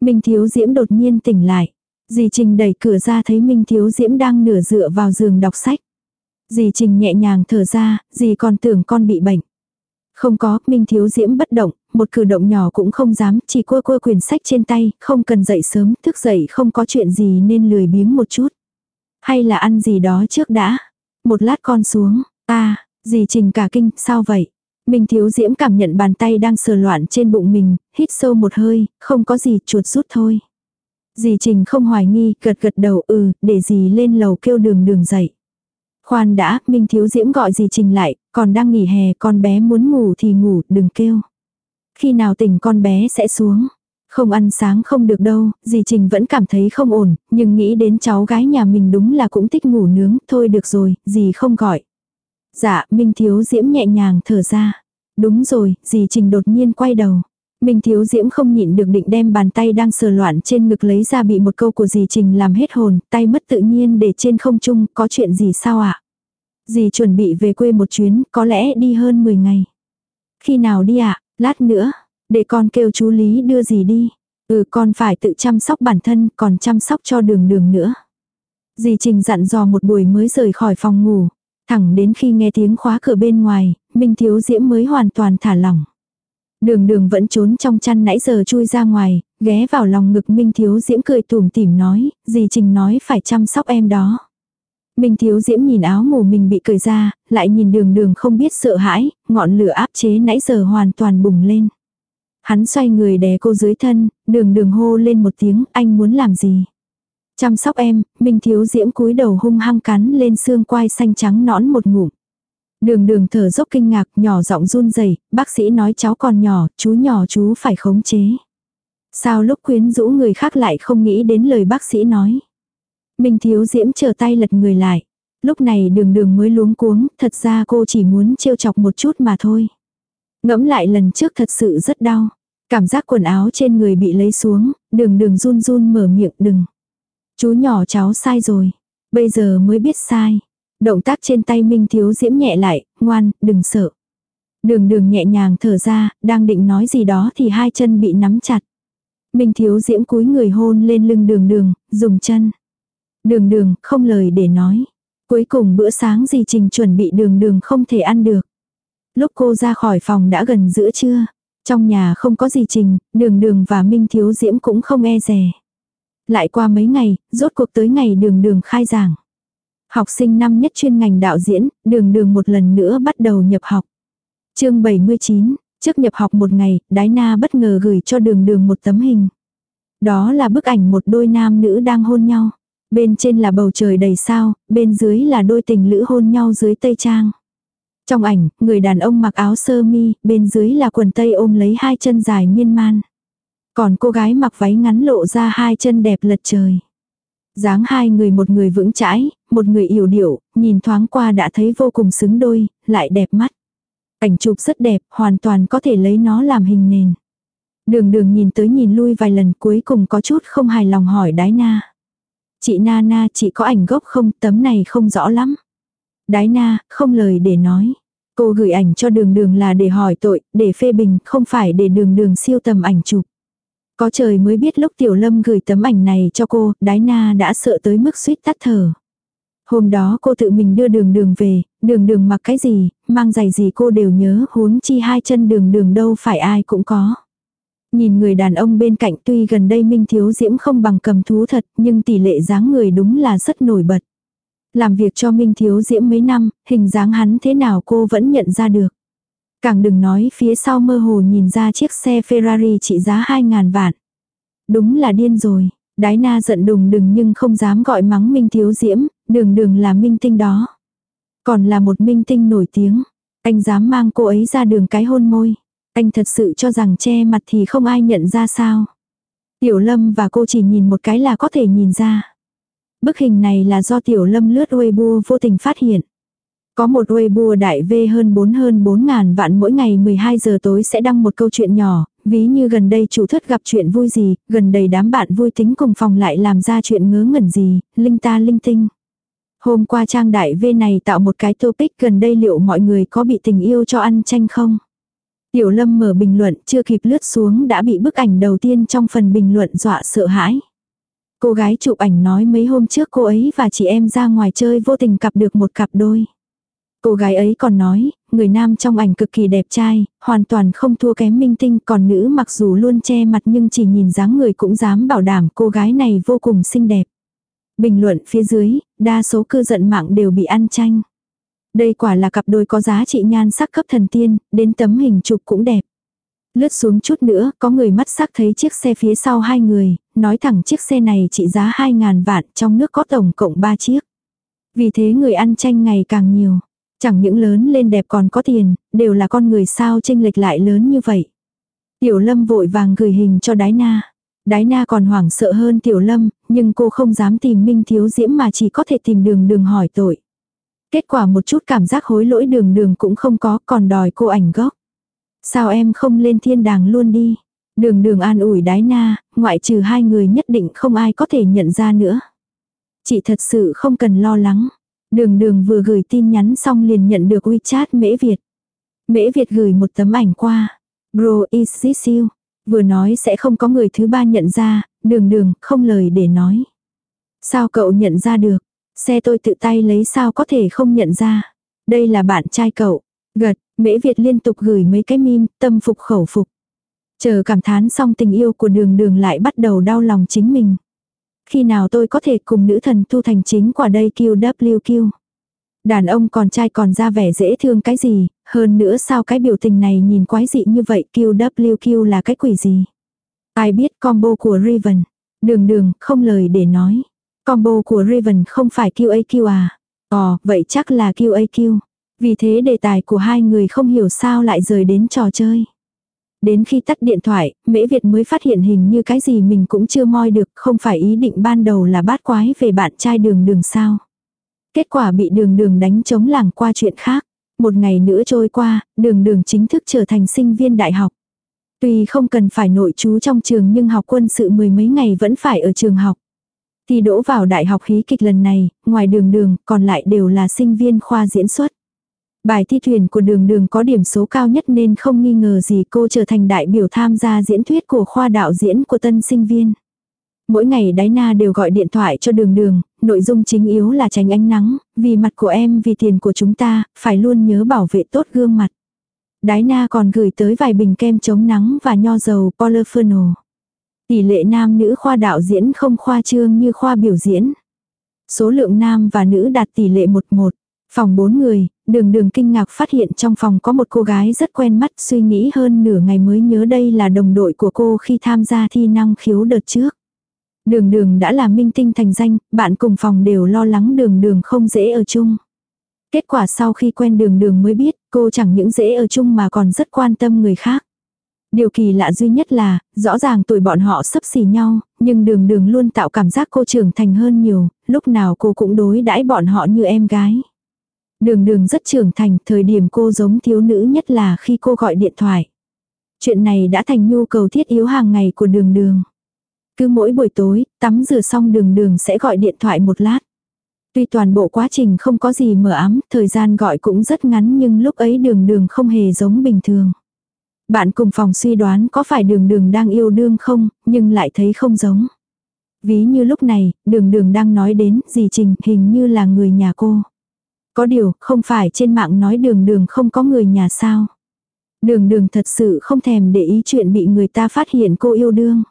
A: Minh Thiếu Diễm đột nhiên tỉnh lại. Dì Trình đẩy cửa ra thấy Minh Thiếu Diễm đang nửa dựa vào giường đọc sách. Dì Trình nhẹ nhàng thở ra, dì còn tưởng con bị bệnh. Không có, Minh Thiếu Diễm bất động, một cử động nhỏ cũng không dám, chỉ cua cua quyển sách trên tay, không cần dậy sớm, thức dậy không có chuyện gì nên lười biếng một chút. Hay là ăn gì đó trước đã. Một lát con xuống, ta, dì Trình cả kinh, sao vậy? Minh Thiếu Diễm cảm nhận bàn tay đang sờ loạn trên bụng mình, hít sâu một hơi, không có gì, chuột rút thôi. Dì Trình không hoài nghi, gật gật đầu ừ, để dì lên lầu kêu đường đường dậy. Khoan đã, Minh Thiếu Diễm gọi dì Trình lại, còn đang nghỉ hè, con bé muốn ngủ thì ngủ, đừng kêu. Khi nào tỉnh con bé sẽ xuống. Không ăn sáng không được đâu, dì Trình vẫn cảm thấy không ổn, nhưng nghĩ đến cháu gái nhà mình đúng là cũng thích ngủ nướng, thôi được rồi, dì không gọi. Dạ, Minh Thiếu Diễm nhẹ nhàng thở ra. Đúng rồi, dì Trình đột nhiên quay đầu. Minh Thiếu Diễm không nhịn được định đem bàn tay đang sờ loạn trên ngực lấy ra bị một câu của dì Trình làm hết hồn, tay mất tự nhiên để trên không trung, có chuyện gì sao ạ? À? Dì chuẩn bị về quê một chuyến, có lẽ đi hơn 10 ngày. Khi nào đi ạ? À? Lát nữa, để con kêu chú Lý đưa gì đi. Ừ con phải tự chăm sóc bản thân, còn chăm sóc cho đường đường nữa. Dì Trình dặn dò một buổi mới rời khỏi phòng ngủ. Thẳng đến khi nghe tiếng khóa cửa bên ngoài, Minh Thiếu Diễm mới hoàn toàn thả lỏng. Đường đường vẫn trốn trong chăn nãy giờ chui ra ngoài, ghé vào lòng ngực Minh Thiếu Diễm cười tủm tỉm nói, dì Trình nói phải chăm sóc em đó. Minh Thiếu Diễm nhìn áo ngủ mình bị cởi ra, lại nhìn đường đường không biết sợ hãi, ngọn lửa áp chế nãy giờ hoàn toàn bùng lên. Hắn xoay người đè cô dưới thân, đường đường hô lên một tiếng, anh muốn làm gì? Chăm sóc em, Minh Thiếu Diễm cúi đầu hung hăng cắn lên xương quai xanh trắng nõn một ngụm. Đường đường thở dốc kinh ngạc, nhỏ giọng run rẩy bác sĩ nói cháu còn nhỏ, chú nhỏ chú phải khống chế. Sao lúc quyến rũ người khác lại không nghĩ đến lời bác sĩ nói. Minh Thiếu Diễm chờ tay lật người lại. Lúc này đường đường mới luống cuống, thật ra cô chỉ muốn trêu chọc một chút mà thôi. Ngẫm lại lần trước thật sự rất đau. Cảm giác quần áo trên người bị lấy xuống, đường đường run run mở miệng đừng. Chú nhỏ cháu sai rồi. Bây giờ mới biết sai. Động tác trên tay Minh Thiếu Diễm nhẹ lại, ngoan, đừng sợ. Đường đường nhẹ nhàng thở ra, đang định nói gì đó thì hai chân bị nắm chặt. Minh Thiếu Diễm cúi người hôn lên lưng đường đường, dùng chân. Đường đường, không lời để nói. Cuối cùng bữa sáng gì trình chuẩn bị đường đường không thể ăn được. Lúc cô ra khỏi phòng đã gần giữa trưa. Trong nhà không có gì trình, đường đường và Minh Thiếu Diễm cũng không e rè. Lại qua mấy ngày, rốt cuộc tới ngày đường đường khai giảng. Học sinh năm nhất chuyên ngành đạo diễn, đường đường một lần nữa bắt đầu nhập học. chương 79, trước nhập học một ngày, Đái Na bất ngờ gửi cho đường đường một tấm hình. Đó là bức ảnh một đôi nam nữ đang hôn nhau. Bên trên là bầu trời đầy sao, bên dưới là đôi tình lữ hôn nhau dưới tây trang. Trong ảnh, người đàn ông mặc áo sơ mi, bên dưới là quần tây ôm lấy hai chân dài miên man. Còn cô gái mặc váy ngắn lộ ra hai chân đẹp lật trời dáng hai người một người vững chãi, một người yểu điệu, nhìn thoáng qua đã thấy vô cùng xứng đôi, lại đẹp mắt. Cảnh chụp rất đẹp, hoàn toàn có thể lấy nó làm hình nền. Đường đường nhìn tới nhìn lui vài lần cuối cùng có chút không hài lòng hỏi đái na. Chị Na Na chị có ảnh gốc không, tấm này không rõ lắm. Đái na, không lời để nói. Cô gửi ảnh cho đường đường là để hỏi tội, để phê bình, không phải để đường đường siêu tầm ảnh chụp. Có trời mới biết lúc Tiểu Lâm gửi tấm ảnh này cho cô, Đái Na đã sợ tới mức suýt tắt thở. Hôm đó cô tự mình đưa đường đường về, đường đường mặc cái gì, mang giày gì cô đều nhớ huống chi hai chân đường đường đâu phải ai cũng có. Nhìn người đàn ông bên cạnh tuy gần đây Minh Thiếu Diễm không bằng cầm thú thật nhưng tỷ lệ dáng người đúng là rất nổi bật. Làm việc cho Minh Thiếu Diễm mấy năm, hình dáng hắn thế nào cô vẫn nhận ra được. Càng đừng nói phía sau mơ hồ nhìn ra chiếc xe Ferrari trị giá 2.000 vạn. Đúng là điên rồi. Đái na giận đùng đừng nhưng không dám gọi mắng Minh Thiếu Diễm, đường đường là minh tinh đó. Còn là một minh tinh nổi tiếng. Anh dám mang cô ấy ra đường cái hôn môi. Anh thật sự cho rằng che mặt thì không ai nhận ra sao. Tiểu Lâm và cô chỉ nhìn một cái là có thể nhìn ra. Bức hình này là do Tiểu Lâm lướt Weibo vô tình phát hiện. Có một Weibo đại V hơn 4 hơn 4 ngàn vạn mỗi ngày 12 giờ tối sẽ đăng một câu chuyện nhỏ, ví như gần đây chủ thất gặp chuyện vui gì, gần đây đám bạn vui tính cùng phòng lại làm ra chuyện ngớ ngẩn gì, linh ta linh tinh. Hôm qua trang đại V này tạo một cái topic gần đây liệu mọi người có bị tình yêu cho ăn tranh không? Tiểu Lâm mở bình luận chưa kịp lướt xuống đã bị bức ảnh đầu tiên trong phần bình luận dọa sợ hãi. Cô gái chụp ảnh nói mấy hôm trước cô ấy và chị em ra ngoài chơi vô tình cặp được một cặp đôi. Cô gái ấy còn nói, người nam trong ảnh cực kỳ đẹp trai, hoàn toàn không thua kém minh tinh, còn nữ mặc dù luôn che mặt nhưng chỉ nhìn dáng người cũng dám bảo đảm cô gái này vô cùng xinh đẹp. Bình luận phía dưới, đa số cư dân mạng đều bị ăn tranh. Đây quả là cặp đôi có giá trị nhan sắc cấp thần tiên, đến tấm hình chụp cũng đẹp. Lướt xuống chút nữa, có người mắt sắc thấy chiếc xe phía sau hai người, nói thẳng chiếc xe này trị giá 2.000 vạn, trong nước có tổng cộng 3 chiếc. Vì thế người ăn tranh ngày càng nhiều. Chẳng những lớn lên đẹp còn có tiền, đều là con người sao tranh lệch lại lớn như vậy. Tiểu Lâm vội vàng gửi hình cho Đái Na. Đái Na còn hoảng sợ hơn Tiểu Lâm, nhưng cô không dám tìm Minh Thiếu Diễm mà chỉ có thể tìm đường đường hỏi tội. Kết quả một chút cảm giác hối lỗi đường đường cũng không có còn đòi cô ảnh gốc. Sao em không lên thiên đàng luôn đi? Đường đường an ủi đái na, ngoại trừ hai người nhất định không ai có thể nhận ra nữa. Chị thật sự không cần lo lắng. Đường đường vừa gửi tin nhắn xong liền nhận được WeChat Mễ Việt. Mễ Việt gửi một tấm ảnh qua. Bro is this you? Vừa nói sẽ không có người thứ ba nhận ra, đường đường không lời để nói. Sao cậu nhận ra được? Xe tôi tự tay lấy sao có thể không nhận ra? Đây là bạn trai cậu. Gật, Mễ Việt liên tục gửi mấy cái mim tâm phục khẩu phục. Chờ cảm thán xong tình yêu của đường đường lại bắt đầu đau lòng chính mình. Khi nào tôi có thể cùng nữ thần tu thành chính quả đây QWQ. Đàn ông còn trai còn ra vẻ dễ thương cái gì, hơn nữa sao cái biểu tình này nhìn quái dị như vậy QWQ là cái quỷ gì. Ai biết combo của Raven. Đường đường, không lời để nói. Combo của Raven không phải QAQ à. Ồ, vậy chắc là QAQ. Vì thế đề tài của hai người không hiểu sao lại rời đến trò chơi. Đến khi tắt điện thoại, Mễ Việt mới phát hiện hình như cái gì mình cũng chưa moi được, không phải ý định ban đầu là bát quái về bạn trai đường đường sao. Kết quả bị đường đường đánh chống làng qua chuyện khác. Một ngày nữa trôi qua, đường đường chính thức trở thành sinh viên đại học. Tuy không cần phải nội trú trong trường nhưng học quân sự mười mấy ngày vẫn phải ở trường học. Thì đỗ vào đại học khí kịch lần này, ngoài đường đường, còn lại đều là sinh viên khoa diễn xuất. Bài thi tuyển của đường đường có điểm số cao nhất nên không nghi ngờ gì cô trở thành đại biểu tham gia diễn thuyết của khoa đạo diễn của tân sinh viên. Mỗi ngày Đái Na đều gọi điện thoại cho đường đường, nội dung chính yếu là tránh ánh nắng, vì mặt của em vì tiền của chúng ta, phải luôn nhớ bảo vệ tốt gương mặt. Đái Na còn gửi tới vài bình kem chống nắng và nho dầu polyphenol. Tỷ lệ nam nữ khoa đạo diễn không khoa trương như khoa biểu diễn. Số lượng nam và nữ đạt tỷ lệ 1-1. Phòng 4 người, đường đường kinh ngạc phát hiện trong phòng có một cô gái rất quen mắt suy nghĩ hơn nửa ngày mới nhớ đây là đồng đội của cô khi tham gia thi năng khiếu đợt trước. Đường đường đã là minh tinh thành danh, bạn cùng phòng đều lo lắng đường đường không dễ ở chung. Kết quả sau khi quen đường đường mới biết cô chẳng những dễ ở chung mà còn rất quan tâm người khác. Điều kỳ lạ duy nhất là, rõ ràng tuổi bọn họ sấp xỉ nhau, nhưng đường đường luôn tạo cảm giác cô trưởng thành hơn nhiều, lúc nào cô cũng đối đãi bọn họ như em gái. Đường đường rất trưởng thành, thời điểm cô giống thiếu nữ nhất là khi cô gọi điện thoại. Chuyện này đã thành nhu cầu thiết yếu hàng ngày của đường đường. Cứ mỗi buổi tối, tắm rửa xong đường đường sẽ gọi điện thoại một lát. Tuy toàn bộ quá trình không có gì mở ám, thời gian gọi cũng rất ngắn nhưng lúc ấy đường đường không hề giống bình thường. Bạn cùng phòng suy đoán có phải đường đường đang yêu đương không, nhưng lại thấy không giống. Ví như lúc này, đường đường đang nói đến dì Trình hình như là người nhà cô. Có điều, không phải trên mạng nói đường đường không có người nhà sao. Đường đường thật sự không thèm để ý chuyện bị người ta phát hiện cô yêu đương.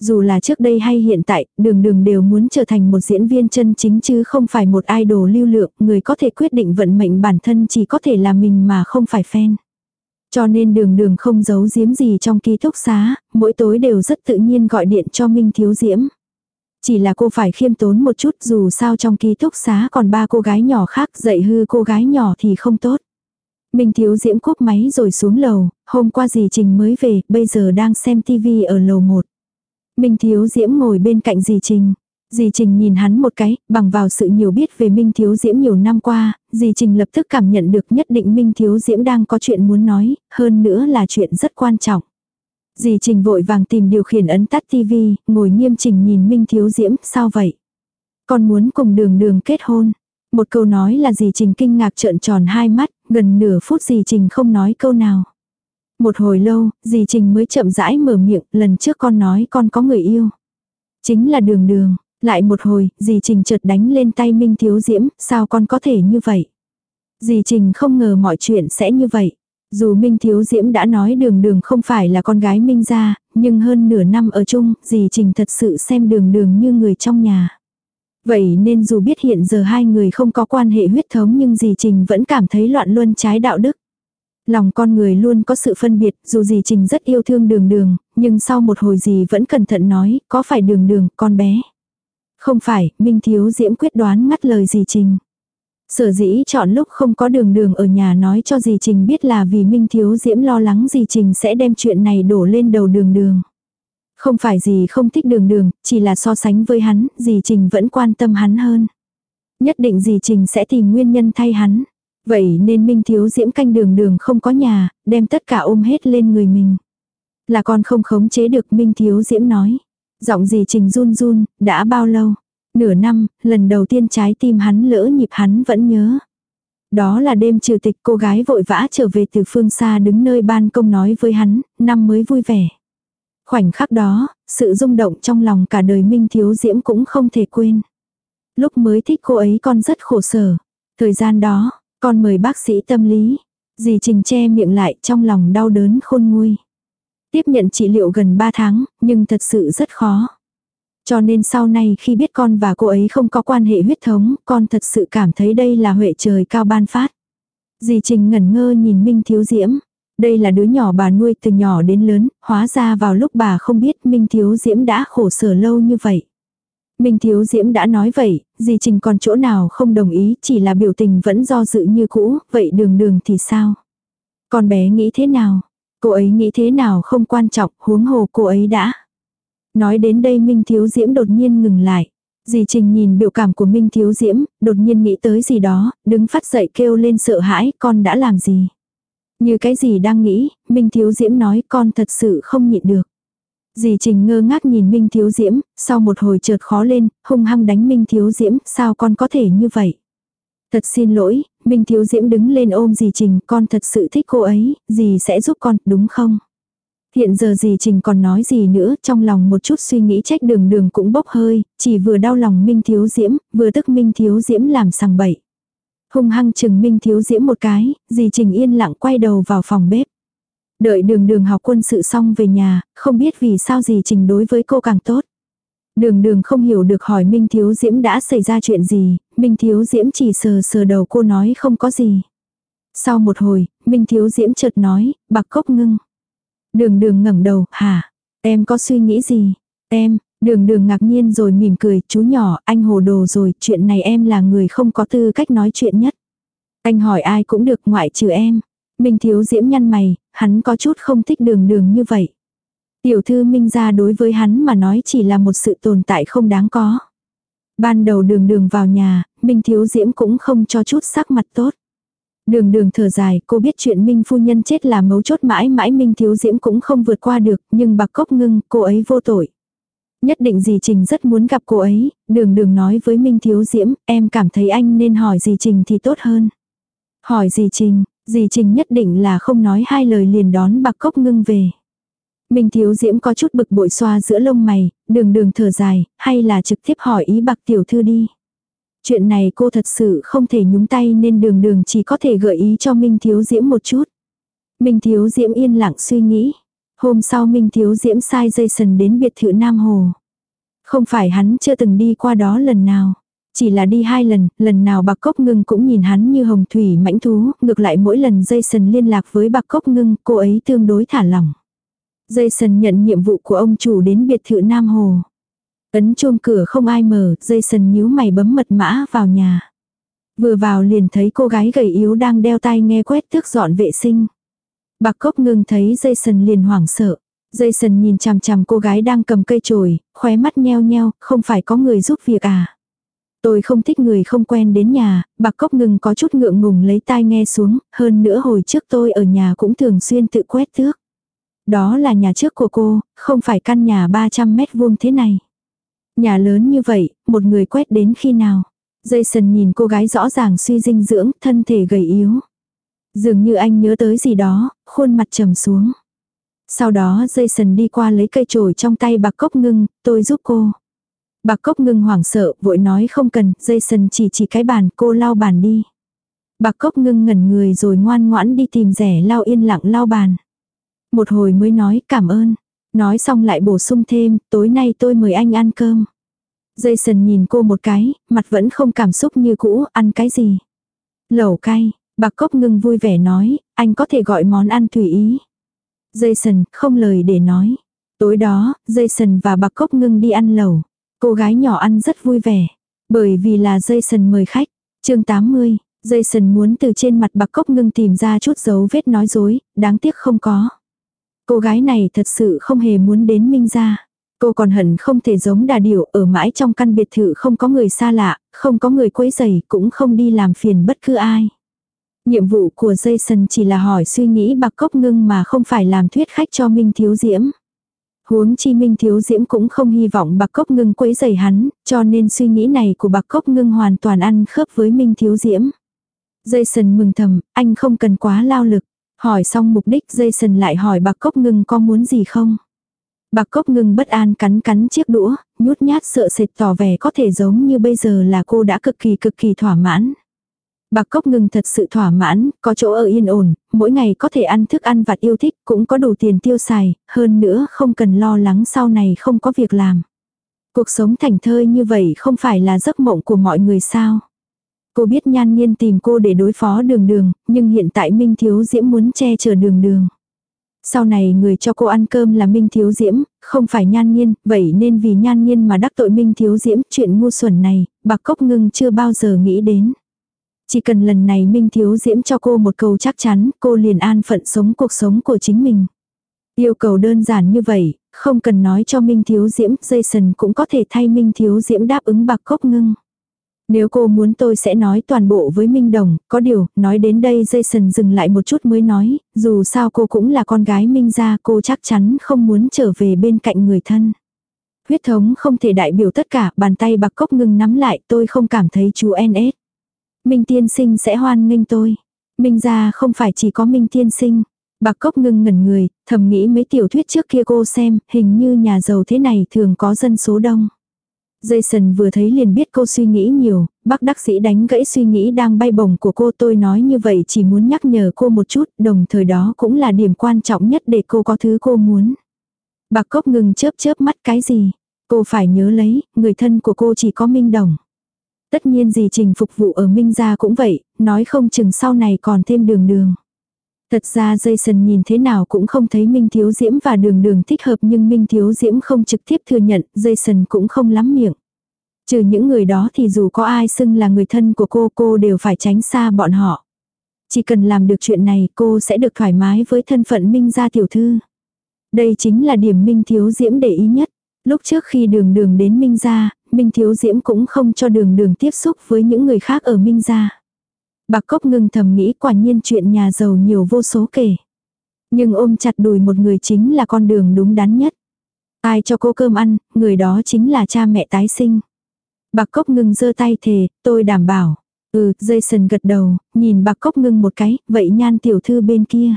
A: Dù là trước đây hay hiện tại, đường đường đều muốn trở thành một diễn viên chân chính chứ không phải một idol lưu lượng, người có thể quyết định vận mệnh bản thân chỉ có thể là mình mà không phải fan. Cho nên đường đường không giấu giếm gì trong ký túc xá, mỗi tối đều rất tự nhiên gọi điện cho Minh Thiếu Diễm. Chỉ là cô phải khiêm tốn một chút dù sao trong ký túc xá còn ba cô gái nhỏ khác dạy hư cô gái nhỏ thì không tốt. Minh Thiếu Diễm cúp máy rồi xuống lầu, hôm qua dì Trình mới về, bây giờ đang xem tivi ở lầu 1. Minh Thiếu Diễm ngồi bên cạnh dì Trình. Dì Trình nhìn hắn một cái, bằng vào sự nhiều biết về Minh Thiếu Diễm nhiều năm qua, dì Trình lập tức cảm nhận được nhất định Minh Thiếu Diễm đang có chuyện muốn nói, hơn nữa là chuyện rất quan trọng. Dì Trình vội vàng tìm điều khiển ấn tắt tivi, ngồi nghiêm chỉnh nhìn Minh Thiếu Diễm, sao vậy? Con muốn cùng đường đường kết hôn. Một câu nói là dì Trình kinh ngạc trợn tròn hai mắt, gần nửa phút dì Trình không nói câu nào. Một hồi lâu, dì Trình mới chậm rãi mở miệng, lần trước con nói con có người yêu. Chính là đường đường. Lại một hồi, dì Trình chợt đánh lên tay Minh Thiếu Diễm, sao con có thể như vậy? Dì Trình không ngờ mọi chuyện sẽ như vậy. Dù Minh Thiếu Diễm đã nói đường đường không phải là con gái Minh gia, nhưng hơn nửa năm ở chung, dì Trình thật sự xem đường đường như người trong nhà. Vậy nên dù biết hiện giờ hai người không có quan hệ huyết thống nhưng dì Trình vẫn cảm thấy loạn luân trái đạo đức. Lòng con người luôn có sự phân biệt, dù dì Trình rất yêu thương đường đường, nhưng sau một hồi dì vẫn cẩn thận nói, có phải đường đường, con bé. Không phải, Minh Thiếu Diễm quyết đoán ngắt lời dì Trình. Sở dĩ chọn lúc không có đường đường ở nhà nói cho dì Trình biết là vì Minh Thiếu Diễm lo lắng dì Trình sẽ đem chuyện này đổ lên đầu đường đường. Không phải dì không thích đường đường, chỉ là so sánh với hắn, dì Trình vẫn quan tâm hắn hơn. Nhất định dì Trình sẽ tìm nguyên nhân thay hắn. Vậy nên Minh Thiếu Diễm canh đường đường không có nhà, đem tất cả ôm hết lên người mình. Là con không khống chế được Minh Thiếu Diễm nói. Giọng gì Trình run run, đã bao lâu? Nửa năm, lần đầu tiên trái tim hắn lỡ nhịp hắn vẫn nhớ. Đó là đêm trừ tịch cô gái vội vã trở về từ phương xa đứng nơi ban công nói với hắn, năm mới vui vẻ. Khoảnh khắc đó, sự rung động trong lòng cả đời Minh Thiếu Diễm cũng không thể quên. Lúc mới thích cô ấy con rất khổ sở. Thời gian đó, con mời bác sĩ tâm lý. Dì Trình che miệng lại trong lòng đau đớn khôn nguôi. Tiếp nhận trị liệu gần 3 tháng, nhưng thật sự rất khó. Cho nên sau này khi biết con và cô ấy không có quan hệ huyết thống, con thật sự cảm thấy đây là huệ trời cao ban phát. Dì Trình ngẩn ngơ nhìn Minh Thiếu Diễm. Đây là đứa nhỏ bà nuôi từ nhỏ đến lớn, hóa ra vào lúc bà không biết Minh Thiếu Diễm đã khổ sở lâu như vậy. Minh Thiếu Diễm đã nói vậy, dì Trình còn chỗ nào không đồng ý, chỉ là biểu tình vẫn do dự như cũ, vậy đường đường thì sao? Con bé nghĩ thế nào? Cô ấy nghĩ thế nào không quan trọng, huống hồ cô ấy đã. Nói đến đây Minh Thiếu Diễm đột nhiên ngừng lại. Dì Trình nhìn biểu cảm của Minh Thiếu Diễm, đột nhiên nghĩ tới gì đó, đứng phát dậy kêu lên sợ hãi, con đã làm gì? Như cái gì đang nghĩ, Minh Thiếu Diễm nói con thật sự không nhịn được. Dì Trình ngơ ngác nhìn Minh Thiếu Diễm, sau một hồi chợt khó lên, hung hăng đánh Minh Thiếu Diễm, sao con có thể như vậy? Thật xin lỗi, Minh Thiếu Diễm đứng lên ôm dì Trình, con thật sự thích cô ấy, dì sẽ giúp con, đúng không? Hiện giờ dì Trình còn nói gì nữa, trong lòng một chút suy nghĩ trách đường đường cũng bốc hơi, chỉ vừa đau lòng Minh Thiếu Diễm, vừa tức Minh Thiếu Diễm làm sằng bậy. Hung hăng chừng Minh Thiếu Diễm một cái, dì Trình yên lặng quay đầu vào phòng bếp. Đợi đường đường học quân sự xong về nhà, không biết vì sao dì Trình đối với cô càng tốt. Đường đường không hiểu được hỏi Minh Thiếu Diễm đã xảy ra chuyện gì, Minh Thiếu Diễm chỉ sờ sờ đầu cô nói không có gì. Sau một hồi, Minh Thiếu Diễm chợt nói, bạc cốc ngưng. Đường đường ngẩng đầu, hả? Em có suy nghĩ gì? Em, đường đường ngạc nhiên rồi mỉm cười, chú nhỏ, anh hồ đồ rồi, chuyện này em là người không có tư cách nói chuyện nhất. Anh hỏi ai cũng được ngoại trừ em. Minh thiếu diễm nhăn mày, hắn có chút không thích đường đường như vậy. Tiểu thư Minh ra đối với hắn mà nói chỉ là một sự tồn tại không đáng có. Ban đầu đường đường vào nhà, Minh thiếu diễm cũng không cho chút sắc mặt tốt. Đường đường thở dài, cô biết chuyện Minh phu nhân chết là mấu chốt mãi mãi Minh thiếu diễm cũng không vượt qua được, nhưng bạc cốc ngưng, cô ấy vô tội. Nhất định dì Trình rất muốn gặp cô ấy, đường đường nói với Minh thiếu diễm, em cảm thấy anh nên hỏi dì Trình thì tốt hơn. Hỏi dì Trình, dì Trình nhất định là không nói hai lời liền đón bạc cốc ngưng về. Minh thiếu diễm có chút bực bội xoa giữa lông mày, đường đường thở dài, hay là trực tiếp hỏi ý bạc tiểu thư đi. Chuyện này cô thật sự không thể nhúng tay nên đường đường chỉ có thể gợi ý cho Minh Thiếu Diễm một chút. Minh Thiếu Diễm yên lặng suy nghĩ. Hôm sau Minh Thiếu Diễm sai dây sần đến biệt thự Nam Hồ. Không phải hắn chưa từng đi qua đó lần nào. Chỉ là đi hai lần, lần nào bạc cốc ngưng cũng nhìn hắn như hồng thủy mãnh thú, ngược lại mỗi lần dây sần liên lạc với bạc cốc ngưng, cô ấy tương đối thả lỏng. Dây sần nhận nhiệm vụ của ông chủ đến biệt thự Nam Hồ. Ấn chuông cửa không ai mở, dây sần nhíu mày bấm mật mã vào nhà. Vừa vào liền thấy cô gái gầy yếu đang đeo tai nghe quét tước dọn vệ sinh. Bạc cốc ngưng thấy dây sần liền hoảng sợ. Dây sần nhìn chằm chằm cô gái đang cầm cây chổi, khóe mắt nheo nheo, không phải có người giúp việc à. Tôi không thích người không quen đến nhà, bạc cốc ngừng có chút ngượng ngùng lấy tai nghe xuống, hơn nữa hồi trước tôi ở nhà cũng thường xuyên tự quét tước. Đó là nhà trước của cô, không phải căn nhà 300 mét vuông thế này. Nhà lớn như vậy, một người quét đến khi nào? Jason nhìn cô gái rõ ràng suy dinh dưỡng, thân thể gầy yếu. Dường như anh nhớ tới gì đó, khuôn mặt trầm xuống. Sau đó Jason đi qua lấy cây chổi trong tay bạc cốc ngưng, tôi giúp cô. Bạc cốc ngưng hoảng sợ, vội nói không cần, Jason chỉ chỉ cái bàn, cô lau bàn đi. Bạc cốc ngưng ngẩn người rồi ngoan ngoãn đi tìm rẻ lau yên lặng lau bàn. Một hồi mới nói cảm ơn. Nói xong lại bổ sung thêm, tối nay tôi mời anh ăn cơm. Jason nhìn cô một cái, mặt vẫn không cảm xúc như cũ, ăn cái gì. Lẩu cay, bạc cốc ngưng vui vẻ nói, anh có thể gọi món ăn tùy ý. Jason, không lời để nói. Tối đó, Jason và bạc cốc ngưng đi ăn lẩu. Cô gái nhỏ ăn rất vui vẻ. Bởi vì là Jason mời khách. chương 80, Jason muốn từ trên mặt bạc cốc ngưng tìm ra chút dấu vết nói dối, đáng tiếc không có. Cô gái này thật sự không hề muốn đến Minh gia. Cô còn hận không thể giống đà điểu ở mãi trong căn biệt thự không có người xa lạ, không có người quấy rầy, cũng không đi làm phiền bất cứ ai. Nhiệm vụ của Jason chỉ là hỏi suy nghĩ bạc cốc ngưng mà không phải làm thuyết khách cho Minh Thiếu Diễm. Huống chi Minh Thiếu Diễm cũng không hy vọng bạc cốc ngưng quấy rầy hắn, cho nên suy nghĩ này của bạc cốc ngưng hoàn toàn ăn khớp với Minh Thiếu Diễm. Jason mừng thầm, anh không cần quá lao lực. Hỏi xong mục đích Jason lại hỏi bạc cốc ngưng có muốn gì không. Bạc cốc ngưng bất an cắn cắn chiếc đũa, nhút nhát sợ sệt tỏ vẻ có thể giống như bây giờ là cô đã cực kỳ cực kỳ thỏa mãn. Bạc cốc ngưng thật sự thỏa mãn, có chỗ ở yên ổn, mỗi ngày có thể ăn thức ăn vặt yêu thích, cũng có đủ tiền tiêu xài, hơn nữa không cần lo lắng sau này không có việc làm. Cuộc sống thành thơi như vậy không phải là giấc mộng của mọi người sao. Cô biết nhan nhiên tìm cô để đối phó đường đường, nhưng hiện tại Minh Thiếu Diễm muốn che chở đường đường. Sau này người cho cô ăn cơm là Minh Thiếu Diễm, không phải nhan nhiên, vậy nên vì nhan nhiên mà đắc tội Minh Thiếu Diễm, chuyện ngu xuẩn này, bạc cốc ngưng chưa bao giờ nghĩ đến. Chỉ cần lần này Minh Thiếu Diễm cho cô một câu chắc chắn, cô liền an phận sống cuộc sống của chính mình. Yêu cầu đơn giản như vậy, không cần nói cho Minh Thiếu Diễm, Jason cũng có thể thay Minh Thiếu Diễm đáp ứng bạc cốc ngưng. Nếu cô muốn tôi sẽ nói toàn bộ với Minh Đồng, có điều, nói đến đây Jason dừng lại một chút mới nói, dù sao cô cũng là con gái Minh gia cô chắc chắn không muốn trở về bên cạnh người thân. Huyết thống không thể đại biểu tất cả, bàn tay bạc cốc ngừng nắm lại tôi không cảm thấy chú NS. Minh tiên sinh sẽ hoan nghênh tôi. Minh gia không phải chỉ có Minh tiên sinh. Bạc cốc ngưng ngẩn người, thầm nghĩ mấy tiểu thuyết trước kia cô xem, hình như nhà giàu thế này thường có dân số đông. Jason vừa thấy liền biết cô suy nghĩ nhiều, bác đắc sĩ đánh gãy suy nghĩ đang bay bổng của cô tôi nói như vậy chỉ muốn nhắc nhở cô một chút, đồng thời đó cũng là điểm quan trọng nhất để cô có thứ cô muốn. Bạc cốc ngừng chớp chớp mắt cái gì? Cô phải nhớ lấy, người thân của cô chỉ có Minh Đồng. Tất nhiên gì trình phục vụ ở Minh gia cũng vậy, nói không chừng sau này còn thêm đường đường. Thật ra Jason nhìn thế nào cũng không thấy Minh Thiếu Diễm và Đường Đường thích hợp nhưng Minh Thiếu Diễm không trực tiếp thừa nhận, Jason cũng không lắm miệng. Trừ những người đó thì dù có ai xưng là người thân của cô cô đều phải tránh xa bọn họ. Chỉ cần làm được chuyện này cô sẽ được thoải mái với thân phận Minh gia tiểu thư. Đây chính là điểm Minh Thiếu Diễm để ý nhất. Lúc trước khi đường đường đến Minh gia, Minh Thiếu Diễm cũng không cho đường đường tiếp xúc với những người khác ở Minh gia. Bạc cốc ngưng thầm nghĩ quả nhiên chuyện nhà giàu nhiều vô số kể. Nhưng ôm chặt đùi một người chính là con đường đúng đắn nhất. Ai cho cô cơm ăn, người đó chính là cha mẹ tái sinh. Bạc cốc ngưng giơ tay thề, tôi đảm bảo. Ừ, Jason gật đầu, nhìn bạc cốc ngưng một cái, vậy nhan tiểu thư bên kia.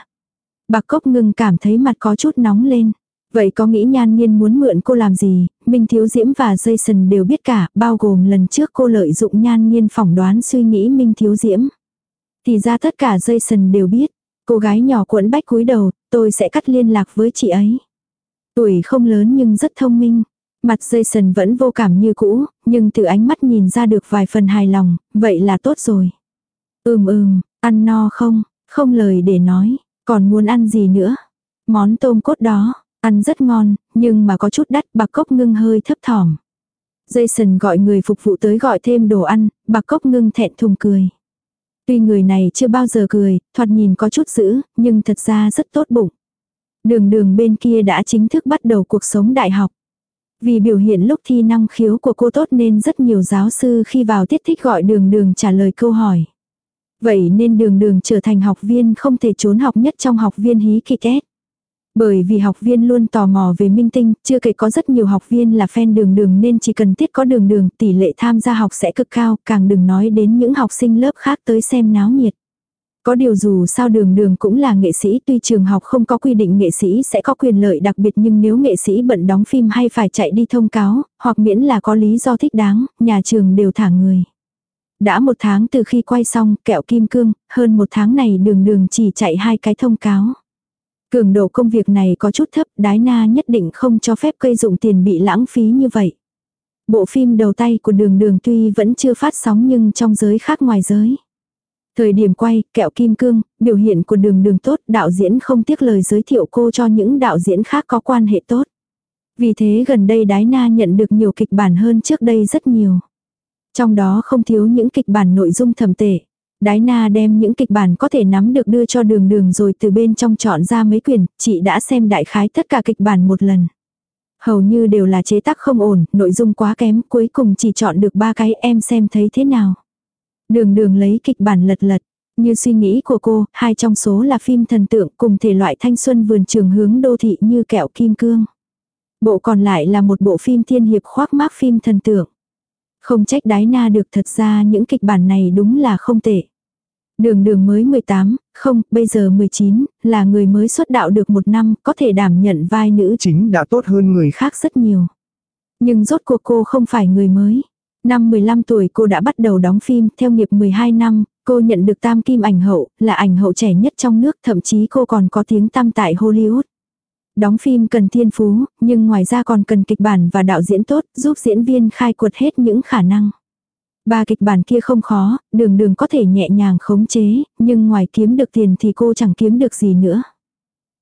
A: Bạc cốc ngưng cảm thấy mặt có chút nóng lên. Vậy có nghĩ nhan nhiên muốn mượn cô làm gì, Minh Thiếu Diễm và Jason đều biết cả, bao gồm lần trước cô lợi dụng nhan nhiên phỏng đoán suy nghĩ Minh Thiếu Diễm. Thì ra tất cả Jason đều biết. Cô gái nhỏ cuộn bách cúi đầu, tôi sẽ cắt liên lạc với chị ấy. Tuổi không lớn nhưng rất thông minh. Mặt Jason vẫn vô cảm như cũ, nhưng từ ánh mắt nhìn ra được vài phần hài lòng, vậy là tốt rồi. Ừm ừm, ăn no không? Không lời để nói, còn muốn ăn gì nữa? Món tôm cốt đó, ăn rất ngon, nhưng mà có chút đắt, bạc cốc ngưng hơi thấp thỏm. Jason gọi người phục vụ tới gọi thêm đồ ăn, bạc cốc ngưng thẹn thùng cười. Tuy người này chưa bao giờ cười, thoạt nhìn có chút dữ, nhưng thật ra rất tốt bụng. Đường đường bên kia đã chính thức bắt đầu cuộc sống đại học. Vì biểu hiện lúc thi năng khiếu của cô tốt nên rất nhiều giáo sư khi vào tiết thích gọi đường đường trả lời câu hỏi. Vậy nên đường đường trở thành học viên không thể trốn học nhất trong học viên hí kỳ kết. Bởi vì học viên luôn tò mò về minh tinh, chưa kể có rất nhiều học viên là fan đường đường nên chỉ cần tiết có đường đường tỷ lệ tham gia học sẽ cực cao, càng đừng nói đến những học sinh lớp khác tới xem náo nhiệt. Có điều dù sao đường đường cũng là nghệ sĩ tuy trường học không có quy định nghệ sĩ sẽ có quyền lợi đặc biệt nhưng nếu nghệ sĩ bận đóng phim hay phải chạy đi thông cáo, hoặc miễn là có lý do thích đáng, nhà trường đều thả người. Đã một tháng từ khi quay xong kẹo kim cương, hơn một tháng này đường đường chỉ chạy hai cái thông cáo. Cường độ công việc này có chút thấp, đái na nhất định không cho phép cây dụng tiền bị lãng phí như vậy. Bộ phim đầu tay của đường đường tuy vẫn chưa phát sóng nhưng trong giới khác ngoài giới. Thời điểm quay, kẹo kim cương, biểu hiện của đường đường tốt, đạo diễn không tiếc lời giới thiệu cô cho những đạo diễn khác có quan hệ tốt. Vì thế gần đây Đái Na nhận được nhiều kịch bản hơn trước đây rất nhiều. Trong đó không thiếu những kịch bản nội dung thầm tệ. Đái na đem những kịch bản có thể nắm được đưa cho đường đường rồi từ bên trong chọn ra mấy quyển, chị đã xem đại khái tất cả kịch bản một lần. Hầu như đều là chế tác không ổn, nội dung quá kém, cuối cùng chỉ chọn được ba cái em xem thấy thế nào. Đường đường lấy kịch bản lật lật. Như suy nghĩ của cô, hai trong số là phim thần tượng cùng thể loại thanh xuân vườn trường hướng đô thị như kẹo kim cương. Bộ còn lại là một bộ phim thiên hiệp khoác mác phim thần tượng. Không trách đái na được thật ra những kịch bản này đúng là không tệ. Đường đường mới 18, không, bây giờ 19, là người mới xuất đạo được một năm, có thể đảm nhận vai nữ
B: Chính đã tốt hơn người khác.
A: rất nhiều. Nhưng rốt cuộc cô không phải người mới. Năm 15 tuổi cô đã bắt đầu đóng phim, theo nghiệp 12 năm, cô nhận được tam kim ảnh hậu, là ảnh hậu trẻ nhất trong nước, thậm chí cô còn có tiếng tăm tại Hollywood. Đóng phim cần thiên phú, nhưng ngoài ra còn cần kịch bản và đạo diễn tốt, giúp diễn viên khai quật hết những khả năng. Ba kịch bản kia không khó, đường đường có thể nhẹ nhàng khống chế, nhưng ngoài kiếm được tiền thì cô chẳng kiếm được gì nữa.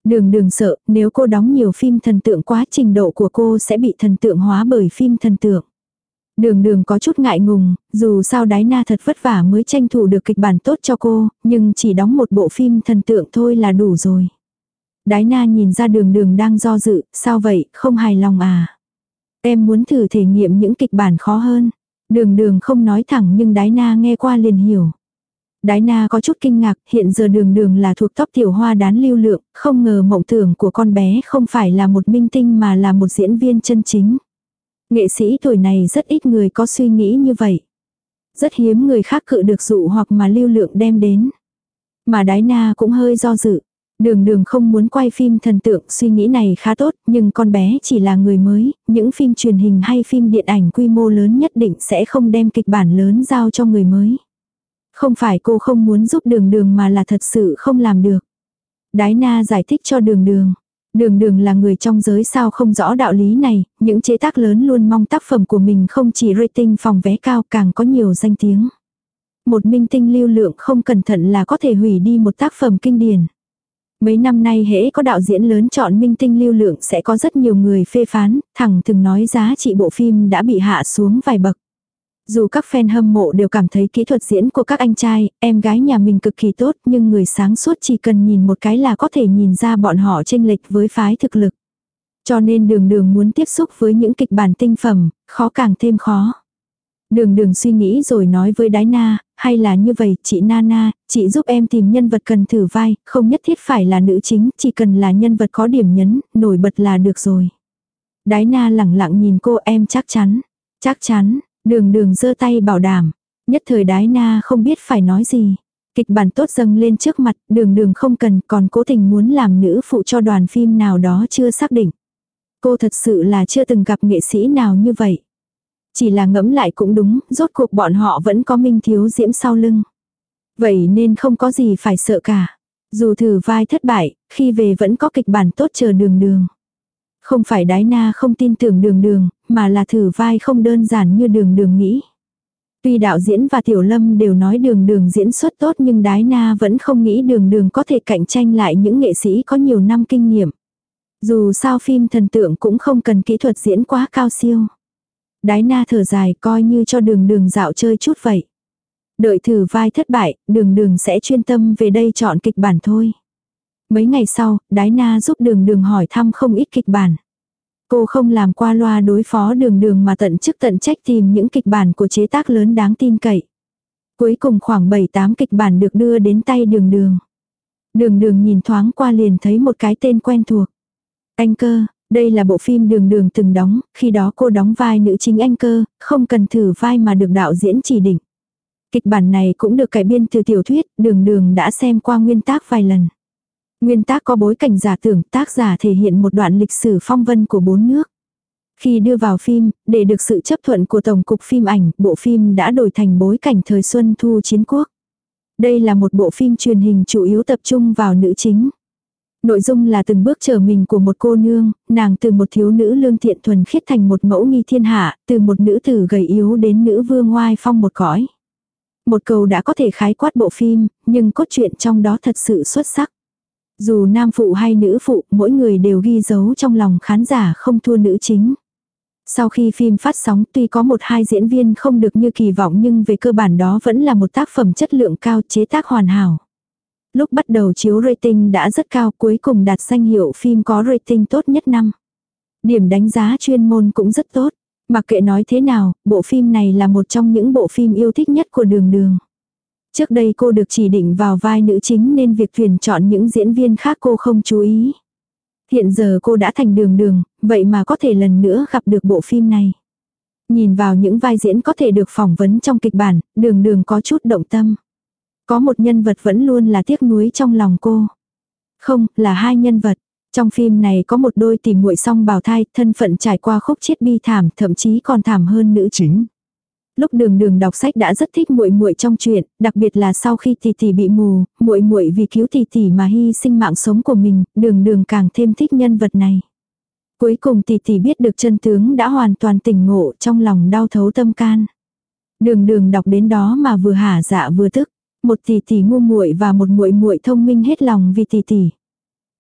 A: Đường đường sợ, nếu cô đóng nhiều phim thần tượng quá trình độ của cô sẽ bị thần tượng hóa bởi phim thần tượng. Đường đường có chút ngại ngùng, dù sao đái na thật vất vả mới tranh thủ được kịch bản tốt cho cô, nhưng chỉ đóng một bộ phim thần tượng thôi là đủ rồi. Đái na nhìn ra đường đường đang do dự, sao vậy, không hài lòng à? Em muốn thử thể nghiệm những kịch bản khó hơn. Đường đường không nói thẳng nhưng đái na nghe qua liền hiểu. Đái na có chút kinh ngạc, hiện giờ đường đường là thuộc tóc tiểu hoa đán lưu lượng, không ngờ mộng tưởng của con bé không phải là một minh tinh mà là một diễn viên chân chính. Nghệ sĩ tuổi này rất ít người có suy nghĩ như vậy. Rất hiếm người khác cự được dụ hoặc mà lưu lượng đem đến. Mà đái na cũng hơi do dự. Đường đường không muốn quay phim thần tượng suy nghĩ này khá tốt, nhưng con bé chỉ là người mới, những phim truyền hình hay phim điện ảnh quy mô lớn nhất định sẽ không đem kịch bản lớn giao cho người mới. Không phải cô không muốn giúp đường đường mà là thật sự không làm được. Đái na giải thích cho đường đường. Đường đường là người trong giới sao không rõ đạo lý này, những chế tác lớn luôn mong tác phẩm của mình không chỉ rating phòng vé cao càng có nhiều danh tiếng. Một minh tinh lưu lượng không cẩn thận là có thể hủy đi một tác phẩm kinh điển. Mấy năm nay hễ có đạo diễn lớn chọn minh tinh lưu lượng sẽ có rất nhiều người phê phán, thẳng từng nói giá trị bộ phim đã bị hạ xuống vài bậc. Dù các fan hâm mộ đều cảm thấy kỹ thuật diễn của các anh trai, em gái nhà mình cực kỳ tốt nhưng người sáng suốt chỉ cần nhìn một cái là có thể nhìn ra bọn họ chênh lệch với phái thực lực. Cho nên đường đường muốn tiếp xúc với những kịch bản tinh phẩm, khó càng thêm khó. Đường đường suy nghĩ rồi nói với đái na, hay là như vậy, chị Nana, chị giúp em tìm nhân vật cần thử vai, không nhất thiết phải là nữ chính, chỉ cần là nhân vật có điểm nhấn, nổi bật là được rồi. Đái na lẳng lặng nhìn cô em chắc chắn, chắc chắn, đường đường giơ tay bảo đảm. Nhất thời đái na không biết phải nói gì. Kịch bản tốt dâng lên trước mặt, đường đường không cần, còn cố tình muốn làm nữ phụ cho đoàn phim nào đó chưa xác định. Cô thật sự là chưa từng gặp nghệ sĩ nào như vậy. Chỉ là ngẫm lại cũng đúng, rốt cuộc bọn họ vẫn có minh thiếu diễm sau lưng. Vậy nên không có gì phải sợ cả. Dù thử vai thất bại, khi về vẫn có kịch bản tốt chờ đường đường. Không phải đái na không tin tưởng đường đường, mà là thử vai không đơn giản như đường đường nghĩ. Tuy đạo diễn và tiểu lâm đều nói đường đường diễn xuất tốt nhưng đái na vẫn không nghĩ đường đường có thể cạnh tranh lại những nghệ sĩ có nhiều năm kinh nghiệm. Dù sao phim thần tượng cũng không cần kỹ thuật diễn quá cao siêu. Đái na thở dài coi như cho đường đường dạo chơi chút vậy. Đợi thử vai thất bại, đường đường sẽ chuyên tâm về đây chọn kịch bản thôi. Mấy ngày sau, đái na giúp đường đường hỏi thăm không ít kịch bản. Cô không làm qua loa đối phó đường đường mà tận chức tận trách tìm những kịch bản của chế tác lớn đáng tin cậy. Cuối cùng khoảng 7-8 kịch bản được đưa đến tay đường đường. Đường đường nhìn thoáng qua liền thấy một cái tên quen thuộc. Anh cơ, đây là bộ phim đường đường từng đóng, khi đó cô đóng vai nữ chính anh cơ, không cần thử vai mà được đạo diễn chỉ định. Kịch bản này cũng được cải biên từ tiểu thuyết, đường đường đã xem qua nguyên tác vài lần. Nguyên tác có bối cảnh giả tưởng, tác giả thể hiện một đoạn lịch sử phong vân của bốn nước. Khi đưa vào phim, để được sự chấp thuận của Tổng cục phim ảnh, bộ phim đã đổi thành bối cảnh thời xuân thu chiến quốc. Đây là một bộ phim truyền hình chủ yếu tập trung vào nữ chính. Nội dung là từng bước trở mình của một cô nương, nàng từ một thiếu nữ lương thiện thuần khiết thành một mẫu nghi thiên hạ, từ một nữ tử gầy yếu đến nữ vương oai phong một cõi. Một câu đã có thể khái quát bộ phim, nhưng cốt truyện trong đó thật sự xuất sắc. Dù nam phụ hay nữ phụ, mỗi người đều ghi dấu trong lòng khán giả không thua nữ chính. Sau khi phim phát sóng tuy có một hai diễn viên không được như kỳ vọng nhưng về cơ bản đó vẫn là một tác phẩm chất lượng cao chế tác hoàn hảo. Lúc bắt đầu chiếu rating đã rất cao cuối cùng đạt danh hiệu phim có rating tốt nhất năm. Điểm đánh giá chuyên môn cũng rất tốt. Mặc kệ nói thế nào, bộ phim này là một trong những bộ phim yêu thích nhất của đường đường. Trước đây cô được chỉ định vào vai nữ chính nên việc tuyển chọn những diễn viên khác cô không chú ý. Hiện giờ cô đã thành đường đường, vậy mà có thể lần nữa gặp được bộ phim này. Nhìn vào những vai diễn có thể được phỏng vấn trong kịch bản, đường đường có chút động tâm. Có một nhân vật vẫn luôn là tiếc nuối trong lòng cô. Không, là hai nhân vật. Trong phim này có một đôi tìm muội song bào thai, thân phận trải qua khúc chết bi thảm, thậm chí còn thảm hơn nữ chính. Lúc Đường Đường đọc sách đã rất thích muội muội trong chuyện, đặc biệt là sau khi tỷ tỷ bị mù, muội muội vì cứu tỷ tỷ mà hy sinh mạng sống của mình, Đường Đường càng thêm thích nhân vật này. Cuối cùng tỷ tỷ biết được chân tướng đã hoàn toàn tỉnh ngộ trong lòng đau thấu tâm can. Đường Đường đọc đến đó mà vừa hả dạ vừa tức, một tỷ tỷ ngu muội và một muội muội thông minh hết lòng vì tỷ tỷ.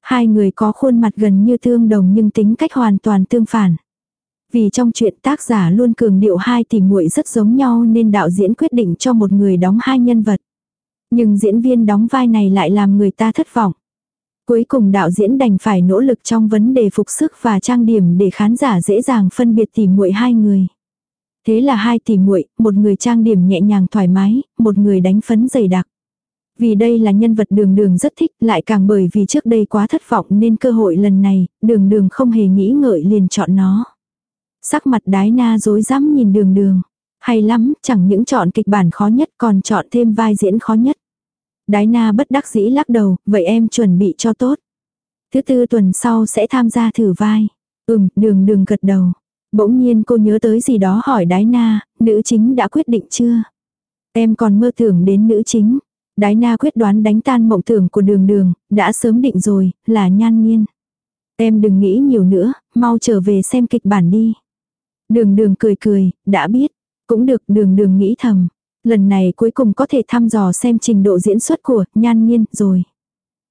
A: Hai người có khuôn mặt gần như tương đồng nhưng tính cách hoàn toàn tương phản. Vì trong chuyện tác giả luôn cường điệu hai tỷ muội rất giống nhau nên đạo diễn quyết định cho một người đóng hai nhân vật. Nhưng diễn viên đóng vai này lại làm người ta thất vọng. Cuối cùng đạo diễn đành phải nỗ lực trong vấn đề phục sức và trang điểm để khán giả dễ dàng phân biệt tỷ muội hai người. Thế là hai tỷ muội, một người trang điểm nhẹ nhàng thoải mái, một người đánh phấn dày đặc. Vì đây là nhân vật đường đường rất thích, lại càng bởi vì trước đây quá thất vọng nên cơ hội lần này, đường đường không hề nghĩ ngợi liền chọn nó. Sắc mặt đái na dối rắm nhìn đường đường. Hay lắm, chẳng những chọn kịch bản khó nhất còn chọn thêm vai diễn khó nhất. Đái na bất đắc dĩ lắc đầu, vậy em chuẩn bị cho tốt. Thứ tư tuần sau sẽ tham gia thử vai. Ừm, đường đường gật đầu. Bỗng nhiên cô nhớ tới gì đó hỏi đái na, nữ chính đã quyết định chưa? Em còn mơ tưởng đến nữ chính. Đái na quyết đoán đánh tan mộng tưởng của đường đường, đã sớm định rồi, là nhan nhiên. Em đừng nghĩ nhiều nữa, mau trở về xem kịch bản đi. Đường đường cười cười, đã biết. Cũng được đường đường nghĩ thầm. Lần này cuối cùng có thể thăm dò xem trình độ diễn xuất của nhan nhiên rồi.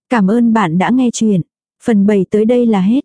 A: Cảm ơn bạn đã nghe chuyện. Phần 7 tới đây là hết.